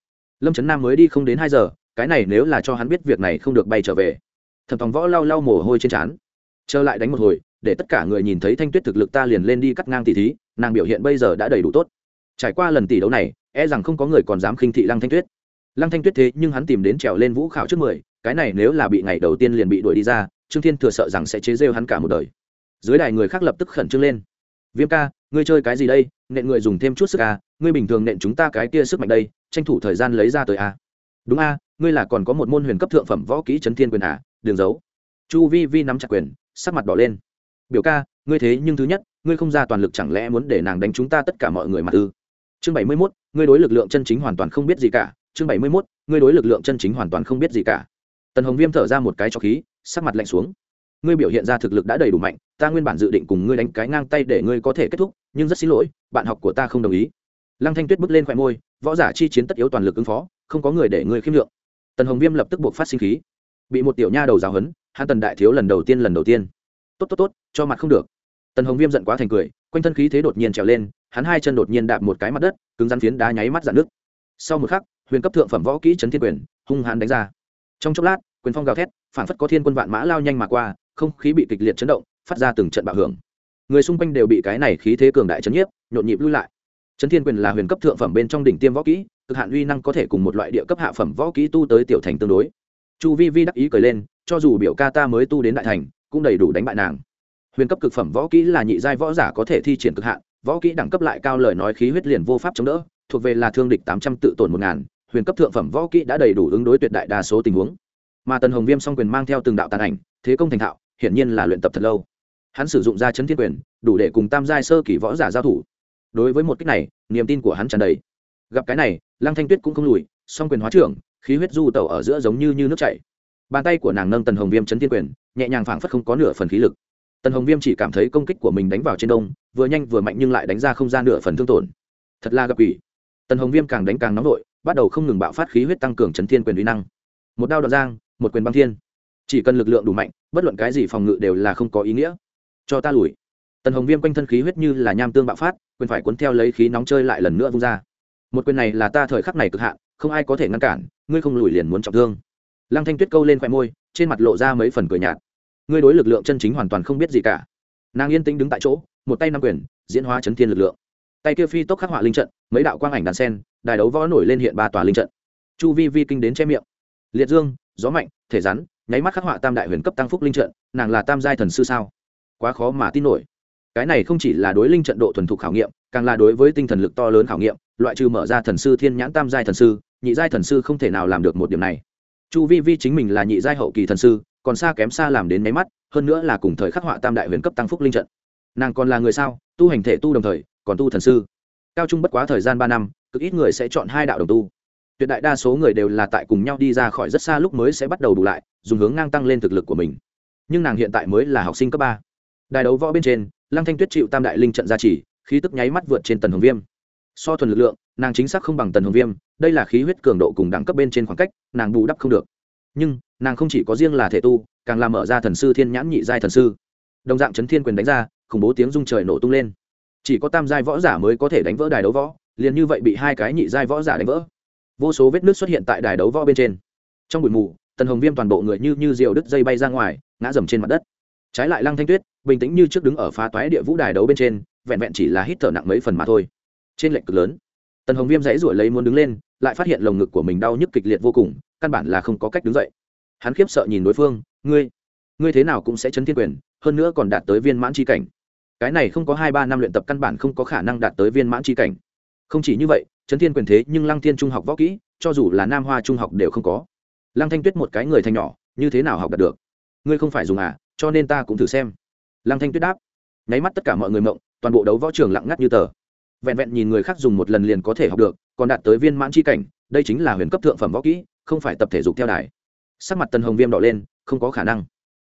Lâm trấn nam mới đi không đến hai giờ, cái này nếu là cho hắn biết việc này không được bay trở về. Thẩm thòng võ lau lau mồ hôi trên trán. Trở lại đánh một hồi, để tất cả người nhìn thấy thanh tuyết thực lực ta liền lên đi cắt ngang tỷ thí, nàng biểu hiện bây giờ đã đầy đủ tốt. Trải qua lần tỷ đấu này e rằng không có người còn dám khinh thị lăng thanh tuyết. Lăng thanh tuyết thế nhưng hắn tìm đến trèo lên vũ khảo trước mười, cái này nếu là bị ngày đầu tiên liền bị đuổi đi ra, trương thiên thừa sợ rằng sẽ chế rêu hắn cả một đời. Dưới đài người khác lập tức khẩn trương lên viêm ca, ngươi chơi cái gì đây? Nện người dùng thêm chút sức à? Ngươi bình thường nện chúng ta cái kia sức mạnh đây, tranh thủ thời gian lấy ra tới à? Đúng à ngươi là còn có một môn huyền cấp thượng phẩm võ kỹ chấn thiên quyền à? Đường giấu chu vi vi nắm chặt quyền, sắc mặt đỏ lên. Biểu ca, ngươi thế nhưng thứ nhất, ngươi không ra toàn lực chẳng lẽ muốn để nàng đánh chúng ta tất cả mọi người mặt ư? Chương bảy mươi mốt, ngươi đối lực lượng chân chính hoàn toàn không biết gì cả. Chương bảy mươi mốt, ngươi đối lực lượng chân chính hoàn toàn không biết gì cả. Tần hồng viêm thở ra một cái cho khí, sắc mặt lạnh xuống ngươi biểu hiện ra thực lực đã đầy đủ mạnh, ta nguyên bản dự định cùng ngươi đánh cái ngang tay để ngươi có thể kết thúc, nhưng rất xin lỗi, bạn học của ta không đồng ý. Lăng thanh tuyết bước lên khoe môi, võ giả chi chiến tất yếu toàn lực ứng phó, không có người để ngươi khiêm lượng. Tần hồng viêm lập tức buộc phát sinh khí. Bị một tiểu nha đầu giáo hấn hắn tần đại thiếu lần đầu tiên lần đầu tiên. Tốt tốt tốt, cho mặt không được. Tần hồng viêm giận quá thành cười, quanh thân khí thế đột nhiên trèo lên, hắn hai chân đột nhiên đạp một cái mặt đất, cứng rắn phiến đá nháy mắt dạn nước sau một khắc, huyền cấp thượng phẩm võ kỹ trấn thiên quyền, hung hãn đánh ra. Trong chốc lát, quyền phong gào thét phản phất có thiên quân vạn mã lao nhanh mà qua không khí bị kịch liệt chấn động, phát ra từng trận bạo hưởng. Người xung quanh đều bị cái này khí thế cường đại chấn nhiếp, nhộn nhịp lui lại. Trấn thiên quyền là huyền cấp thượng phẩm bên trong đỉnh tiêm võ kỹ, cực hạn uy năng có thể cùng một loại địa cấp hạ phẩm võ kỹ tu tới tiểu thành tương đối. Chu vi vi đắc ý cười lên, cho dù biểu ca ta mới tu đến đại thành, cũng đầy đủ đánh bại nàng. Huyền cấp cực phẩm võ kỹ là nhị giai võ giả có thể thi triển cực hạn, võ kỹ đẳng cấp lại cao lời nói khí huyết liền vô pháp chống đỡ, thuộc về là thương địch tám trăm tự tổn một ngàn, huyền cấp thượng phẩm võ kỹ đã đầy đủ ứng đối tuyệt đại đa số tình huống. Mà tần hồng viêm song quyền mang theo từng đạo tàn ảnh, thế công thành thạo hiển nhiên là luyện tập thật lâu. Hắn sử dụng ra chấn thiên quyền đủ để cùng tam giai sơ kỳ võ giả giao thủ. Đối với một cách này niềm tin của hắn tràn đầy. Gặp cái này lăng thanh tuyết cũng không lùi song quyền hóa trưởng khí huyết du tẩu ở giữa giống như, như nước chảy. Bàn tay của nàng nâng tần hồng viêm chấn thiên quyền nhẹ nhàng phảng phất không có nửa phần khí lực. Tần hồng viêm chỉ cảm thấy công kích của mình đánh vào trên đông vừa nhanh vừa mạnh nhưng lại đánh ra không gian nửa phần thương tổn. Thật là gặp ủy tần hồng viêm càng đánh càng nóng vội bắt đầu không ngừng bạo phát khí huyết tăng cường chấn thiên quyền uy năng. Một đao đoạn giang một quyền băng thiên chỉ cần lực lượng đủ mạnh, bất luận cái gì phòng ngự đều là không có ý nghĩa. Cho ta lùi. Tần hồng viêm quanh thân khí huyết như là nham tương bạo phát, quyền phải cuốn theo lấy khí nóng chơi lại lần nữa vung ra. Một quyền này là ta thời khắc này cực hạn, không ai có thể ngăn cản, ngươi không lùi liền muốn trọng thương. Lăng thanh tuyết câu lên khoe môi, trên mặt lộ ra mấy phần cười nhạt. Ngươi đối lực lượng chân chính hoàn toàn không biết gì cả. Nàng yên tĩnh đứng tại chỗ, một tay nắm quyền, diễn hóa chấn thiên lực lượng. Tay kia phi tốc khắc họa linh trận, mấy đạo quang ảnh đàn sen, đài đấu võ nổi lên hiện ba tòa linh trận. Chu vi vi kinh đến che miệng. Liệt dương, gió mạnh, thể rắn nháy mắt khắc họa tam đại huyền cấp tăng phúc linh trận, nàng là tam giai thần sư sao? Quá khó mà tin nổi. Cái này không chỉ là đối linh trận độ thuần thục khảo nghiệm, càng là đối với tinh thần lực to lớn khảo nghiệm, loại trừ mở ra thần sư thiên nhãn tam giai thần sư, nhị giai thần sư không thể nào làm được một điểm này. Chu vi vi chính mình là nhị giai hậu kỳ thần sư, còn xa kém xa làm đến máy mắt, hơn nữa là cùng thời khắc họa tam đại huyền cấp tăng phúc linh trận. Nàng còn là người sao? Tu hành thể tu đồng thời, còn tu thần sư. Cao trung bất quá thời gian ba năm, cực ít người sẽ chọn hai đạo đồng tu tuyệt đại đa số người đều là tại cùng nhau đi ra khỏi rất xa lúc mới sẽ bắt đầu đủ lại, dùng hướng ngang tăng lên thực lực của mình. Nhưng nàng hiện tại mới là học sinh cấp ba. Đài đấu võ bên trên, lăng thanh tuyết chịu tam đại linh trận gia trì, khí tức nháy mắt vượt trên tần hồng viêm. So thuần lực lượng, nàng chính xác không bằng tần hồng viêm, đây là khí huyết cường độ cùng đẳng cấp bên trên khoảng cách, nàng bù đắp không được. Nhưng, nàng không chỉ có riêng là thể tu, càng làm mở ra thần sư thiên nhãn nhị giai thần sư. Đồng dạng chấn thiên quyền đánh ra, khủng bố tiếng rung trời nổ tung lên. Chỉ có tam giai võ giả mới có thể đánh vỡ đài đấu võ, liền như vậy bị hai cái nhị giai võ giả đánh vỡ vô số vết nước xuất hiện tại đài đấu võ bên trên. Trong bụi mù, tần hồng viêm toàn bộ người như như diều đứt dây bay ra ngoài, ngã dầm trên mặt đất. Trái lại lăng thanh tuyết, bình tĩnh như trước đứng ở phá toái địa vũ đài đấu bên trên, vẹn vẹn chỉ là hít thở nặng mấy phần mà thôi. Trên lệnh cực lớn, tần hồng viêm dãy ruổi lấy muốn đứng lên, lại phát hiện lồng ngực của mình đau nhức kịch liệt vô cùng, căn bản là không có cách đứng dậy. Hắn khiếp sợ nhìn đối phương, ngươi ngươi thế nào cũng sẽ chấn thiên quyền, hơn nữa còn đạt tới viên mãn tri cảnh. Cái này không có hai ba năm luyện tập căn bản không có khả năng đạt tới viên mãn tri cảnh. Không chỉ như vậy chấn thiên quyền thế nhưng lăng thiên trung học võ kỹ, cho dù là nam hoa trung học đều không có. Lăng thanh tuyết một cái người thanh nhỏ, như thế nào học đạt được? Ngươi không phải dùng à cho nên ta cũng thử xem. Lăng thanh tuyết đáp. Nháy mắt tất cả mọi người mộng, toàn bộ đấu võ trường lặng ngắt như tờ. Vẹn vẹn nhìn người khác dùng một lần liền có thể học được, còn đạt tới viên mãn c cảnh, đây chính là huyền cấp thượng phẩm võ kỹ, không phải tập thể dục theo đài. Sắc mặt tần hồng viêm đỏ lên, không có khả năng.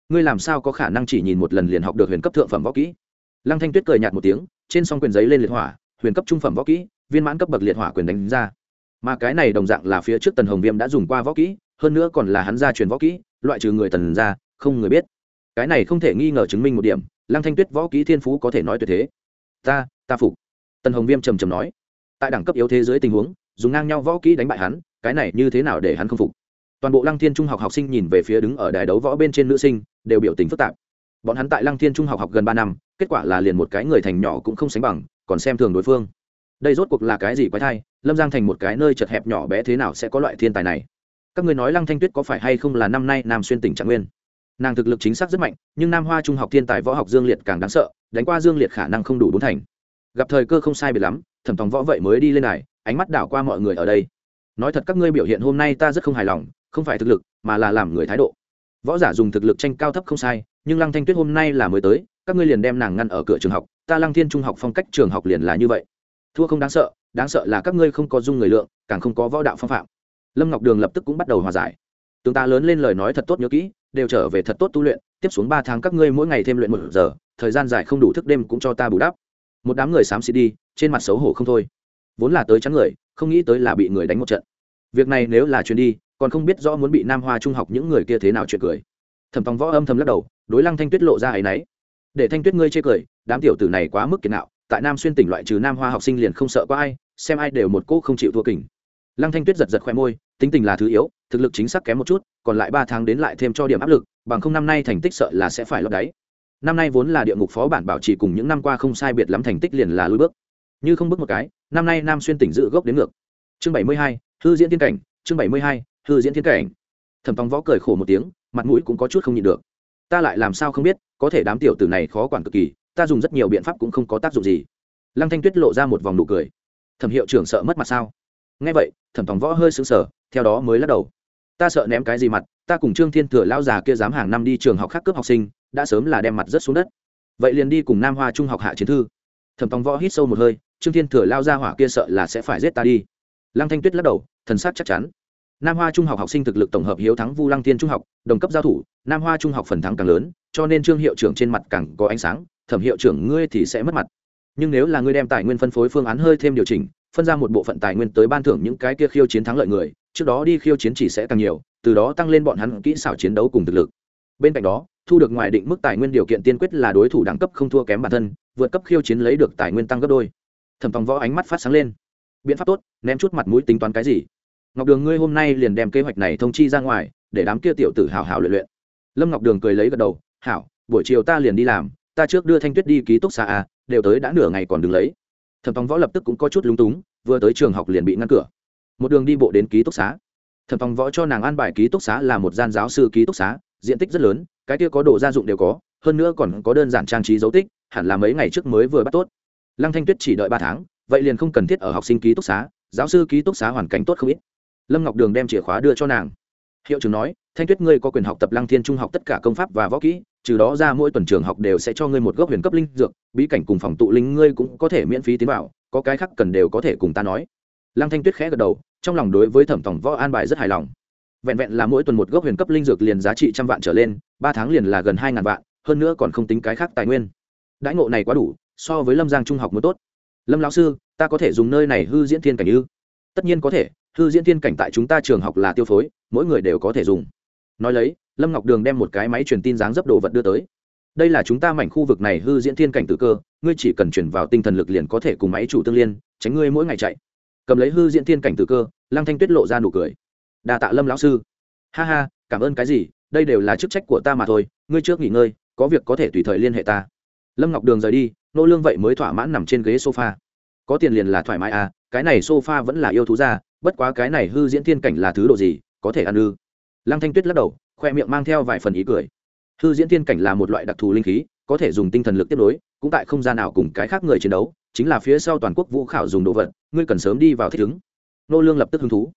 Ngươi làm sao có khả năng chỉ nhìn một lần liền học được huyền cấp thượng phẩm võ kỹ? Lăng thanh tuyết cười nhạt một tiếng, trên s o n g quyền giấy lên liệt hỏa, huyền cấp trung phẩm võ kỹ viên mãn cấp bậc liệt hỏa quyền đánh ra. Mà cái này đồng dạng là phía trước tần hồng viêm đã dùng qua võ kỹ, hơn nữa còn là hắn ra truyền võ kỹ, loại trừ người tần ra, không người biết. Cái này không thể nghi ngờ chứng minh một điểm, lăng thanh tuyết võ kỹ thiên phú có thể nói tuyệt thế. Ta ta phục. Tần hồng viêm trầm trầm nói. Tại đẳng cấp yếu thế dưới tình huống, dùng ngang nhau võ kỹ đánh bại hắn, cái này như thế nào để hắn không phục? Toàn bộ lăng thiên trung học học sinh nhìn về phía đứng ở đài đấu võ bên trên nữ sinh, đều biểu tình phức tạp. Bọn hắn tại lăng thiên trung học học gần ba năm, kết quả là liền một cái người thành nhỏ cũng không sánh bằng, còn xem thường đối phương đây rốt cuộc là cái gì quái thai? Lâm giang thành một cái nơi chật hẹp nhỏ bé thế nào sẽ có loại thiên tài này? Các người nói lăng thanh tuyết có phải hay không là năm nay nam xuyên tỉnh trạng nguyên? Nàng thực lực chính xác rất mạnh, nhưng nam hoa trung học thiên tài võ học dương liệt càng đáng sợ, đánh qua dương liệt khả năng không đủ bốn thành. Gặp thời cơ không sai biệt lắm, thẩm tòng võ vậy mới đi lên này, ánh mắt đảo qua mọi người ở đây. Nói thật các ngươi biểu hiện hôm nay ta rất không hài lòng, không phải thực lực, mà là làm người thái độ. Võ giả dùng thực lực tranh cao thấp không sai, nhưng lăng thanh tuyết hôm nay là mới tới, các ngươi liền đem nàng ngăn ở cửa trường học, ta lăng thiên trung học phong cách trường học liền là như vậy thua không đáng sợ đáng sợ là các ngươi không có dung người lượng, càng không có võ đạo phong phạm. Lâm ngọc đường lập tức cũng bắt đầu hòa giải. Tướng ta lớn lên lời nói thật tốt nhớ kỹ, đều trở về thật tốt tu luyện, tiếp xuống ba tháng các ngươi mỗi ngày thêm luyện một giờ, thời gian dài không đủ thức đêm cũng cho ta bù đắp. Một đám người xám xịt đi, trên mặt xấu hổ không thôi. Vốn là tới chắn người, không nghĩ tới là bị người đánh một trận. Việc này nếu là chuyến đi, còn không biết rõ muốn bị nam hoa trung học những người kia thế nào chuyện cười. Thẩm tòng võ âm thầm lắc đầu, đối lăng thanh tuyết lộ ra ấ y n ấ y để thanh tuyết ngươi chê cười, đám tiểu tử này quá mức kiệt nạo tại nam xuyên tỉnh loại trừ nam hoa học sinh liền không sợ có ai, xem ai đều một cô không chịu thua kỉnh lăng thanh tuyết giật giật khoe môi, tính tình là thứ yếu, thực lực chính xác kém một chút, còn lại ba tháng đến lại thêm cho điểm áp lực, bằng không năm nay thành tích sợ là sẽ phải lấp đáy. Năm nay vốn là địa ngục phó bản bảo trì cùng những năm qua không sai biệt lắm thành tích liền là lùi bước. Như không bước một cái, năm nay nam xuyên tỉnh dự gốc đến ngược. Chương bảy mươi hai, hư diễn thiên cảnh, chương bảy mươi hai, hư diễn thiên cảnh. Thẩm tòng võ cười khổ một tiếng, mặt mũi cũng có chút không nhịn được. Ta lại làm sao không biết, có thể đám tiểu tử này khó quản cực kỳ ta dùng rất nhiều biện pháp cũng không có tác dụng gì. Lăng thanh tuyết lộ ra một vòng nụ cười. Thẩm hiệu trưởng sợ mất mặt sao? Nghe vậy, thẩm tòng võ hơi sững sờ, theo đó mới lắc đầu. Ta sợ ném cái gì mặt, ta cùng trương thiên thừa lao già kia dám hàng năm đi trường học khác cướp học sinh, đã sớm là đem mặt rất xuống đất. Vậy liền đi cùng nam hoa trung học hạ chiến thư. Thẩm tòng võ hít sâu một hơi, trương thiên thừa lao ra hỏa kia sợ là sẽ phải giết ta đi. Lăng thanh tuyết lắc đầu, thần sát chắc chắn. Nam hoa trung học học sinh thực lực tổng hợp hiếu thắng vu lăng Thiên trung học, đồng cấp giao thủ, nam hoa trung học phần thắng càng lớn, cho nên trương hiệu trưởng trên mặt càng có ánh sáng thẩm hiệu trưởng ngươi thì sẽ mất mặt. Nhưng nếu là ngươi đem tài nguyên phân phối phương án hơi thêm điều chỉnh, phân ra một bộ phận tài nguyên tới ban thưởng những cái kia khiêu chiến thắng lợi người, trước đó đi khiêu chiến chỉ sẽ càng nhiều, từ đó tăng lên bọn hắn kỹ xảo chiến đấu cùng thực lực. Bên cạnh đó, thu được ngoài định mức tài nguyên điều kiện tiên quyết là đối thủ đẳng cấp không thua kém bản thân, vượt cấp khiêu chiến lấy được tài nguyên tăng gấp đôi. Thẩm tòng võ ánh mắt phát sáng lên. Biện pháp tốt, ném chút mặt mũi tính toán cái gì? Ngọc đường ngươi hôm nay liền đem kế hoạch này thông chi ra ngoài, để đám kia tiểu tử hào hào luyện luyện. Lâm ngọc đường cười lấy gật đầu, hảo, buổi chiều ta liền đi làm ta trước đưa thanh tuyết đi ký túc xa a à, đều tới đã nửa ngày còn đừng lấy. Thẩm tòng võ lập tức cũng có chút lúng túng, vừa tới trường học liền bị ngăn cửa. Một đường đi bộ đến ký túc xá. Thẩm tòng võ cho nàng an bài ký túc xá là một gian giáo sư ký túc xá, diện tích rất lớn, cái kia có đồ gia dụng đều có, hơn nữa còn có đơn giản trang trí dấu tích, hẳn là mấy ngày trước mới vừa bắt tốt. Lăng thanh tuyết chỉ đợi ba tháng, vậy liền không cần thiết ở học sinh ký túc xá, giáo sư ký túc xá hoàn cảnh tốt không ít. Lâm ngọc đường đem chìa khóa đưa cho nàng. Hiệu trưởng nói, thanh tuyết, ngươi có quyền học tập lăng thiên trung học tất cả công pháp và võ kỹ trừ đó ra mỗi tuần trường học đều sẽ cho ngươi một gốc huyền cấp linh dược, bí cảnh cùng phòng tụ linh ngươi cũng có thể miễn phí tiến vào, có cái khác cần đều có thể cùng ta nói. Lăng thanh tuyết khẽ gật đầu, trong lòng đối với thẩm tổng võ an bài rất hài lòng. Vẹn vẹn là mỗi tuần một gốc huyền cấp linh dược liền giá trị trăm vạn trở lên, ba tháng liền là gần hai ngàn vạn, hơn nữa còn không tính cái khác tài nguyên. Đãi ngộ này quá đủ, so với lâm giang trung học mới tốt. Lâm lão sư, ta có thể dùng nơi này hư diễn thiên cảnh ư? Tất nhiên có thể, hư diễn thiên cảnh tại chúng ta trường học là tiêu phối, mỗi người đều có thể dùng nói lấy, lâm ngọc đường đem một cái máy truyền tin dáng dấp đồ vật đưa tới. Đây là chúng ta mảnh khu vực này hư diễn thiên cảnh tự cơ, ngươi chỉ cần chuyển vào tinh thần lực liền có thể cùng máy chủ tương liên, tránh ngươi mỗi ngày chạy. Cầm lấy hư diễn thiên cảnh tự cơ, lăng thanh tuyết lộ ra nụ cười. Đà tạ lâm lão sư. Ha ha, cảm ơn cái gì, đây đều là chức trách của ta mà thôi, ngươi trước nghỉ ngơi, có việc có thể tùy thời liên hệ ta. Lâm ngọc đường rời đi, nô lương vậy mới thỏa mãn nằm trên ghế sofa. Có tiền liền là thoải mái à cái này sofa vẫn là yêu thú ra, bất quá cái này hư diễn thiên cảnh là thứ độ gì, có thể ăn ư? Lăng thanh tuyết lắc đầu, khoe miệng mang theo vài phần ý cười. Hư diễn thiên cảnh là một loại đặc thù linh khí, có thể dùng tinh thần lực tiếp nối cũng tại không gian nào cùng cái khác người chiến đấu, chính là phía sau toàn quốc vũ khảo dùng đồ vật, ngươi cần sớm đi vào thích ứng. Nô lương lập tức hứng thú.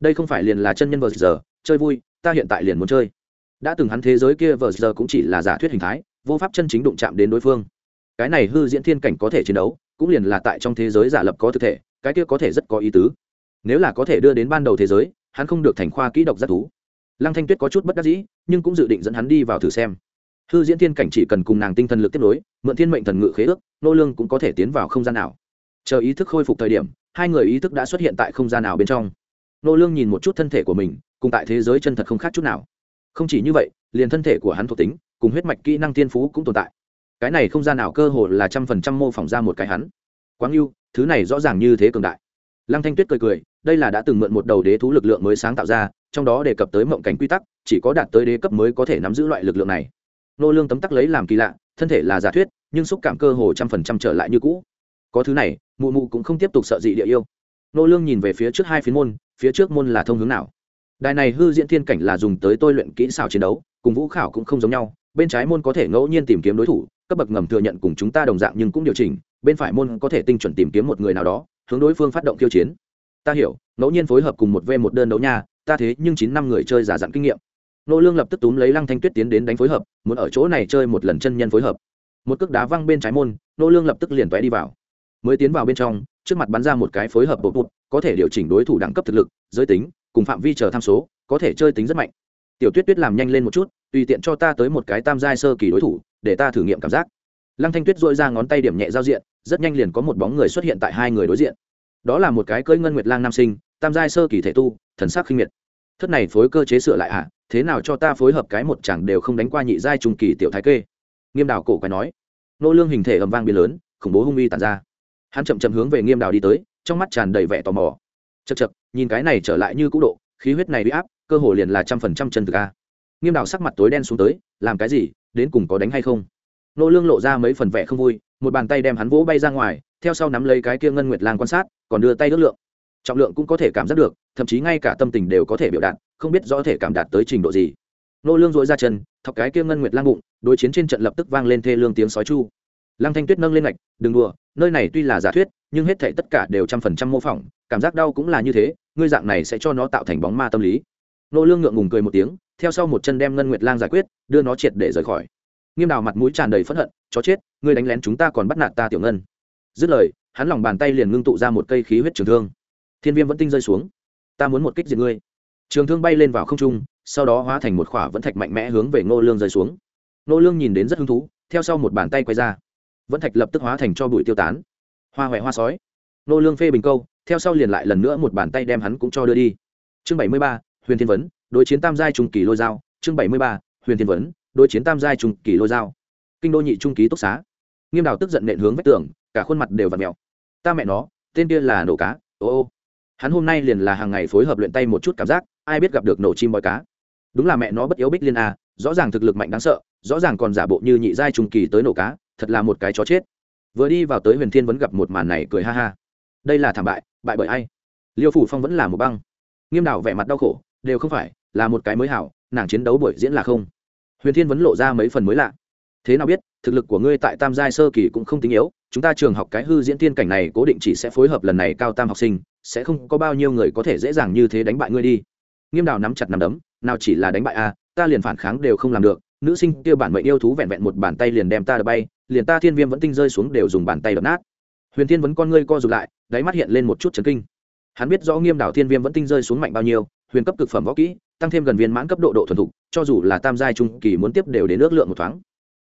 Đây không phải liền là chân nhân vờ giờ, chơi vui, ta hiện tại liền muốn chơi. Đã từng hắn thế giới kia vờ giờ cũng chỉ là giả thuyết hình thái, vô pháp chân chính đụng chạm đến đối phương. Cái này hư diễn thiên cảnh có thể chiến đấu, cũng liền là tại trong thế giới giả lập có thực thể, cái kia có thể rất có ý tứ. Nếu là có thể đưa đến ban đầu thế giới, hắn không được thành khoa kỹ độc giác thú lăng thanh tuyết có chút bất đắc dĩ, nhưng cũng dự định dẫn hắn đi vào thử xem. Hư diễn thiên cảnh chỉ cần cùng nàng tinh thần lực tiếp nối, mượn thiên mệnh thần ngự khế ước, nô lương cũng có thể tiến vào không gian nào. Chờ ý thức khôi phục thời điểm, hai người ý thức đã xuất hiện tại không gian nào bên trong. Nô lương nhìn một chút thân thể của mình, cùng tại thế giới chân thật không khác chút nào. Không chỉ như vậy, liền thân thể của hắn thuộc tính, cùng huyết mạch kỹ năng tiên phú cũng tồn tại. Cái này không gian nào cơ hồ là trăm phần trăm mô phỏng ra một cái hắn. Quáng yêu thứ này rõ ràng như thế cường đại. Lăng thanh tuyết cười cười, đây là đã từng mượn một đầu đế thú lực lượng mới sáng tạo ra trong đó đề cập tới mộng cảnh quy tắc, chỉ có đạt tới đế cấp mới có thể nắm giữ loại lực lượng này. Nô lương tấm tắc lấy làm kỳ lạ, thân thể là giả thuyết, nhưng xúc cảm cơ hồ trăm phần trăm trở lại như cũ. Có thứ này, mụ mụ cũng không tiếp tục sợ dị địa yêu. Nô lương nhìn về phía trước hai phiến môn, phía trước môn là thông hướng nào? Đài này hư diễn thiên cảnh là dùng tới tôi luyện kỹ xảo chiến đấu, cùng vũ khảo cũng không giống nhau, bên trái môn có thể ngẫu nhiên tìm kiếm đối thủ, cấp bậc ngầm thừa nhận cùng chúng ta đồng dạng nhưng cũng điều chỉnh, bên phải môn có thể tinh chuẩn tìm kiếm một người nào đó, hướng đối phương phát động khiêu chiến. Ta hiểu, ngẫu nhiên phối hợp cùng một v một đơn đấu nha ta thế nhưng chín năm người chơi giả dặn kinh nghiệm. Nô lương lập tức túm lấy lăng thanh tuyết tiến đến đánh phối hợp, muốn ở chỗ này chơi một lần chân nhân phối hợp. Một cước đá văng bên trái môn, nô lương lập tức liền vẽ đi vào. Mới tiến vào bên trong, trước mặt bắn ra một cái phối hợp bột bột có thể điều chỉnh đối thủ đẳng cấp thực lực, giới tính, cùng phạm vi chờ tham số, có thể chơi tính rất mạnh. Tiểu tuyết tuyết làm nhanh lên một chút, tùy tiện cho ta tới một cái tam giai sơ kỳ đối thủ, để ta thử nghiệm cảm giác. Lăng thanh tuyết dội ra ngón tay điểm nhẹ giao diện, rất nhanh liền có một bóng người xuất hiện tại hai người đối diện. Đó là một cái cưỡi ngân nguyệt lang nam sinh, tam giai sơ kỳ thể tu thần sắc khinh miệt. Thất này phối cơ chế sửa lại ạ à, thế nào cho ta phối hợp cái một chẳng đều không đánh qua nhị giai trung kỳ tiểu thái kê? Nghiêm đào cổ quái nói. Nô lương hình thể ầm vang biến lớn khủng bố hung uy tàn ra. Hắn chậm chậm hướng về nghiêm đào đi tới trong mắt tràn đầy vẻ tò mò. Chật chật nhìn cái này trở lại như cũ độ khí huyết này bị áp cơ hồ liền là trăm phần trăm chân thực a. Nghiêm đào sắc mặt tối đen xuống tới làm cái gì đến cùng có đánh hay không? Nô lương lộ ra mấy phần vẻ không vui một bàn tay đem hắn vỗ bay ra ngoài theo sau nắm lấy cái kia ngân nguyệt lang quan sát còn đưa tay ước lượng trọng lượng cũng có thể cảm giác được, thậm chí ngay cả tâm tình đều có thể biểu đạt, không biết rõ thể cảm đạt tới trình độ gì. Nô lương dội ra chân, thọc cái kia ngân nguyệt lang bụng, đối chiến trên trận lập tức vang lên thê lương tiếng sói chu. Lăng thanh tuyết nâng lên ngạch, đừng đùa, nơi này tuy là giả thuyết, nhưng hết thảy tất cả đều trăm phần trăm mô phỏng, cảm giác đau cũng là như thế, ngươi dạng này sẽ cho nó tạo thành bóng ma tâm lý. Nô lương ngượng ngùng cười một tiếng, theo sau một chân đem ngân nguyệt lang giải quyết, đưa nó triệt để rời khỏi. Nghiêm đào mặt mũi tràn đầy phẫn hận, chó chết, ngươi đánh lén chúng ta còn bắt nạt ta tiểu ngân. Dứt lời, hắn lòng bàn tay liền ngưng tụ ra một cây khí huyết trường thương thiên viêm vẫn tinh rơi xuống. Ta muốn một kích diệt ngươi. Trường thương bay lên vào không trung, sau đó hóa thành một khỏa vẫn thạch mạnh mẽ hướng về ngô lương rơi xuống. Ngô lương nhìn đến rất hứng thú, theo sau một bàn tay quay ra. Vẫn thạch lập tức hóa thành cho bụi tiêu tán. Hoa huệ hoa sói. Ngô lương phê bình câu, theo sau liền lại lần nữa một bàn tay đem hắn cũng cho đưa đi. Chương bảy mươi ba, huyền thiên vấn, đối chiến tam giai trung kỳ lôi dao. Chương bảy mươi ba, huyền thiên vấn, đối chiến tam giai trung kỳ lôi dao. Kinh đô nhị trung ký túc xá. Nghiêm đào tức giận nện hướng vách tường, cả khuôn mặt đều v ặ mẹo ta mẹ nó, tên kia là nổ cá. Ô ô hắn hôm nay liền là hàng ngày phối hợp luyện tay một chút cảm giác, ai biết gặp được nổ chim bói cá. Đúng là mẹ nó bất yếu bích liên a, rõ ràng thực lực mạnh đáng sợ, rõ ràng còn giả bộ như nhị giai trung kỳ tới nổ cá, thật là một cái chó chết. Vừa đi vào tới huyền thiên vẫn gặp một màn này cười ha ha. Đây là thảm bại bại bởi ai? Liêu phủ phong vẫn là một băng. Nghiêm đảo vẻ mặt đau khổ, đều không phải, là một cái mới hảo, nàng chiến đấu buổi diễn là không. Huyền thiên vẫn lộ ra mấy phần mới lạ thế nào biết, thực lực của ngươi tại tam giai sơ kỳ cũng không tính yếu, chúng ta trường học cái hư diễn tiên cảnh này cố định chỉ sẽ phối hợp lần này cao tam học sinh, sẽ không có bao nhiêu người có thể dễ dàng như thế đánh bại ngươi đi. Nghiêm đào nắm chặt nắm đấm, nào chỉ là đánh bại a, ta liền phản kháng đều không làm được, nữ sinh kia bản mệnh yêu thú vẹn vẹn một bàn tay liền đem ta đập bay, liền ta thiên viêm vẫn tinh rơi xuống đều dùng bàn tay đập nát. Huyền thiên vẫn con ngươi co rụt lại, đáy mắt hiện lên một chút chấn kinh. Hắn biết rõ nghiêm đảo thiên viêm vẫn tinh rơi xuống mạnh bao nhiêu, huyền cấp cực phẩm võ kỹ, tăng thêm gần viên mãn cấp độ độ thuần thục, cho dù là tam giai trung kỳ muốn tiếp đều đến ước lượng một thoáng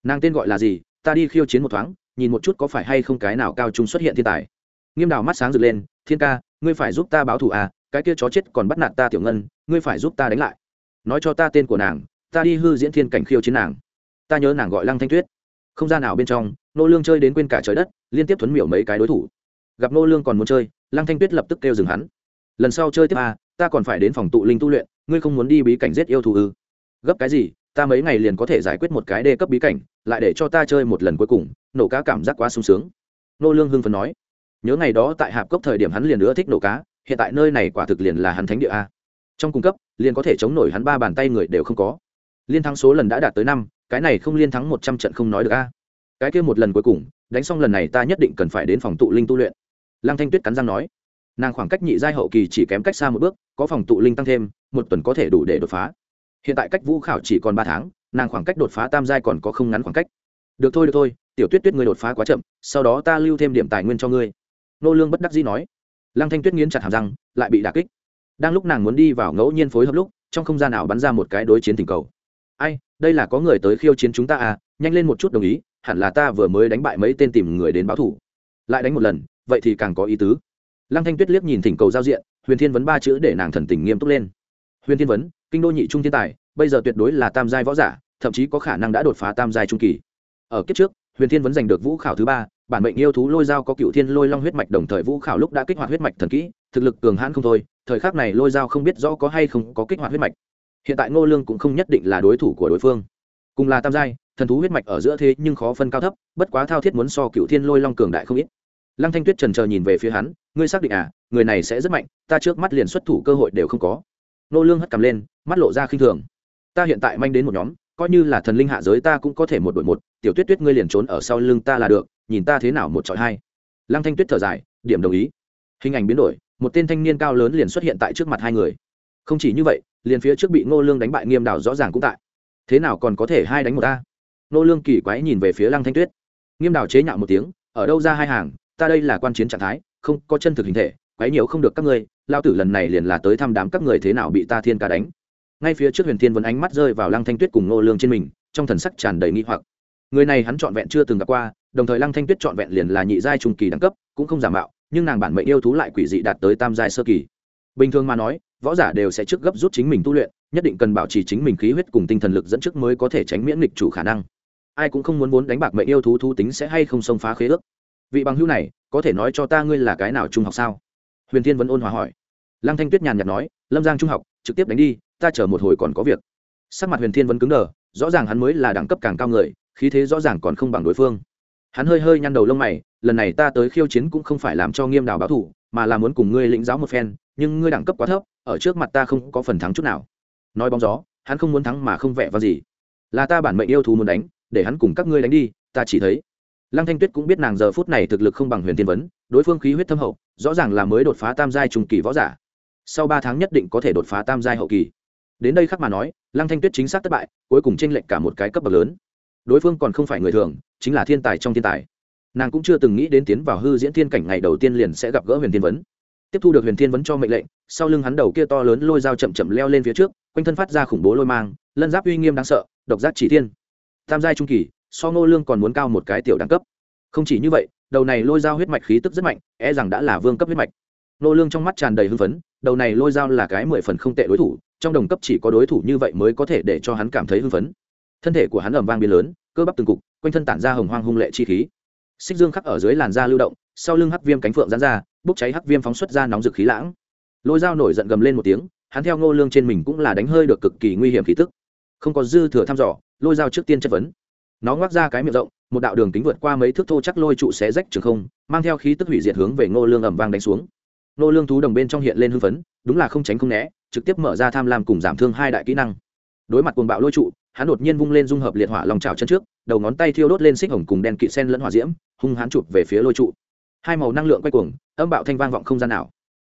nàng tên gọi là gì? Ta đi khiêu chiến một thoáng, nhìn một chút có phải hay không cái nào cao trung xuất hiện thiên tài. Nghiêm đào mắt sáng rực lên, thiên ca, ngươi phải giúp ta báo thù à cái kia chó chết còn bắt nạt ta tiểu ngân, ngươi phải giúp ta đánh lại. Nói cho ta tên của nàng, ta đi hư diễn thiên cảnh khiêu chiến nàng. Ta nhớ nàng gọi lăng thanh tuyết. Không gian nào bên trong, nô lương chơi đến quên cả trời đất, liên tiếp thuấn miểu mấy cái đối thủ. Gặp nô lương còn muốn chơi, lăng thanh tuyết lập tức kêu dừng hắn. Lần sau chơi tiếp à ta còn phải đến phòng tụ linh tu luyện, ngươi không muốn đi bí cảnh giết yêu thù ư? Gấp cái gì? Ta mấy ngày liền có thể giải quyết một cái đê cấp bí cảnh, lại để cho ta chơi một lần cuối cùng, nổ cá cảm giác quá sung sướng. Nô lương hưng phấn nói. Nhớ ngày đó tại hạp cốc thời điểm hắn liền nữa thích nổ cá, hiện tại nơi này quả thực liền là hắn thánh địa a. Trong cung cấp, liền có thể chống nổi hắn ba bàn tay người đều không có. Liên thắng số lần đã đạt tới năm, cái này không liên thắng một trăm trận không nói được a. Cái kia một lần cuối cùng, đánh xong lần này ta nhất định cần phải đến phòng tụ linh tu luyện. Lăng thanh tuyết cắn răng nói. Nàng khoảng cách nhị giai hậu kỳ chỉ kém cách xa một bước, có phòng tụ linh tăng thêm, một tuần có thể đủ để đột phá hiện tại cách vũ khảo chỉ còn ba tháng, nàng khoảng cách đột phá tam giai còn có không ngắn khoảng cách. Được thôi được thôi, tiểu tuyết tuyết ngươi đột phá quá chậm, sau đó ta lưu thêm điểm tài nguyên cho ngươi. Nô lương bất đắc dĩ nói. Lăng thanh tuyết nghiến chặt hàm răng, lại bị đả kích. Đang lúc nàng muốn đi vào ngẫu nhiên phối hợp lúc, trong không gian nào bắn ra một cái đối chiến tình cầu. Ai, đây là có người tới khiêu chiến chúng ta à? Nhanh lên một chút đồng ý, hẳn là ta vừa mới đánh bại mấy tên tìm người đến báo thủ. Lại đánh một lần, vậy thì càng có ý tứ. Lăng thanh tuyết liếc nhìn thỉnh cầu giao diện, huyền thiên vấn ba chữ để nàng thần tình nghiêm túc lên huyền thiên vấn, kinh đô nhị trung thiên tài, bây giờ tuyệt đối là tam giai võ giả, thậm chí có khả năng đã đột phá tam giai trung kỳ. Ở kiếp trước, huyền thiên Vấn giành được vũ khảo thứ ba, bản mệnh yêu thú lôi dao có cựu thiên lôi long huyết mạch đồng thời vũ khảo lúc đã kích hoạt huyết mạch thần kỹ, thực lực cường hãn không thôi, thời khắc này lôi dao không biết rõ có hay không có kích hoạt huyết mạch. Hiện tại ngô lương cũng không nhất định là đối thủ của đối phương. Cùng là tam giai, thần thú huyết mạch ở giữa thế nhưng khó phân cao thấp, bất quá thao thiết muốn so cựu thiên lôi long cường đại không ít. Lăng thanh tuyết trần chờ nhìn về phía hắn, ngươi xác định à người này sẽ rất mạnh, ta trước mắt liền xuất thủ cơ hội đều không có ngô lương hất cầm lên, mắt lộ ra khinh thường. Ta hiện tại manh đến một nhóm, coi như là thần linh hạ giới ta cũng có thể một đội một, tiểu tuyết tuyết ngươi liền trốn ở sau lưng ta là được, nhìn ta thế nào một trọi hai. Lăng thanh tuyết thở dài, điểm đồng ý. Hình ảnh biến đổi, một tên thanh niên cao lớn liền xuất hiện tại trước mặt hai người. Không chỉ như vậy, liền phía trước bị ngô lương đánh bại nghiêm đảo rõ ràng cũng tại. Thế nào còn có thể hai đánh một ta? Ngô lương kỳ quái nhìn về phía lăng thanh tuyết. Nghiêm đảo chế nhạo một tiếng, ở đâu ra hai hàng, ta đây là quan chiến trạng thái, không có chân thực hình thể quấy nhiều không được các ngươi, lao tử lần này liền là tới thăm đám các người thế nào bị ta thiên ca đánh. Ngay phía trước huyền thiên vẫn ánh mắt rơi vào lăng thanh tuyết cùng ngô lương trên mình, trong thần sắc tràn đầy nghi hoặc. Người này hắn trọn vẹn chưa từng gặp qua, đồng thời lăng thanh tuyết trọn vẹn liền là nhị giai trung kỳ đẳng cấp, cũng không giả mạo, nhưng nàng bản mệnh yêu thú lại quỷ dị đạt tới tam giai sơ kỳ. Bình thường mà nói, võ giả đều sẽ trước gấp rút chính mình tu luyện, nhất định cần bảo trì chính mình khí huyết cùng tinh thần lực dẫn trước mới có thể tránh miễn nghịch chủ khả năng. Ai cũng không muốn muốn đánh bạc mệnh yêu thú thú tính sẽ hay không xông phá khế ước. Vị bằng hữu này, có thể nói cho ta ngươi là cái nào trung học sao? Huyền thiên vẫn ôn hòa hỏi. Lăng thanh tuyết nhàn nhạt nói, lâm giang trung học, trực tiếp đánh đi, ta chờ một hồi còn có việc. Sắc mặt huyền thiên vẫn cứng đờ, rõ ràng hắn mới là đẳng cấp càng cao người, khí thế rõ ràng còn không bằng đối phương. Hắn hơi hơi nhăn đầu lông mày, lần này ta tới khiêu chiến cũng không phải làm cho nghiêm đào báo thủ, mà là muốn cùng ngươi lĩnh giáo một phen, nhưng ngươi đẳng cấp quá thấp, ở trước mặt ta không có phần thắng chút nào. Nói bóng gió, hắn không muốn thắng mà không vẽ vào gì. Là ta bản mệnh yêu thú muốn đánh, để hắn cùng các ngươi đánh đi, ta chỉ thấy. Lăng thanh tuyết cũng biết nàng giờ phút này thực lực không bằng huyền Thiên vấn, đối phương khí huyết thâm hậu rõ ràng là mới đột phá tam giai trung kỳ võ giả. Sau ba tháng nhất định có thể đột phá tam giai hậu kỳ. Đến đây khắc mà nói, lăng thanh tuyết chính xác thất bại, cuối cùng tranh lệch cả một cái cấp bậc lớn. Đối phương còn không phải người thường, chính là thiên tài trong thiên tài. Nàng cũng chưa từng nghĩ đến tiến vào hư diễn thiên cảnh ngày đầu tiên liền sẽ gặp gỡ huyền thiên vấn. Tiếp thu được huyền thiên vấn cho mệnh lệnh, sau lưng hắn đầu kia to lớn lôi dao chậm chậm leo lên phía trước, quanh thân phát ra khủng bố lôi mang, lân giáp uy nghiêm đáng sợ, độc giác chỉ thiên. Tam giai trung kỳ, so ngô lương còn muốn cao một cái tiểu đẳng cấp. Không chỉ như vậy đầu này lôi dao huyết mạch khí tức rất mạnh e rằng đã là vương cấp huyết mạch. Ngô lương trong mắt tràn đầy hưng phấn, đầu này lôi dao là cái mười phần không tệ đối thủ, trong đồng cấp chỉ có đối thủ như vậy mới có thể để cho hắn cảm thấy hưng phấn. Thân thể của hắn ầm vang biến lớn, cơ bắp từng cục, quanh thân tản ra hồng hoang hung lệ chi khí. Xích dương khắc ở dưới làn da lưu động, sau lưng hắc viêm cánh phượng giãn ra, bốc cháy hắc viêm phóng xuất ra nóng rực khí lãng. Lôi dao nổi giận gầm lên một tiếng, hắn theo ngô lương trên mình cũng là đánh hơi được cực kỳ nguy hiểm khí tức. Không có dư thừa thăm dò, lôi dao trước tiên chất vấn. Nó ngoác ra cái miệng rộng một đạo đường kính vượt qua mấy thước thô chắc lôi trụ xé rách trường không mang theo khí tức hủy diệt hướng về ngô lương ầm vang đánh xuống. Ngô lương thú đồng bên trong hiện lên hưng phấn đúng là không tránh không né trực tiếp mở ra tham lam cùng giảm thương hai đại kỹ năng. Đối mặt cuồng bạo lôi trụ hắn đột nhiên vung lên dung hợp liệt hỏa lòng trào chân trước đầu ngón tay thiêu đốt lên xích hồng cùng đen kỵ sen lẫn hỏa diễm hung hãn chụp về phía lôi trụ. Hai màu năng lượng quay cuồng âm bạo thanh vang vọng không gian nào.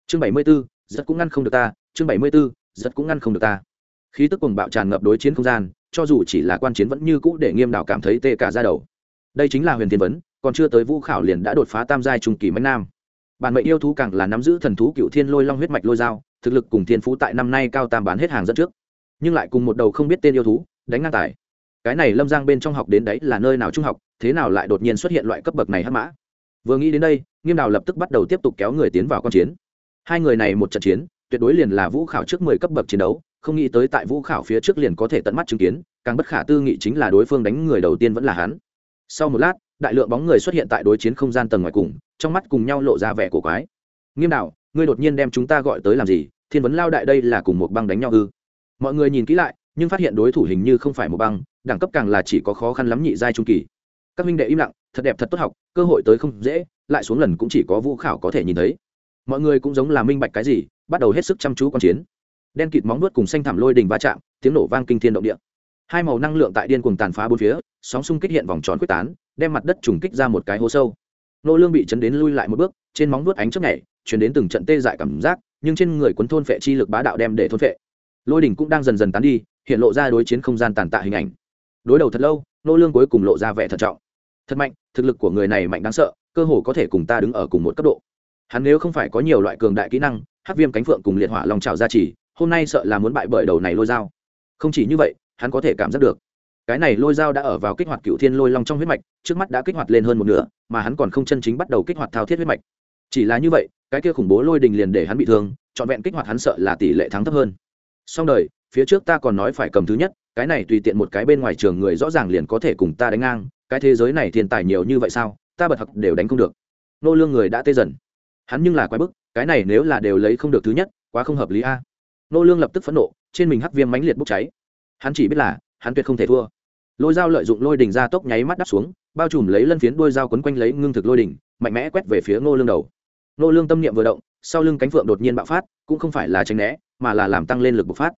Chương bảy mươi 74, rất cũng ngăn không được ta chương bảy mươi 74, rất cũng ngăn không được ta. Khí tức cuồng bạo tràn ngập đối chiến không gian cho dù chỉ là quan chiến vẫn như cũ để nghiêm đạo cảm thấy tê cả ra đầu đây chính là huyền thiên vấn, còn chưa tới vũ khảo liền đã đột phá tam giai trung kỳ mạnh nam. Bản mệnh yêu thú càng là nắm giữ thần thú cựu thiên lôi long huyết mạch lôi dao, thực lực cùng thiên phú tại năm nay cao tam bán hết hàng dẫn trước. Nhưng lại cùng một đầu không biết tên yêu thú, đánh ngang tài. Cái này lâm giang bên trong học đến đấy là nơi nào trung học, thế nào lại đột nhiên xuất hiện loại cấp bậc này hắc mã? Vừa nghĩ đến đây, nghiêm đào lập tức bắt đầu tiếp tục kéo người tiến vào con chiến. Hai người này một trận chiến, tuyệt đối liền là vũ khảo trước mười cấp bậc chiến đấu, không nghĩ tới tại vũ khảo phía trước liền có thể tận mắt chứng kiến, càng bất khả tư nghị chính là đối phương đánh người đầu tiên vẫn là hắn sau một lát, đại lượng bóng người xuất hiện tại đối chiến không gian tầng ngoài cùng, trong mắt cùng nhau lộ ra vẻ cổ quái. Nghiêm đạo ngươi đột nhiên đem chúng ta gọi tới làm gì? Thiên vấn lao đại đây là cùng một băng đánh nhau ư? Mọi người nhìn kỹ lại, nhưng phát hiện đối thủ hình như không phải một băng, đẳng cấp càng là chỉ có khó khăn lắm nhị giai trung kỳ. Các minh đệ im lặng, thật đẹp thật tốt học, cơ hội tới không dễ, lại xuống lần cũng chỉ có vũ khảo có thể nhìn thấy. Mọi người cũng giống là minh bạch cái gì, bắt đầu hết sức chăm chú q chiến. Đen kịt móng nuốt cùng xanh thảm lôi đình va chạm, tiếng nổ vang kinh thiên động địa hai màu năng lượng tại điên cuồng tàn phá bốn phía, sóng xung kích hiện vòng tròn quyết tán, đem mặt đất trùng kích ra một cái hố sâu. Nô lương bị chấn đến lui lại một bước, trên móng vuốt ánh trước nhảy, truyền đến từng trận tê dại cảm giác, nhưng trên người cuốn thôn phệ chi lực bá đạo đem để thôn phệ. Lôi đỉnh cũng đang dần dần tán đi, hiện lộ ra đối chiến không gian tàn tạ hình ảnh. Đối đầu thật lâu, nô lương cuối cùng lộ ra vẻ thận trọng. Thật mạnh, thực lực của người này mạnh đáng sợ, cơ hồ có thể cùng ta đứng ở cùng một cấp độ. Hắn nếu không phải có nhiều loại cường đại kỹ năng, hắc viêm cánh phượng cùng liệt hỏa long trào ra chỉ hôm nay sợ là muốn bại bởi đầu này lôi dao. Không chỉ như vậy hắn có thể cảm giác được. Cái này lôi dao đã ở vào kích hoạt cựu thiên lôi long trong huyết mạch, trước mắt đã kích hoạt lên hơn một nửa, mà hắn còn không chân chính bắt đầu kích hoạt thao thiết huyết mạch. Chỉ là như vậy, cái kia khủng bố lôi đình liền để hắn bị thương, trọn vẹn kích hoạt hắn sợ là tỷ lệ thắng thấp hơn. Song đời, phía trước ta còn nói phải cầm thứ nhất, cái này tùy tiện một cái bên ngoài trường người rõ ràng liền có thể cùng ta đánh ngang, cái thế giới này thiên tài nhiều như vậy sao, ta bật học đều đánh không được. Nô lương người đã tê dần. Hắn nhưng là quái bức, cái này nếu là đều lấy không được thứ nhất, quá không hợp lý a. Nô lương lập tức phẫn nộ, trên mình hắc viêm mãnh liệt bốc cháy hắn chỉ biết là, hắn tuyệt không thể thua. Lôi dao lợi dụng lôi đỉnh ra tốc nháy mắt đắp xuống, bao trùm lấy lân phiến đôi dao quấn quanh lấy ngưng thực lôi đỉnh mạnh mẽ quét về phía ngô lương đầu. Ngô lương tâm niệm vừa động, sau lưng cánh phượng đột nhiên bạo phát, cũng không phải là tránh né, mà là làm tăng lên lực bộc phát.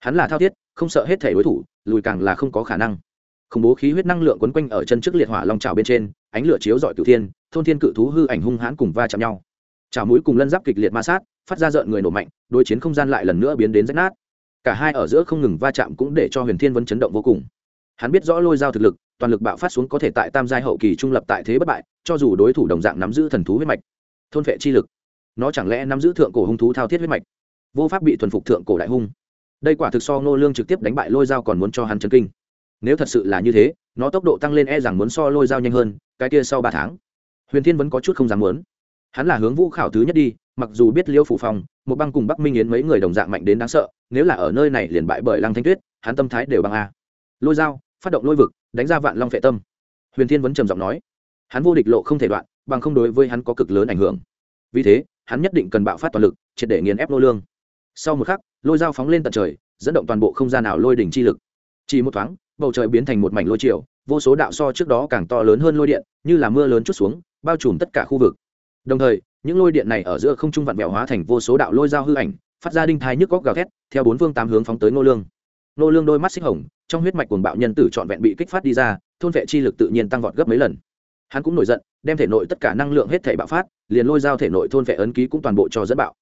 Hắn là thao thiết, không sợ hết thể đối thủ, lùi càng là không có khả năng. Khủng bố khí huyết năng lượng quấn quanh ở chân trước liệt hỏa long trào bên trên, ánh lửa chiếu dọi cửu thiên, thôn thiên cự thú hư ảnh hung hãn cùng va chạm nhau. Trào mũi cùng lân giáp kịch liệt ma sát, phát ra rợn người nổ mạnh, đối chiến không gian lại lần nữa biến đến rách nát cả hai ở giữa không ngừng va chạm cũng để cho huyền thiên vân chấn động vô cùng. Hắn biết rõ lôi dao thực lực, toàn lực bạo phát xuống có thể tại tam giai hậu kỳ trung lập tại thế bất bại, cho dù đối thủ đồng dạng nắm giữ thần thú huyết mạch, thôn vệ chi lực, nó chẳng lẽ nắm giữ thượng cổ hung thú thao thiết huyết mạch? Vô pháp bị thuần phục thượng cổ đại hung. Đây quả thực so ngô lương trực tiếp đánh bại lôi dao còn muốn cho hắn chấn kinh. Nếu thật sự là như thế, nó tốc độ tăng lên e rằng muốn so lôi dao nhanh hơn, cái kia sau ba tháng, huyền thiên vẫn có chút không dám muốn. Hắn là hướng vũ khảo thứ nhất đi mặc dù biết liêu phủ phong, một băng cùng bắc minh yến mấy người đồng dạng mạnh đến đáng sợ, nếu là ở nơi này liền bại bởi lăng thanh tuyết, hắn tâm thái đều băng a. Lôi dao, phát động lôi vực, đánh ra vạn long phệ tâm. Huyền thiên vẫn trầm giọng nói, hắn vô địch lộ không thể đoạn, bằng không đối với hắn có cực lớn ảnh hưởng. Vì thế, hắn nhất định cần bạo phát toàn lực, triệt để nghiền ép nô lương. Sau một khắc, lôi dao phóng lên tận trời, dẫn động toàn bộ không gian nào lôi đỉnh chi lực. Chỉ một thoáng, bầu trời biến thành một mảnh lôi triều, vô số đạo so trước đó càng to lớn hơn lôi điện, như là mưa lớn chút xuống, bao trùm tất cả khu vực. Đồng thời những lôi điện này ở giữa không trung vặn vẹo hóa thành vô số đạo lôi dao hư ảnh, phát ra đinh thai nhức góc gào thét, theo bốn phương tám hướng phóng tới nô lương. Nô lương đôi mắt xích hồng, trong huyết mạch cuồng bạo nhân tử trọn vẹn bị kích phát đi ra, thôn vệ chi lực tự nhiên tăng vọt gấp mấy lần. Hắn cũng nổi giận, đem thể nội tất cả năng lượng hết thể bạo phát, liền lôi dao thể nội thôn vệ ấn ký cũng toàn bộ cho dẫn bạo.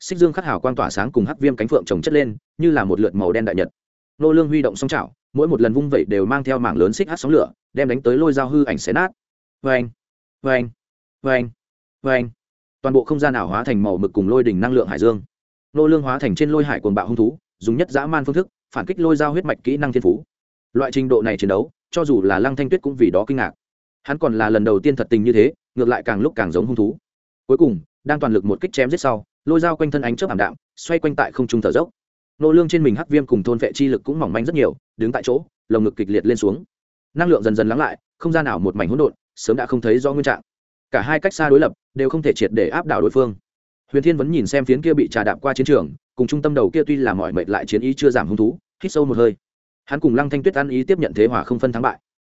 Xích dương khắc hào quang tỏa sáng cùng hắc viêm cánh phượng trồng chất lên, như là một lượt màu đen đại nhật. Nô lương huy động song chảo mỗi một lần vung vẩy đều mang theo mảng lớn xích hắc sóng lửa, đem đánh tới lôi dao hư ảnh xé nát. Vang vang vang vang toàn bộ không gian ảo hóa thành màu mực cùng lôi đỉnh năng lượng hải dương. Nô lương hóa thành trên lôi hải cuồng bạo hung thú, dùng nhất dã man phương thức, phản kích lôi dao huyết mạch kỹ năng thiên phú. Loại trình độ này chiến đấu, cho dù là lăng thanh tuyết cũng vì đó kinh ngạc. Hắn còn là lần đầu tiên thật tình như thế, ngược lại càng lúc càng giống hung thú. Cuối cùng, đang toàn lực một kích chém giết sau, lôi dao quanh thân ánh chớp ảm đạm, xoay quanh tại không trung thở dốc. Nô lương trên mình hắc viêm cùng thôn vệ chi lực cũng mỏng manh rất nhiều, đứng tại chỗ, lồng ngực kịch liệt lên xuống. Năng lượng dần dần lắng lại, không gian nào một mảnh hỗn độn, sớm đã không thấy do nguyên trạng. Cả hai cách xa đối lập đều không thể triệt để áp đảo đối phương. Huyền thiên vẫn nhìn xem phiến kia bị trà đạp qua chiến trường, cùng trung tâm đầu kia tuy là mọi mệt lại chiến ý chưa giảm hứng thú, hít sâu một hơi. Hắn cùng lăng thanh tuyết ăn ý tiếp nhận thế hòa không phân thắng bại.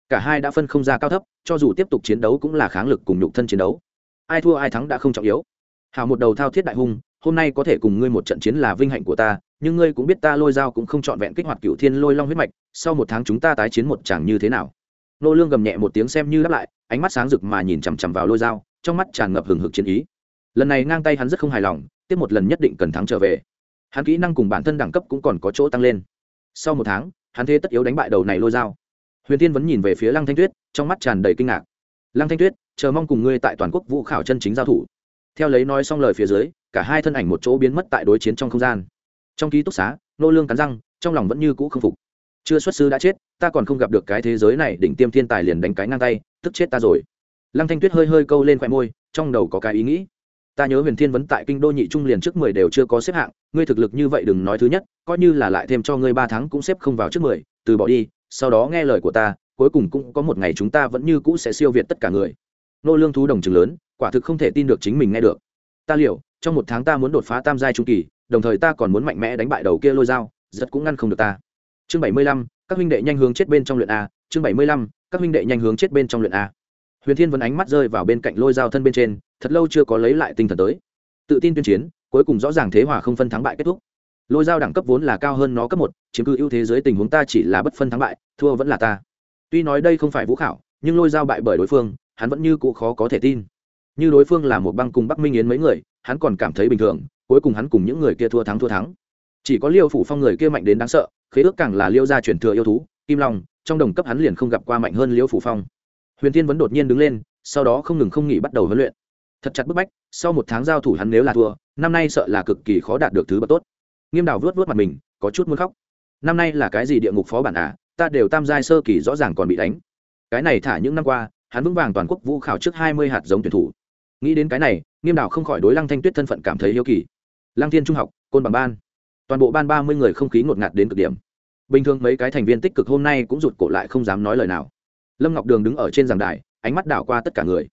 Cả hai đã phân không ra cao thấp, cho dù tiếp tục chiến đấu cũng là kháng lực cùng nhục thân chiến đấu. Ai thua ai thắng đã không trọng yếu. Hào một đầu thao thiết đại hung, hôm nay có thể cùng ngươi một trận chiến là vinh hạnh của ta, nhưng ngươi cũng biết ta lôi dao cũng không trọn vẹn kích hoạt cựu thiên lôi long huyết mạch, sau một tháng chúng ta tái chiến một chẳng như thế nào? Nô lương gầm nhẹ một tiếng xem như đáp lại, ánh mắt sáng rực mà nhìn chằm chằm vào lôi dao trong mắt tràn ngập hừng hực chiến ý. Lần này ngang tay hắn rất không hài lòng, tiếp một lần nhất định cần thắng trở về. Hắn kỹ năng cùng bản thân đẳng cấp cũng còn có chỗ tăng lên. Sau một tháng, hắn thế tất yếu đánh bại đầu này lôi dao. Huyền tiên vẫn nhìn về phía lăng thanh tuyết, trong mắt tràn đầy kinh ngạc. Lăng thanh tuyết, chờ mong cùng ngươi tại toàn quốc vũ khảo chân chính giao thủ. Theo lấy nói xong lời phía dưới, cả hai thân ảnh một chỗ biến mất tại đối chiến trong không gian. Trong ký túc xá, nô lương cắn răng, trong lòng vẫn như cũ không phục. Chưa xuất sư đã chết, ta còn không gặp được cái thế giới này, đỉnh tiêm thiên tài liền đánh cái ngang tay, tức chết ta rồi lăng thanh tuyết hơi hơi câu lên khoe môi, trong đầu có cái ý nghĩ. Ta nhớ huyền thiên vấn tại kinh đô nhị trung liền trước mười đều chưa có xếp hạng, ngươi thực lực như vậy đừng nói thứ nhất, coi như là lại thêm cho ngươi ba tháng cũng xếp không vào trước mười, từ bỏ đi, sau đó nghe lời của ta, cuối cùng cũng có một ngày chúng ta vẫn như cũ sẽ siêu việt tất cả người. Nô lương thú đồng trường lớn, quả thực không thể tin được chính mình nghe được. Ta liệu, trong một tháng ta muốn đột phá tam giai trung kỳ, đồng thời ta còn muốn mạnh mẽ đánh bại đầu kia lôi dao, giật cũng ngăn không được ta. Chương bảy mươi lăm, các huynh đệ nhanh hướng chết bên trong luyện a, chương bảy mươi lăm, các huynh đệ nhanh hướng chết bên trong luyện a huyền thiên vẫn ánh mắt rơi vào bên cạnh lôi dao thân bên trên, thật lâu chưa có lấy lại tinh thần tới. Tự tin tuyên chiến, cuối cùng rõ ràng thế hòa không phân thắng bại kết thúc. Lôi dao đẳng cấp vốn là cao hơn nó cấp một, chiếm cứ ưu thế dưới tình huống ta chỉ là bất phân thắng bại, thua vẫn là ta. Tuy nói đây không phải vũ khảo, nhưng lôi dao bại bởi đối phương, hắn vẫn như cụ khó có thể tin. Như đối phương là một băng cùng bắc minh yến mấy người, hắn còn cảm thấy bình thường, cuối cùng hắn cùng những người kia thua thắng thua thắng. Chỉ có liêu phủ phong người kia mạnh đến đáng sợ, khế ước càng là liêu gia truyền thừa yêu thú, kim long, trong đồng cấp hắn liền không gặp qua mạnh hơn liêu phủ phong huyền Thiên vẫn đột nhiên đứng lên, sau đó không ngừng không nghỉ bắt đầu huấn luyện. Thật chặt bức bách, sau một tháng giao thủ hắn nếu là thua, năm nay sợ là cực kỳ khó đạt được thứ bậc tốt. Nghiêm đào vớt vớt mặt mình, có chút muốn khóc. Năm nay là cái gì địa ngục phó bản à? Ta đều tam giai sơ kỳ rõ ràng còn bị đánh. Cái này thả những năm qua, hắn vững vàng toàn quốc vũ khảo trước hai mươi hạt giống tuyển thủ. Nghĩ đến cái này, nghiêm đào không khỏi đối lăng thanh tuyết thân phận cảm thấy hiếu kỳ. Lăng thiên trung học, côn bằng ban. Toàn bộ ban ba mươi người không khí ngột ngạt đến cực điểm. Bình thường mấy cái thành viên tích cực hôm nay cũng rụt cổ lại không dám nói lời nào lâm ngọc đường đứng ở trên giảng đài, ánh mắt đảo qua tất cả người.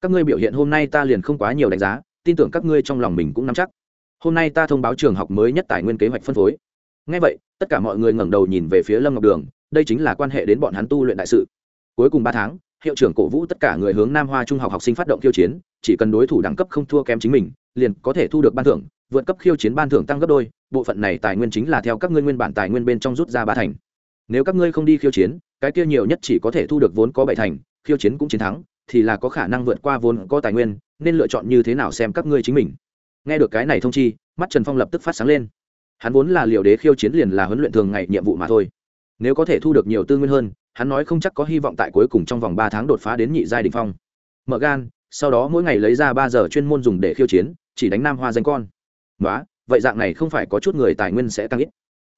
Các ngươi biểu hiện hôm nay ta liền không quá nhiều đánh giá, tin tưởng các ngươi trong lòng mình cũng nắm chắc. Hôm nay ta thông báo trường học mới nhất tài nguyên kế hoạch phân phối. Ngay vậy, tất cả mọi người ngẩng đầu nhìn về phía lâm ngọc đường, đây chính là quan hệ đến bọn hắn tu luyện đại sự. Cuối cùng ba tháng, hiệu trưởng cổ vũ tất cả người hướng nam hoa trung học học sinh phát động khiêu chiến, chỉ cần đối thủ đẳng cấp không thua kém chính mình, liền có thể thu được ban thưởng, vượt cấp khiêu chiến ban thưởng tăng gấp đôi, bộ phận này tài nguyên chính là theo các ngươi nguyên bản tài nguyên bên trong rút ra ba thành. Nếu các ngươi không đi khiêu chiến cái kia nhiều nhất chỉ có thể thu được vốn có bảy thành, khiêu chiến cũng chiến thắng, thì là có khả năng vượt qua vốn có tài nguyên, nên lựa chọn như thế nào xem các ngươi chính mình. Nghe được cái này thông chi, mắt trần phong lập tức phát sáng lên. Hắn vốn là liệu đế khiêu chiến liền là huấn luyện thường ngày nhiệm vụ mà thôi. Nếu có thể thu được nhiều tư nguyên hơn, hắn nói không chắc có hy vọng tại cuối cùng trong vòng ba tháng đột phá đến nhị giai đình phong. Mở gan, sau đó mỗi ngày lấy ra ba giờ chuyên môn dùng để khiêu chiến, chỉ đánh nam hoa danh con. Đó vậy dạng này không phải có chút người tài nguyên sẽ tăng ít.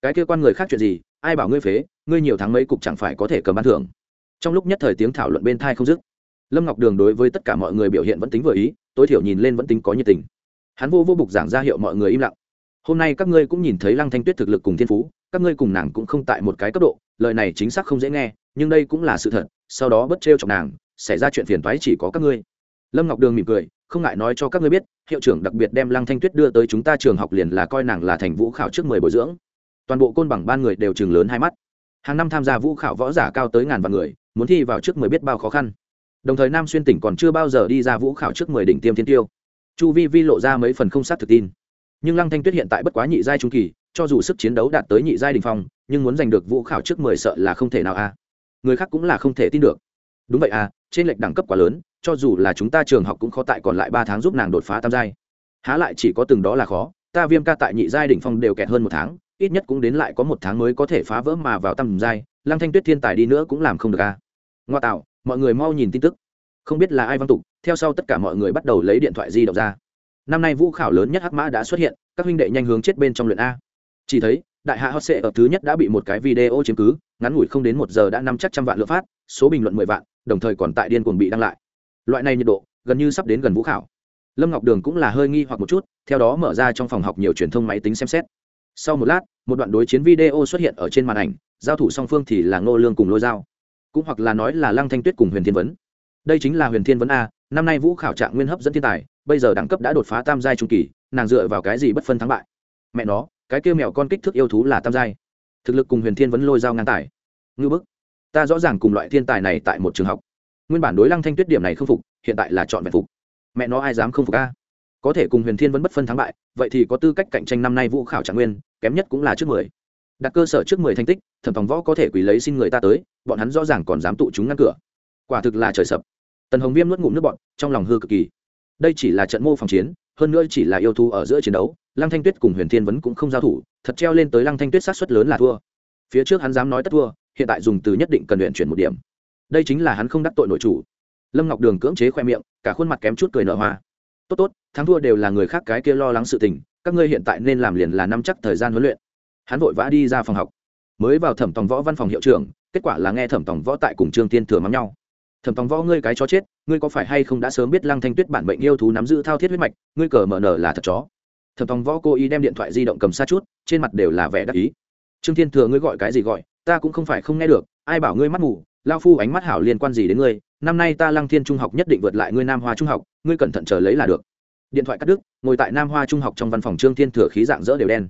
Cái kia quan người khác chuyện gì ai bảo ngươi phế, ngươi nhiều tháng mấy cục chẳng phải có thể cầm ban thưởng. Trong lúc nhất thời tiếng thảo luận bên thai không dứt, lâm ngọc đường đối với tất cả mọi người biểu hiện vẫn tính vừa ý, tối thiểu nhìn lên vẫn tính có nhiệt tình. Hắn vô vô bục giảng ra hiệu mọi người im lặng. Hôm nay các ngươi cũng nhìn thấy lăng thanh tuyết thực lực cùng thiên phú, các ngươi cùng nàng cũng không tại một cái cấp độ, lời này chính xác không dễ nghe, nhưng đây cũng là sự thật, sau đó bất trêu chọc nàng, xảy ra chuyện phiền toái chỉ có các ngươi. Lâm ngọc đường mỉm cười, không ngại nói cho các ngươi biết, hiệu trưởng đặc biệt đem lăng thanh tuyết đưa tới chúng ta trường học liền là coi nàng là thành vũ khảo trước mười bồi dưỡng toàn bộ côn bằng ban người đều chừng lớn hai mắt. Hàng năm tham gia vũ khảo võ giả cao tới ngàn vạn người, muốn thi vào trước mười biết bao khó khăn. Đồng thời nam xuyên tỉnh còn chưa bao giờ đi ra vũ khảo trước mười đỉnh tiêm thiên tiêu. Chu vi vi lộ ra mấy phần không sát thực tin. Nhưng lăng thanh tuyết hiện tại bất quá nhị giai trung kỳ, cho dù sức chiến đấu đạt tới nhị giai đình phong, nhưng muốn giành được vũ khảo trước mười sợ là không thể nào a. Người khác cũng là không thể tin được. Đúng vậy à trên lệch đẳng cấp quá lớn, cho dù là chúng ta trường học cũng khó tại còn lại ba tháng giúp nàng đột phá tam giai. Há lại chỉ có từng đó là khó, ta viêm ca tại nhị giai đỉnh phong đều kẹt hơn một tháng ít nhất cũng đến lại có một tháng mới có thể phá vỡ mà vào tầm giai, lăng thanh tuyết thiên tài đi nữa cũng làm không được a ngoa tạo, mọi người mau nhìn tin tức. Không biết là ai văn tục, theo sau tất cả mọi người bắt đầu lấy điện thoại di động ra. Năm nay vũ khảo lớn nhất hắc mã đã xuất hiện, các huynh đệ nhanh hướng chết bên trong luyện a. Chỉ thấy, đại hạ hot sệ ở thứ nhất đã bị một cái video chiếm cứ, ngắn ngủi không đến một giờ đã năm chắc trăm vạn lượt phát, số bình luận mười vạn, đồng thời còn tại điên cuồng bị đăng lại. Loại này nhiệt độ, gần như sắp đến gần vũ khảo. Lâm ngọc đường cũng là hơi nghi hoặc một chút, theo đó mở ra trong phòng học nhiều truyền thông máy tính xem xét sau một lát, một đoạn đối chiến video xuất hiện ở trên màn ảnh, giao thủ song phương thì là ngô lương cùng lôi dao cũng hoặc là nói là lăng thanh tuyết cùng huyền thiên vấn. Đây chính là huyền thiên vấn a, năm nay vũ khảo trạng nguyên hấp dẫn thiên tài, bây giờ đẳng cấp đã đột phá tam giai trung kỳ, nàng dựa vào cái gì bất phân thắng bại? Mẹ nó, cái kêu mèo con kích thước yêu thú là tam giai. Thực lực cùng huyền thiên vấn lôi dao ngang tài. Ngư bức. Ta rõ ràng cùng loại thiên tài này tại một trường học. Nguyên bản đối lăng thanh tuyết điểm này không phục, hiện tại là chọn vẹn phục. Mẹ nó ai dám không phục a? Có thể cùng huyền thiên vẫn bất phân thắng bại, vậy thì có tư cách cạnh tranh năm nay vũ khảo trạng nguyên, kém nhất cũng là trước mười. Đặt cơ sở trước mười thành tích, thẩm tòng võ có thể quỳ lấy xin người ta tới, bọn hắn rõ ràng còn dám tụ chúng ngăn cửa. Quả thực là trời sập. Tần hồng viêm nuốt ngụm nước bọn trong lòng hư cực kỳ. Đây chỉ là trận mô phòng chiến, hơn nữa chỉ là yêu thú ở giữa chiến đấu, lăng thanh tuyết cùng huyền thiên vẫn cũng không giao thủ, thật treo lên tới lăng thanh tuyết sát suất lớn là thua. Phía trước hắn dám nói tất thua, hiện tại dùng từ nhất định cần luyện chuyển một điểm. Đây chính là hắn không đắc tội nội chủ. Lâm ngọc đường cưỡng chế khoe miệng, cả khuôn mặt kém chút cười nở hoa tốt tốt, thắng thua đều là người khác cái kia lo lắng sự tình, các ngươi hiện tại nên làm liền là năm chắc thời gian huấn luyện. Hắn vội vã đi ra phòng học. Mới vào thẩm tòng võ văn phòng hiệu trưởng, kết quả là nghe thẩm tòng võ tại cùng trương tiên thừa mắm nhau. Thẩm tòng võ, ngươi cái chó chết, ngươi có phải hay không đã sớm biết lăng thanh tuyết bản bệnh yêu thú nắm giữ thao thiết huyết mạch, ngươi cờ mở nở là thật chó. Thẩm tòng võ cố ý đem điện thoại di động cầm xa chút, trên mặt đều là vẻ đắc ý. Trương thiên thừa ngươi gọi cái gì gọi, ta cũng không phải không nghe được, ai bảo ngươi mắt ngủ lao phu ánh mắt hảo liên quan gì đến ngươi năm nay ta lăng thiên trung học nhất định vượt lại ngươi nam hoa trung học, ngươi cẩn thận chờ lấy là được. Điện thoại cắt đứt, ngồi tại nam hoa trung học trong văn phòng trương thiên thừa khí dạng dỡ đều đen.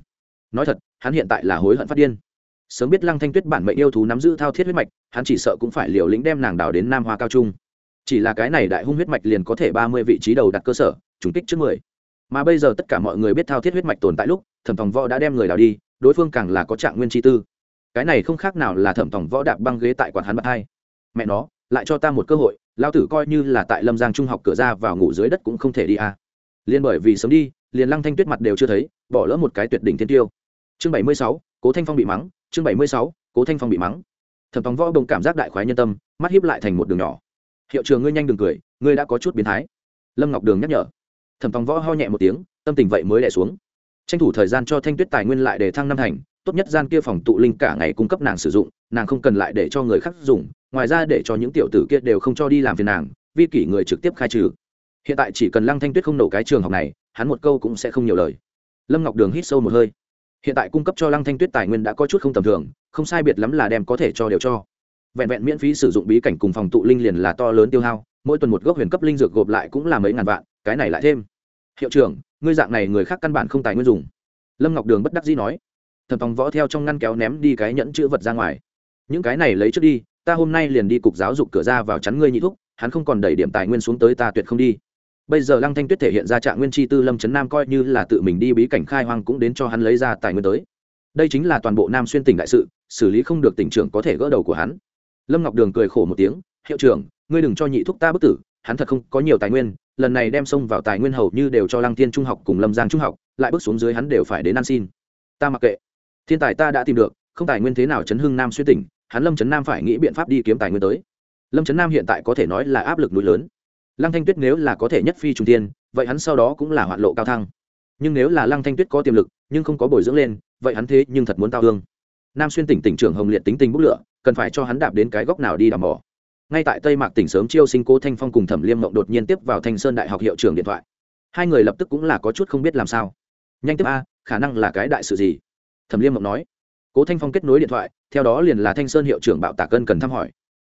Nói thật, hắn hiện tại là hối hận phát điên. Sớm biết lăng thanh tuyết bản mệnh yêu thú nắm giữ thao thiết huyết mạch, hắn chỉ sợ cũng phải liều lĩnh đem nàng đào đến nam hoa cao trung. Chỉ là cái này đại hung huyết mạch liền có thể ba mươi vị trí đầu đặt cơ sở, trùng kích trước mười. Mà bây giờ tất cả mọi người biết thao thiết huyết mạch tồn tại lúc, thẩm tòng võ đã đem người đào đi, đối phương càng là có trạng nguyên chi tư. Cái này không khác nào là thẩm tòng võ đạp băng ghế tại quán hắn bạc hai. Mẹ nó lại cho ta một cơ hội lao tử coi như là tại lâm giang trung học cửa ra vào ngủ dưới đất cũng không thể đi à. liền bởi vì sớm đi, liền lăng thanh tuyết mặt đều chưa thấy, bỏ lỡ một cái tuyệt đỉnh thiên tiêu. Chương bảy mươi sáu, cố thanh phong bị mắng, chương bảy mươi sáu, cố thanh phong bị mắng. Thẩm tòng võ đồng cảm giác đại khoái nhân tâm, mắt hiếp lại thành một đường nhỏ. Hiệu trường ngươi nhanh đừng cười, ngươi đã có chút biến thái. Lâm ngọc đường nhắc nhở. Thẩm tòng võ ho nhẹ một tiếng, tâm tình vậy mới đẻ xuống. Tranh thủ thời gian cho thanh tuyết tài nguyên lại để thăng năm thành tốt nhất gian kia phòng tụ linh cả ngày cung cấp nàng sử dụng, nàng không cần lại để cho người khác dùng, ngoài ra để cho những tiểu tử kia đều không cho đi làm phiền nàng, vi kỷ người trực tiếp khai trừ. Hiện tại chỉ cần lăng thanh tuyết không nổ cái trường học này, hắn một câu cũng sẽ không nhiều lời. Lâm ngọc đường hít sâu một hơi. Hiện tại cung cấp cho lăng thanh tuyết tài nguyên đã có chút không tầm thường, không sai biệt lắm là đem có thể cho đều cho. Vẹn vẹn miễn phí sử dụng bí cảnh cùng phòng tụ linh liền là to lớn tiêu hao, mỗi tuần một gốc huyền cấp linh dược gộp lại cũng là mấy ngàn vạn, cái này lại thêm. Hiệu trưởng, ngươi dạng này người khác căn bản không tài nguyên dùng. Lâm ngọc đường bất đắc dĩ nói thẩm tòng võ theo trong ngăn kéo ném đi cái nhẫn chữ vật ra ngoài. Những cái này lấy trước đi, ta hôm nay liền đi cục giáo dục cửa ra vào chắn ngươi nhị thúc, hắn không còn đẩy điểm tài nguyên xuống tới ta tuyệt không đi. Bây giờ lăng thanh tuyết thể hiện ra trạng nguyên chi tư lâm trấn nam coi như là tự mình đi bí cảnh khai hoang cũng đến cho hắn lấy ra tài nguyên tới. Đây chính là toàn bộ nam xuyên tỉnh đại sự, xử lý không được tỉnh trưởng có thể gỡ đầu của hắn. Lâm ngọc đường cười khổ một tiếng, hiệu trưởng, ngươi đừng cho nhị thúc ta bức tử, hắn thật không có nhiều tài nguyên, lần này đem xông vào tài nguyên hầu như đều cho lăng thiên trung học cùng lâm giang trung học, lại bước xuống dưới hắn đều phải đến ăn xin. Ta mặc kệ thiên tài ta đã tìm được, không tài nguyên thế nào chấn hưng nam xuyên tỉnh, hắn lâm trấn nam phải nghĩ biện pháp đi kiếm tài nguyên tới. Lâm trấn nam hiện tại có thể nói là áp lực núi lớn. Lăng thanh tuyết nếu là có thể nhất phi trung tiên vậy hắn sau đó cũng là hoạn lộ cao thăng. Nhưng nếu là lăng thanh tuyết có tiềm lực, nhưng không có bồi dưỡng lên, vậy hắn thế nhưng thật muốn tao hương nam xuyên tỉnh tỉnh trưởng hồng liệt tính tình bốc lửa, cần phải cho hắn đạp đến cái góc nào đi đảm mỏ. Ngay tại tây mạc tỉnh sớm chiêu sinh cố thanh phong cùng thẩm liêm mộng đột nhiên tiếp vào thanh sơn đại học hiệu trưởng điện thoại. Hai người lập tức cũng là có chút không biết làm sao. Nhanh tiếp a, khả năng là cái đại sự gì? Thẩm liêm mộng nói. Cố thanh phong kết nối điện thoại, theo đó liền là thanh sơn hiệu trưởng bạo tả cân cần thăm hỏi.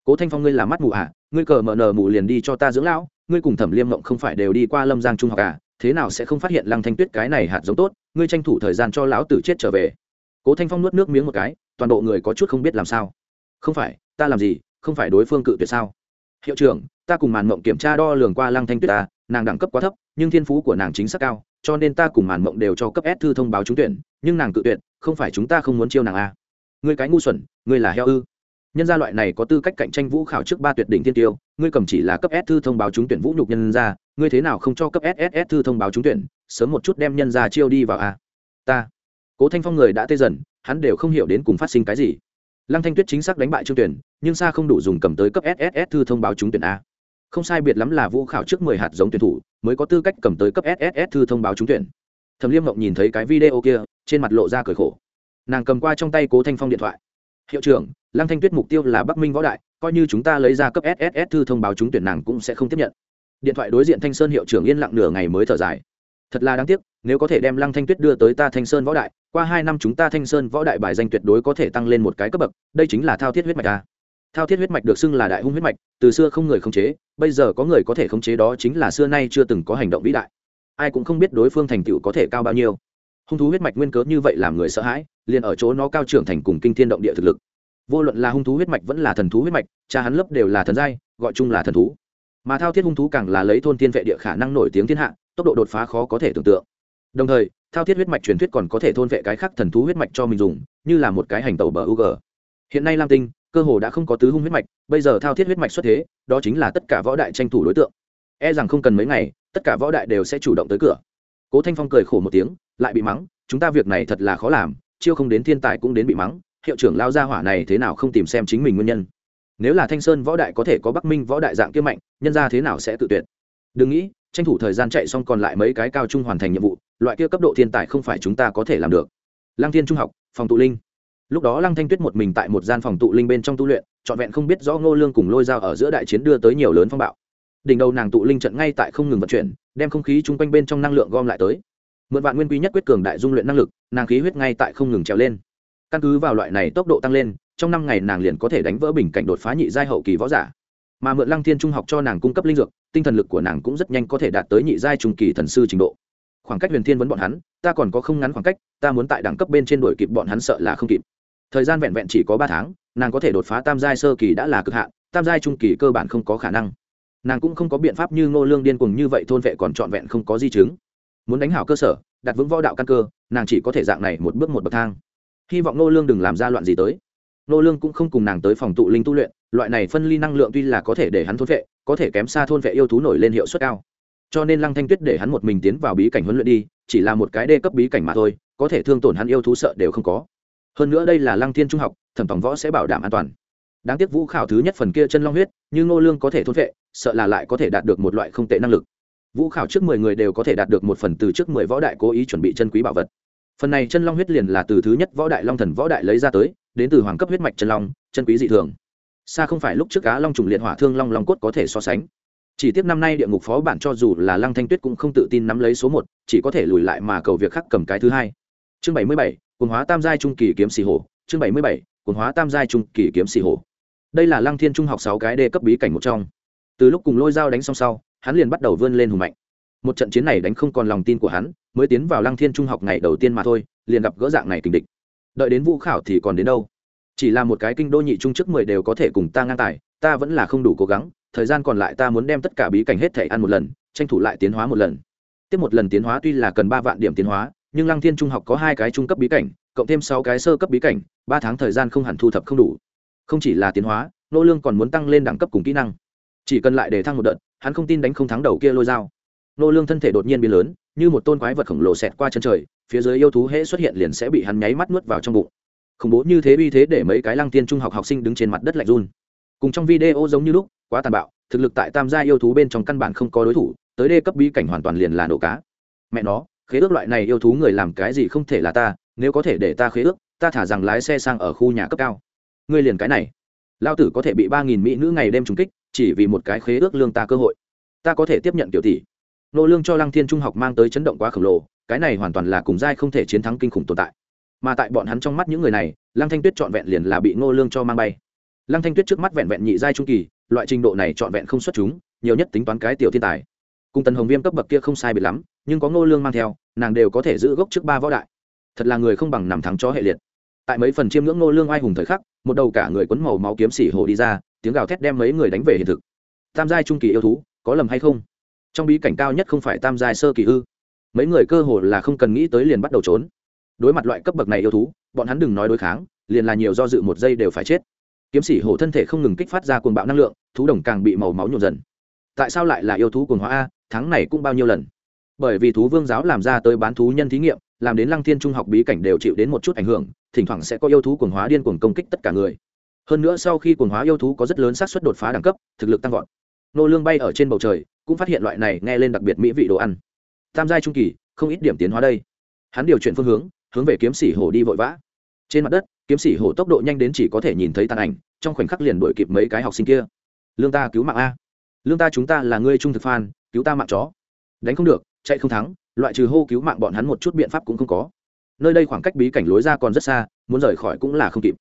Cố thanh phong ngươi là mắt mù à? Ngươi cờ mờ nờ mù liền đi cho ta dưỡng lão, ngươi cùng thẩm liêm mộng không phải đều đi qua lâm giang trung học à? Thế nào sẽ không phát hiện lăng thanh tuyết cái này hạt giống tốt, ngươi tranh thủ thời gian cho lão tử chết trở về. Cố thanh phong nuốt nước miếng một cái, toàn bộ người có chút không biết làm sao. Không phải, ta làm gì, không phải đối phương cự tuyệt sao? Hiệu trưởng, ta cùng màn mộng kiểm tra đo lường qua lăng thanh tuyết ta nàng đẳng cấp quá thấp, nhưng thiên phú của nàng chính xác cao, cho nên ta cùng màn mộng đều cho cấp s thư thông báo trúng tuyển, nhưng nàng cự tuyệt không phải chúng ta không muốn chiêu nàng a à. ngươi cái ngu xuẩn, ngươi là heo ư. Nhân gia loại này có tư cách cạnh tranh vũ khảo trước ba tuyệt đỉnh thiên tiêu, ngươi cầm chỉ là cấp s thư thông báo trúng tuyển vũ nhục nhân gia, ngươi thế nào không cho cấp sss thư thông báo trúng tuyển, sớm một chút đem nhân gia chiêu đi vào a ta. Cố thanh phong người đã tê dần, hắn đều không hiểu đến cùng phát sinh cái gì. Lăng thanh tuyết chính xác đánh bại trương tuyển, nhưng xa không đủ dùng cầm tới cấp sss thư thông báo trúng tuyển a không sai biệt lắm là vũ khảo trước mười hạt giống tuyển thủ, mới có tư cách cầm tới cấp sss thư thông báo trúng tuyển. Thẩm liêm mộng nhìn thấy cái video kia trên mặt lộ ra cười khổ. Nàng cầm qua trong tay cố thanh phong điện thoại. Hiệu trưởng, lăng thanh tuyết mục tiêu là bắc minh võ đại, coi như chúng ta lấy ra cấp sss thư thông báo trúng tuyển nàng cũng sẽ không tiếp nhận. Điện thoại đối diện thanh sơn hiệu trưởng yên lặng nửa ngày mới thở dài. Thật là đáng tiếc, nếu có thể đem lăng thanh tuyết đưa tới ta thanh sơn võ đại, qua hai năm chúng ta thanh sơn võ đại bài danh tuyệt đối có thể tăng lên một cái cấp bậc, đây chính là thao thiết huyết mạch ta thao thiết huyết mạch được xưng là đại hung huyết mạch, từ xưa không người khống chế, bây giờ có người có thể khống chế đó chính là xưa nay chưa từng có hành động vĩ đại. Ai cũng không biết đối phương thành tựu có thể cao bao nhiêu hung thú huyết mạch nguyên cớ như vậy làm người sợ hãi, liền ở chỗ nó cao trưởng thành cùng kinh thiên động địa thực lực. Vô luận là hung thú huyết mạch vẫn là thần thú huyết mạch, cha hắn lớp đều là thần giai, gọi chung là thần thú. Mà thao thiết hung thú càng là lấy thôn tiên vệ địa khả năng nổi tiếng thiên hạ, tốc độ đột phá khó có thể tưởng tượng. Đồng thời, thao thiết huyết mạch truyền thuyết còn có thể thôn vệ cái khác thần thú huyết mạch cho mình dùng, như là một cái hành tàu bờ u g. Hiện nay lam tinh, cơ hồ đã không có tứ hung huyết mạch, bây giờ thao thiết huyết mạch xuất thế, đó chính là tất cả võ đại tranh thủ đối tượng. E rằng không cần mấy ngày, tất cả võ đại đều sẽ chủ động tới cửa cố thanh phong cười khổ một tiếng, lại bị mắng, chúng ta việc này thật là khó làm, chiêu không đến thiên tài cũng đến bị mắng, hiệu trưởng lao gia hỏa này thế nào không tìm xem chính mình nguyên nhân. Nếu là thanh sơn võ đại có thể có bắc minh võ đại dạng kiếm mạnh, nhân ra thế nào sẽ tự tuyệt? Đừng nghĩ, tranh thủ thời gian chạy xong còn lại mấy cái cao trung hoàn thành nhiệm vụ, loại kia cấp độ thiên tài không phải chúng ta có thể làm được. Lăng thiên trung học, phòng tụ linh. Lúc đó lăng thanh tuyết một mình tại một gian phòng tụ linh bên trong tu luyện, trọn vẹn không biết rõ ngô lương cùng lôi dao ở giữa đại chiến đưa tới nhiều lớn phong bạo đỉnh đầu nàng tụ linh trận ngay tại không ngừng vận chuyển, đem không khí chung quanh bên trong năng lượng gom lại tới. Mượn vạn nguyên quý nhất quyết cường đại dung luyện năng lực, nàng khí huyết ngay tại không ngừng trèo lên. Căn cứ vào loại này tốc độ tăng lên, trong năm ngày nàng liền có thể đánh vỡ bình cảnh đột phá nhị giai hậu kỳ võ giả. Mà mượn lăng thiên trung học cho nàng cung cấp linh dược, tinh thần lực của nàng cũng rất nhanh có thể đạt tới nhị giai trung kỳ thần sư trình độ. Khoảng cách huyền thiên vấn bọn hắn, ta còn có không ngắn khoảng cách, ta muốn tại đẳng cấp bên trên đuổi kịp bọn hắn sợ là không kịp. Thời gian vẹn vẹn chỉ có ba tháng, nàng có thể đột phá tam giai sơ kỳ đã là cực hạn, tam giai trung kỳ cơ bản không có khả năng nàng cũng không có biện pháp như ngô lương điên cuồng như vậy, thôn vệ còn trọn vẹn không có di chứng. Muốn đánh hảo cơ sở, đặt vững võ đạo căn cơ, nàng chỉ có thể dạng này một bước một bậc thang. Hy vọng ngô lương đừng làm ra loạn gì tới. Ngô lương cũng không cùng nàng tới phòng tụ linh tu luyện, loại này phân ly năng lượng tuy là có thể để hắn thôn vệ, có thể kém xa thôn vệ yêu thú nổi lên hiệu suất cao. Cho nên lăng thanh tuyết để hắn một mình tiến vào bí cảnh huấn luyện đi, chỉ là một cái đê cấp bí cảnh mà thôi, có thể thương tổn hắn yêu thú sợ đều không có. Hơn nữa đây là lăng thiên trung học, thẩm tổng võ sẽ bảo đảm an toàn đáng tiếc vũ khảo thứ nhất phần kia chân long huyết, như ngô lương có thể thôn vệ, sợ là lại có thể đạt được một loại không tệ năng lực. Vũ khảo trước mười người đều có thể đạt được một phần từ trước mười võ đại cố ý chuẩn bị chân quý bảo vật. Phần này chân long huyết liền là từ thứ nhất võ đại long thần võ đại lấy ra tới, đến từ hoàng cấp huyết mạch chân long, chân quý dị thường. Xa không phải lúc trước cá long trùng liệt hỏa thương long long cốt có thể so sánh. Chỉ tiếc năm nay địa ngục phó bản cho dù là lăng thanh tuyết cũng không tự tin nắm lấy số một, chỉ có thể lùi lại mà cầu việc khác cầm cái thứ hai. Chương bảy mươi bảy quần hóa tam giai trung kỳ kiếm xì hổ chương bảy mươi bảy quần hóa tam giai trung kỳ kiếm xì hổ đây là lăng thiên trung học sáu cái đề cấp bí cảnh một trong. Từ lúc cùng lôi dao đánh xong sau, hắn liền bắt đầu vươn lên hùng mạnh. Một trận chiến này đánh không còn lòng tin của hắn, mới tiến vào lăng thiên trung học ngày đầu tiên mà thôi, liền gặp gỡ dạng này kình địch. Đợi đến vũ khảo thì còn đến đâu? Chỉ là một cái kinh đô nhị trung trước mười đều có thể cùng ta ngang tài, ta vẫn là không đủ cố gắng, thời gian còn lại ta muốn đem tất cả bí cảnh hết thể ăn một lần, tranh thủ lại tiến hóa một lần. Tiếp một lần tiến hóa tuy là cần ba vạn điểm tiến hóa, nhưng lăng thiên trung học có hai cái trung cấp bí cảnh, cộng thêm sáu cái sơ cấp bí cảnh, ba tháng thời gian không hẳn thu thập không đủ không chỉ là tiến hóa, nô lương còn muốn tăng lên đẳng cấp cùng kỹ năng. Chỉ cần lại để thăng một đợt, hắn không tin đánh không thắng đầu kia lôi dao. Nô lương thân thể đột nhiên biến lớn, như một tôn quái vật khổng lồ xẹt qua chân trời, phía dưới yêu thú hễ xuất hiện liền sẽ bị hắn nháy mắt nuốt vào trong bụng. Khủng bố như thế uy thế để mấy cái lăng tiên trung học học sinh đứng trên mặt đất lạnh run. Cùng trong video giống như lúc, quá tàn bạo, thực lực tại tam gia yêu thú bên trong căn bản không có đối thủ, tới đê cấp bí cảnh hoàn toàn liền là nổ cá. Mẹ nó, khế ước loại này yêu thú người làm cái gì không thể là ta, nếu có thể để ta khế ước, ta thả rằng lái xe sang ở khu nhà cấp cao ngươi liền cái này. Lao tử có thể bị ba nghìn mỹ nữ ngày đêm trúng kích, chỉ vì một cái khế ước lương ta cơ hội. Ta có thể tiếp nhận tiểu tỷ. Nô lương cho lăng thiên trung học mang tới chấn động quá khổng lồ, cái này hoàn toàn là cùng giai không thể chiến thắng kinh khủng tồn tại. Mà tại bọn hắn trong mắt những người này, lăng thanh tuyết trọn vẹn liền là bị nô lương cho mang bay. Lăng thanh tuyết trước mắt vẹn vẹn nhị giai trung kỳ, loại trình độ này trọn vẹn không xuất chúng, nhiều nhất tính toán cái tiểu thiên tài. Cùng tần hồng viêm cấp bậc kia không sai biệt lắm, nhưng có nô lương mang theo, nàng đều có thể giữ gốc trước ba võ đại. Thật là người không bằng nằm thắng chó hệ liệt. Tại mấy phần chiêm ngưỡng nô lương ai hùng thời khắc một đầu cả người quấn màu máu kiếm xỉ hồ đi ra, tiếng gào thét đem mấy người đánh về hiện thực. Tam giai trung kỳ yêu thú, có lầm hay không? Trong bí cảnh cao nhất không phải tam giai sơ kỳ ư? Mấy người cơ hồ là không cần nghĩ tới liền bắt đầu trốn. Đối mặt loại cấp bậc này yêu thú, bọn hắn đừng nói đối kháng, liền là nhiều do dự một giây đều phải chết. Kiếm sĩ hổ thân thể không ngừng kích phát ra cuồng bạo năng lượng, thú đồng càng bị màu máu nhộn dần. Tại sao lại là yêu thú cuồng hóa a? Tháng này cũng bao nhiêu lần? Bởi vì thú vương giáo làm ra tới bán thú nhân thí nghiệm làm đến lăng thiên trung học bí cảnh đều chịu đến một chút ảnh hưởng, thỉnh thoảng sẽ có yêu thú cuồng hóa điên cuồng công kích tất cả người. Hơn nữa sau khi cuồng hóa yêu thú có rất lớn xác suất đột phá đẳng cấp, thực lực tăng vọt. Nô lương bay ở trên bầu trời, cũng phát hiện loại này nghe lên đặc biệt mỹ vị đồ ăn. Tam giai trung kỳ, không ít điểm tiến hóa đây. Hắn điều chuyển phương hướng hướng về kiếm sĩ hổ đi vội vã. Trên mặt đất, kiếm sĩ hổ tốc độ nhanh đến chỉ có thể nhìn thấy tàn ảnh, trong khoảnh khắc liền đuổi kịp mấy cái học sinh kia. Lương ta cứu mạng a. Lương ta chúng ta là ngươi trung thực phan cứu ta mạng chó. Đánh không được, chạy không thắng loại trừ hô cứu mạng bọn hắn một chút biện pháp cũng không có. Nơi đây khoảng cách bí cảnh lối ra còn rất xa, muốn rời khỏi cũng là không kịp.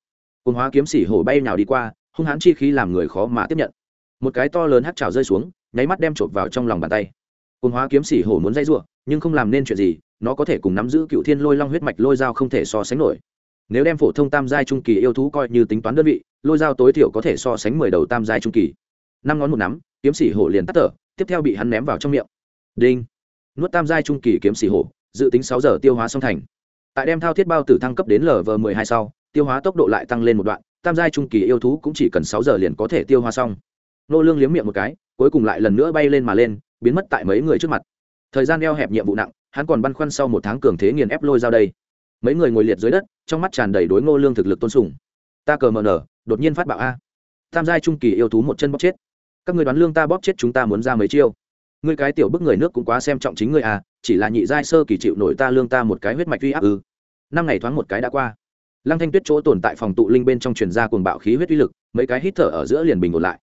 Cồn hóa kiếm xỉ hổ bay nào đi qua, hung hãn chi khí làm người khó mà tiếp nhận. Một cái to lớn hát trào rơi xuống, nháy mắt đem chộp vào trong lòng bàn tay. Cồn hóa kiếm xỉ hổ muốn dây giụa nhưng không làm nên chuyện gì, nó có thể cùng nắm giữ cựu thiên lôi long huyết mạch lôi dao không thể so sánh nổi. Nếu đem phổ thông tam giai trung kỳ yêu thú coi như tính toán đơn vị, lôi dao tối thiểu có thể so sánh mười đầu tam giai trung kỳ. Năm ngón một nắm, kiếm xỉ hổ liền tắt thở, tiếp theo bị hắn ném vào trong miệng. Đinh! Nuốt tam giai trung kỳ kiếm xì hổ, dự tính sáu giờ tiêu hóa xong thành. Tại đem thao thiết bao tử thăng cấp đến lv m ộ hai sau, tiêu hóa tốc độ lại tăng lên một đoạn, tam giai trung kỳ yêu thú cũng chỉ cần sáu giờ liền có thể tiêu hóa xong. Nô lương liếm miệng một cái, cuối cùng lại lần nữa bay lên mà lên, biến mất tại mấy người trước mặt. Thời gian eo hẹp nhiệm vụ nặng, hắn còn băn khoăn sau một tháng cường thế nghiền ép lôi ra đây. Mấy người ngồi liệt dưới đất, trong mắt tràn đầy đối ngô lương thực lực tôn sùng. Ta cờ mờ nở, đột nhiên phát bạo a. Tam giai trung kỳ yêu thú một chân bóp chết. Các người đoán lương ta bóp chết chúng ta muốn ra mấy chiêu? Ngươi cái tiểu bức người nước cũng quá xem trọng chính ngươi à chỉ là nhị giai sơ kỳ chịu nổi ta lương ta một cái huyết mạch uy áp ư năm ngày thoáng một cái đã qua. Lăng thanh tuyết chỗ tồn tại phòng tụ linh bên trong truyền ra cuồng bạo khí huyết uy lực, mấy cái hít thở ở giữa liền bình ổn lại.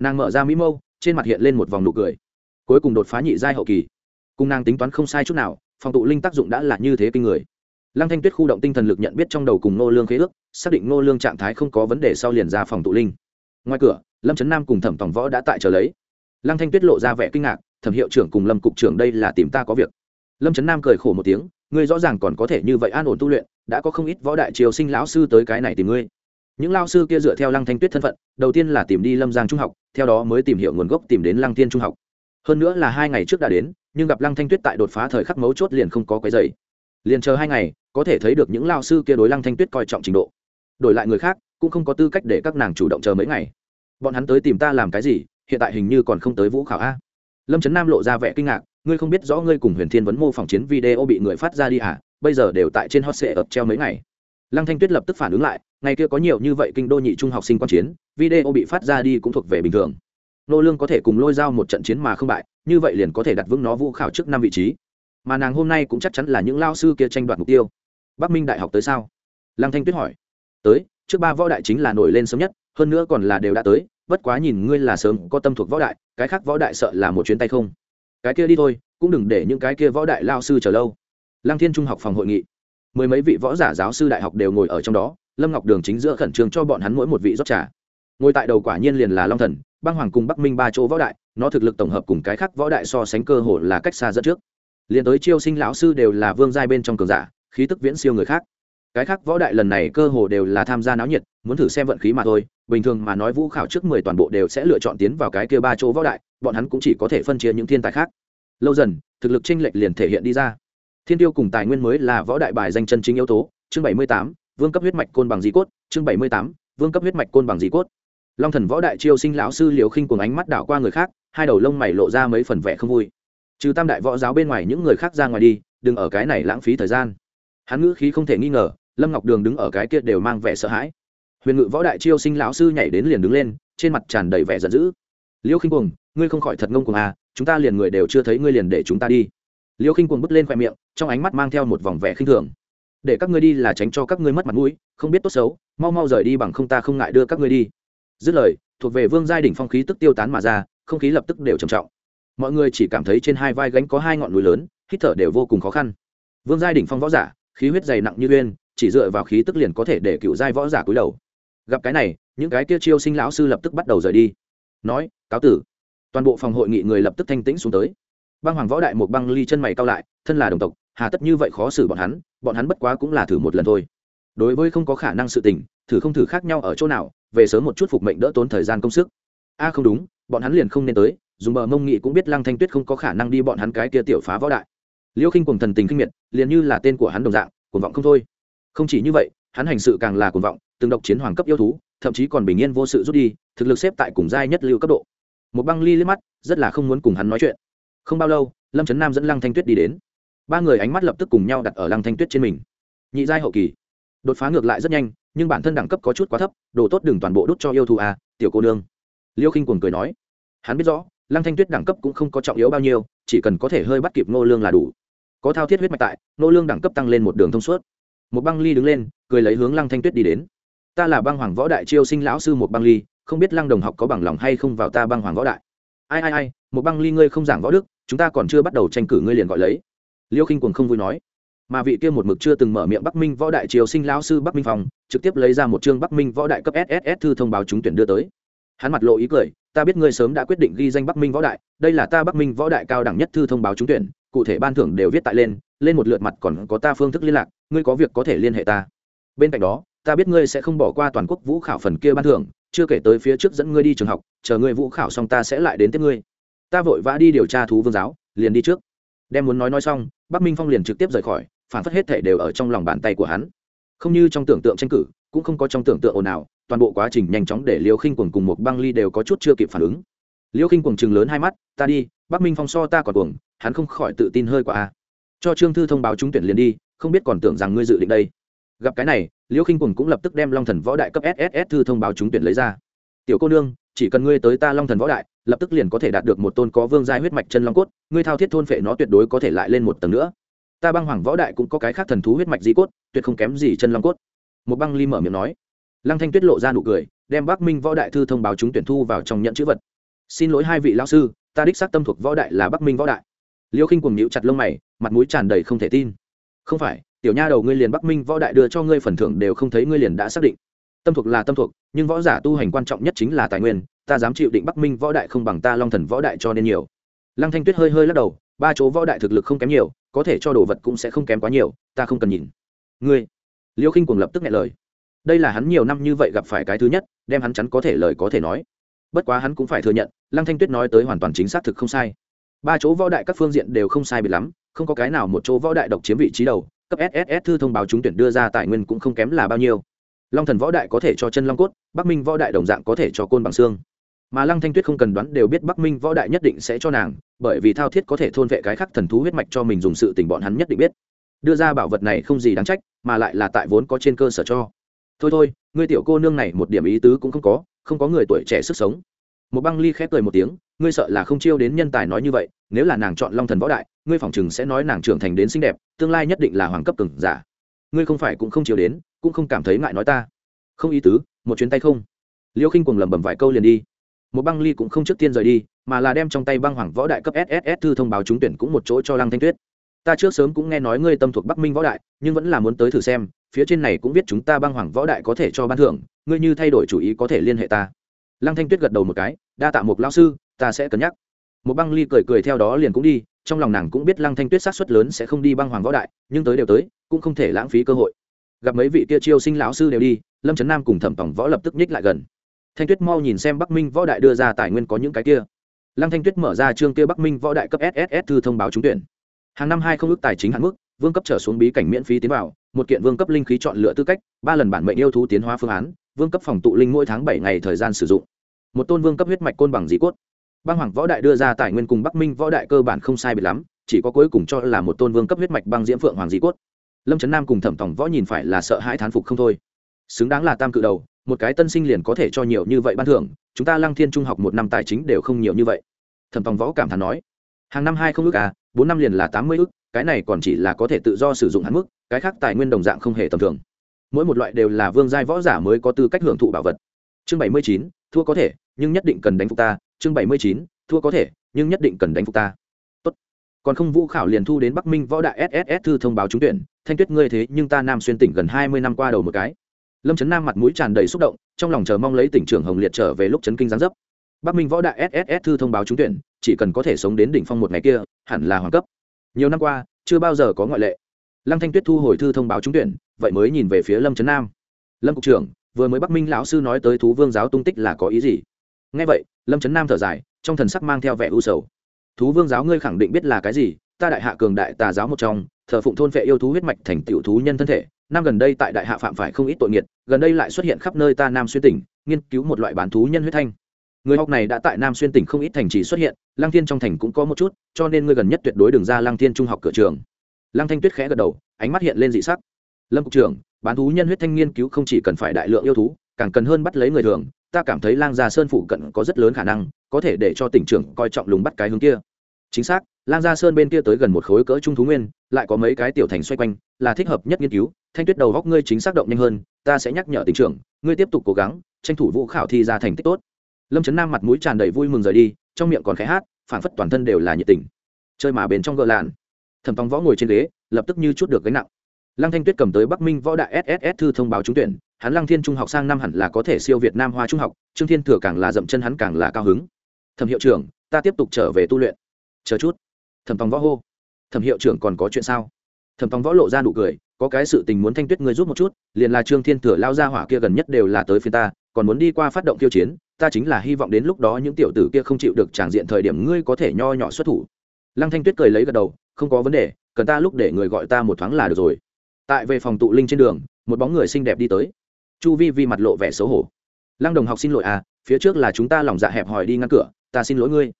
Nàng mở ra mỹ mâu, trên mặt hiện lên một vòng nụ cười. Cuối cùng đột phá nhị giai hậu kỳ. Cùng nàng tính toán không sai chút nào, phòng tụ linh tác dụng đã là như thế kinh người. Lăng thanh tuyết khu động tinh thần lực nhận biết trong đầu cùng nô lương khế ước, xác định nô lương trạng thái không có vấn đề sau liền ra phòng tụ linh. Ngoài cửa, lâm trấn nam cùng thẩm tổng võ đã tại chờ lấy. Lăng thanh tuyết lộ ra vẻ kinh ngạc thẩm hiệu trưởng cùng lâm cục trưởng đây là tìm ta có việc. Lâm trấn nam cười khổ một tiếng, ngươi rõ ràng còn có thể như vậy an ổn tu luyện, đã có không ít võ đại triều sinh lão sư tới cái này tìm ngươi. Những lao sư kia dựa theo lăng thanh tuyết thân phận, đầu tiên là tìm đi lâm giang trung học, theo đó mới tìm hiểu nguồn gốc tìm đến lăng tiên trung học. Hơn nữa là hai ngày trước đã đến, nhưng gặp lăng thanh tuyết tại đột phá thời khắc mấu chốt liền không có cái dày liền chờ hai ngày, có thể thấy được những lao sư kia đối lăng thanh tuyết coi trọng trình độ. Đổi lại người khác, cũng không có tư cách để các nàng chủ động chờ mấy ngày. Bọn hắn tới tìm ta làm cái gì, hiện tại hình như còn không tới vũ khảo a lâm trấn nam lộ ra vẻ kinh ngạc, ngươi không biết rõ ngươi cùng huyền thiên vấn mô phỏng chiến video bị người phát ra đi à? Bây giờ đều tại trên hot sệ ập treo mấy ngày. Lăng thanh tuyết lập tức phản ứng lại, ngày kia có nhiều như vậy kinh đô nhị trung học sinh quan chiến, video bị phát ra đi cũng thuộc về bình thường. Nô lương có thể cùng lôi dao một trận chiến mà không bại, như vậy liền có thể đặt vững nó vũ khảo trước năm vị trí. Mà nàng hôm nay cũng chắc chắn là những lao sư kia tranh đoạt mục tiêu. Bắc minh đại học tới sao? Lăng thanh tuyết hỏi. Tới, trước ba võ đại chính là nổi lên sớm nhất, hơn nữa còn là đều đã tới bất quá nhìn ngươi là sớm có tâm thuộc võ đại, cái khác võ đại sợ là một chuyến tay không. Cái kia đi thôi, cũng đừng để những cái kia võ đại lao sư chờ lâu. Lăng thiên trung học phòng hội nghị. Mười mấy vị võ giả giáo sư đại học đều ngồi ở trong đó, lâm ngọc đường chính giữa khẩn trương cho bọn hắn mỗi một vị rót trà. Ngồi tại đầu quả nhiên liền là long thần, băng hoàng cùng bắc minh ba chỗ võ đại, nó thực lực tổng hợp cùng cái khác võ đại so sánh cơ hội là cách xa dẫn trước. Liền tới chiêu sinh lão sư đều là vương giai bên trong cường giả, khí tức viễn siêu người khác cái khác võ đại lần này cơ hồ đều là tham gia náo nhiệt, muốn thử xem vận khí mà thôi. Bình thường mà nói vũ khảo trước mười toàn bộ đều sẽ lựa chọn tiến vào cái kia ba chỗ võ đại, bọn hắn cũng chỉ có thể phân chia những thiên tài khác. Lâu dần, thực lực chênh lệch liền thể hiện đi ra. Thiên tiêu cùng tài nguyên mới là võ đại bài danh chân chính yếu tố. Chương bảy mươi tám, vương cấp huyết mạch côn bằng di cốt. Chương bảy mươi tám, vương cấp huyết mạch côn bằng di cốt. Long thần võ đại chiêu sinh lão sư liều khinh cùng ánh mắt đảo qua người khác, hai đầu lông mày lộ ra mấy phần vẻ không vui. Trừ tam đại võ giáo bên ngoài những người khác ra ngoài đi, đừng ở cái này lãng phí thời gian. Hắn ngữ khí không thể nghi ngờ lâm ngọc đường đứng ở cái kia đều mang vẻ sợ hãi huyền ngự võ đại chiêu sinh lão sư nhảy đến liền đứng lên trên mặt tràn đầy vẻ giận dữ liêu khinh cuồng ngươi không khỏi thật ngông cuồng à chúng ta liền người đều chưa thấy ngươi liền để chúng ta đi liêu khinh cuồng bước lên khoe miệng trong ánh mắt mang theo một vòng vẻ khinh thường để các ngươi đi là tránh cho các ngươi mất mặt mũi, không biết tốt xấu, mau mau rời đi bằng không ta không ngại đưa các ngươi đi. Dứt lời, thuộc về vương giai đỉnh phong khí tức tiêu tán mà ra, không khí lập tức đều trầm trọng. Mọi người chỉ cảm thấy trên hai vai gánh có hai ngọn núi lớn, hít thở đều vô cùng khó khăn. Vương giai đỉnh phong võ giả, khí huyết dày nặng như uyên chỉ dựa vào khí tức liền có thể để cựu giai võ giả cúi đầu. Gặp cái này, những cái kia chiêu sinh lão sư lập tức bắt đầu rời đi. Nói, cáo tử. Toàn bộ phòng hội nghị người lập tức thanh tĩnh xuống tới. Băng hoàng võ đại một băng ly chân mày cao lại, thân là đồng tộc, hà tất như vậy khó xử bọn hắn bọn hắn bất quá cũng là thử một lần thôi. Đối với không có khả năng sự tình, thử không thử khác nhau ở chỗ nào, về sớm một chút phục mệnh đỡ tốn thời gian công sức. A, không đúng, bọn hắn liền không nên tới, dùng bờ mông nghị cũng biết lăng thanh tuyết không có khả năng đi bọn hắn cái kia tiểu phá võ đại. Liêu khinh cùng thần tình kinh miệt, liền như là tên của hắn đồng dạng, cuồng vọng không thôi không chỉ như vậy, hắn hành sự càng là cuồng vọng, từng độc chiến hoàng cấp yêu thú, thậm chí còn bình yên vô sự rút đi, thực lực xếp tại cùng giai nhất lưu cấp độ. Một băng ly liếc mắt, rất là không muốn cùng hắn nói chuyện. Không bao lâu, lâm trấn nam dẫn lăng thanh tuyết đi đến. Ba người ánh mắt lập tức cùng nhau đặt ở lăng thanh tuyết trên mình. Nhị giai hậu kỳ. Đột phá ngược lại rất nhanh, nhưng bản thân đẳng cấp có chút quá thấp, đồ tốt đừng toàn bộ đút cho yêu thù à tiểu cô nương. Liêu khinh cuồng cười nói. Hắn biết rõ, lăng thanh tuyết đẳng cấp cũng không có trọng yếu bao nhiêu, chỉ cần có thể hơi bắt kịp nô lương là đủ. Có thao thiết huyết mạch tại nô lương đẳng cấp tăng lên một đường thông suốt một băng ly đứng lên, cười lấy hướng lăng thanh tuyết đi đến. Ta là băng hoàng võ đại chiêu sinh lão sư một băng ly, không biết lăng đồng học có bằng lòng hay không vào ta băng hoàng võ đại. Ai ai ai, một băng ly ngươi không giảng võ đức, chúng ta còn chưa bắt đầu tranh cử ngươi liền gọi lấy. Liêu khinh quần không vui nói. Mà vị kia một mực chưa từng mở miệng bắc minh võ đại triều sinh lão sư bắc minh phòng trực tiếp lấy ra một chương bắc minh võ đại cấp sss thư thông báo trúng tuyển đưa tới. Hắn mặt lộ ý cười, ta biết ngươi sớm đã quyết định ghi danh bắc minh võ đại, đây là ta bắc minh võ đại cao đẳng nhất thư thông báo trúng tuyển, cụ thể ban thưởng đều viết tại lên lên một lượt mặt còn có ta phương thức liên lạc ngươi có việc có thể liên hệ ta. Bên cạnh đó, ta biết ngươi sẽ không bỏ qua toàn quốc vũ khảo phần kia ban thưởng, chưa kể tới phía trước dẫn ngươi đi trường học, chờ ngươi vũ khảo xong ta sẽ lại đến tiếp ngươi. Ta vội vã đi điều tra thú vương giáo, liền đi trước. Đem muốn nói nói xong, bắc minh phong liền trực tiếp rời khỏi, phản phất hết thể đều ở trong lòng bàn tay của hắn. Không như trong tưởng tượng tranh cử, cũng không có trong tưởng tượng ồn ào, toàn bộ quá trình nhanh chóng để liêu khinh quần cùng một băng ly đều có chút chưa kịp phản ứng. Liêu khinh quần chừng lớn hai mắt, ta đi, bắc minh phong so ta còn cuồng, hắn không khỏi tự tin hơi quá a cho trương thư thông báo trúng tuyển liền đi, không biết còn tưởng rằng ngươi dự định đây. Gặp cái này, liễu khinh quần cũng lập tức đem long thần võ đại cấp sss thư thông báo trúng tuyển lấy ra. Tiểu cô nương, chỉ cần ngươi tới ta long thần võ đại, lập tức liền có thể đạt được một tôn có vương giai huyết mạch chân long cốt, ngươi thao thiết thôn phệ nó tuyệt đối có thể lại lên một tầng nữa. Ta băng hoàng võ đại cũng có cái khác thần thú huyết mạch di cốt, tuyệt không kém gì chân long cốt. Một băng ly mở miệng nói. Lăng thanh tuyết lộ ra nụ cười, đem bắc minh võ đại thư thông báo chúng tuyển thu vào trong nhận chữ vật. Xin lỗi hai vị lão sư, ta đích xác tâm thuộc võ đại là bắc minh võ đại liêu khinh cùng nhíu chặt lông mày, mặt mũi tràn đầy không thể tin. Không phải, tiểu nha đầu ngươi liền bắc minh võ đại đưa cho ngươi phần thưởng đều không thấy ngươi liền đã xác định. Tâm thuộc là tâm thuộc, nhưng võ giả tu hành quan trọng nhất chính là tài nguyên, ta dám chịu định bắc minh võ đại không bằng ta long thần võ đại cho nên nhiều. Lăng thanh tuyết hơi hơi lắc đầu, ba chỗ võ đại thực lực không kém nhiều, có thể cho đồ vật cũng sẽ không kém quá nhiều, ta không cần nhìn. Ngươi. Liêu khinh cuồng lập tức nghe lời. Đây là hắn nhiều năm như vậy gặp phải cái thứ nhất, đem hắn chắn có thể lời có thể nói. Bất quá hắn cũng phải thừa nhận, lăng thanh tuyết nói tới hoàn toàn chính xác thực không sai ba chỗ võ đại các phương diện đều không sai biệt lắm, không có cái nào một chỗ võ đại độc chiếm vị trí đầu, cấp sss thư thông báo trúng tuyển đưa ra tài nguyên cũng không kém là bao nhiêu. Long thần võ đại có thể cho chân long cốt, bắc minh võ đại đồng dạng có thể cho côn bằng xương. Mà lăng thanh tuyết không cần đoán đều biết bắc minh võ đại nhất định sẽ cho nàng, bởi vì thao thiết có thể thôn vệ cái khắc thần thú huyết mạch cho mình dùng sự tình bọn hắn nhất định biết. Đưa ra bảo vật này không gì đáng trách, mà lại là tại vốn có trên cơ sở cho. Thôi thôi, ngươi tiểu cô nương này một điểm ý tứ cũng không có không có người tuổi trẻ sức sống một băng ly khép cười một tiếng, ngươi sợ là không chiêu đến nhân tài nói như vậy, nếu là nàng chọn long thần võ đại, ngươi phỏng chừng sẽ nói nàng trưởng thành đến xinh đẹp, tương lai nhất định là hoàng cấp cường giả. Ngươi không phải cũng không chiêu đến, cũng không cảm thấy ngại nói ta. Không ý tứ, một chuyến tay không. Liêu khinh cuồng lẩm bẩm vài câu liền đi. Một băng ly cũng không trước tiên rời đi, mà là đem trong tay băng hoàng võ đại cấp sss thư thông báo trúng tuyển cũng một chỗ cho lăng thanh tuyết. Ta trước sớm cũng nghe nói ngươi tâm thuộc bắc minh võ đại, nhưng vẫn là muốn tới thử xem, phía trên này cũng biết chúng ta băng hoàng võ đại có thể cho ban thưởng, ngươi như thay đổi chủ ý có thể liên hệ ta lăng thanh tuyết gật đầu một cái, đa tạ một lao sư, ta sẽ cân nhắc. Một băng ly cười cười theo đó liền cũng đi, trong lòng nàng cũng biết lăng thanh tuyết sát xuất lớn sẽ không đi băng hoàng võ đại, nhưng tới đều tới, cũng không thể lãng phí cơ hội. Gặp mấy vị kia chiêu sinh lão sư đều đi, lâm trấn nam cùng thẩm tổng võ lập tức nhích lại gần. Thanh tuyết mau nhìn xem bắc minh võ đại đưa ra tài nguyên có những cái kia. Lăng thanh tuyết mở ra chương kia bắc minh võ đại cấp sss thư thông báo trúng tuyển. Hàng năm hai không ước tài chính hạn mức, vương cấp trở xuống bí cảnh miễn phí tiến vào, một kiện vương cấp linh khí chọn lựa tư cách, ba lần bản mệnh yêu thú tiến hóa phương án, vương cấp phòng tụ linh mỗi tháng bảy ngày thời gian sử dụng một tôn vương cấp huyết mạch côn bằng dị cốt. Băng hoàng võ đại đưa ra tài nguyên cùng bắc minh võ đại cơ bản không sai biệt lắm, chỉ có cuối cùng cho là một tôn vương cấp huyết mạch băng diễm phượng hoàng di cốt. Lâm trấn nam cùng thẩm tòng võ nhìn phải là sợ hãi thán phục không thôi. Xứng đáng là tam cự đầu, một cái tân sinh liền có thể cho nhiều như vậy ban thưởng, chúng ta lăng thiên trung học một năm tài chính đều không nhiều như vậy. Thẩm tòng võ cảm thán nói, hàng năm hai không ước à bốn năm liền là tám mươi ước, cái này còn chỉ là có thể tự do sử dụng hạn mức, cái khác tài nguyên đồng dạng không hề tầm thường. Mỗi một loại đều là vương giai võ giả mới có tư cách hưởng thụ bảo vật. Chương bảy mươi chín thua có thể, nhưng nhất định cần đánh phục ta, chương bảy mươi chín, thua có thể, nhưng nhất định cần đánh phục ta. Tốt. còn không, vũ khảo liền thu đến bắc minh võ đại sss thư thông báo trúng tuyển, thanh tuyết ngươi thế nhưng ta nam xuyên tỉnh gần hai mươi năm qua đầu một cái. Lâm trấn nam mặt mũi tràn đầy xúc động, trong lòng chờ mong lấy tỉnh trưởng hồng liệt trở về lúc trấn kinh giáng dấp. Bắc minh võ đại sss thư thông báo trúng tuyển, chỉ cần có thể sống đến đỉnh phong một ngày kia, hẳn là hoàng cấp. Nhiều năm qua, chưa bao giờ có ngoại lệ. Lăng thanh tuyết thu hồi thư thông báo trúng tuyển, vậy mới nhìn về phía lâm trấn nam. Lâm cục trưởng vừa mới bắc minh lão sư nói tới thú vương giáo tung tích là có ý gì? Ngay vậy, lâm trấn nam thở dài, trong thần sắc mang theo vẻ u sầu. Thú vương giáo ngươi khẳng định biết là cái gì, ta đại hạ cường đại tà giáo một trong, thờ phụng thôn vệ yêu thú huyết mạch thành tiểu thú nhân thân thể. Năm gần đây tại đại hạ phạm phải không ít tội nghiệt, gần đây lại xuất hiện khắp nơi ta nam xuyên tỉnh, nghiên cứu một loại bán thú nhân huyết thanh. Người học này đã tại nam xuyên tỉnh không ít thành trì xuất hiện, lăng thiên trong thành cũng có một chút, cho nên ngươi gần nhất tuyệt đối đường ra lăng thiên trung học cửa trường. Lăng thanh tuyết khẽ gật đầu, ánh mắt hiện lên dị sắc lâm cục trưởng, bán thú nhân huyết thanh nghiên cứu không chỉ cần phải đại lượng yêu thú, càng cần hơn bắt lấy người thường, ta cảm thấy lang gia sơn phụ cận có rất lớn khả năng, có thể để cho tỉnh trưởng coi trọng lùng bắt cái hướng kia. Chính xác, lang gia sơn bên kia tới gần một khối cỡ trung thú nguyên, lại có mấy cái tiểu thành xoay quanh, là thích hợp nhất nghiên cứu, thanh tuyết đầu góc ngươi chính xác động nhanh hơn, ta sẽ nhắc nhở tỉnh trưởng, ngươi tiếp tục cố gắng, tranh thủ vũ khảo thi ra thành tích tốt. Lâm trấn nam mặt mũi tràn đầy vui mừng rời đi, trong miệng còn khẽ hát phản phất toàn thân đều là nhiệt tình. Chơi mà bền trong gợ làn thẩm phóng võ ngồi trên ghế, lập tức như chút được gánh nặng lăng thanh tuyết cầm tới bắc minh võ đại sss thư thông báo trúng tuyển, hắn lăng thiên trung học sang năm hẳn là có thể siêu việt nam hoa trung học, trương thiên thừa càng là dậm chân hắn càng là cao hứng. Thẩm hiệu trưởng, ta tiếp tục trở về tu luyện. Chờ chút. Thẩm tòng võ hô. Thẩm hiệu trưởng còn có chuyện sao? Thẩm tòng võ lộ ra nụ cười, có cái sự tình muốn thanh tuyết ngươi giúp một chút, liền là trương thiên thừa lao ra hỏa kia gần nhất đều là tới phía ta, còn muốn đi qua phát động tiêu chiến, ta chính là hy vọng đến lúc đó những tiểu tử kia không chịu được tràng diện thời điểm ngươi có thể nho nhỏ xuất thủ. Lăng thanh tuyết cười lấy gật đầu, không có vấn đề, cần ta lúc để người gọi ta một thoáng là được rồi tại về phòng tụ linh trên đường, một bóng người xinh đẹp đi tới. Chu vi vi mặt lộ vẻ xấu hổ. Lăng đồng học xin lỗi à phía trước là chúng ta lòng dạ hẹp hòi đi ngăn cửa, ta xin lỗi ngươi.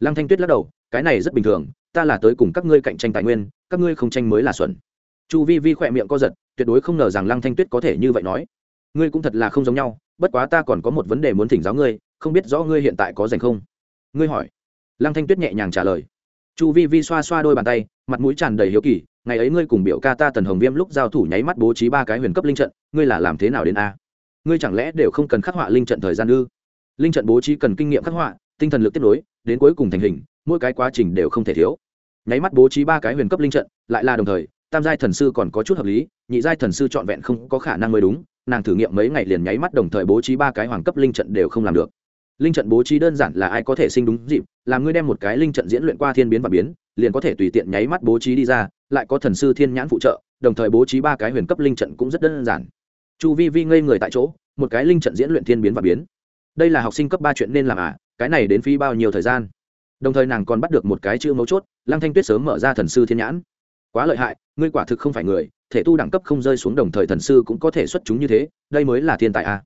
Lăng thanh tuyết lắc đầu, cái này rất bình thường, ta là tới cùng các ngươi cạnh tranh tài nguyên, các ngươi không tranh mới là xuẩn. Chu vi vi khỏe miệng co giật, tuyệt đối không ngờ rằng lăng thanh tuyết có thể như vậy nói. Ngươi cũng thật là không giống nhau, bất quá ta còn có một vấn đề muốn thỉnh giáo ngươi, không biết rõ ngươi hiện tại có dành không? Ngươi hỏi. Lăng thanh tuyết nhẹ nhàng trả lời. Chu vi vi xoa xoa đôi bàn tay mặt mũi tràn đầy hiếu kỳ, ngày ấy ngươi cùng biểu ca ta tần hồng viêm lúc giao thủ nháy mắt bố trí ba cái huyền cấp linh trận, ngươi là làm thế nào đến a? Ngươi chẳng lẽ đều không cần khắc họa linh trận thời gian ư? Linh trận bố trí cần kinh nghiệm khắc họa, tinh thần lực tiếp nối, đến cuối cùng thành hình, mỗi cái quá trình đều không thể thiếu. Nháy mắt bố trí ba cái huyền cấp linh trận, lại là đồng thời, tam giai thần sư còn có chút hợp lý, nhị giai thần sư trọn vẹn không có khả năng mới đúng, nàng thử nghiệm mấy ngày liền nháy mắt đồng thời bố trí ba cái hoàng cấp linh trận đều không làm được linh trận bố trí đơn giản là ai có thể sinh đúng dịp làm ngươi đem một cái linh trận diễn luyện qua thiên biến và biến, liền có thể tùy tiện nháy mắt bố trí đi ra, lại có thần sư thiên nhãn phụ trợ, đồng thời bố trí ba cái huyền cấp linh trận cũng rất đơn giản. Chu vi vi ngây người tại chỗ, một cái linh trận diễn luyện thiên biến và biến. Đây là học sinh cấp ba chuyện nên làm à cái này đến phí bao nhiêu thời gian? Đồng thời nàng còn bắt được một cái chữ mấu chốt, lăng thanh tuyết sớm mở ra thần sư thiên nhãn. Quá lợi hại, ngươi quả thực không phải người, thể tu đẳng cấp không rơi xuống đồng thời thần sư cũng có thể xuất chúng như thế, đây mới là thiên tài à?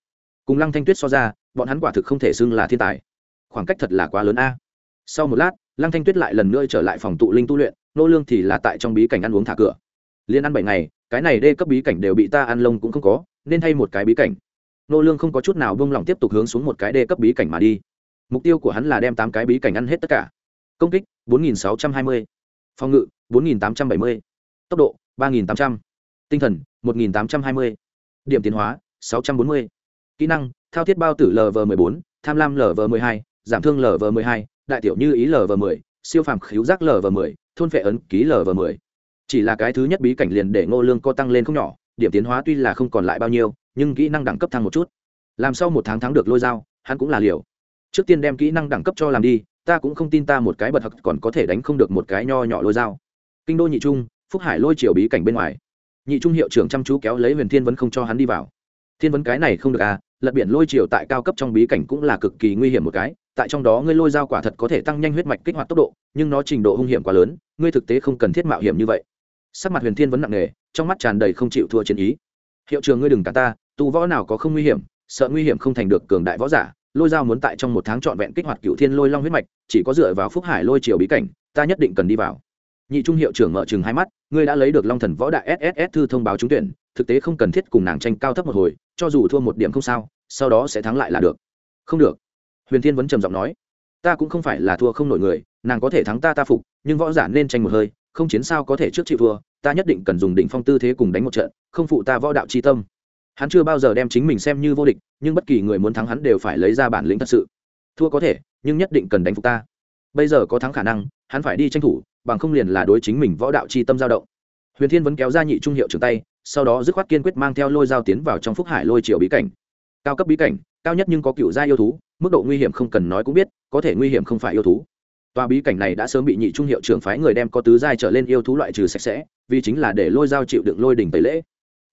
cùng lăng thanh tuyết so ra bọn hắn quả thực không thể xưng là thiên tài khoảng cách thật là quá lớn a sau một lát, lăng thanh tuyết lại lần nữa trở lại phòng tụ linh tu luyện, nô lương thì là tại trong bí cảnh ăn uống thả cửa liên ăn bảy ngày, cái này đê cấp bí cảnh đều bị ta ăn lông cũng không có, nên thay một cái bí cảnh nô lương không có chút nào buông lòng tiếp tục hướng xuống một cái đê cấp bí cảnh mà đi mục tiêu của hắn là đem tám cái bí cảnh ăn hết tất cả công kích 4.620. phòng ngự 4.870. tốc độ 3.800. tinh thần 1.820. điểm tiến hóa 640. kỹ năng thao thiết bao tử lv 14 tham lam lv 12 giảm thương lv 12 đại tiểu như ý lv 10 siêu phàm khíu giác lv 10 thôn phệ ấn ký lv 10 chỉ là cái thứ nhất bí cảnh liền để ngô lương co tăng lên không nhỏ, điểm tiến hóa tuy là không còn lại bao nhiêu, nhưng kỹ năng đẳng cấp thăng một chút. Làm sau một tháng thắng được lôi dao, hắn cũng là liều. Trước tiên đem kỹ năng đẳng cấp cho làm đi, ta cũng không tin ta một cái bật hặc còn có thể đánh không được một cái nho nhỏ lôi dao. Kinh đô nhị trung, phúc hải lôi triều bí cảnh bên ngoài. Nhị trung hiệu trưởng chăm chú kéo lấy huyền thiên vẫn không cho hắn đi vào thiên vấn cái này không được à lật biển lôi triều tại cao cấp trong bí cảnh cũng là cực kỳ nguy hiểm một cái, tại trong đó ngươi lôi dao quả thật có thể tăng nhanh huyết mạch kích hoạt tốc độ, nhưng nó trình độ hung hiểm quá lớn, ngươi thực tế không cần thiết mạo hiểm như vậy. Sắc mặt huyền thiên vẫn nặng nề, trong mắt tràn đầy không chịu thua chiến ý. Hiệu trường ngươi đừng cả ta, tu võ nào có không nguy hiểm, sợ nguy hiểm không thành được cường đại võ giả, lôi dao muốn tại trong một tháng trọn vẹn kích hoạt cựu thiên lôi long huyết mạch, chỉ có dựa vào phúc hải lôi triều bí cảnh, ta nhất định cần đi vào. Nhị trung hiệu trưởng mở chừng hai mắt, ngươi đã lấy được long thần võ đại sss thư thông báo trúng tuyển thực tế không cần thiết cùng nàng tranh cao thấp một hồi, cho dù thua một điểm không sao, sau đó sẽ thắng lại là được. Không được. Huyền thiên vẫn trầm giọng nói, ta cũng không phải là thua không nổi người, nàng có thể thắng ta ta phục, nhưng võ giả nên tranh một hơi, không chiến sao có thể trước chịu thua, ta nhất định cần dùng đỉnh phong tư thế cùng đánh một trận, không phụ ta võ đạo chi tâm. Hắn chưa bao giờ đem chính mình xem như vô địch, nhưng bất kỳ người muốn thắng hắn đều phải lấy ra bản lĩnh thật sự. Thua có thể, nhưng nhất định cần đánh phục ta. Bây giờ có thắng khả năng, hắn phải đi tranh thủ, bằng không liền là đối chính mình võ đạo chi tâm giao động. Huyền thiên vẫn kéo ra nhị trung hiệu trường tay sau đó dứt khoát kiên quyết mang theo lôi dao tiến vào trong phúc hải lôi triều bí cảnh. Cao cấp bí cảnh, cao nhất nhưng có cựu gia yêu thú, mức độ nguy hiểm không cần nói cũng biết, có thể nguy hiểm không phải yêu thú. Tòa bí cảnh này đã sớm bị nhị trung hiệu trưởng phái người đem có tứ giai trở lên yêu thú loại trừ sạch sẽ, vì chính là để lôi dao chịu đựng lôi đỉnh tẩy lễ.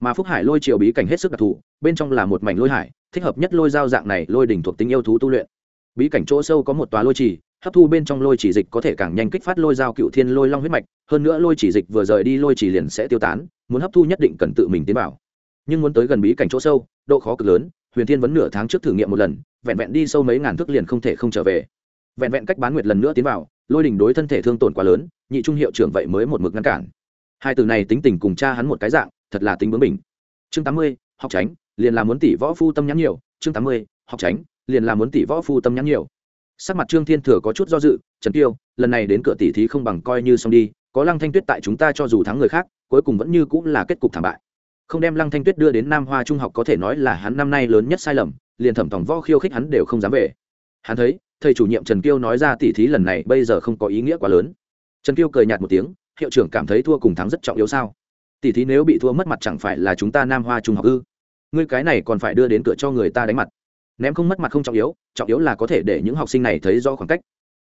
Mà phúc hải lôi triều bí cảnh hết sức đặc thù, bên trong là một mảnh lôi hải, thích hợp nhất lôi dao dạng này lôi đỉnh thuộc tính yêu thú tu luyện. Bí cảnh chỗ sâu có một tòa lôi trì hấp thu bên trong lôi chỉ dịch có thể càng nhanh kích phát lôi dao cựu thiên lôi long huyết mạch, hơn nữa lôi chỉ dịch vừa rời đi lôi chỉ liền sẽ tiêu tán, muốn hấp thu nhất định cần tự mình tiến vào. Nhưng muốn tới gần bí cảnh chỗ sâu, độ khó cực lớn, huyền thiên vẫn nửa tháng trước thử nghiệm một lần, vẹn vẹn đi sâu mấy ngàn thước liền không thể không trở về. Vẹn vẹn cách bán nguyệt lần nữa tiến vào, lôi đình đối thân thể thương tổn quá lớn, nhị trung hiệu trưởng vậy mới một mực ngăn cản. Hai từ này tính tình cùng cha hắn một cái dạng, thật là tính bướng mình chương tám mươi, học tránh, liền là muốn tỷ võ phu tâm nhắn nhiều, chương tám mươi, học tránh, liền là muốn tỷ võ phu tâm nhắn nhiều sắc mặt trương thiên thừa có chút do dự, trần tiêu lần này đến cửa tỷ thí không bằng coi như xong đi, có lăng thanh tuyết tại chúng ta cho dù thắng người khác, cuối cùng vẫn như cũng là kết cục thảm bại. Không đem lăng thanh tuyết đưa đến nam hoa trung học có thể nói là hắn năm nay lớn nhất sai lầm, liền thẩm tổng võ khiêu khích hắn đều không dám về. Hắn thấy, thầy chủ nhiệm trần kiêu nói ra tỷ thí lần này bây giờ không có ý nghĩa quá lớn. Trần kiêu cười nhạt một tiếng, hiệu trưởng cảm thấy thua cùng thắng rất trọng yếu sao? Tỷ thí nếu bị thua mất mặt chẳng phải là chúng ta nam hoa trung học ư? Ngươi cái này còn phải đưa đến cửa cho người ta đánh mặt ném không mất mặt không trọng yếu trọng yếu là có thể để những học sinh này thấy rõ khoảng cách.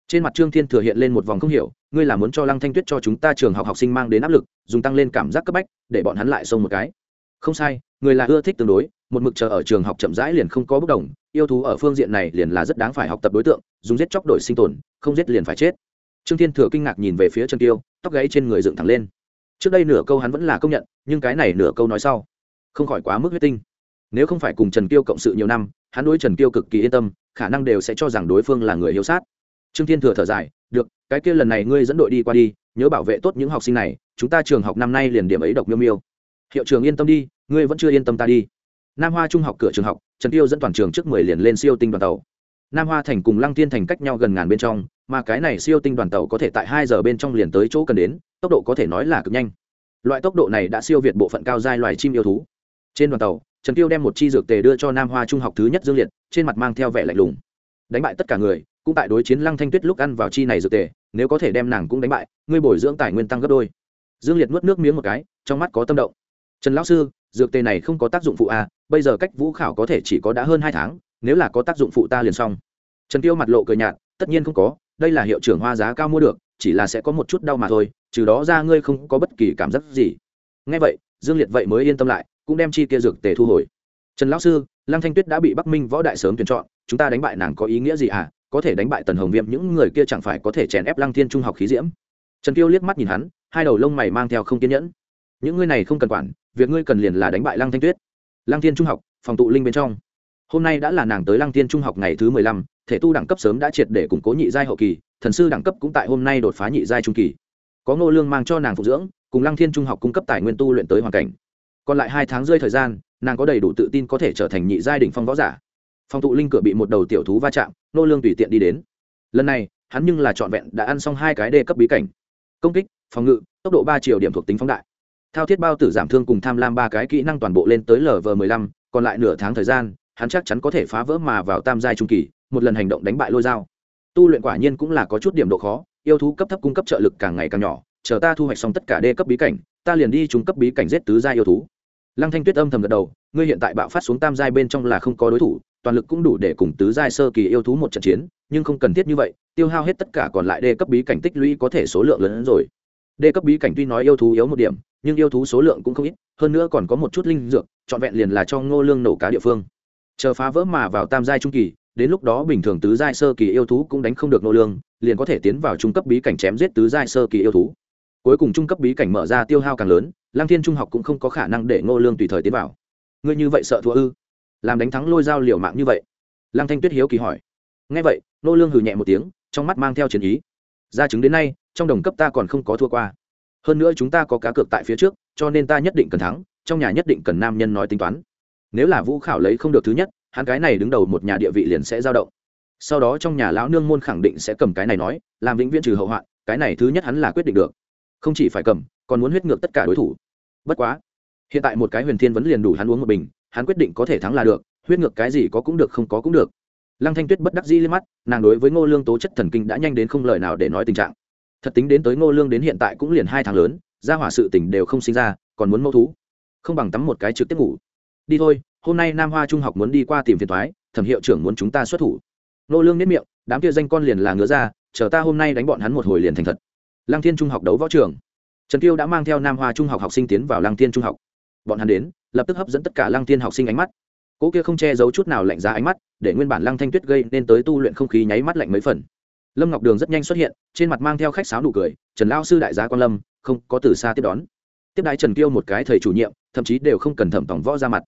Trên mặt trương thiên thừa hiện lên một vòng không hiểu, ngươi là muốn cho lăng thanh tuyết cho chúng ta trường học học sinh mang đến áp lực, dùng tăng lên cảm giác cấp bách, để bọn hắn lại xông một cái. Không sai, người là ưa thích tương đối, một mực chờ ở trường học chậm rãi liền không có bất đồng, yêu thú ở phương diện này liền là rất đáng phải học tập đối tượng, dùng giết chóc đổi sinh tồn, không giết liền phải chết. Trương thiên thừa kinh ngạc nhìn về phía trần tiêu, tóc gáy trên người dựng thẳng lên. Trước đây nửa câu hắn vẫn là công nhận, nhưng cái này nửa câu nói sau, không khỏi quá mức huyết tinh nếu không phải cùng trần tiêu cộng sự nhiều năm, hắn đối trần tiêu cực kỳ yên tâm, khả năng đều sẽ cho rằng đối phương là người hiếu sát. Trương thiên thừa thở dài, được, cái kia lần này ngươi dẫn đội đi qua đi, nhớ bảo vệ tốt những học sinh này, chúng ta trường học năm nay liền điểm ấy độc miêu miêu. Hiệu trường yên tâm đi, ngươi vẫn chưa yên tâm ta đi. Nam hoa trung học cửa trường học, trần tiêu dẫn toàn trường trước mười liền lên siêu tinh đoàn tàu. Nam hoa thành cùng lăng tiên thành cách nhau gần ngàn bên trong, mà cái này siêu tinh đoàn tàu có thể tại hai giờ bên trong liền tới chỗ cần đến, tốc độ có thể nói là cực nhanh. Loại tốc độ này đã siêu việt bộ phận cao giai loài chim yêu thú trên đoàn tàu, trần tiêu đem một chi dược tề đưa cho nam hoa trung học thứ nhất dương liệt, trên mặt mang theo vẻ lạnh lùng. Đánh bại tất cả người, cũng tại đối chiến lăng thanh tuyết lúc ăn vào chi này dược tề, nếu có thể đem nàng cũng đánh bại, ngươi bồi dưỡng tài nguyên tăng gấp đôi. Dương liệt nuốt nước miếng một cái, trong mắt có tâm động. Trần lão sư, dược tề này không có tác dụng phụ à bây giờ cách vũ khảo có thể chỉ có đã hơn hai tháng, nếu là có tác dụng phụ ta liền xong. Trần tiêu mặt lộ cười nhạt, tất nhiên không có, đây là hiệu trưởng hoa giá cao mua được, chỉ là sẽ có một chút đau mà thôi, trừ đó ra ngươi không có bất kỳ cảm giác gì. Nghe vậy, dương liệt vậy mới yên tâm lại cũng đem chi kia dược tề thu hồi. Trần lão sư, lăng thanh tuyết đã bị bắc minh võ đại sớm tuyển chọn, chúng ta đánh bại nàng có ý nghĩa gì à? Có thể đánh bại tần hồng viêm, những người kia chẳng phải có thể chèn ép lăng thiên trung học khí diễm. Trần tiêu liếc mắt nhìn hắn, hai đầu lông mày mang theo không kiên nhẫn. Những ngươi này không cần quản, việc ngươi cần liền là đánh bại lăng thanh tuyết. Lăng thiên trung học, phòng tụ linh bên trong. Hôm nay đã là nàng tới lăng thiên trung học ngày thứ mười lăm, thể tu đẳng cấp sớm đã triệt để củng cố nhị giai hậu kỳ, thần sư đẳng cấp cũng tại hôm nay đột phá nhị giai trung kỳ. Có ngô lương mang cho nàng phục dưỡng, cùng lăng thiên trung học cung cấp tài nguyên tu luyện tới hoàn cảnh còn lại hai tháng rơi thời gian, nàng có đầy đủ tự tin có thể trở thành nhị giai đ ỉ n h phong võ giả. Phòng tụ linh cửa bị một đầu tiểu thú va chạm, nô lương tùy tiện đi đến. Lần này, hắn nhưng là trọn vẹn đã ăn xong hai cái đê cấp bí cảnh. Công kích, phòng ngự, tốc độ ba triệu điểm thuộc tính phóng đại. Thao thiết bao tử giảm thương cùng tham lam ba cái kỹ năng toàn bộ lên tới lv mười lăm, còn lại nửa tháng thời gian, hắn chắc chắn có thể phá vỡ mà vào tam giai trung kỳ, một lần hành động đánh bại lôi dao. Tu luyện quả nhiên cũng là có chút điểm độ khó, yêu thú cấp thấp cung cấp trợ lực càng ngày càng nhỏ, chờ ta thu hoạch xong tất cả đê cấp bí cảnh, ta liền đi trung cấp bí cảnh giết tứ gia yêu thú lăng thanh tuyết âm thầm gật đầu, ngươi hiện tại bạo phát xuống tam giai bên trong là không có đối thủ, toàn lực cũng đủ để cùng tứ giai sơ kỳ yêu thú một trận chiến, nhưng không cần thiết như vậy, tiêu hao hết tất cả còn lại đê cấp bí cảnh tích lũy có thể số lượng lớn hơn rồi. Đê cấp bí cảnh tuy nói yêu thú yếu một điểm, nhưng yêu thú số lượng cũng không ít, hơn nữa còn có một chút linh dược, trọn vẹn liền là cho ngô lương nổ cá địa phương. Chờ phá vỡ mà vào tam giai trung kỳ, đến lúc đó bình thường tứ giai sơ kỳ yêu thú cũng đánh không được Ngô lương, liền có thể tiến vào trung cấp bí cảnh chém giết tứ giai sơ kỳ yêu thú cuối cùng trung cấp bí cảnh mở ra tiêu hao càng lớn lang thiên trung học cũng không có khả năng để ngô lương tùy thời tiến vào. Ngươi như vậy sợ thua ư? Làm đánh thắng lôi dao liều mạng như vậy? Lang thanh tuyết hiếu kỳ hỏi. Ngay vậy, Ngô lương hừ nhẹ một tiếng, trong mắt mang theo chiến ý. Ra chứng đến nay, trong đồng cấp ta còn không có thua qua. Hơn nữa chúng ta có cá cược tại phía trước, cho nên ta nhất định cần thắng, trong nhà nhất định cần nam nhân nói tính toán. Nếu là vũ khảo lấy không được thứ nhất, hắn cái này đứng đầu một nhà địa vị liền sẽ dao động. Sau đó trong nhà lão nương môn khẳng định sẽ cầm cái này nói, làm vĩnh viễn trừ hậu hoạn, cái này thứ nhất hắn là quyết định được không chỉ phải cầm, còn muốn huyết ngược tất cả đối thủ. Bất quá, hiện tại một cái huyền thiên vẫn liền đủ hắn uống một bình, hắn quyết định có thể thắng là được, huyết ngược cái gì có cũng được, không có cũng được. Lăng thanh tuyết bất đắc dĩ lên mắt, nàng đối với ngô lương tố chất thần kinh đã nhanh đến không lời nào để nói tình trạng. Thật tính đến tới ngô lương đến hiện tại cũng liền hai tháng lớn ra hỏa sự tình đều không sinh ra, còn muốn mâu thú. Không bằng tắm một cái trực tiếp ngủ. Đi thôi, hôm nay nam hoa trung học muốn đi qua tìm phiền thoái thẩm hiệu trưởng muốn chúng ta xuất thủ. Ngô lương nếp miệng, đám kia danh con liền là ngứa ra, chờ ta hôm nay đánh bọn hắn một hồi liền thành thật lăng thiên trung học đấu võ trường. Trần tiêu đã mang theo nam hoa trung học học sinh tiến vào lăng thiên trung học. Bọn hắn đến, lập tức hấp dẫn tất cả lăng thiên học sinh ánh mắt. Cỗ kia không che giấu chút nào lạnh giá ánh mắt, để nguyên bản lăng thanh tuyết gây nên tới tu luyện không khí nháy mắt lạnh mấy phần. Lâm ngọc đường rất nhanh xuất hiện, trên mặt mang theo khách sáo nụ cười, trần lao sư đại gia quan lâm, không có từ xa tiếp đón. Tiếp đái trần kiêu một cái thầy chủ nhiệm, thậm chí đều không cần thẩm tổng võ ra mặt.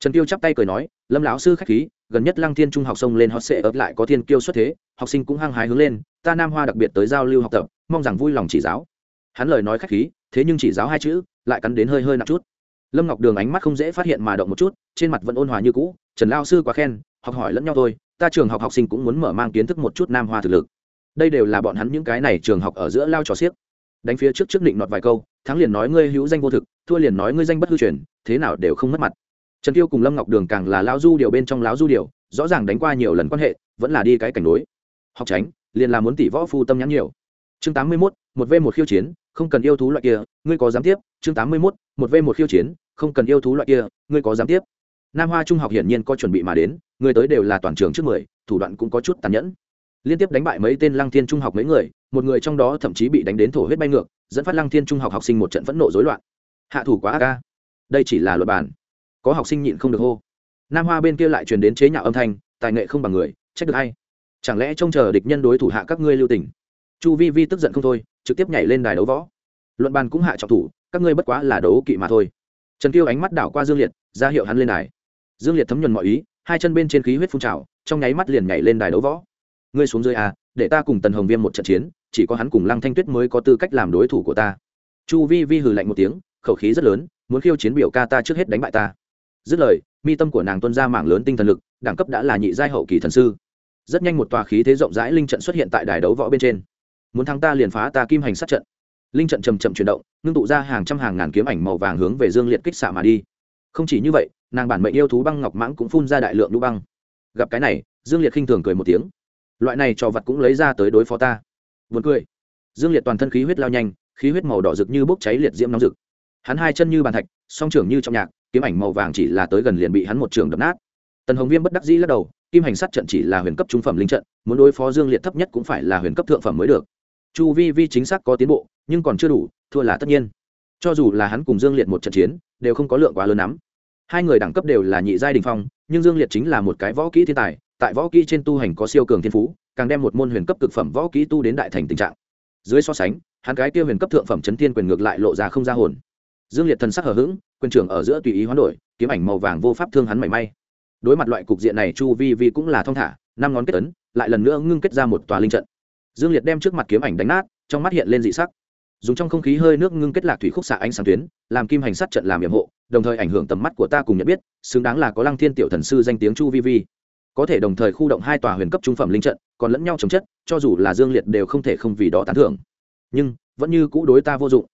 Trần kiêu chắp tay cười nói, lâm lão sư khách khí, gần nhất lăng thiên trung học sông lên họ sẽ ấp lại có thiên kiêu xuất thế, học sinh cũng hăng hái hướng lên ta nam hoa đặc biệt tới giao lưu học tập, mong rằng vui lòng chỉ giáo. Hắn lời nói khách khí, thế nhưng chỉ giáo hai chữ, lại cắn đến hơi hơi nặng chút. Lâm ngọc đường ánh mắt không dễ phát hiện mà động một chút, trên mặt vẫn ôn hòa như cũ, trần lao sư quá khen, học hỏi lẫn nhau thôi, ta trường học học sinh cũng muốn mở mang kiến thức một chút nam hoa thực lực. Đây đều là bọn hắn những cái này trường học ở giữa lao trò xiếc. Đánh phía trước trước định nọt vài câu, thắng liền nói ngươi hữu danh vô thực, thua liền nói ngươi danh bất hư truyền, thế nào đều không mất mặt. Trần tiêu cùng lâm ngọc đường càng là lao du điều bên trong láo du điều, rõ ràng đánh qua nhiều lần quan hệ, vẫn là đi cái cảnh đối. Học tránh liền là muốn tỷ võ phu tâm nhắn nhiều. Chương tám mươi 81, một v một khiêu chiến không cần yêu thú loại kia ngươi có dám tiếp? Chương tám mươi 81, một v một khiêu chiến không cần yêu thú loại kia ngươi có dám tiếp? Nam hoa trung học hiển nhiên có chuẩn bị mà đến người tới đều là toàn trường trước mười thủ đoạn cũng có chút tàn nhẫn. Liên tiếp đánh bại mấy tên lăng thiên trung học mấy người một người trong đó thậm chí bị đánh đến thổ huyết bay ngược dẫn phát lăng thiên trung học học sinh một trận phẫn nộ rối loạn. Hạ thủ quá ca đây chỉ là luật bản. Có học sinh nhịn không được hô. Nam hoa bên kia lại truyền đến chế nhạo âm thanh tài nghệ không bằng người trách được hay chẳng lẽ trông chờ địch nhân đối thủ hạ các ngươi lưu tình? Chu vi vi tức giận không thôi, trực tiếp nhảy lên đài đấu võ. Luận bàn cũng hạ trọng thủ, các ngươi bất quá là đấu kỵ mà thôi. Trần kiêu ánh mắt đảo qua dương liệt, ra hiệu hắn lên đài. Dương liệt thấm nhuần mọi ý, hai chân bên trên khí huyết phun trào, trong nháy mắt liền nhảy lên đài đấu võ. Ngươi xuống dưới à để ta cùng tần hồng viêm một trận chiến, chỉ có hắn cùng lăng thanh tuyết mới có tư cách làm đối thủ của ta. Chu vi vi hừ lạnh một tiếng, khẩu khí rất lớn, muốn khiêu chiến biểu ca ta trước hết đánh bại ta. Dứt lời, mi tâm của nàng tuân ra mạng lớn tinh thần lực, đẳng cấp đã là nhị giai hậu kỳ thần sư rất nhanh một tòa khí thế rộng rãi linh trận xuất hiện tại đài đấu võ bên trên. Muốn thắng ta liền phá ta kim hành sát trận. Linh trận chầm chậm chuyển động, ngưng tụ ra hàng trăm hàng ngàn kiếm ảnh màu vàng hướng về dương liệt kích xạ mà đi. Không chỉ như vậy, nàng bản mệnh yêu thú băng ngọc mãng cũng phun ra đại lượng đũ băng. Gặp cái này, dương liệt khinh thường cười một tiếng. Loại này trò vật cũng lấy ra tới đối phó ta. Vượt cười. Dương liệt toàn thân khí huyết lao nhanh, khí huyết màu đỏ rực như bốc cháy liệt diễm nóng rực. Hắn hai chân như bàn thạch, song trưởng như trong nhạc, kiếm ảnh màu vàng chỉ là tới gần liền bị hắn một trường đập nát. Tần hồng viêm bất đắc dĩ lắc đầu kim hành sát trận chỉ là huyền cấp trung phẩm linh trận, muốn đối phó dương liệt thấp nhất cũng phải là huyền cấp thượng phẩm mới được. Chu vi vi chính xác có tiến bộ, nhưng còn chưa đủ, thua là tất nhiên. Cho dù là hắn cùng dương liệt một trận chiến, đều không có lượng quá lớn lắm. Hai người đẳng cấp đều là nhị giai đình phong, nhưng dương liệt chính là một cái võ kỹ thiên tài, tại võ kỹ trên tu hành có siêu cường thiên phú, càng đem một môn huyền cấp cực phẩm võ kỹ tu đến đại thành tình trạng. Dưới so sánh, hắn cái kia huyền cấp thượng phẩm chấn thiên quyền ngược lại lộ ra không ra hồn. Dương liệt thần sắc hở h ữ g quyền trưởng ở giữa tùy ý hoán đổi, kiếm ảnh màu vàng vô pháp thương hắn mảy may đối mặt loại cục diện này, chu vi vi cũng là thong thả, năm ngón kết tấn lại lần nữa ngưng kết ra một tòa linh trận. Dương liệt đem trước mặt kiếm ảnh đánh nát, trong mắt hiện lên dị sắc. Dùng trong không khí hơi nước ngưng kết lạc thủy khúc xạ ánh sáng tuyến, làm kim hành sát trận làm nhiệm hộ, đồng thời ảnh hưởng tầm mắt của ta cùng nhận biết, xứng đáng là có lăng thiên tiểu thần sư danh tiếng chu vi vi. Có thể đồng thời khu động hai tòa huyền cấp trung phẩm linh trận, còn lẫn nhau chống chất, cho dù là dương liệt đều không thể không vì đó tán thưởng. Nhưng, vẫn như cũ đối ta vô dụng.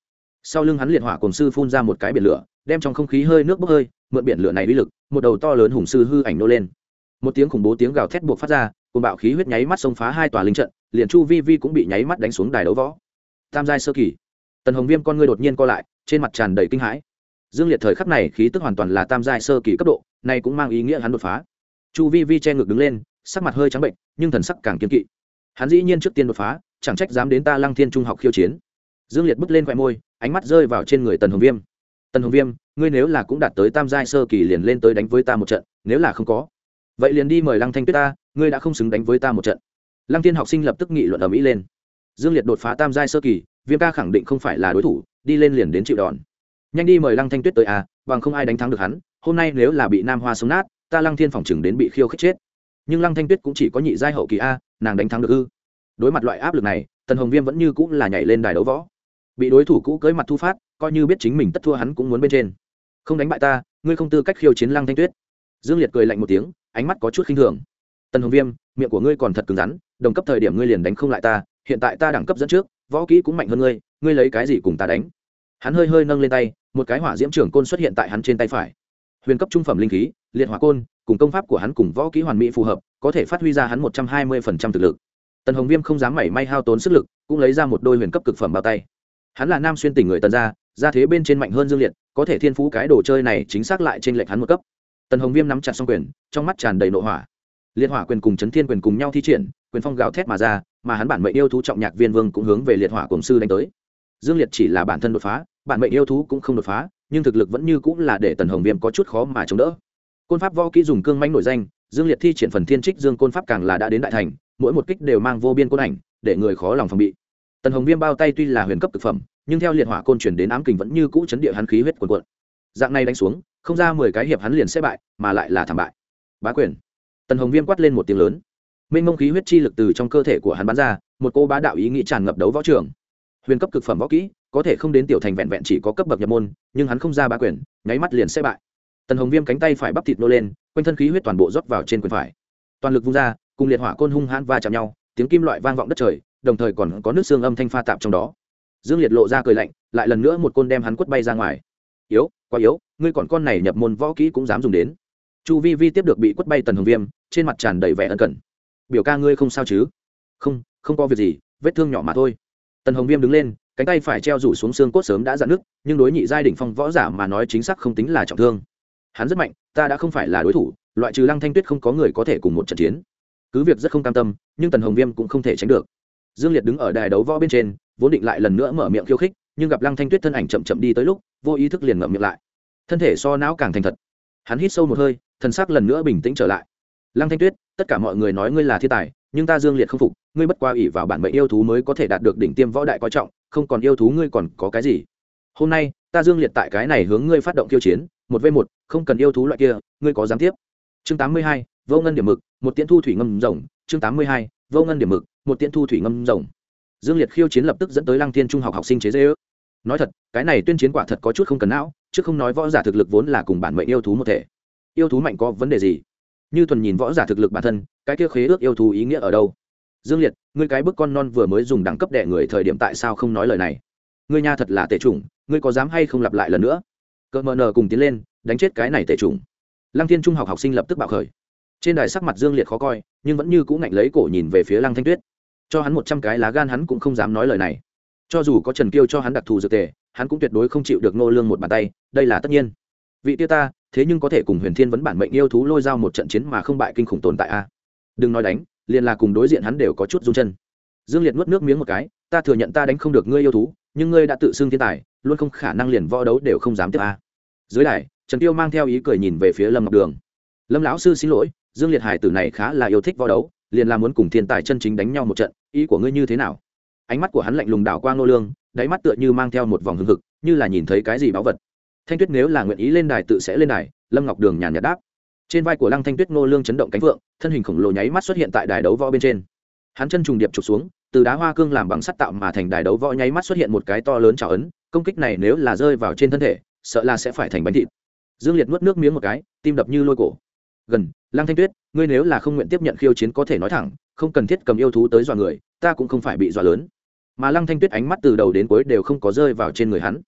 Sau lưng hắn liệt hỏa cồn sư phun ra một cái biển lửa, đem trong không khí hơi nước bốc hơi mượn biển lửa này uy lực, một đầu to lớn hùng sư hư ảnh nô lên. Một tiếng khủng bố tiếng gào thét buộc phát ra cùng bạo khí huyết nháy mắt xông phá hai tòa linh trận, liền chu vi vi cũng bị nháy mắt đánh xuống đài đấu võ. Tam giai sơ kỳ. Tần hồng viêm con ngươi đột nhiên co lại, trên mặt tràn đầy kinh hãi. Dương liệt thời khắc này khí tức hoàn toàn là tam giai sơ kỳ cấp độ, này cũng mang ý nghĩa hắn đột phá. Chu vi vi che ngực đứng lên, sắc mặt hơi trắng bệnh, nhưng thần sắc càng kiên kỵ. Hắn dĩ nhiên trước tiên đột phá, chẳng trách dám đến ta lăng thiên trung học khiêu chiến. Dương liệt bước lên khoe môi, ánh mắt rơi vào trên người tần hồng viêm tần hồng viêm, ngươi nếu là cũng đạt tới tam giai sơ kỳ liền lên tới đánh với ta một trận, nếu là không có, vậy liền đi mời lăng thanh tuyết ta, ngươi đã không xứng đánh với ta một trận. Lăng thiên học sinh lập tức nghị luận ở mỹ lên. Dương liệt đột phá tam giai sơ kỳ, viêm ca khẳng định không phải là đối thủ, đi lên liền đến chịu đòn. Nhanh đi mời lăng thanh tuyết tới à bằng không ai đánh thắng được hắn, hôm nay nếu là bị nam hoa sống nát, ta lăng thiên phòng chừng đến bị khiêu khích chết. Nhưng lăng thanh tuyết cũng chỉ có nhị giai hậu kỳ a, nàng đánh thắng được ư? Đối mặt loại áp lực này, tần hồng viêm vẫn như cũng là nhảy lên đài đấu võ bị đối thủ cũ cưới mặt thu phát, coi như biết chính mình tất thua hắn cũng muốn bên trên. Không đánh bại ta, ngươi không tư cách khiêu chiến lăng thanh tuyết. Dương liệt cười lạnh một tiếng, ánh mắt có chút khinh thường. Tần hồng viêm, miệng của ngươi còn thật cứng rắn, đồng cấp thời điểm ngươi liền đánh không lại ta, hiện tại ta đẳng cấp dẫn trước, võ kỹ cũng mạnh hơn ngươi ngươi lấy cái gì cùng ta đánh? Hắn hơi hơi nâng lên tay, một cái hỏa diễm trưởng côn xuất hiện tại hắn trên tay phải. Huyền cấp trung phẩm linh khí, liệt hỏa côn, cùng công pháp của hắn cùng võ kỹ hoàn mỹ phù hợp, có thể phát huy ra hắn một trăm hai mươi phần trăm thực lực. Tần hồng viêm không dám mảy may hao tốn sức lực, cũng lấy ra một đôi huyền cấp cực phẩm bao tay hắn là nam xuyên tỉnh người tần gia gia thế bên trên mạnh hơn dương liệt, có thể thiên phú cái đồ chơi này chính xác lại trên lệch hắn một cấp. Tần hồng viêm nắm chặt xong quyền, trong mắt tràn đầy nội hỏa. Liệt hỏa quyền cùng chấn thiên quyền cùng nhau thi triển, quyền phong gào thét mà ra, mà hắn bản mệnh yêu thú trọng nhạc viên vương cũng hướng về liệt hỏa cổng sư đánh tới. Dương liệt chỉ là bản thân đột phá, bản mệnh yêu thú cũng không đột phá, nhưng thực lực vẫn như cũng là để tần hồng viêm có chút khó mà chống đỡ. Côn pháp võ kỹ dùng cương manh nổi danh, dương liệt thi triển phần thiên trích dương côn pháp càng là đã đến đại thành, mỗi một kích đều mang vô biên côn ảnh, để người khó lòng phòng bị tần hồng viêm bao tay tuy là huyền cấp thực phẩm, nhưng theo liệt hỏa côn chuyển đến ám kình vẫn như cũ chấn địa hắn khí huyết quần quận dạng này đánh xuống, không ra mười cái hiệp hắn liền sẽ bại, mà lại là thảm bại. Bá quyền. Tần hồng viêm quát lên một tiếng lớn. Minh mông khí huyết chi lực từ trong cơ thể của hắn bắn ra, một cô bá đạo ý nghĩ tràn ngập đấu võ trường. Huyền cấp cực phẩm võ kỹ, có thể không đến tiểu thành vẹn vẹn chỉ có cấp bậc nhập môn, nhưng hắn không ra bá quyền, nháy mắt liền sẽ bại. Tần hồng viêm cánh tay phải bắp thịt nô lên, quanh thân khí huyết toàn bộ rót vào trên quyền phải. Toàn lực vung ra, cùng liệt hỏa côn hung hãn va chạm nhau, tiếng kim loại vang vọng đất trời đồng thời còn có nước xương âm thanh pha tạp trong đó. Dương liệt lộ ra cười lạnh, lại lần nữa một côn đem hắn quất bay ra ngoài. Yếu, quá yếu, ngươi còn con này nhập môn võ kỹ cũng dám dùng đến. Chu vi vi tiếp được bị quất bay tần hồng viêm, trên mặt tràn đầy vẻ ân cần. Biểu ca ngươi không sao chứ? Không không có việc gì, vết thương nhỏ mà thôi. Tần hồng viêm đứng lên, cánh tay phải treo rủ xuống xương cốt sớm đã dạn nước, nhưng đối nhị giai đ ỉ n h phong võ giả mà nói chính xác không tính là trọng thương. Hắn rất mạnh, ta đã không phải là đối thủ, loại trừ lăng thanh tuyết không có người có thể cùng một trận chiến. Cứ việc rất không cam tâm, nhưng tần hồng viêm cũng không thể tránh được dương liệt đứng ở đài đấu võ bên trên, vốn định lại lần nữa mở miệng khiêu khích, nhưng gặp lăng thanh tuyết thân ảnh chậm chậm đi tới lúc, vô ý thức liền ngậm miệng lại. Thân thể so não càng thành thật. Hắn hít sâu một hơi thân xác lần nữa bình tĩnh trở lại. Lăng thanh tuyết, tất cả mọi người nói ngươi là thiên tài, nhưng ta dương liệt không phục, ngươi bất qua ỷ vào bản mệnh yêu thú mới có thể đạt được đỉnh tiêm võ đại coi trọng, không còn yêu thú ngươi còn có cái gì? Hôm nay, ta dương liệt tại cái này hướng ngươi phát động tiêu chiến, một v một, không cần yêu thú loại kia, ngươi có dám tiếp? Chương tám mươi hai, vô ngân điểm mực, một tiễn thu thủy ngâm rồng, chương tám mươi hai, vô ngân điểm mực một tiễn thu thủy ngâm rồng. Dương liệt khiêu chiến lập tức dẫn tới lăng thiên trung học học sinh chế dê ước nói thật, cái này tuyên chiến quả thật có chút không cần não, chứ không nói võ giả thực lực vốn là cùng bản mệnh yêu thú một thể. Yêu thú mạnh có vấn đề gì? Như thuần nhìn võ giả thực lực bản thân, cái kia khế ước yêu thú ý nghĩa ở đâu? Dương liệt, ngươi cái bức con non vừa mới dùng đẳng cấp đẻ người thời điểm tại sao không nói lời này? Ngươi nha thật là tệ chủng, ngươi có dám hay không lặp lại lần nữa? Cỡ mờ nờ cùng tiến lên, đánh chết cái này tệ chủng. Lăng thiên trung học học sinh lập tức bạo khởi. Trên đài sắc mặt dương liệt khó coi, nhưng vẫn như cũ ngạnh lấy cổ nhìn về phía lăng thanh tuyết cho hắn một trăm cái lá gan hắn cũng không dám nói lời này. Cho dù có trần kiêu cho hắn đặc thù dược tề, hắn cũng tuyệt đối không chịu được nô lương một bàn tay, đây là tất nhiên. Vị tia ta, thế nhưng có thể cùng huyền thiên vấn bản mệnh yêu thú lôi giao một trận chiến mà không bại kinh khủng tồn tại a. Đừng nói đánh, liền là cùng đối diện hắn đều có chút run chân. Dương liệt nuốt nước miếng một cái, ta thừa nhận ta đánh không được ngươi yêu thú, nhưng ngươi đã tự xưng thiên tài, luôn không khả năng liền võ đấu đều không dám tiếp a. Dưới đài, trần tiêu mang theo ý cười nhìn về phía lâm ngọc đường. Lâm lão sư xin lỗi, dương liệt hải tử này khá là yêu thích võ đấu liền là muốn cùng thiên tài chân chính đánh nhau một trận, ý của ngươi như thế nào? Ánh mắt của hắn lạnh lùng đảo qua nô lương, đáy mắt tựa như mang theo một vòng hưng hực, như là nhìn thấy cái gì báu vật. Thanh tuyết nếu là nguyện ý lên đài tự sẽ lên đài, lâm ngọc đường nhàn nhạt đáp. Trên vai của lăng thanh tuyết ngô lương chấn động cánh vượng, thân hình khổng lồ nháy mắt xuất hiện tại đài đấu võ bên trên. Hắn chân trùng điệp trục xuống, từ đá hoa cương làm bằng sắt tạo mà thành đài đấu võ nháy mắt xuất hiện một cái to lớn trào ấn, công kích này nếu là rơi vào trên thân thể, sợ là sẽ phải thành bánh thịt. Dương liệt nuốt nước miếng một cái, tim đập như lôi cổ gần, lăng thanh tuyết, ngươi nếu là không nguyện tiếp nhận khiêu chiến có thể nói thẳng, không cần thiết cầm yêu thú tới dọa người, ta cũng không phải bị dọa lớn. Mà lăng thanh tuyết ánh mắt từ đầu đến cuối đều không có rơi vào trên người hắn.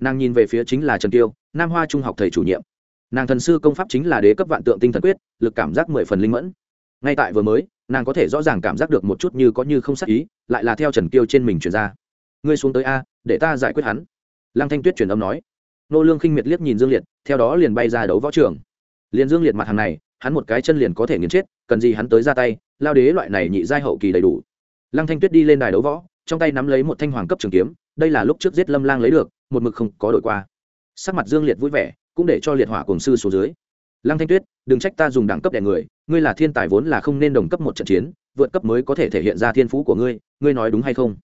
Nàng nhìn về phía chính là trần tiêu, nam hoa trung học thầy chủ nhiệm. Nàng thần sư công pháp chính là đế cấp vạn tượng tinh thần quyết, lực cảm giác mười phần linh mẫn. Ngay tại vừa mới, nàng có thể rõ ràng cảm giác được một chút như có như không sắc ý, lại là theo trần Tiêu trên mình chuyển ra. Ngươi xuống tới a, để ta giải quyết hắn. Lăng thanh tuyết truyền âm nói. Nô lương khinh miệt liếc nhìn dương liệt, theo đó liền bay ra đấu võ trường liền dương liệt mặt hàng này, hắn một cái chân liền có thể nghiền chết, cần gì hắn tới ra tay, lao đế loại này nhị giai hậu kỳ đầy đủ. Lăng thanh tuyết đi lên đài đấu võ, trong tay nắm lấy một thanh hoàng cấp trường kiếm, đây là lúc trước giết lâm lang lấy được, một mực không có đổi qua. Sắc mặt dương liệt vui vẻ, cũng để cho liệt hỏa cùng sư xuống dưới. Lăng thanh tuyết, đừng trách ta dùng đẳng cấp đẻ người, ngươi là thiên tài vốn là không nên đồng cấp một trận chiến, vượt cấp mới có thể thể hiện ra thiên phú của ngươi ngươi nói đúng hay không?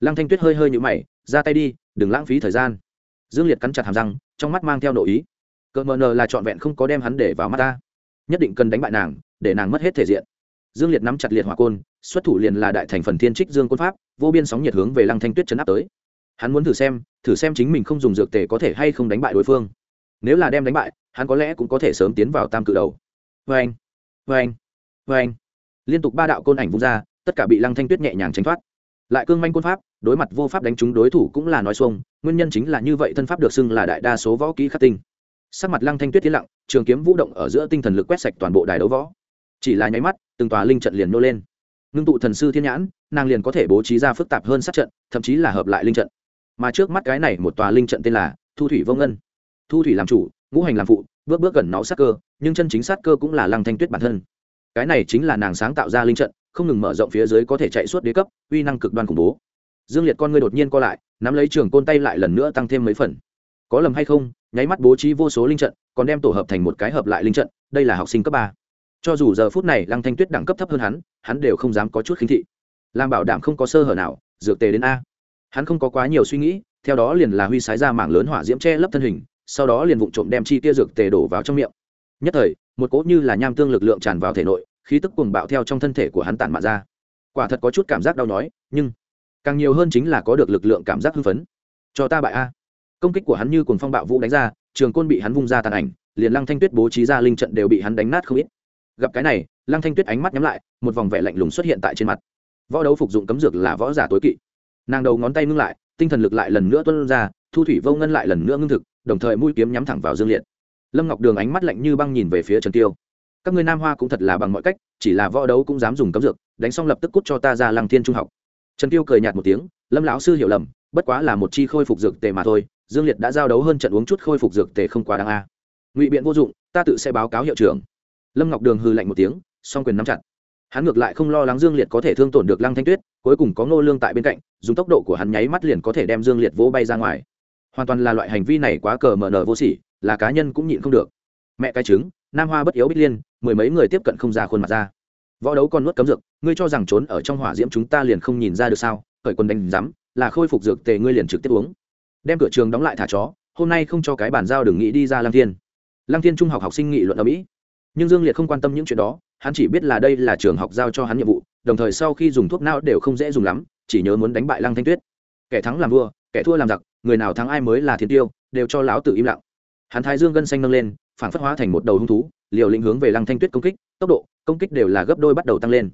Lăng thanh tuyết hơi hơi nhũ mày, ra tay đi, đừng lãng phí thời gian. Dương liệt cắn chặt hàm răng, trong mắt mang theo nội ý cờ mờ nờ là trọn vẹn không có đem hắn để vào mắt ta. Nhất định cần đánh bại nàng, để nàng mất hết thể diện. Dương liệt nắm chặt liệt hỏa côn, xuất thủ liền là đại thành phần thiên trích dương côn pháp, vô biên sóng nhiệt hướng về lăng thanh tuyết chấn áp tới. Hắn muốn thử xem thử xem chính mình không dùng dược tề có thể hay không đánh bại đối phương. Nếu là đem đánh bại, hắn có lẽ cũng có thể sớm tiến vào tam cự đầu. Vê anh vê anh vê anh liên tục ba đạo côn ảnh vung ra, tất cả bị lăng thanh tuyết nhẹ nhàng tránh thoát. Lại cương manh côn pháp, đối mặt vô pháp đánh trúng đối thủ cũng là nói xuông, nguyên nhân chính là như vậy thân pháp được xưng là đại đa số võ kỹ khắc tinh sắc mặt lăng thanh tuyết tiến lặng, trường kiếm vũ động ở giữa tinh thần lực quét sạch toàn bộ đài đấu võ. Chỉ là nháy mắt, từng tòa linh trận liền nô lên. Ngưng tụ thần sư thiên nhãn, nàng liền có thể bố trí ra phức tạp hơn sát trận, thậm chí là hợp lại linh trận. Mà trước mắt cái này một tòa linh trận tên là thu thủy vô ngân. Thu thủy làm chủ, ngũ hành làm phụ, bước bước gần nó sát cơ, nhưng chân chính sát cơ cũng là lăng thanh tuyết bản thân. Cái này chính là nàng sáng tạo ra linh trận, không ngừng mở rộng phía dưới có thể chạy suốt đế cấp, uy năng cực đoan khủng bố. Dương liệt con ngươi đột nhiên co lại, nắm lấy trường côn tay lại lần nữa tăng thêm mấy phần. Có lầm hay không nháy mắt bố trí vô số linh trận, còn đem tổ hợp thành một cái hợp lại linh trận, đây là học sinh cấp ba. Cho dù giờ phút này lăng thanh tuyết đẳng cấp thấp hơn hắn hắn đều không dám có chút khinh thị. Làm bảo đảm không có sơ hở nào, dược tề đến a. Hắn không có quá nhiều suy nghĩ, theo đó liền là huy sái ra mảng lớn hỏa diễm che lấp thân hình, sau đó liền vụng trộm đem chi tia dược tề đổ vào trong miệng. Nhất thời, một cỗ như là nham tương lực lượng tràn vào thể nội, khí tức cuồng bạo theo trong thân thể của hắn tản mạ ra. Quả thật có chút cảm giác đau nhói, nhưng càng nhiều hơn chính là có được lực lượng cảm giác hưng phấn. Cho ta bại a công kích của hắn như cuồng phong bạo vũ đánh ra, trường côn bị hắn vung ra tàn ảnh, liền lăng thanh tuyết bố trí ra linh trận đều bị hắn đánh nát không ít. Gặp cái này, lăng thanh tuyết ánh mắt nhắm lại, một vòng vẻ lạnh lùng xuất hiện tại trên mặt. Võ đấu phục dụng cấm dược là võ giả tối kỵ. Nàng đầu ngón tay ngưng lại, tinh thần lực lại lần nữa tuân ra, thu thủy vô ngân lại lần nữa ngưng thực, đồng thời mũi kiếm nhắm thẳng vào dương liệt. Lâm ngọc đường ánh mắt lạnh như băng nhìn về phía trần tiêu. Các ngươi nam hoa cũng thật là bằng mọi cách, chỉ là võ đấu cũng dám dùng cấm dược, đánh xong lập tức cút cho ta ra lăng thiên trung học. Trần tiêu cười nhạt một tiếng, lâm lão sư hiểu lầm, bất quá là một chi khôi phục dược tề mà thôi dương liệt đã giao đấu hơn trận uống chút khôi phục dược tề không quá đáng a. Ngụy biện vô dụng, ta tự sẽ báo cáo hiệu trưởng. Lâm ngọc đường hư lạnh một tiếng, song quyền nắm chặt. Hắn ngược lại không lo lắng dương liệt có thể thương tổn được lăng thanh tuyết, cuối cùng có ngô lương tại bên cạnh, dùng tốc độ của hắn nháy mắt liền có thể đem dương liệt vỗ bay ra ngoài. Hoàn toàn là loại hành vi này quá cờ mờ nở vô sỉ, là cá nhân cũng nhịn không được. Mẹ cái trứng, nam hoa bất yếu bích liên, mười mấy người tiếp cận không ra khuôn mặt ra. Võ đấu còn nuốt cấm dược, ngươi cho rằng trốn ở trong hỏa diễm chúng ta liền không nhìn ra được sao? Khởi quân đánh rắm là khôi phục dược tề ngươi liền trực tiếp uống đem cửa trường đóng lại thả chó, hôm nay không cho cái bàn giao đừng nghĩ đi ra lăng thiên. Lăng thiên trung học học sinh nghị luận ở mỹ. Nhưng dương liệt không quan tâm những chuyện đó, hắn chỉ biết là đây là trường học giao cho hắn nhiệm vụ, đồng thời sau khi dùng thuốc não đều không dễ dùng lắm, chỉ nhớ muốn đánh bại lăng thanh tuyết. Kẻ thắng làm vua, kẻ thua làm giặc, người nào thắng ai mới là thiên tiêu, đều cho lão tử im lặng. Hắn thái dương gân xanh nâng lên, phản phất hóa thành một đầu hung thú, liều lĩnh hướng về lăng thanh tuyết công kích, tốc độ, công kích đều là gấp đôi bắt đầu tăng lên.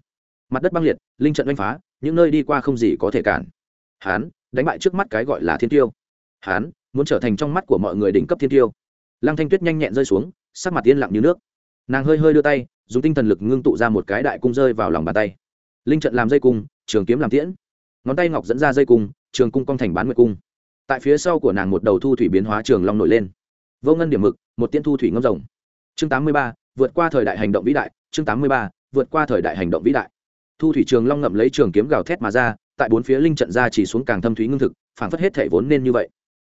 Mặt đất băng liệt, linh trận oanh phá, những nơi đi qua không gì có thể cản. Hắn, đánh bại trước mắt cái gọi là thiên tiêu hắn muốn trở thành trong mắt của mọi người đỉnh cấp thiên tiêu. Lăng thanh tuyết nhanh nhẹn rơi xuống, sắc mặt yên lặng như nước. Nàng hơi hơi đưa tay, dùng tinh thần lực ngưng tụ ra một cái đại cung rơi vào lòng bàn tay. Linh trận làm dây cung, trường kiếm làm tiễn. Ngón tay ngọc dẫn ra dây cung, trường cung cong thành bán nguyệt cung. Tại phía sau của nàng một đầu thu thủy biến hóa trường long nổi lên. Vô ngân điểm mực, một tiễn thu thủy ngâm rồng. Chương tám mươi ba, vượt qua thời đại hành động vĩ đại. Chương tám mươi ba, vượt qua thời đại hành động vĩ đại. Thu thủy trường long ngậm lấy trường kiếm gào thét mà ra, tại bốn phía linh trận ra chỉ xuống càng thâm thúy ngưng thực phản phất hết thể vốn nên như vậy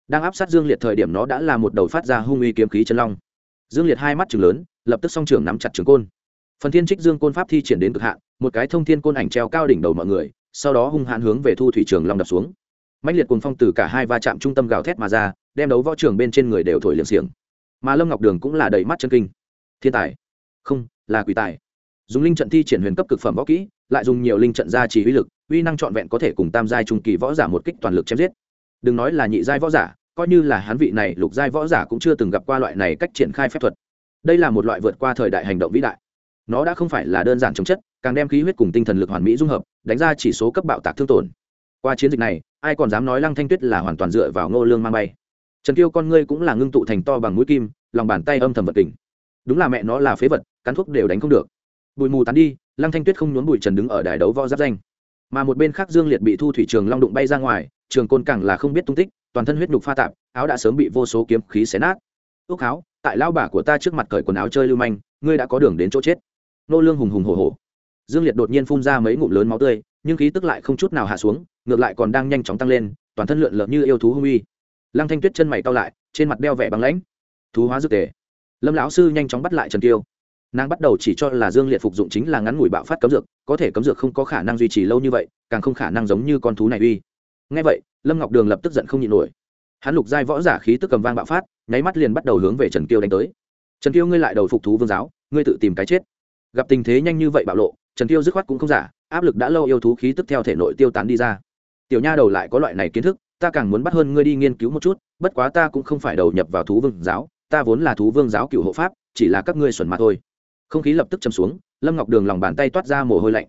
đang áp sát dương liệt thời điểm nó đã là một đầu phát ra hung uy kiếm khí chân long. Dương liệt hai mắt chừng lớn, lập tức song trường nắm chặt trường côn. Phần thiên trích dương côn pháp thi triển đến cực hạn, một cái thông thiên côn ảnh treo cao đỉnh đầu mọi người, sau đó hung hãn hướng về thu thủy trường long đập xuống. Mạnh liệt cuồng phong từ cả hai va chạm trung tâm gào thét mà ra, đem đấu võ trường bên trên người đều thổi liệng xiềng. Mà lâm ngọc đường cũng là đầy mắt chân kinh. Thiên tài. Không, là quỷ tài. Dùng linh trận thi triển huyền cấp cực phẩm võ kỹ, lại dùng nhiều linh trận gia trì uy lực, uy năng trọn vẹn có thể cùng tam giai trung kỳ võ giả một kích toàn lực chém giết đừng nói là nhị giai võ giả, coi như là hắn vị này lục giai võ giả cũng chưa từng gặp qua loại này cách triển khai phép thuật. Đây là một loại vượt qua thời đại hành động vĩ đại. Nó đã không phải là đơn giản chống chất, càng đem khí huyết cùng tinh thần lực hoàn mỹ dung hợp, đánh ra chỉ số cấp bạo tạc thương tổn. Qua chiến dịch này, ai còn dám nói lăng thanh tuyết là hoàn toàn dựa vào ngô lương mang bay. Trần kiêu con ngươi cũng là ngưng tụ thành to bằng mũi kim, lòng bàn tay âm thầm vật tình. Đúng là mẹ nó là phế vật, cắn thuốc đều đánh không được. Bụi mù tán đi, lăng thanh tuyết không nhốn bụi trần đứng ở đài đấu võ giáp danh. Mà một bên khác dương liệt bị thu thủy trường long đụng bay ra ngoài trường côn càng là không biết tung tích, toàn thân huyết nhục pha tạp, áo đã sớm bị vô số kiếm khí xé nát. Ước áo tại lao bả của ta trước mặt cởi quần áo chơi lưu manh, ngươi đã có đường đến chỗ chết. Nô lương hùng hùng hổ hổ. Dương liệt đột nhiên phun ra mấy ngụm lớn máu tươi, nhưng khí tức lại không chút nào hạ xuống, ngược lại còn đang nhanh chóng tăng lên, toàn thân lượn lợn như yêu thú hung uy. Lăng thanh tuyết chân mày cau lại, trên mặt đeo vẻ băng lãnh. Thú hóa dược tề. Lâm lão sư nhanh chóng bắt lại trần tiêu nàng bắt đầu chỉ cho là dương liệt phục dụng chính là ngắn ngủi bạo phát cấm dược, có thể cấm dược không có khả năng duy trì lâu như vậy, càng không khả năng giống như con thú này uy ngay vậy, lâm ngọc đường lập tức giận không nhịn nổi. Hắn lục giai võ giả khí tức cầm vang bạo phát, nháy mắt liền bắt đầu hướng về trần kiêu đánh tới. Trần kiêu ngươi lại đầu phục thú vương giáo, ngươi tự tìm cái chết. Gặp tình thế nhanh như vậy bạo lộ, trần kiêu dứt khoát cũng không giả, áp lực đã lâu yêu thú khí tức theo thể nội tiêu tán đi ra. Tiểu nha đầu lại có loại này kiến thức, ta càng muốn bắt hơn ngươi đi nghiên cứu một chút, bất quá ta cũng không phải đầu nhập vào thú vương giáo, ta vốn là thú vương giáo cựu hộ pháp, chỉ là các ngươi xuẩn mà thôi. Không khí lập tức trầm xuống, lâm ngọc đường lòng bàn tay toát ra mồ hôi lạnh.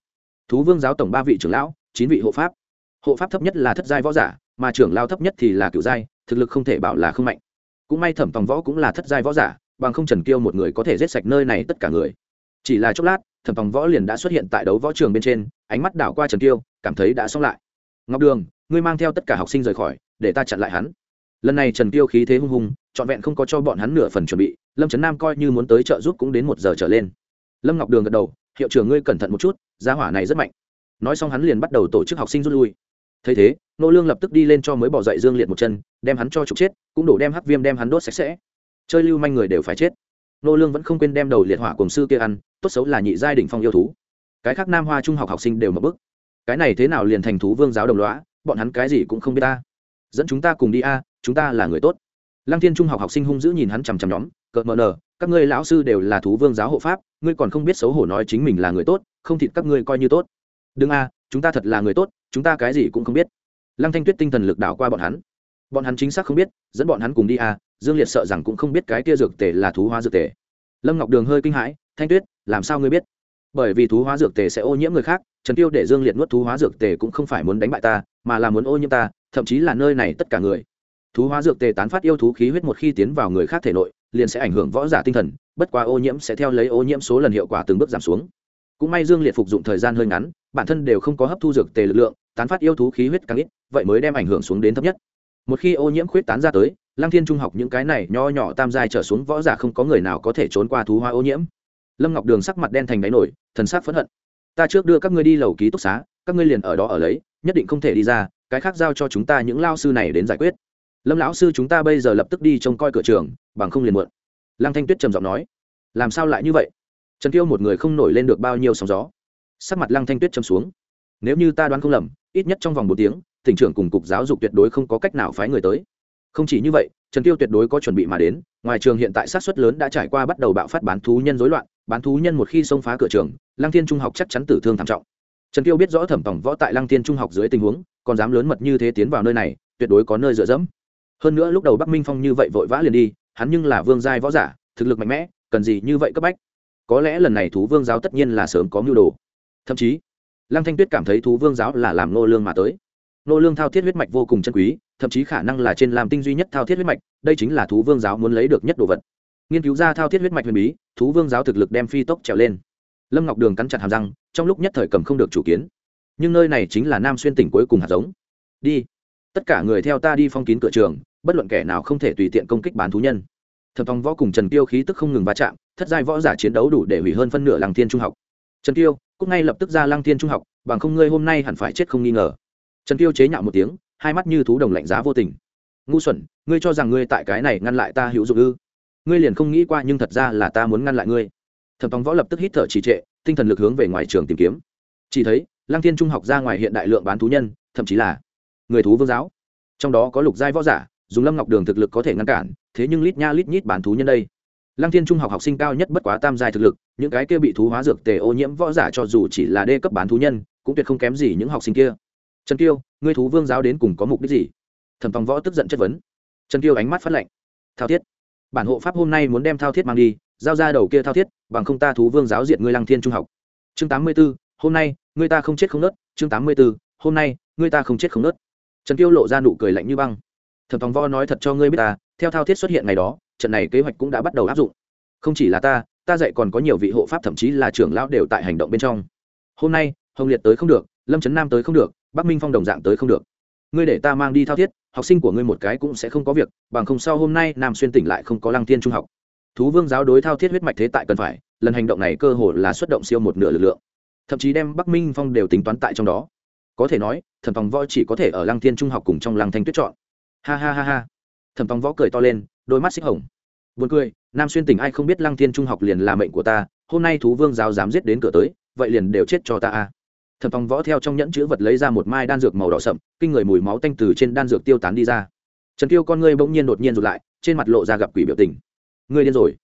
Thú vương giáo tổng ba vị trưởng lão, chín vị hộ pháp hộ pháp thấp nhất là thất giai võ giả, mà trưởng lao thấp nhất thì là cựu giai, thực lực không thể bảo là không mạnh. Cũng may thẩm tòng võ cũng là thất giai võ giả, bằng không trần kiêu một người có thể giết sạch nơi này tất cả người. Chỉ là chốc lát, thẩm tòng võ liền đã xuất hiện tại đấu võ trường bên trên, ánh mắt đảo qua trần kiêu, cảm thấy đã xong lại. Ngọc đường, ngươi mang theo tất cả học sinh rời khỏi, để ta chặn lại hắn. Lần này trần kiêu khí thế hung hùng, trọn vẹn không có cho bọn hắn nửa phần chuẩn bị, lâm trấn nam coi như muốn tới trợ giúp cũng đến một giờ trở lên. Lâm ngọc đường gật đầu, hiệu trưởng ngươi cẩn thận một chút giá hỏa này rất mạnh. Nói xong hắn liền bắt đầu tổ chức học sinh rút lui thấy thế nô lương lập tức đi lên cho mới bỏ dậy dương liệt một chân đem hắn cho trục chết cũng đổ đem hắc viêm đem hắn đốt sạch sẽ. Chơi lưu manh người đều phải chết. Nô lương vẫn không quên đem đầu liệt hỏa cùng sư kia ăn tốt xấu là nhị giai đỉnh phong yêu thú. Cái khác nam hoa trung học học sinh đều mở bức. Cái này thế nào liền thành thú vương giáo đồng lõa bọn hắn cái gì cũng không biết ta. Dẫn chúng ta cùng đi a chúng ta là người tốt. Lăng thiên trung học học sinh hung dữ nhìn hắn chằm chằm nhóm cợt mờ nở, các ngươi lão sư đều là thú vương giáo hộ pháp ngươi còn không biết xấu hổ nói chính mình là người tốt không thịt các ngươi coi như tốt. Đừng a chúng ta thật là người tốt, chúng ta cái gì cũng không biết. Lăng thanh tuyết tinh thần lực đảo qua bọn hắn. Bọn hắn chính xác không biết, dẫn bọn hắn cùng đi à? dương liệt sợ rằng cũng không biết cái kia dược tề là thú hóa dược tề. Lâm ngọc đường hơi kinh hãi, thanh tuyết, làm sao ngươi biết? Bởi vì thú hóa dược tề sẽ ô nhiễm người khác, trần tiêu để dương liệt nuốt thú hóa dược tề cũng không phải muốn đánh bại ta, mà là muốn ô nhiễm ta, thậm chí là nơi này tất cả người. Thú hóa dược tề tán phát yêu thú khí huyết một khi tiến vào người khác thể nội, liền sẽ ảnh hưởng võ giả tinh thần, bất quá ô nhiễm sẽ theo lấy ô nhiễm số lần hiệu quả từng bước giảm xuống cũng may dương liệt phục dụng thời gian hơi ngắn, bản thân đều không có hấp thu dược tề lực lượng, tán phát yêu thú khí huyết càng ít, vậy mới đem ảnh hưởng xuống đến thấp nhất. Một khi ô nhiễm khuyết tán ra tới, lăng thiên trung học những cái này nho nhỏ tam giai trở xuống võ giả không có người nào có thể trốn qua thú hoa ô nhiễm. Lâm ngọc đường sắc mặt đen thành đáy nổi, thần sắc phẫn hận. Ta trước đưa các ngươi đi lầu ký túc xá, các ngươi liền ở đó ở lấy, nhất định không thể đi ra, cái khác giao cho chúng ta những lao sư này đến giải quyết. Lâm lão sư chúng ta bây giờ lập tức đi trông coi cửa trường, bằng không liền muộn. Lăng thanh tuyết trầm giọng nói. Làm sao lại như vậy? Trần tiêu một người không nổi lên được bao nhiêu sóng gió. Sắc mặt lăng thanh tuyết châm xuống. Nếu như ta đoán không lầm, ít nhất trong vòng một tiếng, tỉnh trưởng cùng cục giáo dục tuyệt đối không có cách nào phái người tới. Không chỉ như vậy, trần tiêu tuyệt đối có chuẩn bị mà đến. Ngoài trường hiện tại sát suất lớn đã trải qua bắt đầu bạo phát bán thú nhân rối loạn, bán thú nhân một khi xông phá cửa trường, lăng thiên trung học chắc chắn tử thương thảm trọng. Trần tiêu biết rõ thẩm tổng võ tại lăng thiên trung học dưới tình huống, còn dám lớn mật như thế tiến vào nơi này, tuyệt đối có nơi dựa dẫm. Hơn nữa lúc đầu bắc minh phong như vậy vội vã liền đi, hắn nhưng là vương giai võ giả, thực lực mạnh mẽ, cần gì như vậy cấp bách? Có lẽ lần này thú vương giáo tất nhiên là sớm có mưu đồ. Thậm chí, lăng thanh tuyết cảm thấy thú vương giáo là làm nô lương mà tới. Nô lương thao thiết huyết mạch vô cùng chân quý, thậm chí khả năng là trên làm tinh duy nhất thao thiết huyết mạch, đây chính là thú vương giáo muốn lấy được nhất đồ vật. Nghiên cứu ra thao thiết huyết mạch huyền bí, thú vương giáo thực lực đem phi tốc trèo lên. Lâm ngọc đường cắn chặt hàm răng, trong lúc nhất thời cầm không được chủ kiến. Nhưng nơi này chính là nam xuyên tỉnh cuối cùng hạt giống. Đi. Tất cả người theo ta đi phong kín cửa trường, bất luận kẻ nào không thể tùy tiện công kích bán thú nhân thẩm thong võ cùng trần tiêu khí tức không ngừng va chạm, thất giai võ giả chiến đấu đủ để hủy hơn phân nửa làng thiên trung học. Trần tiêu cúc ngay lập tức ra lăng thiên trung học, bằng không ngươi hôm nay hẳn phải chết không nghi ngờ. Trần tiêu chế nhạo một tiếng, hai mắt như thú đồng lạnh giá vô tình. Ngu xuẩn, ngươi cho rằng ngươi tại cái này ngăn lại ta hữu dụng ư? Ngươi liền không nghĩ qua nhưng thật ra là ta muốn ngăn lại ngươi. Thẩm tòng võ lập tức hít thở trì trệ, tinh thần lực hướng về ngoài trường tìm kiếm. Chỉ thấy, lăng thiên trung học ra ngoài hiện đại lượng bán thú nhân, thậm chí là người thú vương giáo. Trong đó có lục giai võ giả dùng lâm ngọc đường thực lực có thể ngăn cản, thế nhưng lít nha lít nhít bán thú nhân đây. Lăng thiên trung học học sinh cao nhất bất quá tam giai thực lực, những cái kia bị thú hóa dược tề ô nhiễm võ giả cho dù chỉ là đê cấp bán thú nhân, cũng tuyệt không kém gì những học sinh kia. Trần kiêu, ngươi thú vương giáo đến cùng có mục đích gì? Thẩm tòng võ tức giận chất vấn. Trần kiêu ánh mắt phát lệnh thao thiết. Bản hộ pháp hôm nay muốn đem thao thiết mang đi, giao ra đầu kia thao thiết, bằng không ta thú vương giáo diện ngươi lăng thiên trung học. Chương tám mươi b ố hôm nay, ngươi ta không chết không nớt. Chương tám mươi b ố hôm nay, ngươi ta không chết không nớt. Trần kiêu lộ ra nụ cười lạnh như băng thẩm tòng vo nói thật cho ngươi biết ta, theo thao thiết xuất hiện ngày đó, trận này kế hoạch cũng đã bắt đầu áp dụng. Không chỉ là ta ta dạy còn có nhiều vị hộ pháp thậm chí là trưởng lão đều tại hành động bên trong. Hôm nay, hồng liệt tới không được, lâm trấn nam tới không được, bắc minh phong đồng dạng tới không được. Ngươi để ta mang đi thao thiết, học sinh của ngươi một cái cũng sẽ không có việc, bằng không sau hôm nay nam xuyên tỉnh lại không có lăng thiên trung học. Thú vương giáo đối thao thiết huyết mạch thế tại cần phải, lần hành động này cơ hồ là xuất động siêu một nửa lực lượng. Thậm chí đem bắc minh phong đều tính toán tại trong đó. Có thể nói thần phòng voi chỉ có thể ở lăng thiên trung học cùng trong lăng thanh tuyết chọn ha ha ha ha. Thẩm tòng võ cười to lên, đôi mắt xích hồng. Buồn cười, nam xuyên tỉnh ai không biết lăng thiên trung học liền là mệnh của ta, hôm nay thú vương giáo dám giết đến cửa tới, vậy liền đều chết cho ta a. Thẩm tòng võ theo trong nhẫn chữ vật lấy ra một mai đan dược màu đỏ sậm, kinh người mùi máu tanh từ trên đan dược tiêu tán đi ra. Trần tiêu con ngươi bỗng nhiên đột nhiên rụt lại, trên mặt lộ ra gặp quỷ biểu tình. Ngươi điên rồi.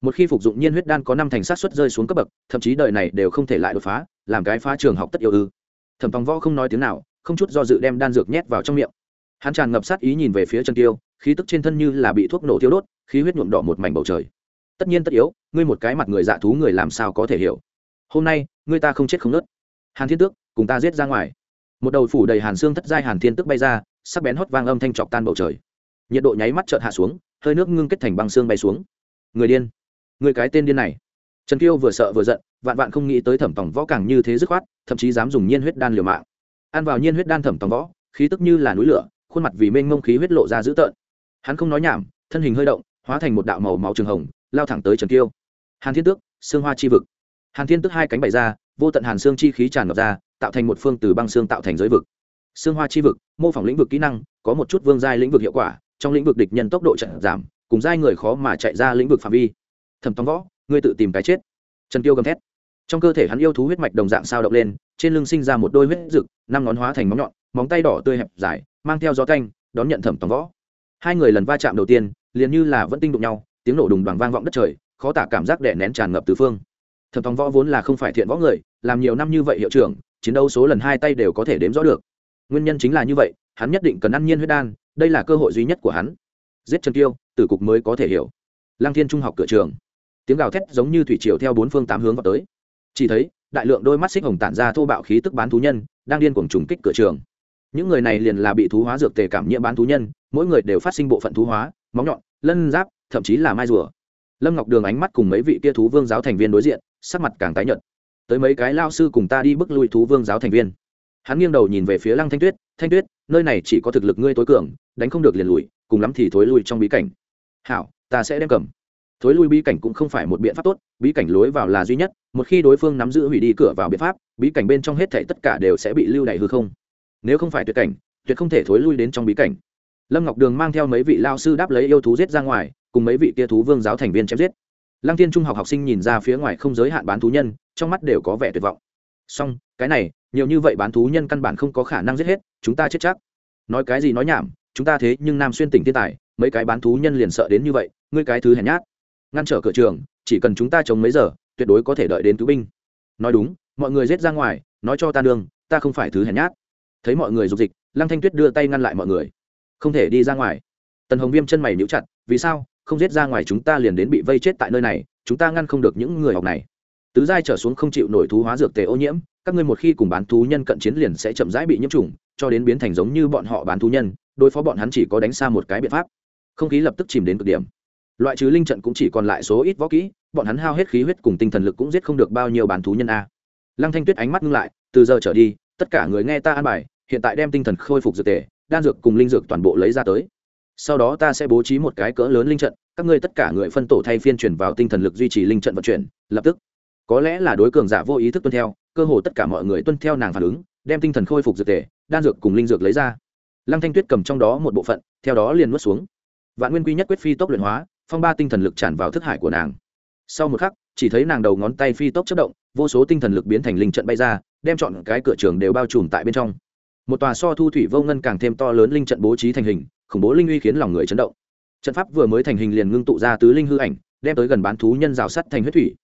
Một khi phục dụng nhiên huyết đan có năm thành sát suất rơi xuống cấp bậc, thậm chí đời này đều không thể lại đột phá, làm cái phá trường học tất yêu ư. Thẩm tòng võ không nói tiếng nào, không chút do dự đem đan dược nhét vào trong miệng hắn tràn ngập sát ý nhìn về phía chân tiêu, khí tức trên thân như là bị thuốc nổ thiêu đốt, khí huyết nhuộm đỏ một mảnh bầu trời. Tất nhiên tất yếu, ngươi một cái mặt người dạ thú người làm sao có thể hiểu? Hôm nay, ngươi ta không chết không nớt. Hàn thiên tước, cùng ta giết ra ngoài. Một đầu phủ đầy hàn xương thất giai hàn thiên tước bay ra, sắc bén hót vang âm thanh chọc tan bầu trời. Nhiệt độ nháy mắt chợt hạ xuống, hơi nước ngưng kết thành băng xương bay xuống. Người điên. Người cái tên điên này. Trần kiêu vừa sợ vừa giận, vạn vạn không nghĩ tới thẩm tòng võ càng như thế dứt khoát, thậm chí dám dùng nhiên huyết đan liều mạng. Ăn vào nhiên huyết đan thẩm tòng võ, khí tức như là núi lửa khuôn mặt vì mênh mông khí huyết lộ ra dữ tợn. Hắn không nói nhảm, thân hình hơi động, hóa thành một đạo màu máu trường hồng, lao thẳng tới trần kiêu. Hàn thiên tước xương hoa chi vực. Hàn thiên tước hai cánh bày ra, vô tận hàn xương chi khí tràn ngập ra, tạo thành một phương từ băng xương tạo thành giới vực. Xương hoa chi vực, mô phỏng lĩnh vực kỹ năng, có một chút vương giai lĩnh vực hiệu quả, trong lĩnh vực địch nhân tốc độ chậm giảm, cùng giai người khó mà chạy ra lĩnh vực phạm vi. Thẩm tóm võ, ngươi tự tìm cái chết. Trần tiêu gầm thét. Trong cơ thể hắn yêu thú huyết mạch đồng dạng sao động lên, trên lưng sinh ra một đôi huyết rực năm ngón hóa thành móng nhọn, móng tay đỏ tươi hẹp dài mang theo gió canh, đón nhận thẩm tòng võ. Hai người lần va chạm đầu tiên, liền như là vẫn tinh đụng nhau, tiếng nổ đùng đoàn vang vọng đất trời, khó tả cảm giác đè nén tràn ngập tứ phương. Thẩm tòng võ vốn là không phải thiện võ người, làm nhiều năm như vậy hiệu trưởng, chiến đấu số lần hai tay đều có thể đếm rõ được. Nguyên nhân chính là như vậy, hắn nhất định cần ăn nhiên huyết đan, đây là cơ hội duy nhất của hắn. Giết trần tiêu tử cục mới có thể hiểu. Lang thiên trung học cửa trường. Tiếng gào thét giống như thủy triều theo bốn phương tám hướng vào tới. Chỉ thấy, đại lượng đôi mắt xích hồng tản ra thô bạo khí tức bán thú nhân, đang điên cuồng trùng kích cửa trường những người này liền là bị thú hóa dược tề cảm nhiễm bán thú nhân, mỗi người đều phát sinh bộ phận thú hóa móng nhọn, lân giáp, thậm chí là mai rùa. Lâm ngọc đường ánh mắt cùng mấy vị kia thú vương giáo thành viên đối diện, sắc mặt càng tái nhợt. Tới mấy cái lao sư cùng ta đi bức lui thú vương giáo thành viên. Hắn nghiêng đầu nhìn về phía lăng thanh tuyết thanh tuyết, nơi này chỉ có thực lực ngươi tối cường, đánh không được liền lùi, cùng lắm thì thối lui trong bí cảnh. Hảo, ta sẽ đem cầm. Thối lui bí cảnh cũng không phải một biện pháp tốt, bí cảnh lối vào là duy nhất, một khi đối phương nắm giữ hủy đi cửa vào biện pháp, bí cảnh bên trong hết thảy tất cả đều sẽ bị lưu đày hư không nếu không phải tuyệt cảnh, tuyệt không thể thối lui đến trong bí cảnh. Lâm ngọc đường mang theo mấy vị lao sư đáp lấy yêu thú giết ra ngoài, cùng mấy vị kia thú vương giáo thành viên chém giết. Lăng tiên trung học học sinh nhìn ra phía ngoài không giới hạn bán thú nhân, trong mắt đều có vẻ tuyệt vọng. Song cái này, nhiều như vậy bán thú nhân căn bản không có khả năng giết hết, chúng ta chết chắc. Nói cái gì nói nhảm, chúng ta thế nhưng nam xuyên tỉnh thiên tài, mấy cái bán thú nhân liền sợ đến như vậy, ngươi cái thứ hèn nhát. Ngăn trở cửa trường, chỉ cần chúng ta chống mấy giờ, tuyệt đối có thể đợi đến cứu binh. Nói đúng, mọi người giết ra ngoài, nói cho ta đường, ta không phải thứ hèn nhát thấy mọi người dục dịch, lăng thanh tuyết đưa tay ngăn lại mọi người. Không thể đi ra ngoài. Tần hồng viêm chân mày níu chặt, vì sao? Không giết ra ngoài chúng ta liền đến bị vây chết tại nơi này, chúng ta ngăn không được những người học này. Tứ giai trở xuống không chịu nổi thú hóa dược tề ô nhiễm, các ngươi một khi cùng bán thú nhân cận chiến liền sẽ chậm rãi bị nhiễm trùng, cho đến biến thành giống như bọn họ bán thú nhân, đối phó bọn hắn chỉ có đánh xa một cái biện pháp. Không khí lập tức chìm đến cực điểm. Loại trừ linh trận cũng chỉ còn lại số ít võ kỹ, bọn hắn hao hết khí huyết cùng tinh thần lực cũng giết không được bao nhiêu bán thú nhân a. Lăng thanh tuyết ánh mắt ngưng lại, từ giờ trở đi, tất cả người nghe ta an bài hiện tại đem tinh thần khôi phục dược tề, đan dược cùng linh dược toàn bộ lấy ra tới. Sau đó ta sẽ bố trí một cái cỡ lớn linh trận, các ngươi tất cả người phân tổ thay phiên chuyển vào tinh thần lực duy trì linh trận vận chuyển, lập tức. Có lẽ là đối cường giả vô ý thức tuân theo, cơ hồ tất cả mọi người tuân theo nàng phản ứng, đem tinh thần khôi phục dược tề, đan dược cùng linh dược lấy ra. Lăng thanh tuyết cầm trong đó một bộ phận, theo đó liền nuốt xuống. Vạn nguyên quy nhất quyết phi tốc luyện hóa, phong ba tinh thần lực tràn vào thức hải của nàng. Sau một khắc, chỉ thấy nàng đầu ngón tay phi tốc chất động, vô số tinh thần lực biến thành linh trận bay ra, đem chọn cái cửa trường đều bao trùm tại bên trong một tòa so thu thủy vô ngân càng thêm to lớn linh trận bố trí thành hình, khủng bố linh uy khiến lòng người chấn động. Trận pháp vừa mới thành hình liền ngưng tụ ra tứ linh hư ảnh, đem tới gần bán thú nhân rào sắt thành huyết thủy.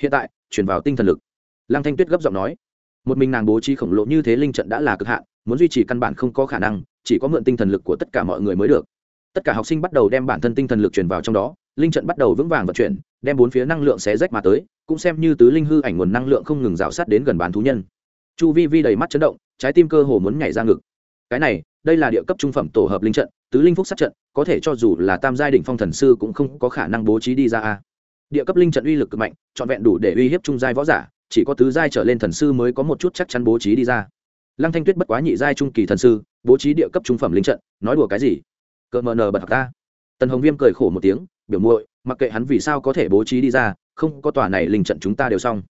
Hiện tại, chuyển vào tinh thần lực. Lăng thanh tuyết gấp giọng nói, một mình nàng bố trí khổng lồ như thế linh trận đã là cực hạn, muốn duy trì căn bản không có khả năng, chỉ có mượn tinh thần lực của tất cả mọi người mới được. Tất cả học sinh bắt đầu đem bản thân tinh thần lực truyền vào trong đó, linh trận bắt đầu vững vàng vận chuyển, đem bốn phía năng lượng xé rách mà tới, cũng xem như tứ linh hư ảnh nguồn năng lượng không ngừng rào sát đến gần bán thú nhân. Chu vi vi đầy mắt chấn động trái tim cơ hồ muốn nhảy ra ngực. Cái này, đây là địa cấp trung phẩm tổ hợp linh trận, tứ linh phúc sát trận, có thể cho dù là tam giai đỉnh phong thần sư cũng không có khả năng bố trí đi ra a. Địa cấp linh trận uy lực cực mạnh, trọn vẹn đủ để uy hiếp trung giai võ giả, chỉ có tứ giai trở lên thần sư mới có một chút chắc chắn bố trí đi ra. Lăng thanh tuyết bất quá nhị giai trung kỳ thần sư, bố trí địa cấp trung phẩm linh trận, nói đùa cái gì? Cợt mờ nờ bật ra ta. Tần hồng viêm cười khổ một tiếng, biểu muội, mặc kệ hắn vì sao có thể bố trí đi ra, không có tòa này linh trận chúng ta đều xong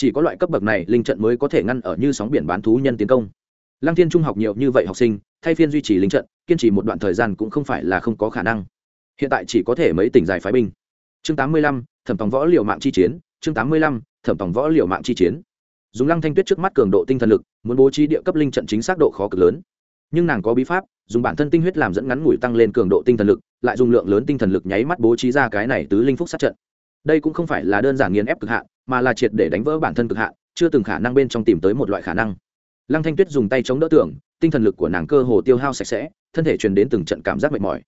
chỉ có loại cấp bậc này, linh trận mới có thể ngăn ở như sóng biển bán thú nhân tiến công. Lăng thiên trung học nhiều như vậy học sinh, thay phiên duy trì linh trận, kiên trì một đoạn thời gian cũng không phải là không có khả năng. Hiện tại chỉ có thể mấy tỉnh giải phái binh. Chương tám mươi lăm, thẩm tòng võ liệu mạng chi chiến, chương tám mươi lăm, thẩm tòng võ liệu mạng chi chiến. Dùng lăng thanh tuyết trước mắt cường độ tinh thần lực, muốn bố trí địa cấp linh trận chính xác độ khó cực lớn. Nhưng nàng có bí pháp, dùng bản thân tinh huyết làm dẫn ngắn ngủi tăng lên cường độ tinh thần lực, lại dùng lượng lớn tinh thần lực nháy mắt bố trí ra cái này tứ linh phúc sát trận đây cũng không phải là đơn giản nghiền ép cực hạn, mà là triệt để đánh vỡ bản thân cực hạn, chưa từng khả năng bên trong tìm tới một loại khả năng. Lăng thanh tuyết dùng tay chống đỡ tưởng tinh thần lực của nàng cơ hồ tiêu hao sạch sẽ, thân thể truyền đến từng trận cảm giác mệt mỏi.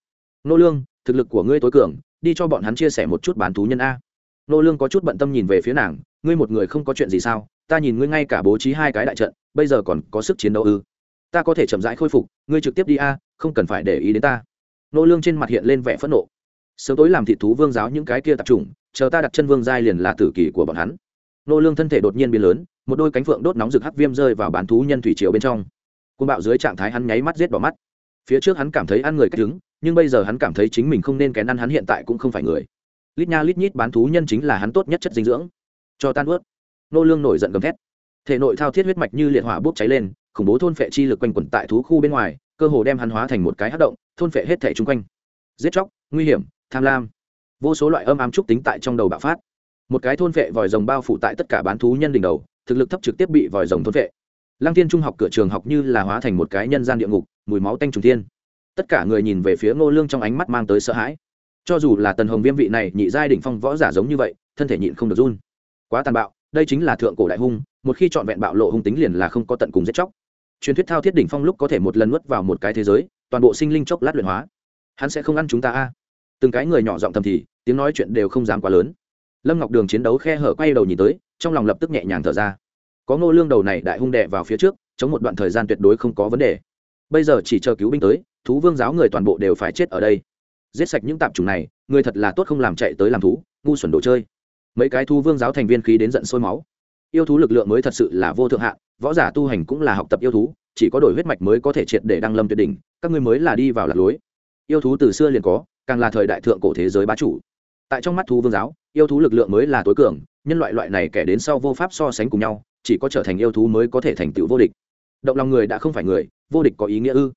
Nô lương, thực lực của ngươi tối cường, đi cho bọn hắn chia sẻ một chút bán thú nhân a. Nô lương có chút bận tâm nhìn về phía nàng, ngươi một người không có chuyện gì sao? Ta nhìn ngươi ngay cả bố trí hai cái đại trận, bây giờ còn có sức chiến đấu ư? Ta có thể chậm rãi khôi phục, ngươi trực tiếp đi a, không cần phải để ý đến ta. Nô lương trên mặt hiện lên vẻ phẫn nộ. Sớm tối làm thị thú vương giáo những cái kia tập trung chờ ta đặt chân vương giai liền là tử kỳ của bọn hắn. Nô lương thân thể đột nhiên biến lớn, một đôi cánh phượng đốt nóng rực hắc viêm rơi vào bán thú nhân thủy triều bên trong. Côn bạo dưới trạng thái hắn nháy mắt giết bỏ mắt. Phía trước hắn cảm thấy ăn người cách đứng, nhưng bây giờ hắn cảm thấy chính mình không nên kén ăn hắn hiện tại cũng không phải người. Lít nha lít nhít bán thú nhân chính là hắn tốt nhất chất dinh dưỡng. Cho tan ướt. Nô lương nổi giận gầm thét. Thể nội thao thiết huyết mạch như liệt hỏa bốc cháy lên, khủng bố thôn phệ chi lực quanh quẩn tại thú khu bên ngoài, cơ hồ đem hắn hóa thành một cái hắc động, thôn phệ hết thể chung quanh. Giết chóc, nguy hiểm, tham lam vô số loại âm ám trúc tính tại trong đầu bạo phát. Một cái thôn vệ vòi rồng bao phủ tại tất cả bán thú nhân đỉnh đầu, thực lực thấp trực tiếp bị vòi rồng thôn vệ. lăng tiên trung học cửa trường học như là hóa thành một cái nhân gian địa ngục, mùi máu tanh trùng thiên. Tất cả người nhìn về phía ngô lương trong ánh mắt mang tới sợ hãi. Cho dù là tần hồng viêm vị này nhị giai đỉnh phong võ giả giống như vậy, thân thể nhịn không được run. Quá tàn bạo, đây chính là thượng cổ đại hung, một khi trọn vẹn bạo lộ hung tính liền là không có tận cùng giết chóc. Truyền thuyết thao thiết đỉnh phong lúc có thể một lần nuốt vào một cái thế giới, toàn bộ sinh linh chốc lát luyện hóa. Hắn sẽ không ăn chúng ta a từng cái người nhỏ giọng thầm thì, tiếng nói chuyện đều không dám quá lớn. Lâm ngọc đường chiến đấu khe hở quay đầu nhìn tới, trong lòng lập tức nhẹ nhàng thở ra. Có ngô lương đầu này đại hung đệ vào phía trước, chống một đoạn thời gian tuyệt đối không có vấn đề. Bây giờ chỉ chờ cứu binh tới, thú vương giáo người toàn bộ đều phải chết ở đây. Giết sạch những tạp chủng này, người thật là tốt không làm chạy tới làm thú, ngu xuẩn đồ chơi. Mấy cái thú vương giáo thành viên khí đến giận sôi máu. Yêu thú lực lượng mới thật sự là vô thượng hạn võ giả tu hành cũng là học tập yêu thú, chỉ có đổi huyết mạch mới có thể triệt để đăng lâm tuyệt đỉnh, các ngươi mới là đi vào lạc lối. Yêu thú từ xưa liền có càng là thời đại thượng cổ thế giới bá chủ. Tại trong mắt thú vương giáo, yêu thú lực lượng mới là tối cường, nhân loại loại này kẻ đến sau vô pháp so sánh cùng nhau, chỉ có trở thành yêu thú mới có thể thành tựu vô địch. Động lòng người đã không phải người, vô địch có ý nghĩa ư?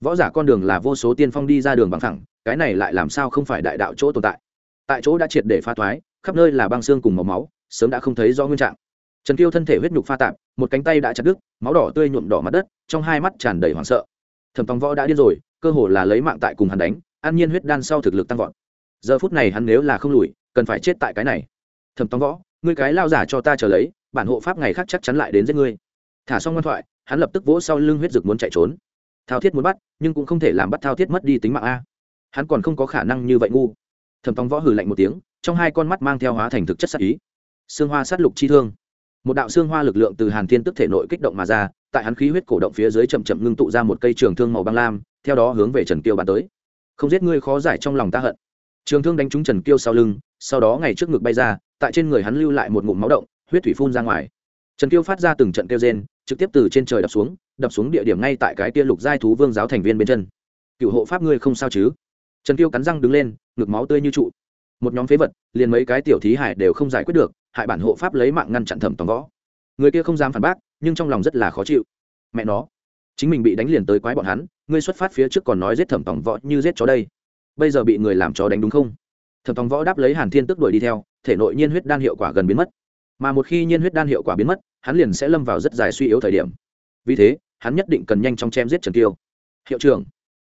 Võ giả con đường là vô số tiên phong đi ra đường bằng thẳng cái này lại làm sao không phải đại đạo chỗ tồn tại? Tại chỗ đã triệt để pha thoái, khắp nơi là băng xương cùng màu máu, sớm đã không thấy do nguyên trạng. Trần tiêu thân thể huyết nhục pha tạp, một cánh tay đã chặt đứt, máu đỏ tươi nhuộm đỏ mặt đất, trong hai mắt tràn đầy hoảng sợ. Thẩm tòng võ đã điên rồi, cơ hồ là lấy mạng tại cùng hắn đánh an nhiên huyết đan sau thực lực tăng vọt. Giờ phút này hắn nếu là không lùi, cần phải chết tại cái này. Thẩm tòng võ, ngươi cái lao giả cho ta chờ lấy, bản hộ pháp ngày khác chắc chắn lại đến giết ngươi. Thả xong ngoan thoại, hắn lập tức vỗ sau lưng huyết dực muốn chạy trốn. Thao thiết muốn bắt, nhưng cũng không thể làm bắt thao thiết mất đi tính mạng a. Hắn còn không có khả năng như vậy ngu. Thẩm tòng võ hừ lạnh một tiếng, trong hai con mắt mang theo hóa thành thực chất sắc ý. Xương hoa sát lục chi thương. Một đạo xương hoa lực lượng từ hàn thiên tức thể nội kích động mà ra, tại hắn khí huyết cổ động phía dưới chậm chậm ngưng tụ ra một cây trường thương màu băng lam, theo đó hướng về trần kiêu bắn tới không giết ngươi khó giải trong lòng ta hận. Trường thương đánh trúng trần kiêu sau lưng, sau đó ngày trước ngực bay ra, tại trên người hắn lưu lại một ngụm máu động, huyết thủy phun ra ngoài. Trần kiêu phát ra từng trận kêu rên, trực tiếp từ trên trời đập xuống đập xuống địa điểm ngay tại cái kia lục giai thú vương giáo thành viên bên chân. Cựu hộ pháp ngươi không sao chứ? Trần kiêu cắn răng đứng lên, ngực máu tươi như trụ. Một nhóm phế vật, liền mấy cái tiểu thí hải đều không giải quyết được, hại bản hộ pháp lấy mạng ngăn chặn thẩm tòng võ. Người kia không dám phản bác, nhưng trong lòng rất là khó chịu. Mẹ nó chính mình bị đánh liền tới quái bọn hắn, ngươi xuất phát phía trước còn nói giết thẩm tòng võ như giết chó đây. Bây giờ bị người làm chó đánh đúng không? Thẩm tòng võ đáp lấy hàn thiên tức đuổi đi theo, thể nội nhiên huyết đan hiệu quả gần biến mất. Mà một khi nhiên huyết đan hiệu quả biến mất, hắn liền sẽ lâm vào rất dài suy yếu thời điểm. Vì thế, hắn nhất định cần nhanh chóng chém giết trần tiêu. hiệu trưởng,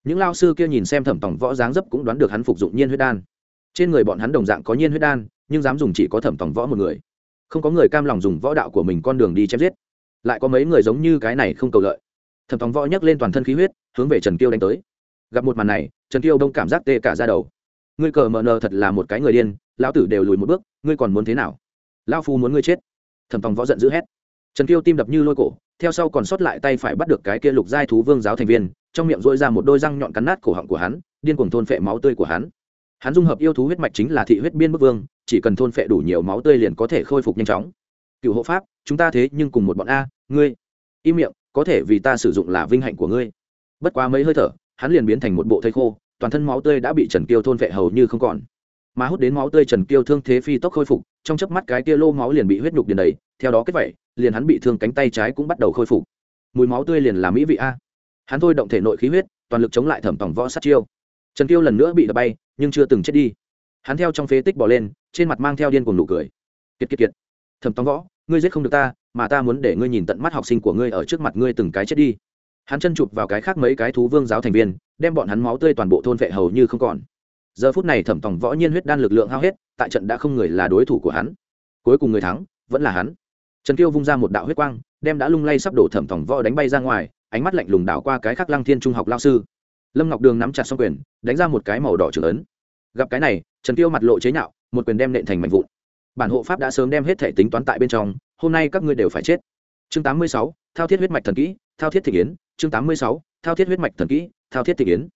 những lao sư kia nhìn xem thẩm tòng võ dáng dấp cũng đoán được hắn phục dụng nhiên huyết đan. Trên người bọn hắn đồng dạng có nhiên huyết đan, nhưng dám dùng chỉ có thẩm tòng võ một người. Không có người cam lòng dùng võ đạo của mình con đường đi chém giết. Lại có mấy người giống như cái này không cầu lợi thẩm thóng võ nhấc lên toàn thân khí huyết, hướng về trần kiêu đánh tới. Gặp một màn này, trần kiêu đông cảm giác tê cả ra đầu. Ngươi cờ mờ nờ thật là một cái người điên, lão tử đều lùi một bước, ngươi còn muốn thế nào? Lão phu muốn ngươi chết. Thẩm thóng võ giận dữ hét. Trần kiêu tim đập như lôi cổ, theo sau còn sót lại tay phải bắt được cái kia lục giai thú vương giáo thành viên, trong miệng dội ra một đôi răng nhọn cắn nát cổ họng của hắn, điên cuồng thôn phệ máu tươi của hắn. Hắn dung hợp yêu thú huyết mạch chính là thị huyết biên bức vương, chỉ cần thôn phệ đủ nhiều máu tươi liền có thể khôi phục nhanh chóng. Cựu hộ pháp, chúng ta thế nhưng cùng một bọn a, ngươi. Im miệng có thể vì ta sử dụng là vinh hạnh của ngươi. Bất quá mấy hơi thở hắn liền biến thành một bộ thây khô toàn thân máu tươi đã bị trần kiêu thôn phệ hầu như không còn. Mà hút đến máu tươi trần kiêu thương thế phi tốc khôi phục trong chớp mắt cái kia lô máu liền bị huyết nhục điền đầy theo đó kết vậy, liền hắn bị thương cánh tay trái cũng bắt đầu khôi phục. Mùi máu tươi liền là mỹ vị a. Hắn thôi động thể nội khí huyết toàn lực chống lại thẩm tổng võ sát chiêu. Trần kiêu lần nữa bị đập bay nhưng chưa từng chết đi. Hắn theo trong phế tích bỏ lên trên mặt mang theo điên cuồng nụ cười. Kiệt kiệt kiệt. Thẩm tòng võ ngươi giết không được ta mà ta muốn để ngươi nhìn tận mắt học sinh của ngươi ở trước mặt ngươi từng cái chết đi. Hắn chân chụp vào cái khác mấy cái thú vương giáo thành viên, đem bọn hắn máu tươi toàn bộ thôn vệ hầu như không còn. Giờ phút này thẩm tòng võ nhiên huyết đan lực lượng hao hết, tại trận đã không người là đối thủ của hắn. Cuối cùng người thắng, vẫn là hắn. Trần kiêu vung ra một đạo huyết quang, đem đã lung lay sắp đổ thẩm tòng võ đánh bay ra ngoài, ánh mắt lạnh lùng đảo qua cái khắc lăng thiên trung học lao sư. Lâm ngọc đường nắm chặt xong quyền, đánh ra một cái màu đỏ trưởng ấn. Gặp cái này, trần kiêu mặt lộ chế nhạo, một quyền đem nện thành mạnh vụn. Bản hộ pháp đã sớm đem hết thể tính toán tại bên trong hôm nay các ngươi đều phải chết. Chương 86, thao thiết huyết mạch thần kỹ thao thiết thị yến chương 86, thao thiết huyết mạch thần kỹ thao thiết thị yến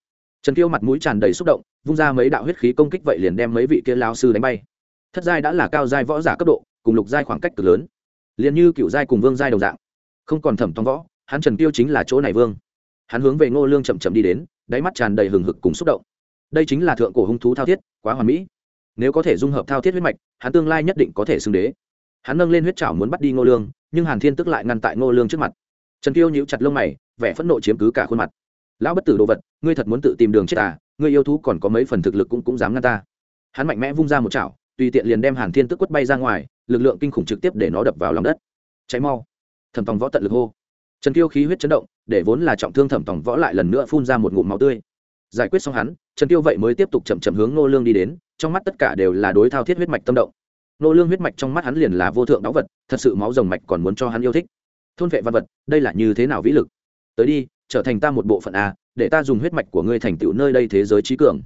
trần kiêu mặt mũi tràn đầy xúc động vung ra mấy đạo huyết khí công kích vậy liền đem mấy vị kia lao sư đánh bay. Thất giai đã là cao giai võ giả cấp độ cùng lục giai khoảng cách cực lớn. Liền như cựu giai cùng vương giai đồng dạng. Không còn thẩm tòng võ hắn trần kiêu chính là chỗ này vương. Hắn hướng về ngô lương chậm chậm đi đến đáy mắt tràn đầy hừng hực cùng xúc động. Đây chính là thượng cổ hung thú thao thiết quá hoàn mỹ. Nếu có thể dung hợp thao thiết huyết mạch hắn tương lai nhất định có thể xưng đế hắn nâng lên huyết trảo muốn bắt đi ngô lương, nhưng hàn thiên tức lại ngăn tại ngô lương trước mặt. Trần kiêu nhíu chặt lông mày, vẻ phẫn nộ chiếm cứ cả khuôn mặt. Lão bất tử đồ vật, ngươi thật muốn tự tìm đường chết à? Ngươi yêu thú còn có mấy phần thực lực cũng cũng dám ngăn ta. Hắn mạnh mẽ vung ra một chảo, tùy tiện liền đem hàn thiên tức quất bay ra ngoài, lực lượng kinh khủng trực tiếp để nó đập vào lòng đất. Cháy mau. Thẩm tòng võ tận lực hô. Trần kiêu khí huyết chấn động, để vốn là trọng thương thẩm tòng võ lại lần nữa phun ra một ngụm máu tươi. Giải quyết xong hắn, trần kiêu vậy mới tiếp tục chậm chậm hướng nô lương đi đến, trong mắt tất cả đều là đối thao thiết huyết mạch tâm động nô lương huyết mạch trong mắt hắn liền là vô thượng đáo vật, thật sự máu rồng mạch còn muốn cho hắn yêu thích. Thôn vệ văn vật, đây là như thế nào vĩ lực? Tới đi, trở thành ta một bộ phận a, để ta dùng huyết mạch của ngươi thành tựu nơi đây thế giới trí cường.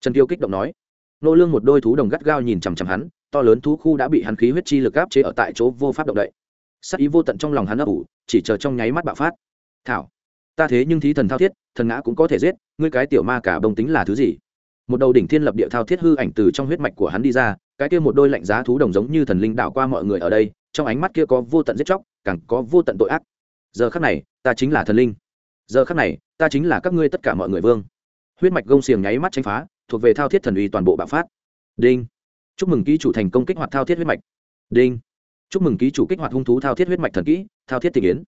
Trần Tiêu kích động nói. Nô lương một đôi thú đồng gắt gao nhìn chằm chằm hắn, to lớn thú khu đã bị hắn khí huyết chi lực áp chế ở tại chỗ vô pháp động đậy. Sát ý vô tận trong lòng hắn ấp ủ, chỉ chờ trong nháy mắt bạo phát. Thảo, ta thế nhưng thí thần thao thiết, thần ngã cũng có thể giết, ngươi cái tiểu ma cả bông tính là thứ gì? Một đầu đỉnh thiên lập địa thao thiết hư ảnh từ trong huyết mạch của hắn đi ra cái kia một đôi lạnh giá thú đồng giống như thần linh đảo qua mọi người ở đây, trong ánh mắt kia có vô tận giết chóc, càng có vô tận tội ác. Giờ khắc này, ta chính là thần linh. Giờ khắc này, ta chính là các ngươi tất cả mọi người vương. Huyết mạch gông xiềng nháy mắt tranh phá, thuộc về thao thiết thần uy toàn bộ bạo phát. Đinh. Chúc mừng ký chủ thành công kích hoạt thao thiết huyết mạch. Đinh. Chúc mừng ký chủ kích hoạt hung thú thao thiết huyết mạch thần kỹ, thao thiết thị kiến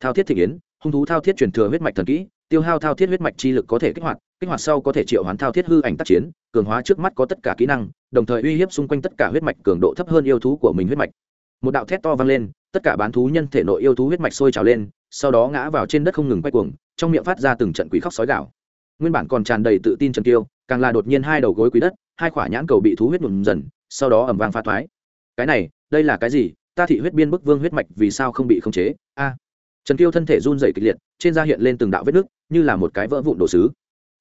thao thiết thị kiến hung thú thao thiết truyền thừa huyết mạch thần kỹ, tiêu hao thao thiết huyết mạch chi lực có thể kích hoạt kích hoạt sau có thể triệu hoán thao thiết hư ảnh tác chiến, cường hóa trước mắt có tất cả kỹ năng, đồng thời uy hiếp xung quanh tất cả huyết mạch cường độ thấp hơn yêu thú của mình huyết mạch. Một đạo thét to vang lên, tất cả bán thú nhân thể nội yêu thú huyết mạch sôi trào lên, sau đó ngã vào trên đất không ngừng quay cuồng, trong miệng phát ra từng trận quỷ khóc sói gạo nguyên bản còn tràn đầy tự tin trần tiêu càng là đột nhiên hai đầu gối quý đất, hai khỏa nhãn cầu bị thú huyết nhuộm dần, sau đó ẩm vang pha thoái. Cái này, đây là cái gì? Ta thị huyết biên bức vương huyết mạch vì sao không bị khống chế? A. Trần tiêu thân thể run rẩy kịch liệt, trên da hiện lên từng đạo vết nứt như là một cái vỡ vụn đồ sứ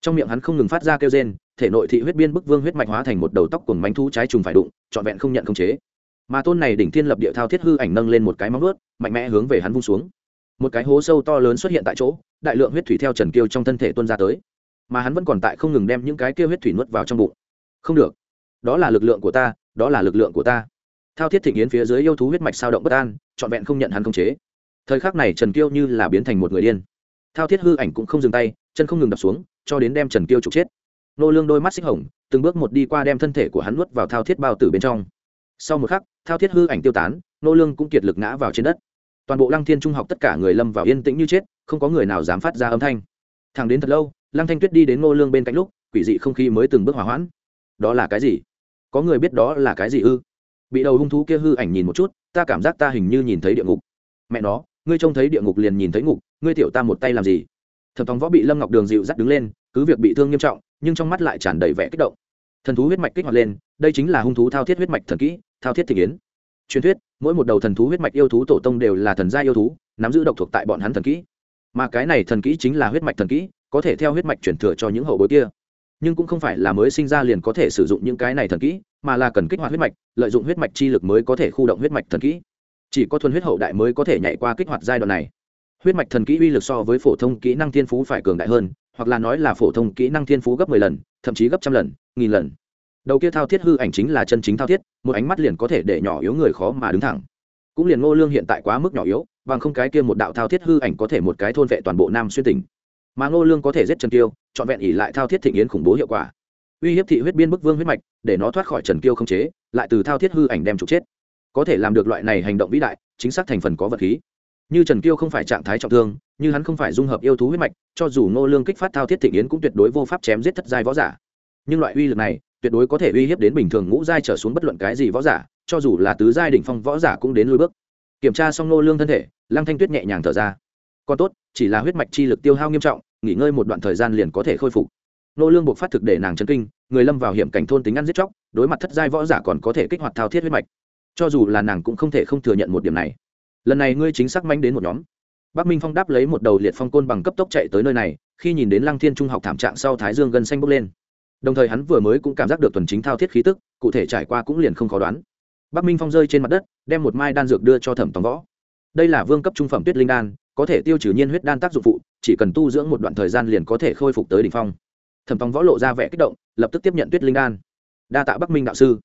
trong miệng hắn không ngừng phát ra kêu rên, thể nội thị huyết biên bức vương huyết mạch hóa thành một đầu tóc cùng bánh thú trái trùng phải đụng, trọn vẹn không nhận khống chế. Mà tôn này đỉnh thiên lập địa thao thiết hư ảnh nâng lên một cái móng ướt mạnh mẽ hướng về hắn vung xuống. Một cái hố sâu to lớn xuất hiện tại chỗ, đại lượng huyết thủy theo trần kiêu trong thân thể tuân ra tới. Mà hắn vẫn còn tại không ngừng đem những cái kêu huyết thủy nuốt vào trong bụng. Không được. Đó là lực lượng của ta, đó là lực lượng của ta. Thao thiết thịnh yến phía dưới yêu thú huyết mạch sao động bất an, trọn vẹn không nhận hắn khống chế. Thời khắc này trần kiêu như là biến thành một người điên. Thao thiết hư ảnh cũng không dừng tay chân không ngừng đập xuống, cho đến đem trần kiêu trục chết. Nô lương đôi mắt xích hồng, từng bước một đi qua đem thân thể của hắn nuốt vào thao thiết bao tử bên trong. Sau một khắc, thao thiết hư ảnh tiêu tán, nô lương cũng kiệt lực ngã vào trên đất. Toàn bộ lăng thiên trung học tất cả người lâm vào yên tĩnh như chết, không có người nào dám phát ra âm thanh. Thẳng đến thật lâu, lăng thanh tuyết đi đến ngô lương bên cạnh lúc, quỷ dị không khí mới từng bước hòa hoãn. Đó là cái gì? Có người biết đó là cái gì ư? Bị đầu hung thú kia hư ảnh nhìn một chút, ta cảm giác ta hình như nhìn thấy địa ngục. Mẹ nó, ngươi trông thấy địa ngục liền nhìn thấy ngục, ngươi tiểu ta một tay làm gì? Thẩm tòng võ bị lâm ngọc đường dịu dắt đứng lên, cứ việc bị thương nghiêm trọng, nhưng trong mắt lại tràn đầy vẻ kích động. Thần thú huyết mạch kích hoạt lên, đây chính là hung thú thao thiết huyết mạch thần kỹ, thao thiết thị kiến truyền thuyết, mỗi một đầu thần thú huyết mạch yêu thú tổ tông đều là thần gia yêu thú, nắm giữ độc thuộc tại bọn hắn thần kỹ. Mà cái này thần kỹ chính là huyết mạch thần kỹ, có thể theo huyết mạch chuyển thừa cho những hậu bối kia. Nhưng cũng không phải là mới sinh ra liền có thể sử dụng những cái này thần kỹ, mà là cần kích hoạt huyết mạch, lợi dụng huyết mạch chi lực mới có thể khu động huyết mạch thần kỹ. Chỉ có thuần huyết hậu đại mới có thể nhảy qua kích hoạt giai đoạn này huyết mạch thần kỹ uy lực so với phổ thông kỹ năng thiên phú phải cường đại hơn hoặc là nói là phổ thông kỹ năng thiên phú gấp mười lần thậm chí gấp trăm lần nghìn lần. Đầu kia thao thiết hư ảnh chính là chân chính thao thiết một ánh mắt liền có thể để nhỏ yếu người khó mà đứng thẳng. Cũng liền ngô lương hiện tại quá mức nhỏ yếu bằng không cái kia một đạo thao thiết hư ảnh có thể một cái thôn vệ toàn bộ nam xuyên tỉnh. Mà ngô lương có thể giết trần Tiêu, trọn vẹn ỉ lại thao thiết thịnh yến khủng bố hiệu quả. Uy hiếp thị huyết biên bức vương huyết mạch để nó thoát khỏi trần Tiêu không chế lại từ thao thiết hư ảnh đem trục chết. Có thể làm được loại này hành động vĩ đại chính xác thành phần có vật khí như trần kiêu không phải trạng thái trọng thương, như hắn không phải dung hợp yêu thú huyết mạch, cho dù ngô lương kích phát thao thiết thịnh yến cũng tuyệt đối vô pháp chém giết thất giai võ giả. Nhưng loại uy lực này, tuyệt đối có thể uy hiếp đến bình thường ngũ giai trở xuống bất luận cái gì võ giả, cho dù là tứ giai đỉnh phong võ giả cũng đến lôi bước. Kiểm tra xong ngô lương thân thể, lăng thanh tuyết nhẹ nhàng thở ra. Còn tốt, chỉ là huyết mạch chi lực tiêu hao nghiêm trọng, nghỉ ngơi một đoạn thời gian liền có thể khôi phục. Nô lương buộc phát thực để nàng chấn kinh, người lâm vào hiểm cảnh thôn tính ăn giết chóc, đối mặt thất giai võ giả còn có thể kích hoạt thao thiết huyết mạch. Cho dù là nàng cũng không thể không thừa nhận một điểm này lần này ngươi chính xác manh đến một nhóm. Bắc minh phong đáp lấy một đầu liệt phong côn bằng cấp tốc chạy tới nơi này, khi nhìn đến lăng thiên trung học thảm trạng sau thái dương gần xanh bốc lên. Đồng thời hắn vừa mới cũng cảm giác được tuần chính thao thiết khí tức, cụ thể trải qua cũng liền không khó đoán. Bắc minh phong rơi trên mặt đất, đem một mai đan dược đưa cho thẩm tòng võ. Đây là vương cấp trung phẩm tuyết linh đan, có thể tiêu trừ nhiên huyết đan tác dụng phụ, chỉ cần tu dưỡng một đoạn thời gian liền có thể khôi phục tới đ ỉ n h phong. Thẩm tòng võ lộ ra vẻ kích động, lập tức tiếp nhận tuyết linh đan. Đa tạ bắc minh đạo sư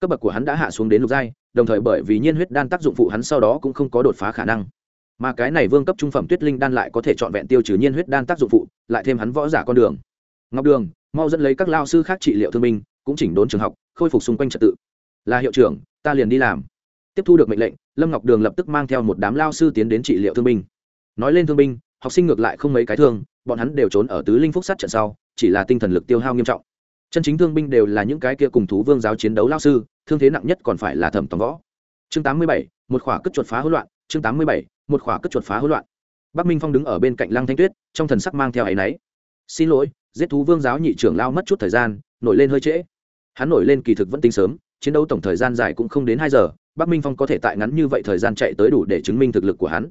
cấp bậc của hắn đã hạ xuống đến lục giai, đồng thời bởi vì nhiên huyết đan tác dụng phụ hắn sau đó cũng không có đột phá khả năng. Mà cái này vương cấp trung phẩm tuyết linh đan lại có thể trọn vẹn tiêu trừ nhiên huyết đan tác dụng phụ, lại thêm hắn võ giả con đường. Ngọc đường, mau dẫn lấy các lao sư khác trị liệu thương binh, cũng chỉnh đốn trường học, khôi phục xung quanh trật tự. Là hiệu trưởng, ta liền đi làm. Tiếp thu được mệnh lệnh, lâm ngọc đường lập tức mang theo một đám lao sư tiến đến trị liệu thương binh. Nói lên thương binh, học sinh ngược lại không mấy cái thương, bọn hắn đều trốn ở tứ linh phúc sát trận sau, chỉ là tinh thần lực tiêu hao nghiêm trọng chân chính thương binh đều là những cái kia cùng thú vương giáo chiến đấu lao sư, thương thế nặng nhất còn phải là thẩm tòng võ. Chương tám mươi bảy, một khỏa cất chuột phá hỗn loạn, chương tám mươi bảy, một khỏa cất chuột phá hỗn loạn. Bắc minh phong đứng ở bên cạnh lăng thanh tuyết, trong thần sắc mang theo áy náy. Xin lỗi, giết thú vương giáo nhị trưởng lao mất chút thời gian, nổi lên hơi trễ. Hắn nổi lên kỳ thực vẫn tính sớm, chiến đấu tổng thời gian dài cũng không đến hai giờ, bắc minh phong có thể tại ngắn như vậy thời gian chạy tới đủ để chứng minh thực lực của hắn.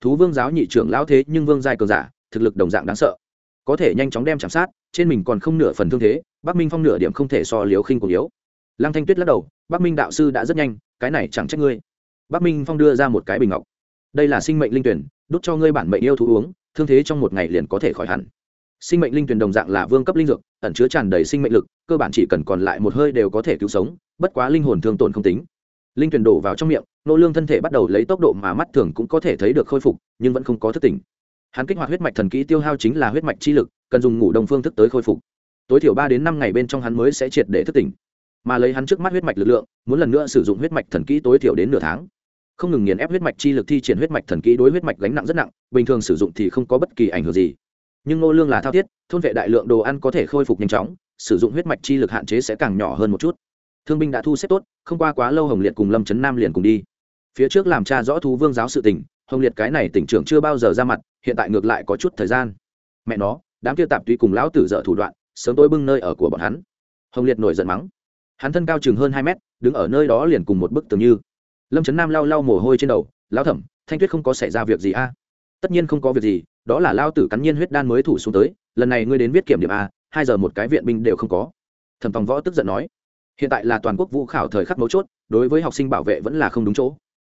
Thú vương giáo nhị trưởng lao thế nhưng vương giai cường giả, thực lực đồng dạng đáng sợ. Có thể nhanh chóng đem chạm sát trên mình còn không nửa phần thương thế, bắc minh phong nửa điểm không thể so liều khinh cùng yếu. Lăng thanh tuyết lắc đầu, bắc minh đạo sư đã rất nhanh, cái này chẳng trách ngươi. Bắc minh phong đưa ra một cái bình ngọc. Đây là sinh mệnh linh tuyển đốt cho ngươi bản mệnh yêu thú uống, thương thế trong một ngày liền có thể khỏi hẳn. Sinh mệnh linh tuyển đồng dạng là vương cấp linh dược, ẩn chứa tràn đầy sinh mệnh lực, cơ bản chỉ cần còn lại một hơi đều có thể cứu sống, bất quá linh hồn thương tổn không tính. Linh tuyển đổ vào trong miệng, nô lương thân thể bắt đầu lấy tốc độ mà mắt thường cũng có thể thấy được khôi phục, nhưng vẫn không có thức tỉnh. Hắn kích hoạt huyết mạch thần kỹ tiêu hao chính là huyết mạch chi lực cần dùng ngủ đông phương thức tới khôi phục. Tối thiểu ba đến năm ngày bên trong hắn mới sẽ triệt để thức tỉnh. Mà lấy hắn trước mắt huyết mạch lực lượng, muốn lần nữa sử dụng huyết mạch thần kỹ tối thiểu đến nửa tháng. Không ngừng nghiền ép huyết mạch chi lực thi triển huyết mạch thần kỹ đối huyết mạch gánh nặng rất nặng, bình thường sử dụng thì không có bất kỳ ảnh hưởng gì. Nhưng nô lương là thao thiết, thôn vệ đại lượng đồ ăn có thể khôi phục nhanh chóng, sử dụng huyết mạch chi lực hạn chế sẽ càng nhỏ hơn một chút. Thương binh đã thu xếp tốt, không qua quá lâu hồng liệt cùng lâm trấn nam liền cùng đi. Phía trước làm cha rõ thú vương giáo sự tình, hồng liệt cái này tỉnh trưởng chưa bao giờ ra mặt, hiện tại ngược lại có chút thời gian. Mẹ nó đám kia tạp tuy cùng lão tử dợ thủ đoạn, sớm tôi bưng nơi ở của bọn hắn. Hồng liệt nổi giận mắng. Hắn thân cao chừng hơn hai mét, đứng ở nơi đó liền cùng một bức tường như. Lâm trấn nam lau lau mồ hôi trên đầu, lão thẩm, thanh tuyết không có xảy ra việc gì a? Tất nhiên không có việc gì, đó là lao tử cắn nhiên huyết đan mới thủ xuống tới, lần này ngươi đến viết kiểm điểm a, hai giờ một cái viện binh đều không có. Thẩm tòng võ tức giận nói. Hiện tại là toàn quốc vũ khảo thời khắc mấu chốt, đối với học sinh bảo vệ vẫn là không đúng chỗ.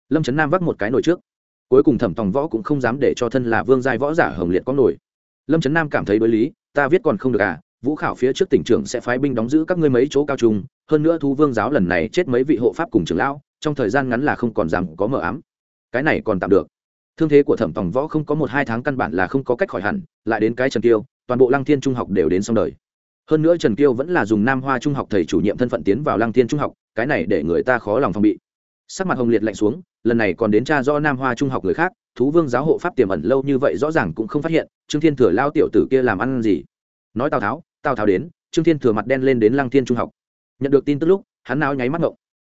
Lâm trấn nam vác một cái nồi trước. Cuối cùng thẩm tòng võ cũng không dám để cho thân là vương giai võ giả hồng liệt có nổi lâm trấn nam cảm thấy đối lý, ta viết còn không được à vũ khảo phía trước tỉnh trưởng sẽ phái binh đóng giữ các ngươi mấy chỗ cao trung, hơn nữa thu vương giáo lần này chết mấy vị hộ pháp cùng trưởng lão, trong thời gian ngắn là không còn dám có mờ ám. Cái này còn tạm được. Thương thế của thẩm tòng võ không có một hai tháng căn bản là không có cách khỏi hẳn, lại đến cái trần kiêu, toàn bộ lăng thiên trung học đều đến xong đời. Hơn nữa trần kiêu vẫn là dùng nam hoa trung học thầy chủ nhiệm thân phận tiến vào lăng thiên trung học, cái này để người ta khó lòng phòng bị. Sắc mặt hồng liệt lạnh xuống, lần này còn đến cha do nam hoa trung học người khác, thú vương giáo hộ pháp tiềm ẩn lâu như vậy rõ ràng cũng không phát hiện trương thiên thừa lao tiểu tử kia làm ăn gì? Nói tào tháo tào tháo đến, trương thiên thừa mặt đen lên đến lăng thiên trung học. Nhận được tin tức lúc, hắn náo nháy mắt ngộng.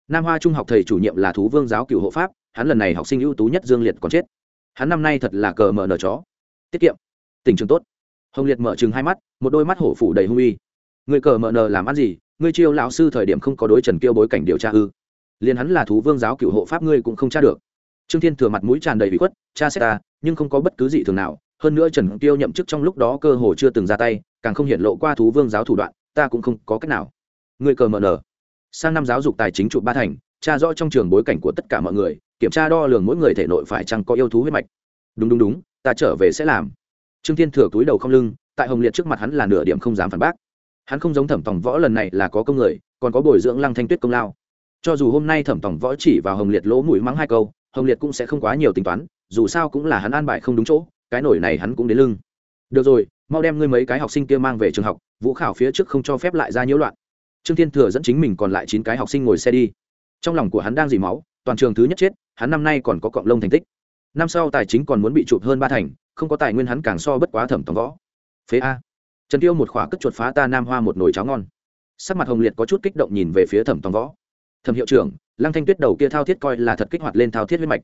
Nam hoa trung học thầy chủ nhiệm là thú vương giáo cựu hộ pháp, hắn lần này học sinh ưu tú nhất dương liệt còn chết. Hắn năm nay thật là cờ mở nở chó. Tiết kiệm. Tình trường tốt. Hồng liệt mở chừng hai mắt, một đôi mắt hổ phủ đầy hung uy. Người cờ mở nở làm ăn gì? Ngươi chiêu lão sư thời điểm không có đối trần kiêu bối cảnh điều tra ư? Liền hắn là thú vương giáo cựu hộ pháp ngươi cũng không tra được. Trương thiên thừa mặt mũi tràn đầy bị khuất, cha xét ta, nhưng không có bất cứ gì thường nào hơn nữa trần tiêu nhậm chức trong lúc đó cơ hồ chưa từng ra tay, càng không hiện lộ qua thú vương giáo thủ đoạn, ta cũng không có cách nào. Người cờ mở nở. Sang năm giáo dục tài chính trụ ba thành, tra rõ trong trường bối cảnh của tất cả mọi người, kiểm tra đo lường mỗi người thể nội phải chăng có yêu thú huyết mạch. Đúng đúng đúng, ta trở về sẽ làm. Trương thiên thừa túi đầu không lưng, tại hồng liệt trước mặt hắn là nửa điểm không dám phản bác. Hắn không giống thẩm tòng võ lần này là có công người, còn có bồi dưỡng lăng thanh tuyết công lao. Cho dù hôm nay thẩm tòng võ chỉ vào hồng liệt lỗ mũi mắng hai câu, hồng liệt cũng sẽ không quá nhiều tính toán, dù sao cũng là hắn an bài không đúng chỗ cái nổi này hắn cũng đến lưng. Được rồi, mau đem ngươi mấy cái học sinh kia mang về trường học, vũ khảo phía trước không cho phép lại ra nhiễu loạn. Trương thiên thừa dẫn chính mình còn lại chín cái học sinh ngồi xe đi. Trong lòng của hắn đang dì máu, toàn trường thứ nhất chết, hắn năm nay còn có cọng lông thành tích. Năm sau tài chính còn muốn bị chụp hơn ba thành, không có tài nguyên hắn càng so bất quá thẩm tòng võ. Phế a. Trần tiêu một khỏa cất chuột phá ta nam hoa một nồi cháo ngon. Sắc mặt hồng liệt có chút kích động nhìn về phía thẩm tòng võ. Thẩm hiệu trưởng, lăng thanh tuyết đầu kia thao thiết coi là thật kích hoạt lên thao thiết huyết mạch.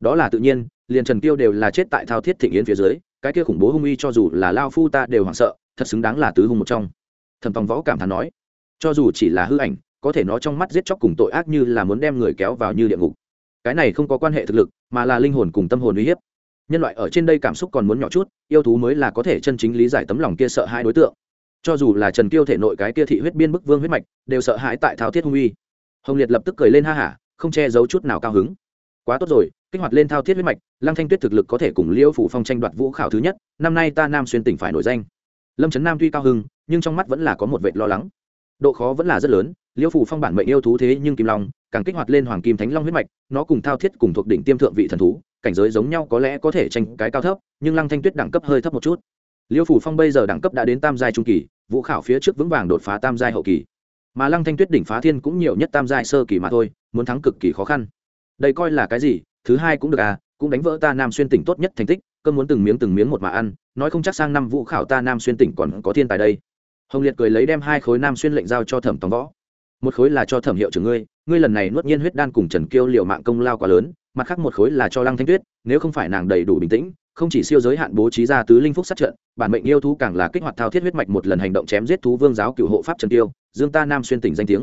Đó là tự nhiên liền trần tiêu đều là chết tại thao thiết thịnh yến phía dưới, cái kia khủng bố hung uy cho dù là lao phu ta đều hoảng sợ, thật xứng đáng là tứ hung một trong. Thẩm tòng võ cảm thán nói, cho dù chỉ là hư ảnh, có thể nó trong mắt giết chóc cùng tội ác như là muốn đem người kéo vào như địa ngục. Cái này không có quan hệ thực lực, mà là linh hồn cùng tâm hồn uy hiếp. Nhân loại ở trên đây cảm xúc còn muốn nhỏ chút, yêu thú mới là có thể chân chính lý giải tấm lòng kia sợ hai đối tượng. Cho dù là trần kiêu thể nội cái kia thị huyết biên bức vương huyết mạch, đều sợ hãi tại thao thiết hung uy. Hồng liệt lập tức cười lên ha hả, không che giấu chút nào cao hứng. Quá tốt rồi kích hoạt lên thao thiết huyết mạch, lăng thanh tuyết thực lực có thể cùng liêu phủ phong tranh đoạt vũ khảo thứ nhất, năm nay ta nam xuyên tỉnh phải nổi danh. Lâm trấn nam tuy cao hưng, nhưng trong mắt vẫn là có một vệ lo lắng. Độ khó vẫn là rất lớn liêu phủ phong bản mệnh yêu thú thế nhưng kim long, càng kích hoạt lên hoàng kim thánh long huyết mạch, nó cùng thao thiết cùng thuộc đỉnh tiêm thượng vị thần thú, cảnh giới giống nhau có lẽ có thể tranh cái cao thấp, nhưng lăng thanh tuyết đẳng cấp hơi thấp một chút. Liêu phủ phong bây giờ đẳng cấp đã đến tam giai trung kỳ, vũ khảo phía trước vững vàng đột phá tam giai hậu kỳ. Mà lăng thanh tuyết đỉnh phá thiên cũng nhiều nhất tam giai sơ kỳ mà thôi, muốn thắng cực kỳ khó khăn. Đây coi là cái gì? Thứ hai cũng được à cũng đánh vỡ ta nam xuyên tỉnh tốt nhất thành tích cơn muốn từng miếng từng miếng một mà ăn, nói không chắc sang năm vũ khảo ta nam xuyên tỉnh còn có thiên tài đây. Hồng liệt cười lấy đem hai khối nam xuyên lệnh giao cho thẩm tòng võ. Một khối là cho thẩm hiệu trưởng ngươi ngươi lần này nuốt nhiên huyết đan cùng trần kiêu liều mạng công lao quá lớn, mặt khác một khối là cho lăng thanh tuyết, nếu không phải nàng đầy đủ bình tĩnh, không chỉ siêu giới hạn bố trí ra tứ linh phúc sát trận, bản mệnh yêu thú càng là kích hoạt thao thiết huyết mạch một lần hành động chém giết thú vương giáo cựu hộ pháp trần tiêu dương ta nam xuyên tỉnh danh tiếng.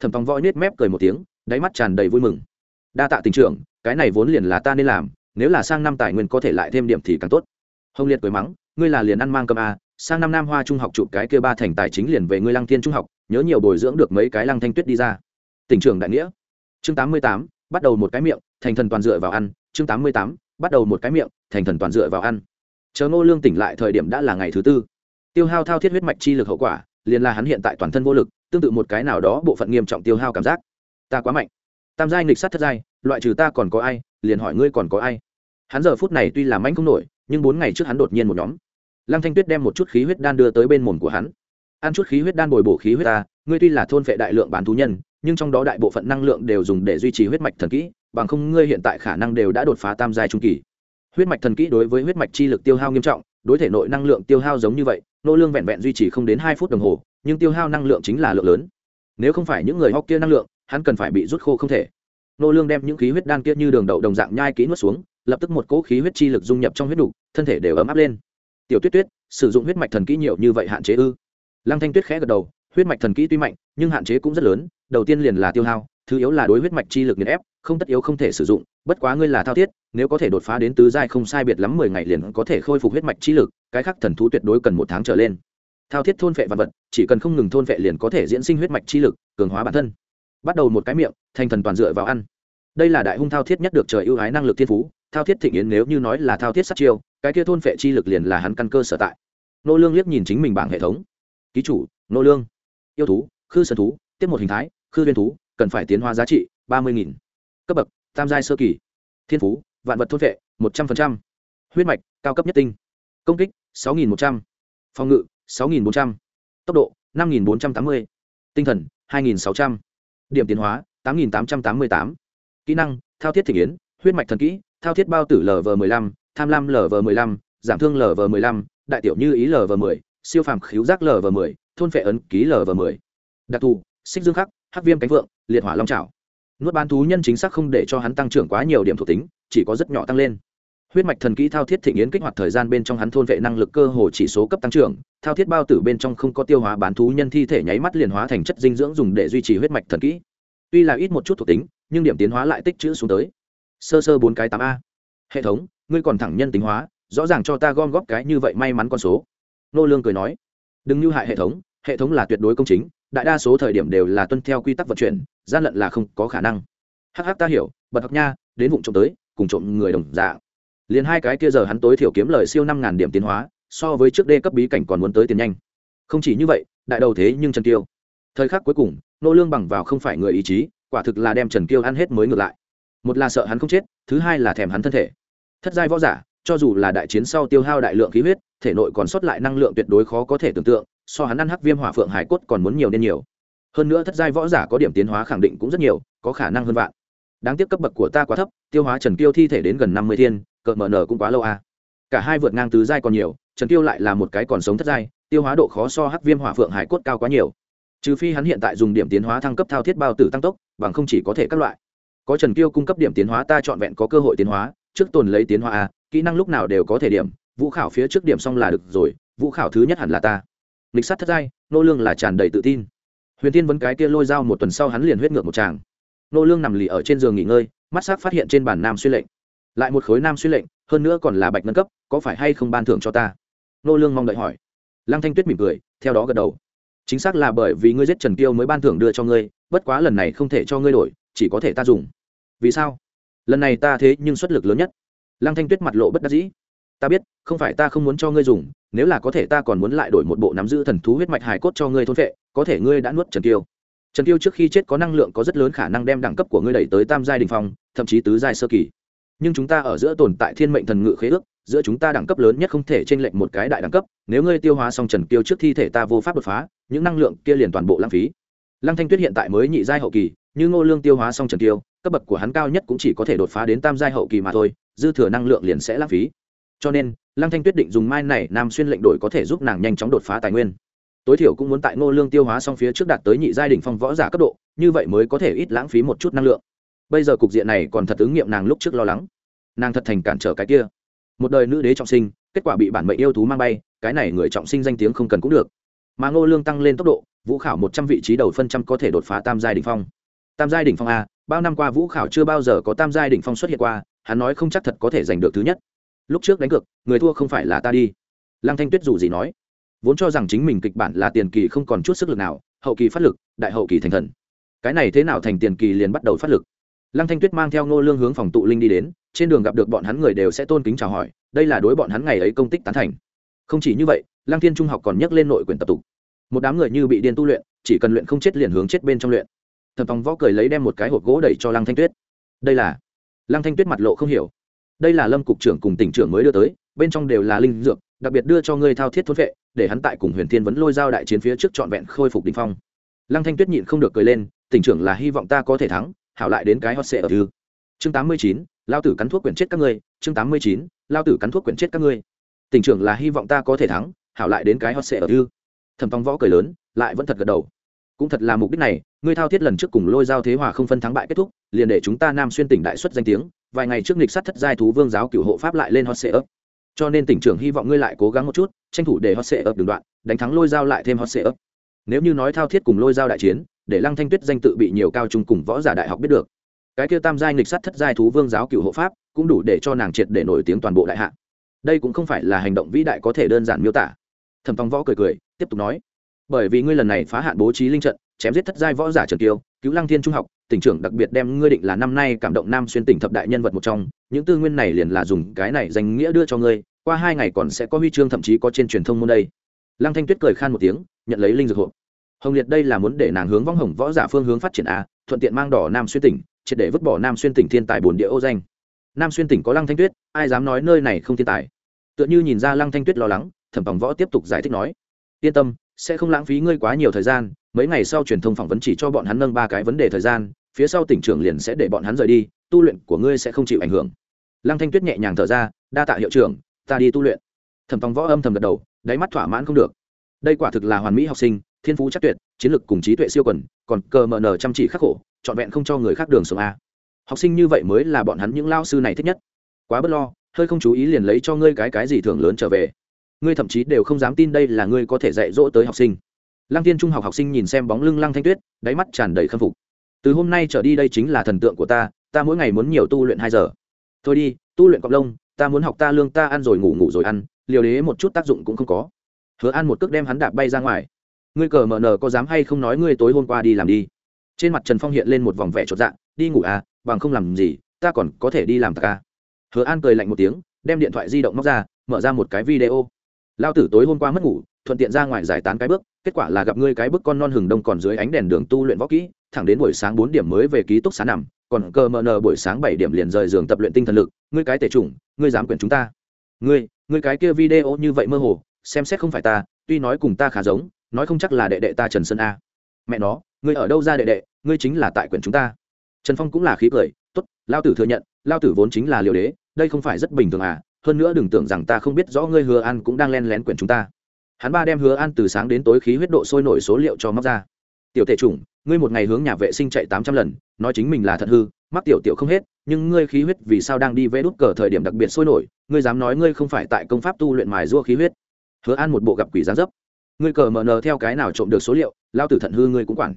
Thẩm tòng võ nết mép cười một tiếng, đáy mắt tràn đầy vui mừng. Đa tạ tình trưởng cái này vốn liền là ta nên làm, nếu là sang năm tài nguyên có thể lại thêm điểm thì càng tốt. Hồng liệt cười mắng, ngươi là liền ăn mang cơm a sang năm nam hoa trung học chụp cái kia ba thành tài chính liền về ngươi lăng thiên trung học, nhớ nhiều bồi dưỡng được mấy cái lăng thanh tuyết đi ra. Tỉnh trưởng đại nghĩa. Chương tám mươi tám, bắt đầu một cái miệng, thành thần toàn dựa vào ăn. Chương tám mươi tám, bắt đầu một cái miệng, thành thần toàn dựa vào ăn. Chờ ngô lương tỉnh lại thời điểm đã là ngày thứ tư. Tiêu hao thao thiết huyết mạch chi lực hậu quả, liền là hắn hiện tại toàn thân vô lực, tương tự một cái nào đó bộ phận nghiêm trọng tiêu hao cảm giác. Ta quá mạnh. Tam giai nghịch sát thất giai loại trừ ta còn có ai, liền hỏi ngươi còn có ai. Hắn giờ phút này tuy là manh không nổi, nhưng bốn ngày trước hắn đột nhiên một nhóm. Lăng thanh tuyết đem một chút khí huyết đan đưa tới bên mồm của hắn. Ăn chút khí huyết đan bồi bổ khí huyết ta, ngươi tuy là thôn vệ đại lượng bán thú nhân, nhưng trong đó đại bộ phận năng lượng đều dùng để duy trì huyết mạch thần kỹ, bằng không ngươi hiện tại khả năng đều đã đột phá tam giai trung kỳ. Huyết mạch thần kỹ đối với huyết mạch chi lực tiêu hao nghiêm trọng, đối thể nội năng lượng tiêu hao giống như vậy, nô lương vẹn vẹn duy trì không đến hai phút đồng hồ, nhưng tiêu hao năng lượng chính là lượng lớn. Nếu không phải những người hóc kia năng lượng, hắn cần phải bị rút khô không thể nô lương đem những khí huyết đan kia như đường đậu đồng dạng nhai kỹ nuốt xuống lập tức một cỗ khí huyết chi lực dung nhập trong huyết đủ, thân thể đều ấm áp lên. Tiểu tuyết tuyết sử dụng huyết mạch thần kỹ nhiều như vậy hạn chế ư? Lăng thanh tuyết khẽ gật đầu huyết mạch thần kỹ tuy mạnh nhưng hạn chế cũng rất lớn đầu tiên liền là tiêu hao thứ yếu là đối huyết mạch chi lực nghiền ép không tất yếu không thể sử dụng bất quá ngươi là thao thiết nếu có thể đột phá đến tứ giai không sai biệt lắm mười ngày liền có thể khôi phục huyết mạch chi lực cái khác thần thú tuyệt đối cần một tháng trở lên. Thao thiết thôn phệ vật vật chỉ cần không ngừng thôn phệ liền có thể diễn sinh huyết mạch chi lực cường hóa bản thân bắt đầu một cái miệng, thành thần toàn dựa vào ăn. Đây là đại hung thao thiết nhất được trời ưu ái năng lực thiên phú, thao thiết thịnh yến nếu như nói là thao thiết sát chiêu, cái kia thôn phệ chi lực liền là hắn căn cơ sở tại. Nô lương liếc nhìn chính mình bảng hệ thống. Ký chủ, nô lương. Yêu thú, khư sơn thú, tiếp một hình thái, khư viên thú, cần phải tiến hóa giá trị ba mươi nghìn. Cấp bậc, tam giai sơ kỳ. Thiên phú, vạn vật thôn vệ một trăm linh huyết mạch, cao cấp nhất tinh. Công kích, sáu nghìn một trăm. Phòng ngự, sáu nghìn bốn trăm. Tốc độ, năm nghìn bốn trăm tám mươi. Tinh thần, hai nghìn sáu trăm điểm tiến hóa, tám nghìn tám trăm tám mươi tám. Kỹ năng, thao thiết thịnh yến, huyết mạch thần kỹ, thao thiết bao tử lv m ộ ư ơ i năm tham lam lv m ộ ư ơ i năm giảm thương lv m ộ ư ơ i năm đại tiểu như ý lv m ộ ư ơ i siêu phàm khíu giác lv m ộ ư ơ i thôn phệ ấn ký lv m ộ ư ơ i đặc thù, xích dương khắc, hắc viêm cánh vượng, liệt hỏa long trào nuốt bán thú nhân chính xác không để cho hắn tăng trưởng quá nhiều điểm thuộc tính, chỉ có rất nhỏ tăng lên huyết mạch thần kỹ thao thiết thịnh yến kích hoạt thời gian bên trong hắn thôn vệ năng lực cơ hồ chỉ số cấp tăng trưởng, thao thiết bao tử bên trong không có tiêu hóa bán thú nhân thi thể nháy mắt liền hóa thành chất dinh dưỡng dùng để duy trì huyết mạch thần kỹ. Tuy là ít một chút thuộc tính, nhưng điểm tiến hóa lại tích chữ xuống tới. Sơ sơ bốn cái tám a. Hệ thống, ngươi còn thẳng nhân tính hóa, rõ ràng cho ta gom góp cái như vậy may mắn con số. Nô lương cười nói. Đừng như hại hệ thống hệ thống là tuyệt đối công chính, đại đa số thời điểm đều là tuân theo quy tắc vận chuyển, gian lận là không có khả năng. Hắc hắc ta hiểu, bật học nha, đến vụng trộm tới, cùng trộm người đồng dạng liền hai cái kia giờ hắn tối thiểu kiếm lời siêu năm ngàn điểm tiến hóa, so với trước đê cấp bí cảnh còn muốn tới tiền nhanh. Không chỉ như vậy, đại đầu thế nhưng trần tiêu thời khắc cuối cùng, nô lương bằng vào không phải người ý chí, quả thực là đem trần tiêu ăn hết mới ngược lại. Một là sợ hắn không chết, thứ hai là thèm hắn thân thể. Thất giai võ giả, cho dù là đại chiến sau tiêu hao đại lượng khí huyết, thể nội còn sót lại năng lượng tuyệt đối khó có thể tưởng tượng, so hắn ăn hắc viêm hỏa phượng hải cốt còn muốn nhiều nên nhiều. Hơn nữa thất giai võ giả có điểm tiến hóa khẳng định cũng rất nhiều, có khả năng hơn vạn. Đáng tiếc cấp bậc của ta quá thấp, tiêu hóa trần tiêu thi thể đến gần năm mươi thiên cờ mở nở cũng quá lâu à. cả hai vượt ngang tứ giai còn nhiều, trần tiêu lại là một cái còn sống thất giai, tiêu hóa độ khó so hắc viêm hỏa phượng hải cốt cao quá nhiều. Trừ phi hắn hiện tại dùng điểm tiến hóa thăng cấp thao thiết bao tử tăng tốc, bằng không chỉ có thể các loại. Có trần tiêu cung cấp điểm tiến hóa ta chọn vẹn có cơ hội tiến hóa, trước tồn lấy tiến hóa a kỹ năng lúc nào đều có thể điểm, vũ khảo phía trước điểm xong là được rồi, vũ khảo thứ nhất hẳn là ta. Lịch sát thất giai, nô lương là tràn đầy tự tin. Huyền tiên vấn cái kia lôi dao một tuần sau hắn liền huyết ngược một tràng. Nô lương nằm lì ở trên giường nghỉ ngơi, mắt sắc phát hiện trên bàn nam xuyên lệnh lại một khối nam xuyên lệnh, hơn nữa còn là bạch nâng cấp, có phải hay không ban thưởng cho ta? Nô lương mong đợi hỏi. Lăng thanh tuyết mỉm cười, theo đó gật đầu. Chính xác là bởi vì ngươi giết trần Tiêu mới ban thưởng đưa cho ngươi, bất quá lần này không thể cho ngươi đổi, chỉ có thể ta dùng. Vì sao? Lần này ta thế nhưng xuất lực lớn nhất. Lăng thanh tuyết mặt lộ bất đắc dĩ. Ta biết, không phải ta không muốn cho ngươi dùng, nếu là có thể ta còn muốn lại đổi một bộ nắm giữ thần thú huyết mạch hài cốt cho ngươi thôn vệ, có thể ngươi đã nuốt trần Tiêu. trần Tiêu trước khi chết có năng lượng có rất lớn khả năng đem đẳng cấp của ngươi đẩy tới tam giai đình phong, thậm chí tứ giai sơ kỳ nhưng chúng ta ở giữa tồn tại thiên mệnh thần ngự khế ước, giữa chúng ta đẳng cấp lớn nhất không thể trên lệnh một cái đại đẳng cấp, nếu ngươi tiêu hóa xong trần kiêu trước thi thể ta vô pháp đột phá, những năng lượng kia liền toàn bộ lãng phí. Lăng thanh tuyết hiện tại mới nhị giai hậu kỳ, như ngô lương tiêu hóa xong trần kiêu, cấp bậc của hắn cao nhất cũng chỉ có thể đột phá đến tam giai hậu kỳ mà thôi, dư thừa năng lượng liền sẽ lãng phí. Cho nên, lăng thanh tuyết định dùng mai này nam xuyên lệnh đổi có thể giúp nàng nhanh chóng đột phá tài nguyên. Tối thiểu cũng muốn tại ngô lương tiêu hóa xong phía trước đạt tới nhị giai đỉnh phong võ giả cấp độ, như vậy mới có thể ít lãng phí một chút năng lượng bây giờ cục diện này còn thật ứng nghiệm nàng lúc trước lo lắng. Nàng thật thành cản trở cái kia. Một đời nữ đế trọng sinh, kết quả bị bản mệnh yêu thú mang bay, cái này người trọng sinh danh tiếng không cần cũng được. Mà ngô lương tăng lên tốc độ, vũ khảo một trăm vị trí đầu phân trăm có thể đột phá tam giai đỉnh phong. Tam giai đỉnh phong a, bao năm qua vũ khảo chưa bao giờ có tam giai đỉnh phong xuất hiện qua, hắn nói không chắc thật có thể giành được thứ nhất. Lúc trước đánh cược, người thua không phải là ta đi. Lăng thanh tuyết dù gì nói, vốn cho rằng chính mình kịch bản là tiền kỳ không còn chút sức lực nào, hậu kỳ phát lực, đại hậu kỳ thành thần. Cái này thế nào thành tiền kỳ liền bắt đầu phát lực lăng thanh tuyết mang theo ngô lương hướng phòng tụ linh đi đến, trên đường gặp được bọn hắn người đều sẽ tôn kính chào hỏi, đây là đối bọn hắn ngày ấy công tích tán thành. Không chỉ như vậy, lăng thiên trung học còn nhắc lên nội quyền tập tục. Một đám người như bị điên tu luyện, chỉ cần luyện không chết liền hướng chết bên trong luyện. Thẩm tòng võ cười lấy đem một cái hộp gỗ đẩy cho lăng thanh tuyết. Đây là? Lăng thanh tuyết mặt lộ không hiểu. Đây là lâm cục trưởng cùng tỉnh trưởng mới đưa tới, bên trong đều là linh dược, đặc biệt đưa cho ngươi thao thiết thuần vệ, để hắn tại cùng huyền thiên vấn lôi giao đại chiến phía trước trọn vẹn khôi phục đình phong. Lăng thanh tuyết nhịn không được cười lên, tỉnh trưởng là hy vọng ta có thể thắng hảo lại đến cái hot sệ ở thư. Chương tám mươi chín, lao tử cắn thuốc quyển chết các ngươi. Chương tám mươi chín, lao tử cắn thuốc quyển chết các ngươi. Tỉnh trưởng là hy vọng ta có thể thắng, hảo lại đến cái hot sệ ở thư. Thẩm tòng võ cười lớn, lại vẫn thật gật đầu. Cũng thật là mục đích này, ngươi thao thiết lần trước cùng lôi giao thế hòa không phân thắng bại kết thúc, liền để chúng ta nam xuyên tỉnh đại xuất danh tiếng, vài ngày trước nghịch sát thất giai thú vương giáo cựu hộ pháp lại lên hot sệ ấp cho nên tỉnh trưởng hy vọng ngươi lại cố gắng một chút, tranh thủ để hot sệ ấp đường đoạn, đánh thắng lôi giao lại thêm hot sệ ấp nếu như nói thao thiết cùng lôi giao đại chiến để lăng thanh tuyết danh tự bị nhiều cao trung cùng võ giả đại học biết được. Cái kia tam giai nghịch sát thất giai thú vương giáo cựu hộ pháp cũng đủ để cho nàng triệt để nổi tiếng toàn bộ đại hạ. Đây cũng không phải là hành động vĩ đại có thể đơn giản miêu tả. Thẩm phong võ cười cười, tiếp tục nói, bởi vì ngươi lần này phá hạn bố trí linh trận, chém giết thất giai võ giả trần kiêu, cứu lăng thiên trung học, tỉnh trưởng đặc biệt đem ngươi định là năm nay cảm động nam xuyên tỉnh thập đại nhân vật một trong, những tư nguyên này liền là dùng cái này danh nghĩa đưa cho ngươi, qua hai ngày còn sẽ có huy chương thậm chí có trên truyền thông môn đây. Lăng thanh tuyết cười khan một tiếng, nhận lấy linh dược hộp hồng liệt đây là muốn để nàng hướng vong hồng võ giả phương hướng phát triển a, thuận tiện mang đỏ nam xuyên tỉnh, triệt để vứt bỏ nam xuyên tỉnh thiên tài bồn địa ô danh. Nam xuyên tỉnh có lăng thanh tuyết, ai dám nói nơi này không thiên tài? Tựa như nhìn ra lăng thanh tuyết lo lắng, thẩm vòng võ tiếp tục giải thích nói, yên tâm, sẽ không lãng phí ngươi quá nhiều thời gian, mấy ngày sau truyền thông phỏng vấn chỉ cho bọn hắn nâng ba cái vấn đề thời gian, phía sau tỉnh trưởng liền sẽ để bọn hắn rời đi, tu luyện của ngươi sẽ không chịu ảnh hưởng. Lăng thanh tuyết nhẹ nhàng thở ra, đa tạ hiệu trưởng, ta đi tu luyện. Thẩm tòng võ âm thầm gật đầu, đáy mắt thỏa mãn không được. Đây quả thực là hoàn mỹ học sinh thiên phú chắc tuyệt, chiến lược cùng trí tuệ siêu quần, còn cờ mờ nờ chăm chỉ khắc khổ, trọn vẹn không cho người khác đường sống a. Học sinh như vậy mới là bọn hắn những lao sư này thích nhất. Quá bất lo, hơi không chú ý liền lấy cho ngươi cái cái gì thường lớn trở về. Ngươi thậm chí đều không dám tin đây là ngươi có thể dạy dỗ tới học sinh. Lăng tiên trung học học sinh nhìn xem bóng lưng lăng thanh tuyết, đáy mắt tràn đầy khâm phục. Từ hôm nay trở đi đây chính là thần tượng của ta ta mỗi ngày muốn nhiều tu luyện hai giờ. Thôi đi, tu luyện cọc lông, ta muốn học ta lương ta ăn rồi ngủ ngủ rồi ăn, liều đế một chút tác dụng cũng không có. Hứa ăn một cước đem hắn đạp bay ra ngoài ngươi cờ mờ nờ có dám hay không nói ngươi tối hôm qua đi làm đi. Trên mặt trần phong hiện lên một vòng vẻ chột dạ đi ngủ à bằng không làm gì, ta còn có thể đi làm ta ca à. hứa an cười lạnh một tiếng, đem điện thoại di động móc ra, mở ra một cái video. Lao tử tối hôm qua mất ngủ, thuận tiện ra ngoài giải tán cái bước, kết quả là gặp ngươi cái bước con non hừng đông còn dưới ánh đèn đường tu luyện võ kỹ, thẳng đến buổi sáng bốn điểm mới về ký túc xá nằm, còn cờ mờ nờ buổi sáng bảy điểm liền rời giường tập luyện tinh thần lực, ngươi cái tể chủng ngươi dám quyển chúng ta. Ngươi ngươi cái kia video như vậy mơ hồ, xem xét không phải ta, tuy nói cùng ta khá giống nói không chắc là đệ đệ ta trần sơn a. Mẹ nó, ngươi ở đâu ra đệ đệ, ngươi chính là tại quyển chúng ta. Trần phong cũng là khí cười t ố t lao tử thừa nhận lao tử vốn chính là liều đế, đây không phải rất bình thường à hơn nữa đừng tưởng rằng ta không biết rõ ngươi hứa an cũng đang len lén quyển chúng ta. Hắn ba đem hứa an từ sáng đến tối khí huyết độ sôi nổi số liệu cho móc ra. Tiểu tệ chủng, ngươi một ngày hướng nhà vệ sinh chạy tám trăm lần, nói chính mình là thật hư, mắc tiểu tiểu không hết, nhưng ngươi khí huyết vì sao đang đi vẽ đút cờ thời điểm đặc biệt sôi nổi, ngươi dám nói ngươi không phải tại công pháp tu luyện mài rua khí huyết. Hứa an một bộ gặp quỷ gián dấp ngươi cờ mờ nờ theo cái nào trộm được số liệu lao tử thận hư ngươi cũng quản.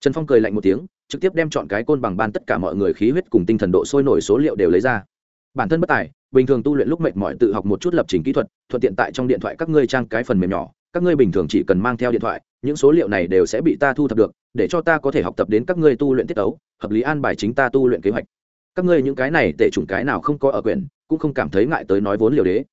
Trần phong cười lạnh một tiếng, trực tiếp đem chọn cái côn bằng ban tất cả mọi người khí huyết cùng tinh thần độ sôi nổi số liệu đều lấy ra. Bản thân bất tài, bình thường tu luyện lúc mệt mỏi tự học một chút lập trình kỹ thuật, thuận tiện tại trong điện thoại các ngươi trang cái phần mềm nhỏ, các ngươi bình thường chỉ cần mang theo điện thoại, những số liệu này đều sẽ bị ta thu thập được, để cho ta có thể học tập đến các ngươi tu luyện tiết ấu hợp lý an bài chính ta tu luyện kế hoạch. Các ngươi những cái này tệ chủng cái nào không có ở quyền cũng không cảm thấy ngại tới nói vốn liều đế.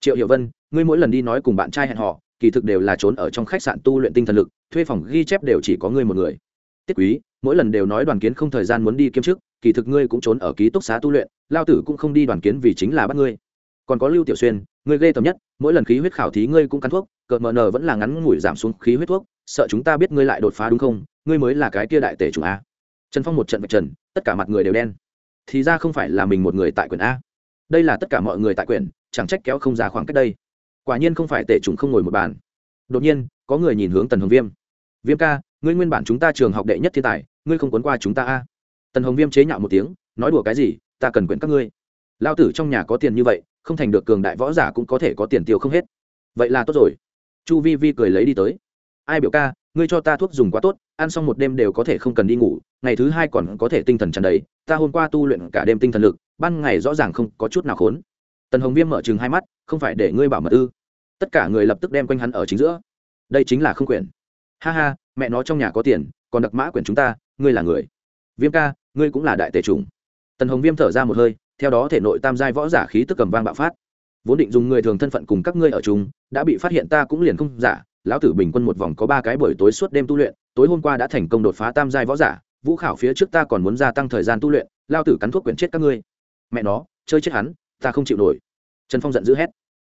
Triệu hiểu vân, ngươi mỗi lần đi nói cùng bạn trai hẹn họ kỳ thực đều là trốn ở trong khách sạn tu luyện tinh thần lực, thuê phòng ghi chép đều chỉ có ngươi một người. Tiết quý, mỗi lần đều nói đoàn kiến không thời gian muốn đi kiêm chức, kỳ thực ngươi cũng trốn ở ký túc xá tu luyện, lao tử cũng không đi đoàn kiến vì chính là bắt ngươi. Còn có lưu tiểu xuyên, ngươi ghê tầm nhất, mỗi lần khí huyết khảo thí ngươi cũng cắn thuốc, cợt mờ nờ vẫn là ngắn ngủi giảm xuống khí huyết thuốc, sợ chúng ta biết ngươi lại đột phá đúng không, ngươi mới là cái kia đại tể chủ a. Trần phong một trận vạch trần, tất cả mặt người đều đen. Thì ra không phải là mình một người tại quyền a. Đây là tất cả mọi người tại quyền chẳng trách kéo không ra khoảng cách đây quả nhiên không phải tể trùng không ngồi một bàn. Đột nhiên, có người nhìn hướng tần hồng viêm. Viêm ca, ngươi nguyên bản chúng ta trường học đệ nhất thiên tài, ngươi không quấn qua chúng ta a? Tần hồng viêm chế nhạo một tiếng, nói đùa cái gì, ta cần quyển các ngươi. Lao tử trong nhà có tiền như vậy, không thành được cường đại võ giả cũng có thể có tiền tiêu không hết. Vậy là tốt rồi. Chu vi vi cười lấy đi tới. Ai biểu ca, ngươi cho ta thuốc dùng quá tốt, ăn xong một đêm đều có thể không cần đi ngủ, ngày thứ hai còn có thể tinh thần tràn đầy, ta hôm qua tu luyện cả đêm tinh thần lực, ban ngày rõ ràng không có chút nào khốn tần hồng viêm mở chừng hai mắt, không phải để ngươi bảo mật ư? Tất cả người lập tức đem quanh hắn ở chính giữa. Đây chính là không quyển ha ha, mẹ nó trong nhà có tiền, còn đặc mã quyển chúng ta, ngươi là người. Viêm ca, ngươi cũng là đại tể trùng tần hồng viêm thở ra một hơi, theo đó thể nội tam giai võ giả khí tức cầm vang bạo phát. Vốn định dùng người thường thân phận cùng các ngươi ở chung, đã bị phát hiện ta cũng liền không giả. Lão tử bình quân một vòng có ba cái buổi tối suốt đêm tu luyện, tối hôm qua đã thành công đột phá tam giai võ giả, vũ khảo phía trước ta còn muốn gia tăng thời gian tu luyện lao tử cắn thuốc quyển chết các ngươi. Mẹ nó, chơi chết hắn ta không chịu nổi. Trần phong giận dữ hét.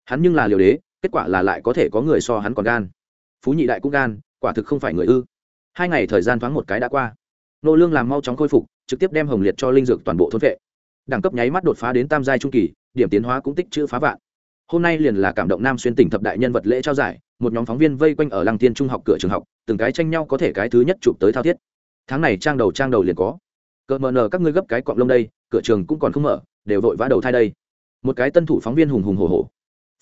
Hắn nhưng là liều đế, kết quả là lại có thể có người so hắn còn gan. Phú nhị đại cũng gan, quả thực không phải người ư. Hai ngày thời gian thoáng một cái đã qua. Nô lương làm mau chóng khôi phục, trực tiếp đem hồng liệt cho linh dược toàn bộ thôn vệ. Đẳng cấp nháy mắt đột phá đến tam giai trung kỳ, điểm tiến hóa cũng tích chữ phá vạn. Hôm nay liền là cảm động nam xuyên tỉnh thập đại nhân vật lễ trao giải, một nhóm phóng viên vây quanh ở lăng tiên trung học cửa trường học, từng cái tranh nhau có thể cái thứ nhất chụp tới thao thiết. Tháng này trang đầu trang đầu liền có. Cờ mờ nờ các ngươi gấp cái cọng lông đây, cửa trường cũng còn không mở, đều vội vã đầu thai đây một cái tân thủ phóng viên hùng hùng hổ hổ.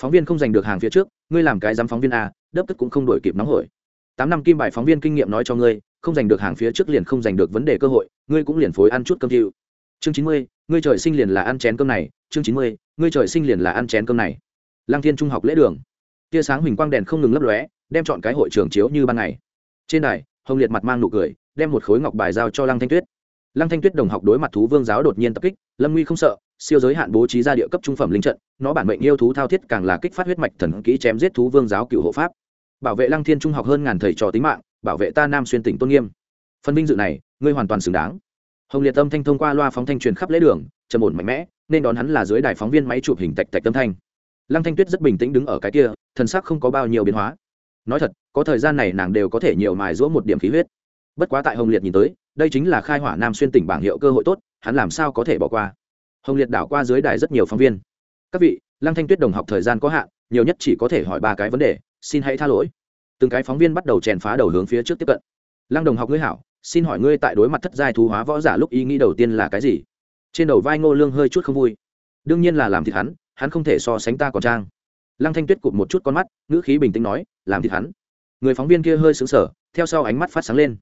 Phóng viên không giành được hàng phía trước, ngươi làm cái giám phóng viên a, đớp tức cũng không đổi kịp nóng hổi. Tám năm kim bài phóng viên kinh nghiệm nói cho ngươi, không giành được hàng phía trước liền không giành được vấn đề cơ hội, ngươi cũng liền phối ăn chút cơm thiệu chương chín mươi, ngươi trời sinh liền là ăn chén cơm này, chương chín mươi, ngươi trời sinh liền là ăn chén cơm này. Lăng thiên trung học lễ đường. Tia sáng huỳnh quang đèn không ngừng lấp lóe, đem chọn cái hội trường chiếu như ban ngày. Trên đài, hồng liệt mặt mang nụ cười, đem một khối ngọc bài giao cho lăng thanh tuyết lăng thanh tuyết đồng học đối mặt thú vương giáo đột nhiên tập kích, lâm nguy không sợ, siêu giới hạn bố trí ra địa cấp trung phẩm linh trận, nó bản mệnh yêu thú thao thiết càng là kích phát huyết mạch thần kỹ chém giết thú vương giáo cựu hộ pháp. Bảo vệ lăng thiên trung học hơn ngàn thầy trò tính mạng, bảo vệ ta nam xuyên tỉnh tôn nghiêm. Phân vinh dự này, ngươi hoàn toàn xứng đáng. Hồng liệt âm thanh thông qua loa phóng thanh truyền khắp lễ đường, trầm ổn mạnh mẽ, nên đón hắn là dưới đài phóng viên máy chụp hình tạch tạch tâm thanh. Lăng thanh tuyết rất bình tĩnh đứng ở cái kia, thần sắc không có bao nhiêu biến hóa. Nói thật, có thời gian này nàng đều có thể nhiều mài giũa một điểm khí huyết. Bất quá tại hồng liệt nhìn tới đây chính là khai hỏa nam xuyên tỉnh bảng hiệu cơ hội tốt, hắn làm sao có thể bỏ qua? Hồng liệt đảo qua dưới đài rất nhiều phóng viên. Các vị, lăng thanh tuyết đồng học thời gian có hạn, nhiều nhất chỉ có thể hỏi ba cái vấn đề, xin hãy tha lỗi. Từng cái phóng viên bắt đầu chèn phá đầu hướng phía trước tiếp cận. Lăng đồng học ngươi hảo, xin hỏi ngươi tại đối mặt thất giai thú hóa võ giả lúc ý nghĩ đầu tiên là cái gì? Trên đầu vai ngô lương hơi chút không vui. Đương nhiên là làm thịt hắn hắn không thể so sánh ta còn trang. Lăng thanh tuyết cụt một chút con mắt, ngữ khí bình tĩnh nói, làm thịt hắn. Người phóng viên kia hơi xứng sở theo sau ánh mắt phát sáng lên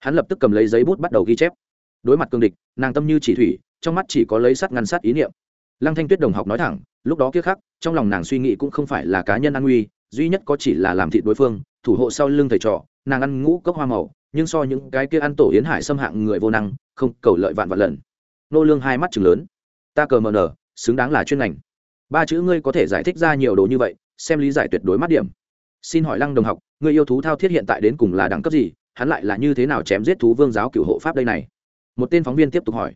hắn lập tức cầm lấy giấy bút bắt đầu ghi chép. Đối mặt cương địch, nàng tâm như chỉ thủy, trong mắt chỉ có lấy sắt ngăn sát ý niệm. Lăng thanh tuyết đồng học nói thẳng, lúc đó kia khác trong lòng nàng suy nghĩ cũng không phải là cá nhân an nguy duy nhất có chỉ là làm thịt đối phương, thủ hộ sau lưng thầy trò, nàng ăn ngũ cốc hoa màu, nhưng so những cái kia ăn tổ yến hải xâm hạng người vô năng, không, cầu lợi vạn vạn lần. Nô lương hai mắt chừng lớn. Ta cờ mờ nở xứng đáng là chuyên ngành. Ba chữ ngươi có thể giải thích ra nhiều đồ như vậy, xem lý giải tuyệt đối mắt điểm. Xin hỏi lăng đồng học, người yêu thú thao thiết hiện tại đến cùng là đẳng cấp gì hắn lại là như thế nào chém giết thú vương giáo cựu hộ pháp đây này? Một tên phóng viên tiếp tục hỏi.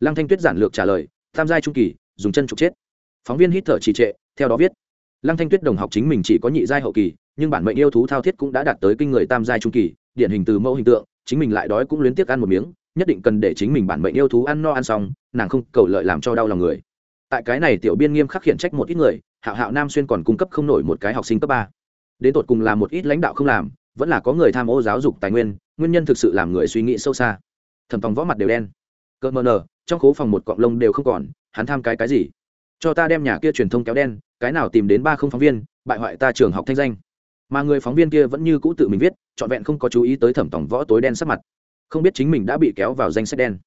Lăng thanh tuyết giản lược trả lời tham gia trung kỳ, dùng chân trục chết. Phóng viên hít thở trì trệ, theo đó viết, lăng thanh tuyết đồng học chính mình chỉ có nhị giai hậu kỳ, nhưng bản mệnh yêu thú thao thiết cũng đã đạt tới kinh người tam giai trung kỳ, điển hình từ mẫu hình tượng, chính mình lại đói cũng luyến tiếc ăn một miếng, nhất định cần để chính mình bản mệnh yêu thú ăn no ăn xong, nàng không cầu lợi làm cho đau lòng người. Tại cái này tiểu biên nghiêm khắc khiển trách một ít người, hạo hạo nam xuyên còn cung cấp không nổi một cái học sinh cấp ba. Đến tột cùng là một ít lãnh đạo không làm vẫn là có người tham ô giáo dục tài nguyên nguyên nhân thực sự làm người suy nghĩ sâu xa. Thẩm tòng võ mặt đều đen. Cỡ mờ nờ, trong khố phòng một cọng lông đều không còn, hắn tham cái cái gì? Cho ta đem nhà kia truyền thông kéo đen, cái nào tìm đến ba không phóng viên, bại hoại ta trường học thanh danh. Mà người phóng viên kia vẫn như cũ tự mình viết, trọn vẹn không có chú ý tới thẩm tòng võ tối đen sắc mặt. Không biết chính mình đã bị kéo vào danh sách đen.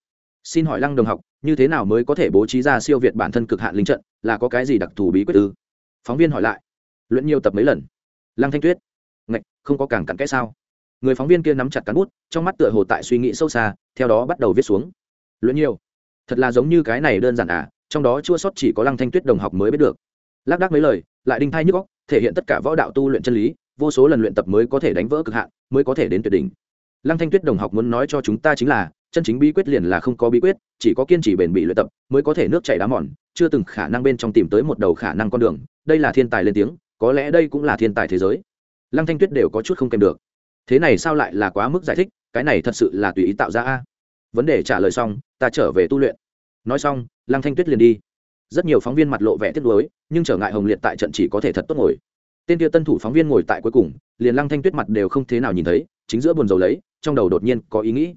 Xin hỏi lăng đồng học, như thế nào mới có thể bố trí ra siêu việt bản thân cực hạn linh trận, là có cái gì đặc thù bí quyết ư? Phóng viên hỏi lại. Luyện nhiều tập mấy lần? Lăng thanh tuyết không có càng cặn kẽ sao? Người phóng viên kia nắm chặt cán bút, trong mắt tựa hồ tại suy nghĩ sâu xa, theo đó bắt đầu viết xuống. Luyện nhiều. Thật là giống như cái này đơn giản à trong đó chua sót chỉ có lăng thanh tuyết đồng học mới biết được. Lác đác mấy lời, lại đinh thai nhức góc thể hiện tất cả võ đạo tu luyện chân lý, vô số lần luyện tập mới có thể đánh vỡ cực hạn, mới có thể đến tuyệt đỉnh. Lăng thanh tuyết đồng học muốn nói cho chúng ta chính là, chân chính bí quyết liền là không có bí quyết, chỉ có kiên trì bền bỉ luyện tập mới có thể nước chảy đá mòn, chưa từng khả năng bên trong tìm tới một đầu khả năng con đường. Đây là thiên tài lên tiếng, có lẽ đây cũng là thiên tài thế giới lăng thanh tuyết đều có chút không kèm được. Thế này sao lại là quá mức giải thích, cái này thật sự là tùy ý tạo ra a. Vấn đề trả lời xong, ta trở về tu luyện. Nói xong, lăng thanh tuyết liền đi. Rất nhiều phóng viên mặt lộ vẻ tiếc nuối, nhưng trở ngại hồng liệt tại trận chỉ có thể thật tốt ngồi. Tên kia tân thủ phóng viên ngồi tại cuối cùng, liền lăng thanh tuyết mặt đều không thế nào nhìn thấy, chính giữa buồn dầu lấy, trong đầu đột nhiên có ý nghĩ.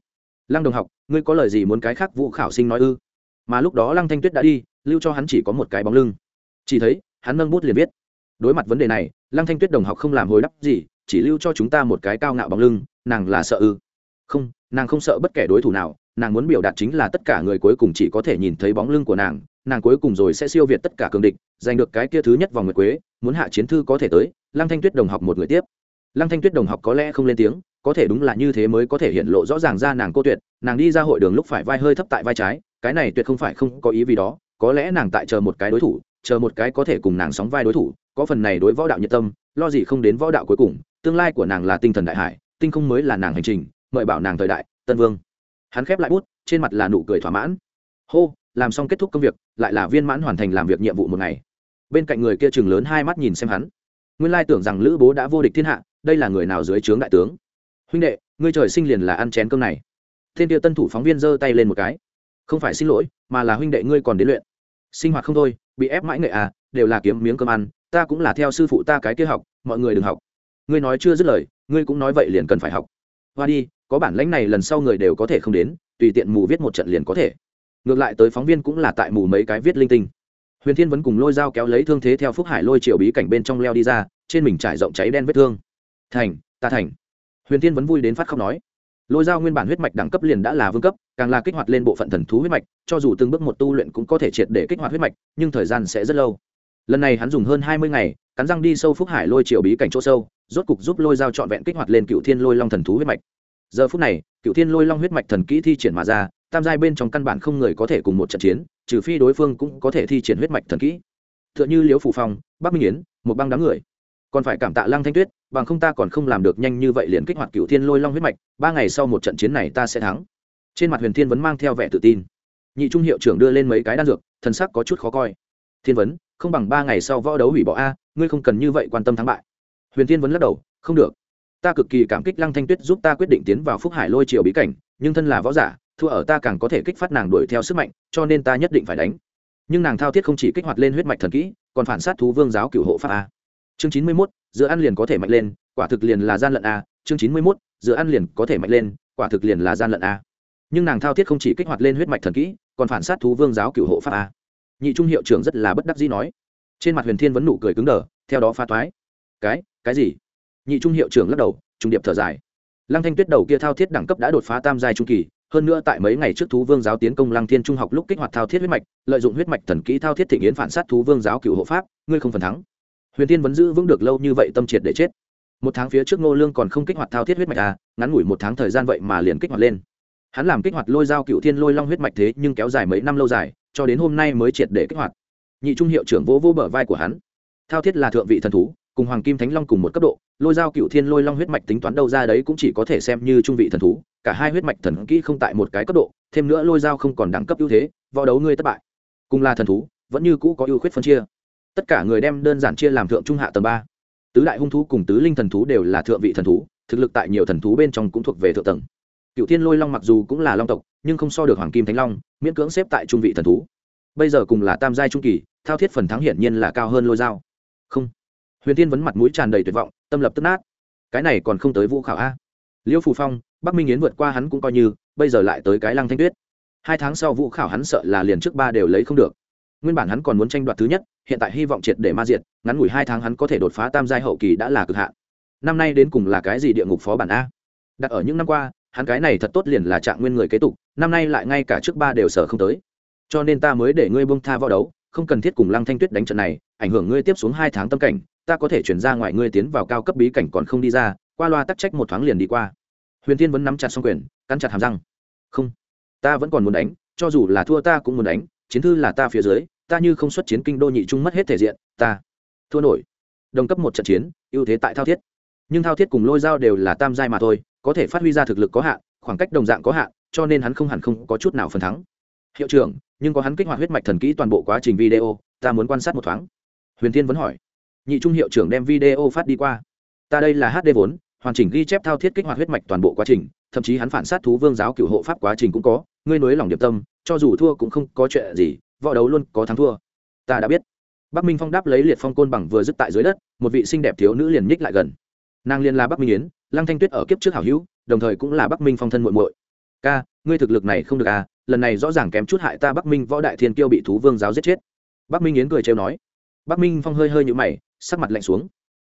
Lăng đồng học, ngươi có lời gì muốn cái khác vụ khảo sinh nói ư? Mà lúc đó lăng thanh tuyết đã đi, lưu cho hắn chỉ có một cái bóng lưng. Chỉ thấy, hắn nâng bút liền viết đối mặt vấn đề này, lăng thanh tuyết đồng học không làm hồi đáp gì, chỉ lưu cho chúng ta một cái cao ngạo bóng lưng, nàng là sợ ư? Không, nàng không sợ bất kể đối thủ nào, nàng muốn biểu đạt chính là tất cả người cuối cùng chỉ có thể nhìn thấy bóng lưng của nàng nàng cuối cùng rồi sẽ siêu việt tất cả cường địch, giành được cái kia thứ nhất vòng nguyệt quế, muốn hạ chiến thư có thể tới, lăng thanh tuyết đồng học một người tiếp. Lăng thanh tuyết đồng học có lẽ không lên tiếng, có thể đúng là như thế mới có thể hiện lộ rõ ràng ra nàng cô tuyệt, nàng đi ra hội đường lúc phải vai hơi thấp tại vai trái, cái này tuyệt không phải không có ý vì đó, có lẽ nàng tại chờ một cái đối thủ, chờ một cái có thể cùng nàng sóng vai đối thủ có phần này đối võ đạo nhiệt tâm, lo gì không đến võ đạo cuối cùng, tương lai của nàng là tinh thần đại hải, tinh không mới là nàng hành trình, mời bảo nàng thời đại, tân vương. Hắn khép lại bút, trên mặt là nụ cười thỏa mãn. Hô, làm xong kết thúc công việc, lại là viên mãn hoàn thành làm việc nhiệm vụ một ngày. Bên cạnh người kia chừng lớn hai mắt nhìn xem hắn. Nguyên lai tưởng rằng lữ bố đã vô địch thiên hạ, đây là người nào dưới trướng đại tướng? Huynh đệ, ngươi trời sinh liền là ăn chén cơm này. Thiên tiêu tân thủ phóng viên giơ tay lên một cái. Không phải xin lỗi, mà là huynh đệ ngươi còn đến luyện. Sinh hoạt không thôi, bị ép mãi nghệ à đều là kiếm miếng cơm ăn ta cũng là theo sư phụ ta cái kia học, mọi người đừng học. Ngươi nói chưa dứt lời, ngươi cũng nói vậy liền cần phải học. Hoa đi, có bản lãnh này lần sau người đều có thể không đến, tùy tiện mù viết một trận liền có thể. Ngược lại tới phóng viên cũng là tại mù mấy cái viết linh tinh. Huyền thiên vẫn cùng lôi dao kéo lấy thương thế theo phúc hải lôi triệu bí cảnh bên trong leo đi ra, trên mình trải rộng cháy đen vết thương. Thành, ta thành. Huyền thiên vẫn vui đến phát khóc nói. Lôi dao nguyên bản huyết mạch đẳng cấp liền đã là vương cấp, càng là kích hoạt lên bộ phận thần thú huyết mạch, cho dù từng bước một tu luyện cũng có thể triệt để kích hoạt huyết mạch, nhưng thời gian sẽ rất lâu lần này hắn dùng hơn hai mươi ngày, cắn răng đi sâu phúc hải lôi triều bí cảnh chỗ sâu, rốt cục giúp lôi dao trọn vẹn kích hoạt lên cựu thiên lôi long thần thú huyết mạch. Giờ phút này, cựu thiên lôi long huyết mạch thần kỹ thi triển mà ra, tam giai bên trong căn bản không người có thể cùng một trận chiến, trừ phi đối phương cũng có thể thi triển huyết mạch thần kỹ. T h ư ợ n h ư liếu phủ phong, bắc minh yến, một băng đám người. Còn phải cảm tạ lăng thanh tuyết, bằng không ta còn không làm được nhanh như vậy liền kích hoạt cựu thiên lôi long huyết mạch, ba ngày sau một trận chiến này ta sẽ thắng. Trên mặt huyền thiên vẫn mang theo vẻ tự tin. Nhị trung hiệu trưởng đưa lên mấy cái đan dược, thần sắc có chút khó coi. Thiên vấn không bằng ba ngày sau võ đấu hủy bỏ a, ngươi không cần như vậy quan tâm thắng bại. Huyền thiên vẫn lắc đầu, không được. Ta cực kỳ cảm kích lăng thanh tuyết giúp ta quyết định tiến vào phúc hải lôi triều bí cảnh, nhưng thân là võ giả, thua ở ta càng có thể kích phát nàng đuổi theo sức mạnh, cho nên ta nhất định phải đánh. Nhưng nàng thao thiết không chỉ kích hoạt lên huyết mạch thần kỹ, còn phản sát thú vương giáo cửu hộ pháp a. Chương chín mươi mốt, giữa ăn liền có thể mạnh lên, quả thực liền là gian lận a. Chương chín mươi mốt, giữa ăn liền có thể mạnh lên, quả thực liền là gian lận a. Nhưng nàng thao thiết không chỉ kích hoạt lên huyết mạch thần kỹ, còn phản sát thú vương giáo cửu hộ pháp a nhị trung hiệu trưởng rất là bất đắc dĩ nói. Trên mặt huyền thiên vẫn nụ cười cứng đờ, theo đó pha toái. Cái cái gì? Nhị trung hiệu trưởng lắc đầu trung điệp thở dài. Lăng thanh tuyết đầu kia thao thiết đẳng cấp đã đột phá tam giai trung kỳ, hơn nữa tại mấy ngày trước thú vương giáo tiến công lăng thiên trung học lúc kích hoạt thao thiết huyết mạch, lợi dụng huyết mạch thần kỹ thao thiết thị nghiến phản sát thú vương giáo cựu hộ pháp, ngươi không phần thắng. Huyền tiên vẫn giữ vững được lâu như vậy tâm triệt để chết. Một tháng phía trước ngô lương còn không kích hoạt thao thiết huyết mạch à ngắn ngủi một tháng thời gian vậy mà liền kích hoạt lên. Hắn làm kích hoạt lôi dao cựu thiên lôi long huyết mạch thế nhưng kéo dài mấy năm lâu dài cho đến hôm nay mới triệt để kích hoạt. Nhị trung hiệu trưởng vỗ vỗ bờ vai của hắn. Thao thiết là thượng vị thần thú, cùng hoàng kim thánh long cùng một cấp độ, lôi dao cựu thiên lôi long huyết mạch tính toán đâu ra đấy cũng chỉ có thể xem như trung vị thần thú, cả hai huyết mạch thần kỹ không tại một cái cấp độ, thêm nữa lôi dao không còn đẳng cấp ưu thế, võ đấu ngươi thất bại. Cùng là thần thú, vẫn như cũ có ưu khuyết phân chia. Tất cả người đem đơn giản chia làm thượng trung hạ tầng ba. Tứ đại hung thú cùng tứ linh thần thú đều là thượng vị thần thú, thực lực tại nhiều thần thú bên trong cũng thuộc về thượng tầng cựu thiên lôi long mặc dù cũng là long tộc, nhưng không so được hoàng kim thánh long, miễn cưỡng xếp tại trung vị thần thú. Bây giờ cùng là tam giai trung kỳ, thao thiết phần thắng hiển nhiên là cao hơn lôi dao. Không. Huyền tiên vấn mặt mũi tràn đầy tuyệt vọng, tâm lập tức nát. Cái này còn không tới vũ khảo a. Liêu phù phong, bắc minh yến vượt qua hắn cũng coi như, bây giờ lại tới cái lăng thanh tuyết. Hai tháng sau vũ khảo hắn sợ là liền trước ba đều lấy không được. Nguyên bản hắn còn muốn tranh đoạt thứ nhất, hiện tại hy vọng triệt để ma diệt, ngắn ngủi hai tháng hắn có thể đột phá tam giai hậu kỳ đã là cực hạn. Năm nay đến cùng là cái gì địa ngục phó bản a? Đặt ở những năm qua hắn cái này thật tốt liền là trạng nguyên người kế tục, năm nay lại ngay cả trước ba đều sở không tới. Cho nên ta mới để ngươi bông tha võ đấu, không cần thiết cùng lăng thanh tuyết đánh trận này, ảnh hưởng ngươi tiếp xuống hai tháng tâm cảnh, ta có thể chuyển ra ngoài ngươi tiến vào cao cấp bí cảnh còn không đi ra, qua loa tắc trách một thoáng liền đi qua. Huyền tiên vẫn nắm chặt xong quyền, cắn chặt hàm răng. Không, ta vẫn còn muốn đánh, cho dù là thua ta cũng muốn đánh, chiến thư là ta phía dưới, ta như không xuất chiến kinh đô nhị trung mất hết thể diện, ta thua nổi. Đồng cấp một trận chiến, ưu thế tại thao thiết nhưng thao thiết cùng lôi dao đều là tam giai mà thôi, có thể phát huy ra thực lực có hạn, khoảng cách đồng dạng có hạn, cho nên hắn không hẳn không có chút nào phần thắng. Hiệu trưởng, nhưng có hắn kích hoạt huyết mạch thần kỹ toàn bộ quá trình video, ta muốn quan sát một thoáng. Huyền thiên vẫn hỏi. Nhị trung hiệu trưởng đem video phát đi qua. Ta đây là hd vốn, hoàn chỉnh ghi chép thao thiết kích hoạt huyết mạch toàn bộ quá trình, thậm chí hắn phản sát thú vương giáo cựu hộ pháp quá trình cũng có, ngươi nối lòng điệp tâm, cho dù thua cũng không có chuyện gì, võ đấu luôn có thắng thua. Ta đã biết. Bắc minh phong đáp lấy liệt phong côn bằng vừa dứt tại dưới đất, một vị xinh đẹp thiếu nữ liền nhích lại gần nàng liên là bắc minh yến, lăng thanh tuyết ở kiếp trước hảo hữu, đồng thời cũng là bắc minh phong thân muội muội. Ca, ngươi thực lực này không được à lần này rõ ràng kém chút hại ta bắc minh võ đại thiên kiêu bị thú vương giáo giết chết. Bắc minh yến cười trêu nói. Bắc minh phong hơi hơi nhũ mày, sắc mặt lạnh xuống.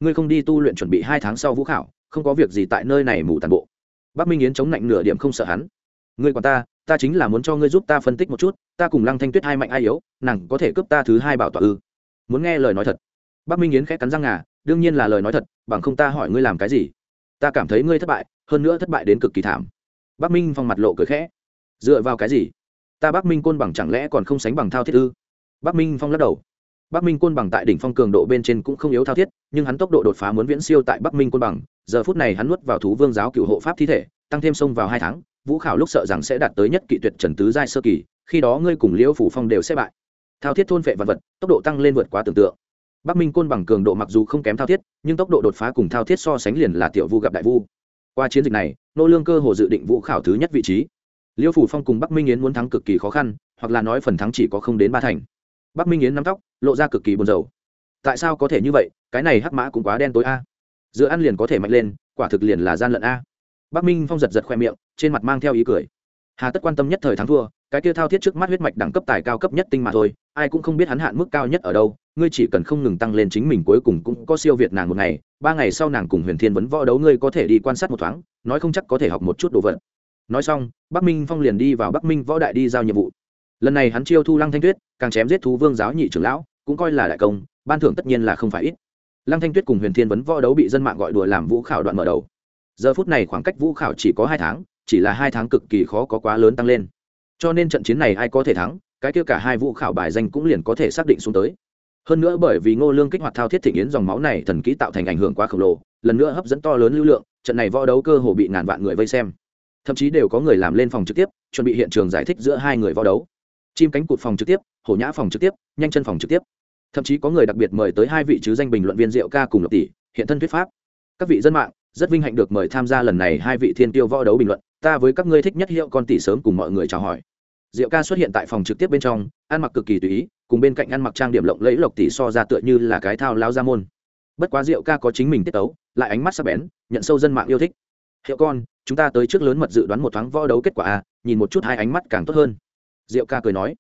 Ngươi không đi tu luyện chuẩn bị hai tháng sau vũ khảo, không có việc gì tại nơi này mù tàn bộ. Bắc minh yến chống lạnh nửa điểm không sợ hắn. Ngươi còn ta ta chính là muốn cho ngươi giúp ta phân tích một chút, ta cùng lăng thanh tuyết hai mạnh ai yếu, nàng có thể cướp ta thứ hai bảo tọa ư? Muốn nghe lời nói thật, bắc minh yến khẽ cắn răng ngà đương nhiên là lời nói thật, bằng không ta hỏi ngươi làm cái gì? Ta cảm thấy ngươi thất bại, hơn nữa thất bại đến cực kỳ thảm. Bắc minh phong mặt lộ cười khẽ. Dựa vào cái gì? Ta bắc minh côn bằng chẳng lẽ còn không sánh bằng thao thiết ư? Bắc minh phong lắc đầu. Bắc minh côn bằng tại đỉnh phong cường độ bên trên cũng không yếu thao thiết, nhưng hắn tốc độ đột phá muốn viễn siêu tại bắc minh côn bằng, giờ phút này hắn nuốt vào thú vương giáo cựu hộ pháp thi thể, tăng thêm sông vào hai tháng, vũ khảo lúc sợ rằng sẽ đạt tới nhất kỵ tuyệt trần tứ giai sơ kỳ, khi đó ngươi cùng liễu phủ phong đều sẽ bại. Thao thiết thôn vệ vật vật, tốc độ tăng lên vượt quá tưởng tượng bắc minh côn bằng cường độ mặc dù không kém thao thiết, nhưng tốc độ đột phá cùng thao thiết so sánh liền là tiểu vu gặp đại vu. Qua chiến dịch này, nô lương cơ hồ dự định vũ khảo thứ nhất vị trí. Liêu phủ phong cùng bắc minh yến muốn thắng cực kỳ khó khăn, hoặc là nói phần thắng chỉ có không đến ba thành. Bắc minh yến nắm tóc, lộ ra cực kỳ buồn rầu. Tại sao có thể như vậy? Cái này hắc mã cũng quá đen tối a. Giữa ăn liền có thể mạnh lên, quả thực liền là gian lận a. Bắc minh phong giật giật khoe miệng, trên mặt mang theo ý cười. Hà tất quan tâm nhất thời thắng thua, cái kia thao thiết trước mắt huyết mạch đẳng cấp tài cao cấp nhất tinh mà thôi ai cũng không biết hắn hạn mức cao nhất ở đâu, ngươi chỉ cần không ngừng tăng lên chính mình cuối cùng cũng có siêu việt nàng một ngày, ba ngày sau nàng cùng huyền thiên vấn võ đấu ngươi có thể đi quan sát một thoáng, nói không chắc có thể học một chút đồ vật. Nói xong, bắc minh phong liền đi vào bắc minh võ đại đi giao nhiệm vụ. Lần này hắn chiêu thu lăng thanh tuyết, càng chém giết thú vương giáo nhị trưởng lão, cũng coi là đại công, ban thưởng tất nhiên là không phải ít. Lăng thanh tuyết cùng huyền thiên vấn võ đấu bị dân mạng gọi đùa làm vũ khảo đoạn mở đầu. Giờ phút này khoảng cách vũ khảo chỉ có hai tháng, chỉ là hai tháng cực kỳ khó có quá lớn tăng lên. Cho nên trận chiến này ai có thể thắng cái kia cả hai vụ khảo bài danh cũng liền có thể xác định xuống tới. Hơn nữa bởi vì ngô lương kích hoạt thao thiết thịnh yến dòng máu này thần kỹ tạo thành ảnh hưởng quá khổng lồ, lần nữa hấp dẫn to lớn lưu lượng, trận này võ đấu cơ hồ bị ngàn vạn người vây xem. Thậm chí đều có người làm lên phòng trực tiếp, chuẩn bị hiện trường giải thích giữa hai người võ đấu. Chim cánh cụt phòng trực tiếp, hổ nhã phòng trực tiếp, nhanh chân phòng trực tiếp. Thậm chí có người đặc biệt mời tới hai vị chứ danh bình luận viên diệu ca cùng lộc tỷ, hiện thân thuyết pháp. Các vị dân mạng, rất vinh hạnh được mời tham gia lần này hai vị thiên tiêu võ đấu bình luận. Ta với các ngươi thích nhất hiệu con tỷ sớm cùng mọi người chào hỏi diệu ca xuất hiện tại phòng trực tiếp bên trong, ăn mặc cực kỳ tùy ý, cùng bên cạnh ăn mặc trang điểm lộng lẫy lộc tỷ so ra tựa như là cái thao lão gia môn. Bất quá diệu ca có chính mình tiết tấu, lại ánh mắt sắc bén, nhận sâu dân mạng yêu thích. Hiệu con, chúng ta tới trước lớn mật dự đoán một thoáng võ đấu kết quả à nhìn một chút hai ánh mắt càng tốt hơn. Diệu ca cười nói.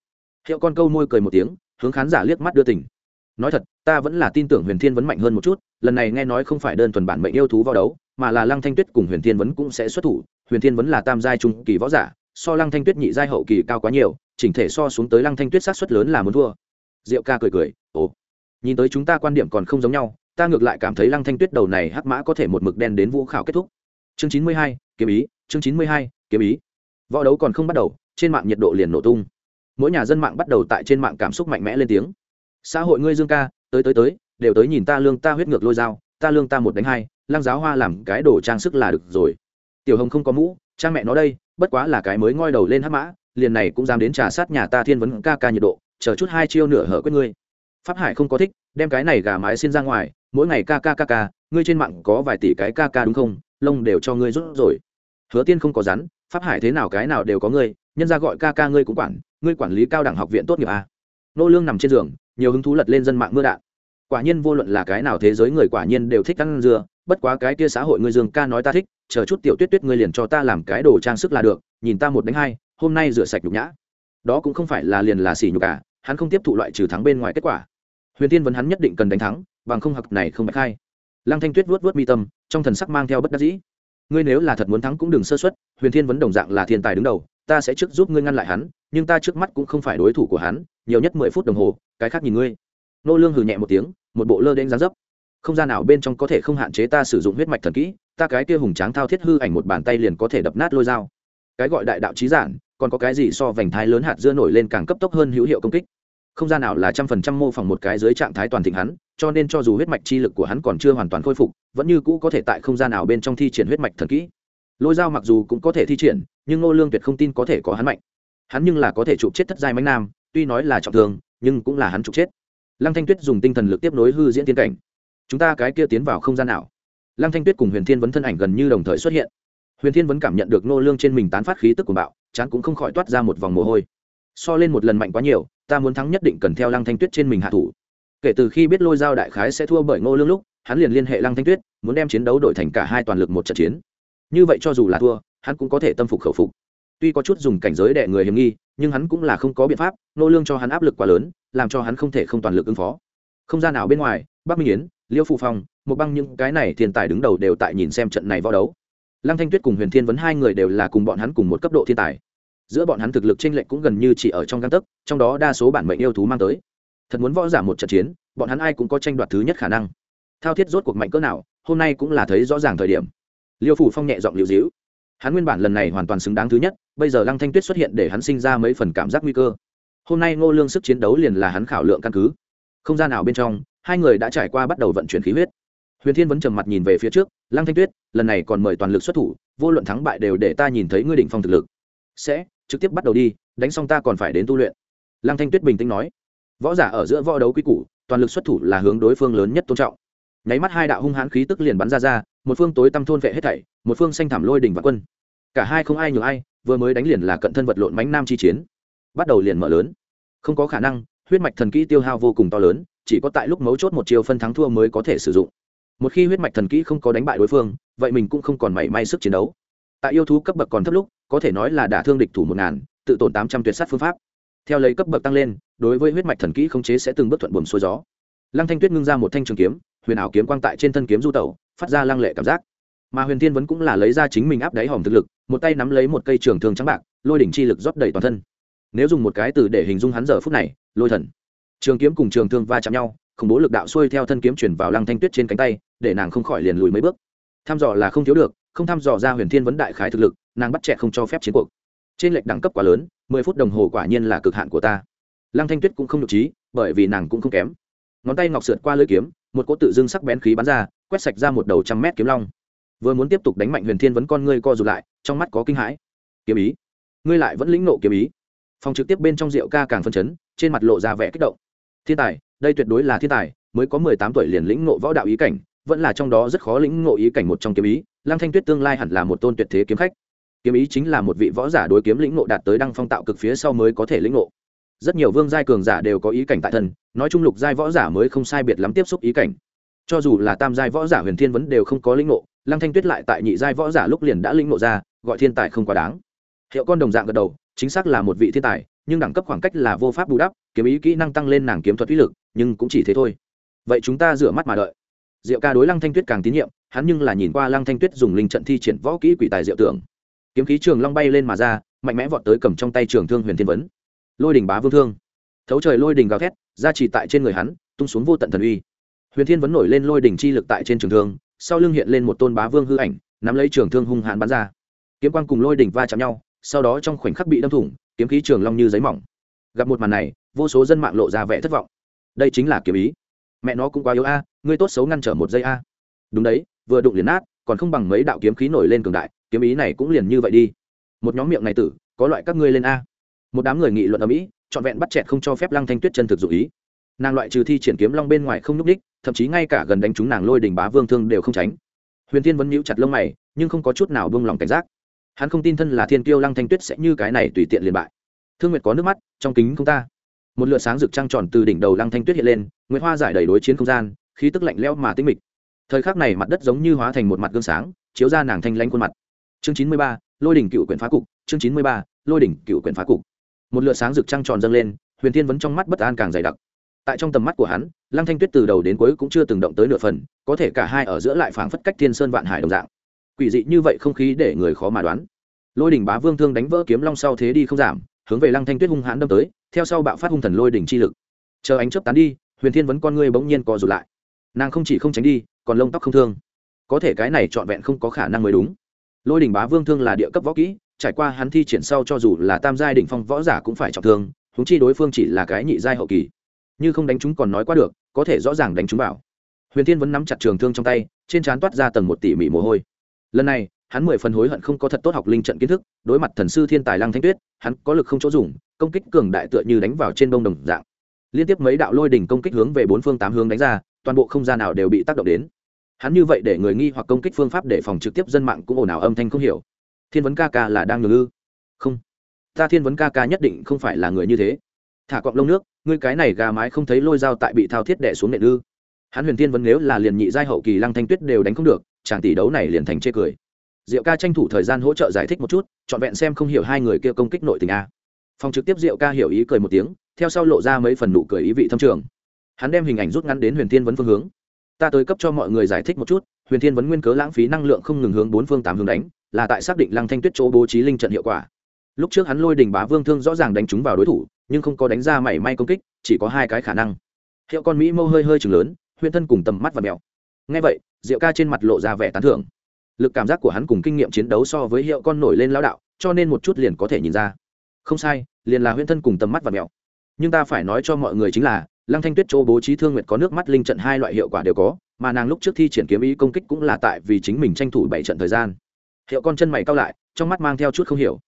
Hiệu con câu môi cười một tiếng, hướng khán giả liếc mắt đưa tình. nói thật, ta vẫn là tin tưởng huyền thiên vẫn mạnh hơn một chút, lần này nghe nói không phải đơn thuần bản mệnh yêu thú võ đấu, mà là lăng thanh tuyết cùng huyền thiên vấn cũng sẽ xuất thủ, huyền thiên vấn là tam giai trung kỳ võ giả so lăng thanh tuyết nhị giai hậu kỳ cao quá nhiều, chỉnh thể so xuống tới lăng thanh tuyết sát xuất lớn là muốn thua. Diệu ca cười cười, ồ, nhìn tới chúng ta quan điểm còn không giống nhau, ta ngược lại cảm thấy lăng thanh tuyết đầu này hắc mã có thể một mực đen đến vũ khảo kết thúc. Chương chín mươi hai, kiếm ý, chương chín mươi hai, kiếm ý. Võ đấu còn không bắt đầu, trên mạng nhiệt độ liền nổ tung. Mỗi nhà dân mạng bắt đầu tại trên mạng cảm xúc mạnh mẽ lên tiếng. Xã hội ngươi dương ca, tới tới tới, đều tới nhìn ta lương ta huyết ngược lôi dao, ta lương ta một đánh hai, lăng giáo hoa làm cái đồ trang sức là được rồi tiểu hồng không có mũ, cha mẹ nó đây, bất quá là cái mới ngoi đầu lên hắc mã, liền này cũng dám đến trà sát nhà ta thiên vấn ca ca nhiệt độ, chờ chút hai chiêu nửa hở quyết ngươi. Pháp hải không có thích, đem cái này gà mái xin ra ngoài, mỗi ngày ca ca ca ca, ngươi trên mạng có vài tỷ cái ca ca đúng không, lông đều cho ngươi rút rồi. Hứa tiên không có rắn, pháp hải thế nào cái nào đều có ngươi, nhân ra gọi ca ca ngươi cũng quản, ngươi quản lý cao đẳng học viện tốt nghiệp à. nô lương nằm trên giường, nhiều hứng thú lật lên dân mạng mưa đạn. Quả nhiên vô luận là cái nào thế giới người quả nhiên đều thích ăn dừa bất quá cái kia xã hội ngươi dương ca nói ta thích, chờ chút tiểu tuyết tuyết ngươi liền cho ta làm cái đồ trang sức là được, nhìn ta một đánh hai, hôm nay rửa sạch nhục nhã. Đó cũng không phải là liền là xỉ nhục cả hắn không tiếp thụ loại trừ thắng bên ngoài kết quả. Huyền tiên vấn hắn nhất định cần đánh thắng, bằng không hặc này không bạch khai lăng thanh tuyết vuốt vuốt mi tâm, trong thần sắc mang theo bất đắc dĩ. Ngươi nếu là thật muốn thắng cũng đừng sơ xuất huyền thiên vấn đồng dạng là thiên tài đứng đầu, ta sẽ trước giúp ngươi ngăn lại hắn, nhưng ta trước mắt cũng không phải đối thủ của hắn, nhiều nhất mười phút đồng hồ, cái khác nhìn ngươi. Nô lương hừ nhẹ một tiếng, một bộ lơ đễnh dáng dấp không gian nào bên trong có thể không hạn chế ta sử dụng huyết mạch thần kỹ, ta cái kia hùng tráng thao thiết hư ảnh một bàn tay liền có thể đập nát lôi dao. Cái gọi đại đạo trí giản, còn có cái gì so vành thái lớn hạt dưa nổi lên càng cấp tốc hơn hữu hiệu công kích. Không gian nào là trăm phần trăm mô phỏng một cái dưới trạng thái toàn thịnh hắn, cho nên cho dù huyết mạch chi lực của hắn còn chưa hoàn toàn khôi phục, vẫn như cũ có thể tại không gian nào bên trong thi triển huyết mạch thần kỹ. Lôi dao mặc dù cũng có thể thi triển, nhưng ngô lương tuyệt không tin có thể có hắn mạnh. Hắn nhưng là có thể chụp chết thất giai mánh nam, tuy nói là trọng thương, nhưng cũng là hắn chụp chết. Lăng thanh tuyết dùng tinh thần lực tiếp nối hư diễn tiên cảnh chúng ta cái kia tiến vào không gian nào? Lăng thanh tuyết cùng huyền thiên vấn thân ảnh gần như đồng thời xuất hiện. Huyền thiên vấn cảm nhận được nô lương trên mình tán phát khí tức của bạo, chán cũng không khỏi toát ra một vòng mồ hôi. So lên một lần mạnh quá nhiều, ta muốn thắng nhất định cần theo lăng thanh tuyết trên mình hạ thủ. Kể từ khi biết lôi giao đại khái sẽ thua bởi ngô lương lúc, hắn liền liên hệ lăng thanh tuyết, muốn đem chiến đấu đổi thành cả hai toàn lực một trận chiến. Như vậy cho dù là thua, hắn cũng có thể tâm phục khẩu phục. Tuy có chút dùng cảnh giới đệ người hiểm nghi, nhưng hắn cũng là không có biện pháp, nô lương cho hắn áp lực quá lớn, làm cho hắn không thể không toàn lực ứng phó. Không gian nào bên ngoài, bắc minh yến liêu phụ phong, một băng những cái này thiên tài đứng đầu đều tại nhìn xem trận này võ đấu. Lăng thanh tuyết cùng huyền thiên vấn hai người đều là cùng bọn hắn cùng một cấp độ thiên tài. Giữa bọn hắn thực lực chênh lệch cũng gần như chỉ ở trong găng tấc, trong đó đa số bản mệnh yêu thú mang tới. Thật muốn võ giả một trận chiến, bọn hắn ai cũng có tranh đoạt thứ nhất khả năng. Thao thiết rốt cuộc mạnh cỡ nào, hôm nay cũng là thấy rõ ràng thời điểm. Liêu phủ phong nhẹ giọng liều dĩu hắn nguyên bản lần này hoàn toàn xứng đáng thứ nhất, bây giờ lăng thanh tuyết xuất hiện để hắn sinh ra mấy phần cảm giác nguy cơ. Hôm nay ngô lương sức chiến đấu liền là hắn khảo lượng căn cứ. Không gian nào bên trong hai người đã trải qua bắt đầu vận chuyển khí huyết. Huyền thiên vẫn trầm mặt nhìn về phía trước, lăng thanh tuyết, lần này còn mời toàn lực xuất thủ, vô luận thắng bại đều để ta nhìn thấy ngươi định phong thực lực. Sẽ, trực tiếp bắt đầu đi, đánh xong ta còn phải đến tu luyện. Lăng thanh tuyết bình tĩnh nói. Võ giả ở giữa võ đấu quý củ, toàn lực xuất thủ là hướng đối phương lớn nhất tôn trọng. Nháy mắt hai đạo hung hãn khí tức liền bắn ra ra, một phương tối tăm thôn vệ hết thảy, một phương xanh thảm lôi đỉnh và quân. Cả hai không ai nhường ai, vừa mới đánh liền là cận thân vật lộn mánh nam chi chiến. Bắt đầu liền mở lớn. Không có khả năng, huyết mạch thần kỹ tiêu hao vô cùng to lớn chỉ có tại lúc mấu chốt một chiều phân thắng thua mới có thể sử dụng. Một khi huyết mạch thần kỹ không có đánh bại đối phương, vậy mình cũng không còn mảy may sức chiến đấu. Tại yêu thú cấp bậc còn thấp lúc, có thể nói là đả thương địch thủ một ngàn, tự tổn tám trăm tuyệt sát phương pháp. Theo lấy cấp bậc tăng lên, đối với huyết mạch thần kỹ khống chế sẽ từng bước thuận buồm xuôi gió. Lăng thanh tuyết ngưng ra một thanh trường kiếm, huyền ảo kiếm quang tại trên thân kiếm du tẩu, phát ra lăng lệ cảm giác. Mà huyền thiên vẫn cũng là lấy ra chính mình áp đáy hòm thực lực, một tay nắm lấy một cây trường thương trắng bạc, lôi đỉnh chi lực rót đầy toàn thân. Nếu dùng một cái từ để hình dung hắn giờ phút này, lôi thần trường kiếm cùng trường thương va chạm nhau, khủng bố lực đạo xuôi theo thân kiếm chuyển vào lăng thanh tuyết trên cánh tay, để nàng không khỏi liền lùi mấy bước. Tham dò là không thiếu được, không thăm dò ra huyền thiên vấn đại khái thực lực, nàng bắt trẻ không cho phép chiến cuộc. Trên lệch đẳng cấp quá lớn, mười phút đồng hồ quả nhiên là cực hạn của ta. Lăng thanh tuyết cũng không nhục trí, bởi vì nàng cũng không kém. Ngón tay ngọc sượt qua lưỡi kiếm, một cỗ tự dưng sắc bén khí bắn ra, quét sạch ra một đầu trăm mét kiếm long. Vừa muốn tiếp tục đánh mạnh huyền thiên vấn con ngươi co rụt lại, trong mắt có kinh hãi. Kiếm ý. Ngươi lại vẫn lĩnh nộ kiếm ý. Phòng trực tiếp bên trong rượu ca càng phân chấn, trên mặt lộ ra vẻ kích động thiên tài, đây tuyệt đối là thiên tài, mới có mười tám tuổi liền lĩnh ngộ võ đạo ý cảnh, vẫn là trong đó rất khó lĩnh ngộ ý cảnh một trong kiếm ý, lăng thanh tuyết tương lai hẳn là một tôn tuyệt thế kiếm khách. Kiếm ý chính là một vị võ giả đối kiếm lĩnh ngộ đạt tới đăng phong tạo cực phía sau mới có thể lĩnh ngộ. Rất nhiều vương giai cường giả đều có ý cảnh tại thân, nói chung lục giai võ giả mới không sai biệt lắm tiếp xúc ý cảnh. Cho dù là tam giai võ giả huyền thiên vấn đều không có lĩnh ngộ, lăng thanh tuyết lại tại nhị giai võ giả lúc liền đã lĩnh ngộ ra, gọi thiên tài không quá đáng. Hiệu con đồng dạng gật đầu, chính xác là một vị thiên tài nhưng đẳng cấp khoảng cách là vô pháp bù đắp, kiếm ý kỹ năng tăng lên nàng kiếm thuật uy lực, nhưng cũng chỉ thế thôi. Vậy chúng ta rửa mắt mà đợi. Diệu ca đối lăng thanh tuyết càng tín nhiệm, hắn nhưng là nhìn qua lăng thanh tuyết dùng linh trận thi triển võ kỹ quỷ tài diệu tưởng. Kiếm khí trường long bay lên mà ra, mạnh mẽ vọt tới cầm trong tay trường thương huyền thiên vấn. Lôi đình bá vương thương. Thấu trời lôi đình gào thét ra chỉ tại trên người hắn, tung xuống vô tận thần uy. Huyền thiên vấn nổi lên lôi đình chi lực tại trên trường thương, sau lưng hiện lên một tôn bá vương hư ảnh, nắm lấy trường thương hung hãn bắn ra. Kiếm quang cùng lôi đình va chạm nhau, sau đó trong khoảnh khắc bị đâm thủng kiếm khí trường long như giấy mỏng. Gặp một màn này, vô số dân mạng lộ ra vẻ thất vọng. Đây chính là kiếm ý. Mẹ nó cũng quá yếu a, ngươi tốt xấu ngăn trở một giây a. Đúng đấy, vừa đụng liền nát, còn không bằng mấy đạo kiếm khí nổi lên cường đại, kiếm ý này cũng liền như vậy đi. Một nhóm miệng này tử, có loại các ngươi lên a. Một đám người nghị luận ở mỹ, trọn vẹn bắt chẹt không cho phép lăng thanh tuyết chân thực dụ ý. Nàng loại trừ thi triển kiếm long bên ngoài không nhúc đích thậm chí ngay cả gần đánh chúng nàng lôi đình bá vương thương đều không tránh. Huyền thiên vẫn nhíu chặt lông mày, nhưng không có chút nào buông lòng cảnh giác hắn không tin thân là thiên kiêu lăng thanh tuyết sẽ như cái này tùy tiện liền bại. Thương nguyệt có nước mắt, trong kính không ta. Một lượt sáng rực trăng tròn từ đỉnh đầu lăng thanh tuyết hiện lên nguyễn hoa giải đầy đối chiến không gian, khí tức lạnh lẽo mà tinh mịch. Thời khắc này mặt đất giống như hóa thành một mặt gương sáng, chiếu ra nàng thanh lãnh khuôn mặt. Chương chín mươi ba, lôi đỉnh cựu quyển phá cục, chương chín mươi ba, lôi đỉnh cựu quyển phá cục. Một lượt sáng rực trăng tròn dâng lên, huyền thiên vẫn trong mắt bất an càng dày đặc. Tại trong tầm mắt của hắn, lăng thanh tuyết từ đầu đến cuối cũng chưa từng động tới nửa phần, có thể cả hai ở giữa lại phảng phất cách thiên sơn vạn hải đồng dạng quỷ dị như vậy không khí để người khó mà đoán. Lôi đỉnh bá vương thương đánh vỡ kiếm long sau thế đi không giảm, hướng về lăng thanh tuyết hung hãn đâm tới, theo sau bạo phát hung thần lôi đỉnh chi lực. Chờ ánh chớp tán đi, huyền thiên vẫn con ngươi bỗng nhiên co rụt lại. Nàng không chỉ không tránh đi, còn lông tóc không thương. Có thể cái này trọn vẹn không có khả năng mới đúng. Lôi đỉnh bá vương thương là địa cấp võ kỹ, trải qua hắn thi triển sau cho dù là tam giai đỉnh phong võ giả cũng phải trọng thương húng chi đối phương chỉ là cái nhị giai hậu kỳ. Như không đánh chúng còn nói qua được, có thể rõ ràng đánh chúng vào. Huyền thiên vẫn nắm chặt trường thương trong tay, trên trán toát ra tầng một tỉ mỉ mồ hôi lần này, hắn mười phần hối hận không có thật tốt học linh trận kiến thức, đối mặt thần sư thiên tài lăng thanh tuyết, hắn có lực không chỗ dùng, công kích cường đại tựa như đánh vào trên bông đồng dạng. Liên tiếp mấy đạo lôi đỉnh công kích hướng về bốn phương tám hướng đánh ra, toàn bộ không gian nào đều bị tác động đến. Hắn như vậy để người nghi hoặc công kích phương pháp để phòng trực tiếp dân mạng cũng ồn ào âm thanh không hiểu. Thiên vấn ca ca là đang ngừng ư? Không. Ta thiên vấn ca ca nhất định không phải là người như thế. Thả cọng lông nước, ngươi cái này gà mái không thấy lôi dao tại bị thao thiết đẻ xuống nệ ư? Hắn huyền thiên vấn nếu là liền nhị giai hậu kỳ lăng thanh tuyết đều đánh không được chàng tỷ đấu này liền thành chê cười. Diệu ca tranh thủ thời gian hỗ trợ giải thích một chút, trọn vẹn xem không hiểu hai người kia công kích nội tình a. Phòng trực tiếp diệu ca hiểu ý cười một tiếng, theo sau lộ ra mấy phần nụ cười ý vị thâm trường. Hắn đem hình ảnh rút ngắn đến huyền thiên vấn phương hướng. Ta tới cấp cho mọi người giải thích một chút, huyền thiên vấn nguyên cớ lãng phí năng lượng không ngừng hướng bốn phương tám hướng đánh, là tại xác định lăng thanh tuyết chỗ bố trí linh trận hiệu quả. Lúc trước hắn lôi đình bá vương thương rõ ràng đánh trúng vào đối thủ, nhưng không có đánh ra mảy may công kích, chỉ có hai cái khả năng. Hiệu con mỹ mâu hơi hơi chừng lớn, huyền thân cùng tầm mắt và mèo ngay vậy diệu ca trên mặt lộ ra vẻ tán thưởng. Lực cảm giác của hắn cùng kinh nghiệm chiến đấu so với hiệu con nổi lên lao đạo, cho nên một chút liền có thể nhìn ra. Không sai, liền là huyền thân cùng tầm mắt và mèo nhưng ta phải nói cho mọi người chính là, lăng thanh tuyết Châu bố trí thương nguyệt có nước mắt linh trận hai loại hiệu quả đều có, mà nàng lúc trước thi triển kiếm ý công kích cũng là tại vì chính mình tranh thủ bảy trận thời gian. Hiệu con chân mày cao lại, trong mắt mang theo chút không hiểu.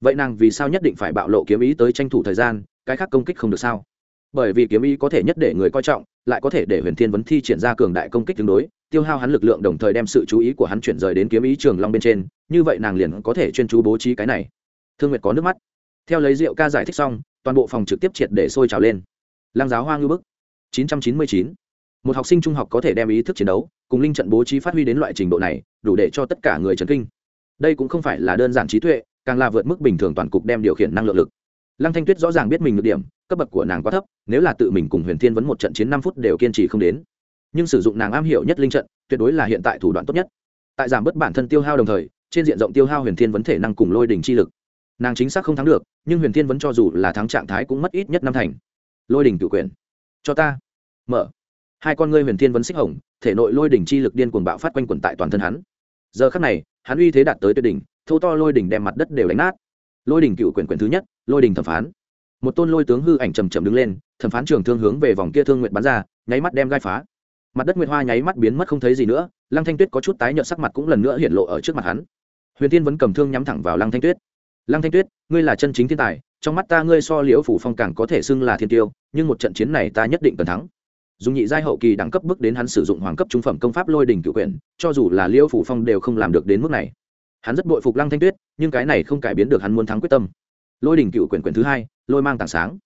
Vậy nàng vì sao nhất định phải bạo lộ kiếm ý tới tranh thủ thời gian, cái khác công kích không được sao? Bởi vì kiếm ý có thể nhất để người coi trọng, lại có thể để huyền thiên vấn thi triển ra cường đại công kích tương đối, tiêu hao hắn lực lượng đồng thời đem sự chú ý của hắn chuyển rời đến kiếm ý trường long bên trên, như vậy nàng liền có thể chuyên chú bố trí cái này. Thương nguyệt có nước mắt. Theo lấy rượu ca giải thích xong, toàn bộ phòng trực tiếp triệt để sôi trào lên. Lăng giáo hoa ngư bức 999. một học sinh trung học có thể đem ý thức chiến đấu, cùng linh trận bố trí phát huy đến loại trình độ này, đủ để cho tất cả người chấn kinh. Đây cũng không phải là đơn giản trí tuệ, càng là vượt mức bình thường toàn cục đem điều khiển năng lượng lực. Lăng thanh tuyết rõ ràng biết mình được điểm cấp bậc của nàng quá thấp, nếu là tự mình cùng huyền thiên vấn một trận chiến năm phút đều kiên trì không đến. Nhưng sử dụng nàng am hiểu nhất linh trận, tuyệt đối là hiện tại thủ đoạn tốt nhất. Tại giảm bớt bản thân tiêu hao đồng thời, trên diện rộng tiêu hao huyền thiên vấn thể năng cùng lôi đỉnh chi lực. Nàng chính xác không thắng được, nhưng huyền thiên vấn cho dù là thắng trạng thái cũng mất ít nhất năm thành. Lôi đỉnh cự quyền. Cho ta. Mở. Hai con ngươi huyền thiên vấn xích hồng, thể nội lôi đỉnh chi lực điên cuồng bạo phát quanh quẩn tại toàn thân hắn. Giờ khắc này, hắn uy thế đạt tới tuyệt đỉnh thâu to lôi đỉnh đem mặt đất đều đánh nát. Lôi đỉnh cựu quyền quyền thứ nhất, lôi đỉnh thẩm phán một tôn lôi tướng hư ảnh chầm chậm đứng lên, thẩm phán trường thương hướng về vòng kia thương nguyện bắn ra, nháy mắt đem gai phá. Mặt đất nguyệt hoa nháy mắt biến mất không thấy gì nữa, lăng thanh tuyết có chút tái nhợt sắc mặt cũng lần nữa hiện lộ ở trước mặt hắn. Huyền tiên vẫn cầm thương nhắm thẳng vào lăng thanh tuyết. Lăng thanh tuyết, ngươi là chân chính thiên tài, trong mắt ta ngươi so liễu phủ phong càng có thể xưng là thiên tiêu, nhưng một trận chiến này ta nhất định cần thắng. Dùng nhị giai hậu kỳ đẳng cấp bước đến hắn sử dụng hoàng cấp trung phẩm công pháp lôi đỉnh cựu quyền cho dù là liễu phủ phong đều không làm được đến mức này. Hắn rất bội phục lăng thanh tuyết, nhưng cái này không cải biến được hắn muốn thắng quyết tâm lôi đỉnh cựu quyển quyển thứ hai, lôi mang tảng sáng.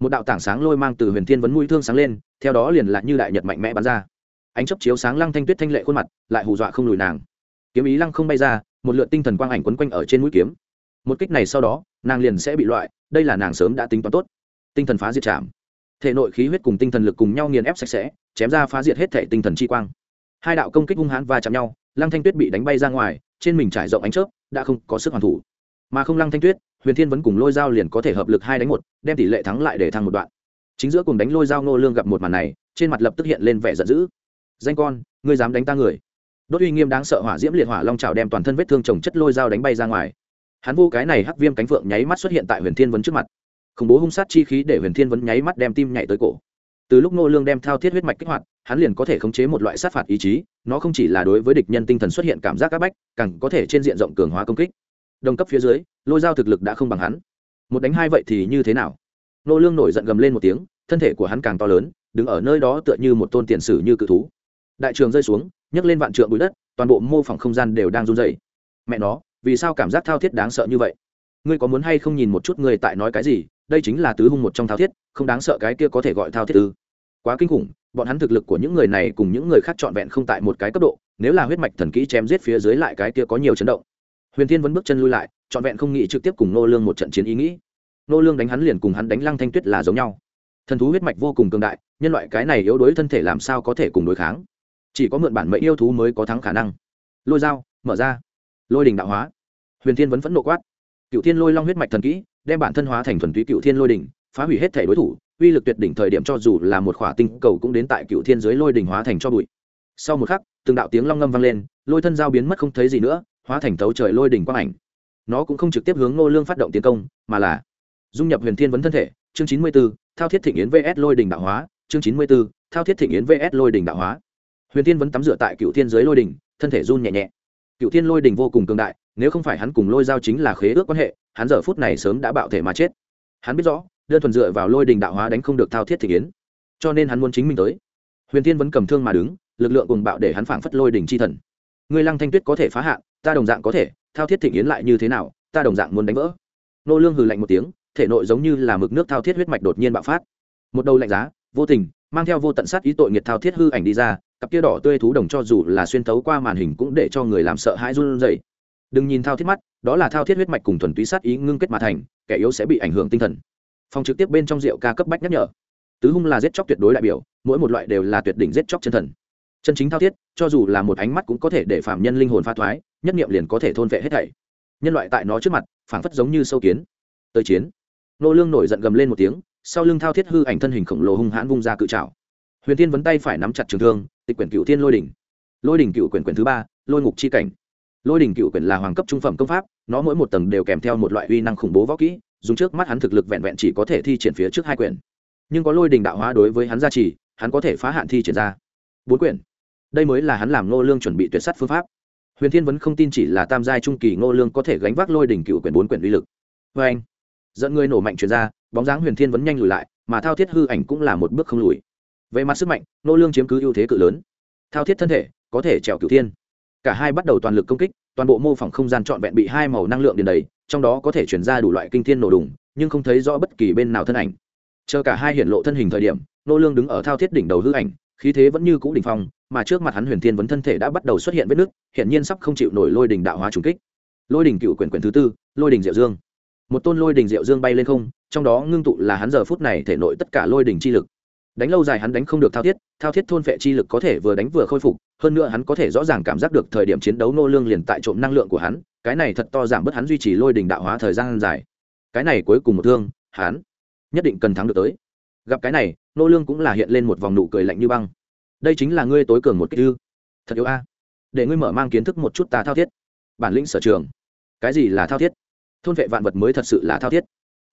Một đạo tảng sáng lôi mang từ huyền thiên vấn mũi thương sáng lên, theo đó liền lại như đại nhật mạnh mẽ bắn ra. Ánh chấp chiếu sáng lăng thanh tuyết thanh lệ khuôn mặt, lại hù dọa không lùi nàng. Kiếm ý lăng không bay ra, một lượt tinh thần quang ảnh quấn quanh ở trên mũi kiếm. Một kích này sau đó, nàng liền sẽ bị loại, đây là nàng sớm đã tính toán tốt. Tinh thần phá diệt chạm thể nội khí huyết cùng tinh thần lực cùng nhau nghiền ép sạch sẽ, chém ra phá diệt hết thể tinh thần chi quang. Hai đạo công kích hung hãn và chạm nhau, lăng thanh tuyết bị đánh bay ra ngoài, trên mình trải rộng ánh chớp, đã không có sức hoàn thủ. Mà không lăng thanh tuyết huyền thiên vẫn cùng lôi dao liền có thể hợp lực hai đánh một, đem tỷ lệ thắng lại để thăng một đoạn. Chính giữa cùng đánh lôi dao nô lương gặp một màn này, trên mặt lập tức hiện lên vẻ giận dữ. Danh con, ngươi dám đánh ta người. Đốt uy nghiêm đáng sợ hỏa diễm liệt hỏa long trào đem toàn thân vết thương chồng chất lôi dao đánh bay ra ngoài. Hắn vô cái này hắc viêm cánh phượng nháy mắt xuất hiện tại huyền thiên vấn trước mặt. Khủng bố hung sát chi khí để huyền thiên vấn nháy mắt đem tim nhảy tới cổ. Từ lúc nô lương đem thao thiết huyết mạch kích hoạt, hắn liền có thể khống chế một loại sát phạt ý chí, nó không chỉ là đối với địch nhân tinh thần xuất hiện cảm giác áp bách, càng có thể trên diện rộng cường hóa công kích đồng cấp phía dưới, lôi dao thực lực đã không bằng hắn. Một đánh hai vậy thì như thế nào? Nô lương nổi giận gầm lên một tiếng, thân thể của hắn càng to lớn, đứng ở nơi đó tựa như một tôn tiền sử như cự thú. Đại trường rơi xuống, nhấc lên vạn trượng bụi đất, toàn bộ mô phỏng không gian đều đang run rẩy. Mẹ nó, vì sao cảm giác thao thiết đáng sợ như vậy? Ngươi có muốn hay không nhìn một chút người tại nói cái gì? Đây chính là tứ hung một trong thao thiết, không đáng sợ cái kia có thể gọi thao thiết ư? Quá kinh khủng, bọn hắn thực lực của những người này cùng những người khác trọn vẹn không tại một cái cấp độ, nếu là huyết mạch thần kỹ chém giết phía dưới lại cái kia có nhiều chấn động huyền thiên vẫn bước chân lui lại, trọn vẹn không nghĩ trực tiếp cùng nô lương một trận chiến ý nghĩ. Nô lương đánh hắn liền cùng hắn đánh lăng thanh tuyết là giống nhau. Thần thú huyết mạch vô cùng cường đại, nhân loại cái này yếu đuối thân thể làm sao có thể cùng đối kháng? Chỉ có mượn bản mệnh yêu thú mới có thắng khả năng. Lôi dao, mở ra. Lôi đình đạo hóa. Huyền thiên vẫn phẫn nộ quát. Cựu thiên lôi long huyết mạch thần kỹ, đem bản thân hóa thành thuần túy cựu thiên lôi đình, phá hủy hết thể đối thủ, uy lực tuyệt đỉnh thời điểm cho dù là một khỏa tinh cầu cũng đến tại cựu thiên dưới lôi đình hóa thành cho bụi. Sau một khắc, từng đạo tiếng long ngâm vang lên, lôi thân dao biến mất không thấy gì nữa hóa thành tấu trời lôi đỉnh quang ảnh. Nó cũng không trực tiếp hướng ngô lương phát động tiến công mà là dung nhập huyền thiên vấn thân thể. Chương chín mươi 94, thao thiết thịnh yến vs lôi đỉnh đạo hóa. Chương chín mươi 94, thao thiết thịnh yến vs lôi đỉnh đạo hóa. Huyền thiên vẫn tắm rửa tại cựu thiên giới lôi đỉnh thân thể run nhẹ nhẹ. Cựu thiên lôi đỉnh vô cùng cường đại nếu không phải hắn cùng lôi giao chính là khế ước quan hệ hắn giờ phút này sớm đã bạo thể mà chết. Hắn biết rõ đơn thuần dựa vào lôi đình đạo hóa đánh không được thao thiết thị yến. Cho nên hắn muốn chính mình tới. Huyền thiên vẫn cầm thương mà đứng lực lượng cùng bạo để hắn phảng phất lôi đình chi thần. Người lăng thanh tuyết có thể phá hạn ta đồng dạng có thể, thao thiết thịnh yến lại như thế nào, ta đồng dạng muốn đánh vỡ. Nô lương hừ lạnh một tiếng, thể nội giống như là mực nước thao thiết huyết mạch đột nhiên bạo phát. Một đầu lạnh giá, vô tình, mang theo vô tận sát ý tội nghiệt thao thiết hư ảnh đi ra, cặp kia đỏ tươi thú đồng cho dù là xuyên thấu qua màn hình cũng để cho người làm sợ hãi run rẩy. Đừng nhìn thao thiết mắt, đó là thao thiết huyết mạch cùng thuần túy sát ý ngưng kết mà thành, kẻ yếu sẽ bị ảnh hưởng tinh thần. Phòng trực tiếp bên trong rượu ca cấp bách nhắc nhở. Tứ hung là giết chóc tuyệt đối đại biểu, mỗi một loại đều là tuyệt đỉnh giết chóc chân thần. Chân chính thao thiết, cho dù là một ánh mắt cũng có thể để phạm nhân linh hồn pha thoái nhất nghiệm liền có thể thôn vệ hết thảy. Nhân loại tại nó trước mặt, phảng phất giống như sâu kiến. Tới chiến. Nô lương nổi giận gầm lên một tiếng, sau lưng thao thiết hư ảnh thân hình khổng lồ hung hãn vung ra cự trảo. Huyền Thiên vấn tay phải nắm chặt trường thương, tịch quyển cựu thiên lôi đỉnh. Lôi đỉnh cựu quyển quyển thứ ba, lôi ngục chi cảnh. Lôi đỉnh cựu quyển là hoàng cấp trung phẩm công pháp, nó mỗi một tầng đều kèm theo một loại uy năng khủng bố võ kỹ, dùng trước mắt hắn thực lực vẹn vẹn chỉ có thể thi triển phía trước hai quyển. Nhưng có lôi đình đạo hóa đối với hắn gia trì, hắn có thể phá hạn thi triển ra. Bốn quyển. Đây mới là hắn làm ngô lương chuẩn bị tuyệt sắt phương pháp huyền thiên vẫn không tin chỉ là tam giai trung kỳ ngô lương có thể gánh vác lôi đỉnh cựu quyển bốn quyển uy lực. Vê anh dẫn người nổ mạnh chuyển ra, bóng dáng huyền thiên vẫn nhanh lùi lại, mà thao thiết hư ảnh cũng là một bước không lùi. Về mặt sức mạnh, ngô lương chiếm cứ ưu thế cự lớn. Thao thiết thân thể có thể trèo cửu thiên. Cả hai bắt đầu toàn lực công kích, toàn bộ mô phỏng không gian trọn vẹn bị hai màu năng lượng điền đầy, trong đó có thể chuyển ra đủ loại kinh thiên nổ đùng, nhưng không thấy rõ bất kỳ bên nào thân ảnh. Chờ cả hai hiện lộ thân hình thời điểm nô lương đứng ở thao thiết đỉnh đầu hư ảnh, khí thế vẫn như cũ đỉnh phong mà trước mặt hắn huyền thiên vấn thân thể đã bắt đầu xuất hiện vết nứt hiện nhiên sắp không chịu nổi lôi đỉnh đạo hóa trùng kích. Lôi đỉnh cựu quyển quyển thứ tư, lôi đỉnh diệu dương. Một tôn lôi đỉnh diệu dương bay lên không, trong đó ngưng tụ là hắn giờ phút này thể nội tất cả lôi đỉnh chi lực. Đánh lâu dài hắn đánh không được thao thiết thao thiết thôn phệ chi lực có thể vừa đánh vừa khôi phục, hơn nữa hắn có thể rõ ràng cảm giác được thời điểm chiến đấu nô lương liền tại trộm năng lượng của hắn, cái này thật to giảm bớt hắn duy trì lôi đình đạo hóa thời gian dài. Cái này cuối cùng một thương, hắn nhất định cần thắng được tới. Gặp cái này, nô lương cũng là hiện lên một vòng nụ cười lạnh như băng đây chính là ngươi tối cường một kích ư? Thật yếu a. Để ngươi mở mang kiến thức một chút ta thao thiết. Bản lĩnh sở trường. Cái gì là thao thiết? Thôn vệ vạn vật mới thật sự là thao thiết.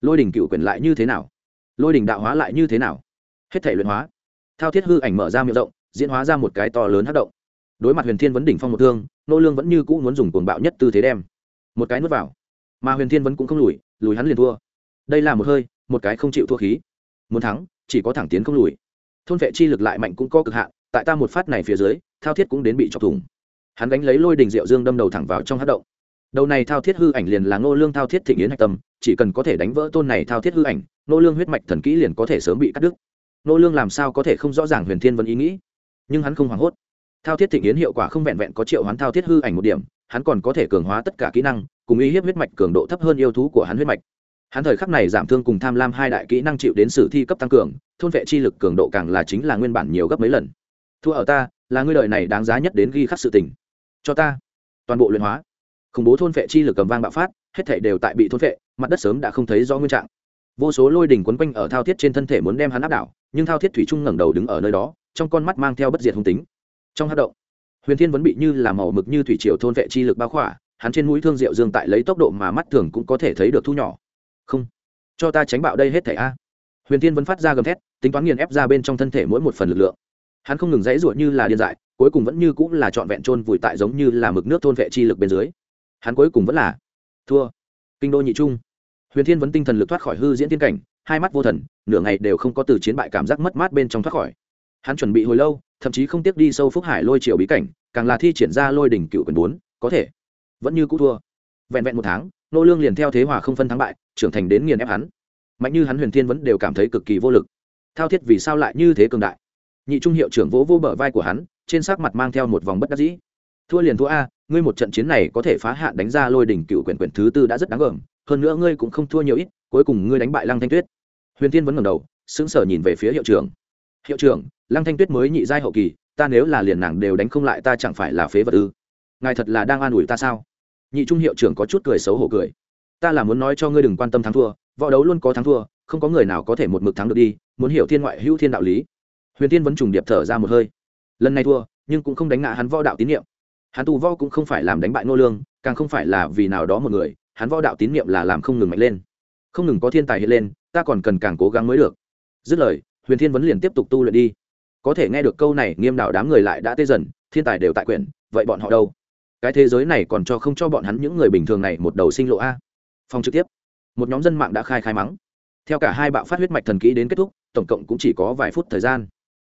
Lôi đình cựu quyền lại như thế nào? Lôi đình đạo hóa lại như thế nào? Hết thể luyện hóa. Thao thiết hư ảnh mở ra miệng rộng, diễn hóa ra một cái to lớn hát động. Đối mặt huyền thiên vấn đỉnh phong một thương, nô lương vẫn như cũ muốn dùng cuồng bạo nhất tư thế đem. Một cái nuốt vào. Mà huyền thiên vẫn cũng không lùi lùi hắn liền thua. Đây là một hơi, một cái không chịu thua khí. Muốn thắng, chỉ có thẳng tiến không lùi thôn vệ chi lực lại mạnh cũng có cực hạn, tại ta một phát này phía dưới, thao thiết cũng đến bị chọc thủng. Hắn đánh lấy lôi đình diệu dương đâm đầu thẳng vào trong hát động. Đầu này thao thiết hư ảnh liền là ngô lương thao thiết thịnh yến hạch tâm, chỉ cần có thể đánh vỡ tôn này thao thiết hư ảnh, ngô lương huyết mạch thần kỹ liền có thể sớm bị cắt đứt. Ngô lương làm sao có thể không rõ ràng huyền thiên vẫn ý nghĩ? Nhưng hắn không hoảng hốt. Thao thiết thịnh yến hiệu quả không vẹn vẹn có triệu hoán thao thiết hư ảnh một điểm, hắn còn có thể cường hóa tất cả kỹ năng, cùng ý hiếp huyết mạch cường độ thấp hơn yêu thú của hắn huyết mạch hắn thời khắc này giảm thương cùng tham lam hai đại kỹ năng chịu đến sử thi cấp tăng cường, thôn vệ chi lực cường độ càng là chính là nguyên bản nhiều gấp mấy lần. Thua ở ta, là ngươi đời này đáng giá nhất đến ghi khắc sự tình. Cho ta. Toàn bộ luyện hóa. Khủng bố thôn vệ chi lực cầm vang bạo phát, hết thể đều tại bị thôn vệ, mặt đất sớm đã không thấy rõ nguyên trạng. Vô số lôi đỉnh quấn quanh ở thao thiết trên thân thể muốn đem hắn áp đảo, nhưng thao thiết thủy trung ngẩng đầu đứng ở nơi đó, trong con mắt mang theo bất diệt hung tính. Trong hát động, huyền thiên vẫn bị như là màu mực như thủy triều thôn vệ chi lực bao khỏa, hắn trên mũi thương diệu dương tại lấy tốc độ mà mắt thường cũng có thể thấy được thu nhỏ không. Cho ta tránh bạo đây hết thảy a. Huyền thiên vẫn phát ra gầm thét, tính toán nghiền ép ra bên trong thân thể mỗi một phần lực lượng. Hắn không ngừng dãy ruột như là điên dại, cuối cùng vẫn như cũng là trọn vẹn trôn vùi tại giống như là mực nước thôn vệ chi lực bên dưới. Hắn cuối cùng vẫn là thua. Kinh đô nhị trung. Huyền thiên vẫn tinh thần lực thoát khỏi hư diễn tiên cảnh, hai mắt vô thần, nửa ngày đều không có từ chiến bại cảm giác mất mát bên trong thoát khỏi. Hắn chuẩn bị hồi lâu, thậm chí không tiếp đi sâu phúc hải lôi triều bí cảnh, càng là thi triển ra lôi đỉnh cựu quyền bốn, có thể. Vẫn như cũ thua. Vẹn vẹn một tháng, nô lương liền theo thế hòa không phân thắng bại trưởng thành đến nghiền ép hắn. Mạnh như hắn huyền thiên vẫn đều cảm thấy cực kỳ vô lực. Thao thiết vì sao lại như thế cường đại? Nhị trung hiệu trưởng vỗ vô bờ vai của hắn, trên sắc mặt mang theo một vòng bất đắc dĩ. Thua liền thua a, ngươi một trận chiến này có thể phá hạn đánh ra lôi đỉnh cựu quyển quyển thứ tư đã rất đáng gờm. Hơn nữa ngươi cũng không thua nhiều ít, cuối cùng ngươi đánh bại lăng thanh tuyết. Huyền thiên vẫn ngẩng đầu, sững sờ nhìn về phía hiệu trưởng. Hiệu trưởng, lăng thanh tuyết mới nhị giai hậu kỳ, ta nếu là liền nàng đều đánh không lại ta chẳng phải là phế vật ư? Ngài thật là đang an ủi ta sao? Nhị trung hiệu trưởng có chút cười xấu hổ cười ta là muốn nói cho ngươi đừng quan tâm thắng thua, võ đấu luôn có thắng thua, không có người nào có thể một mực thắng được đi, muốn hiểu thiên ngoại hữu thiên đạo lý. Huyền tiên vẫn trùng điệp thở ra một hơi. Lần này thua, nhưng cũng không đánh ngã hắn võ đạo tín nhiệm hắn tù võ cũng không phải làm đánh bại nô lương, càng không phải là vì nào đó một người, hắn võ đạo tín nhiệm là làm không ngừng mạnh lên. Không ngừng có thiên tài hiện lên, ta còn cần càng cố gắng mới được. Dứt lời, huyền thiên vấn liền tiếp tục tu luyện đi. Có thể nghe được câu này, nghiêm đạo đám người lại đã tê dần, thiên tài đều tại quyển, vậy bọn họ đâu? Cái thế giới này còn cho không cho bọn hắn những người bình thường này một đầu sinh lộ a? Phòng trực tiếp. Một nhóm dân mạng đã khai khai mắng. Theo cả hai bạo phát huyết mạch thần kỹ đến kết thúc, tổng cộng cũng chỉ có vài phút thời gian.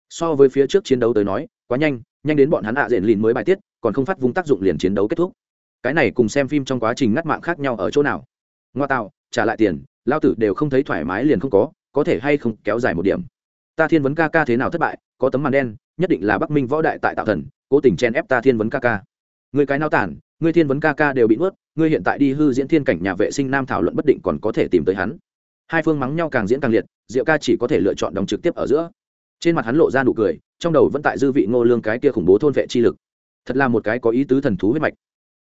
So với phía trước chiến đấu tới nói, quá nhanh nhanh đến bọn hắn hạ à diện lìn mới bài tiết, còn không phát vung tác dụng liền chiến đấu kết thúc. Cái này cùng xem phim trong quá trình ngắt mạng khác nhau ở chỗ nào? Ngoa tạo, trả lại tiền, lao tử đều không thấy thoải mái liền không có có thể hay không kéo dài một điểm. Ta thiên vấn ca ca thế nào thất bại, có tấm màn đen, nhất định là bắc minh võ đại tại tạo thần, cố tình chen ép ta thiên vấn ca ca. Người cái nao tản ngươi thiên vấn ca ca đều bị nuốt, ngươi hiện tại đi hư diễn thiên cảnh nhà vệ sinh nam thảo luận bất định còn có thể tìm tới hắn. Hai phương mắng nhau càng diễn càng liệt, diệu ca chỉ có thể lựa chọn đóng trực tiếp ở giữa. Trên mặt hắn lộ ra nụ cười, trong đầu vẫn tại dư vị ngô lương cái kia khủng bố thôn vệ chi lực. Thật là một cái có ý tứ thần thú huyết mạch.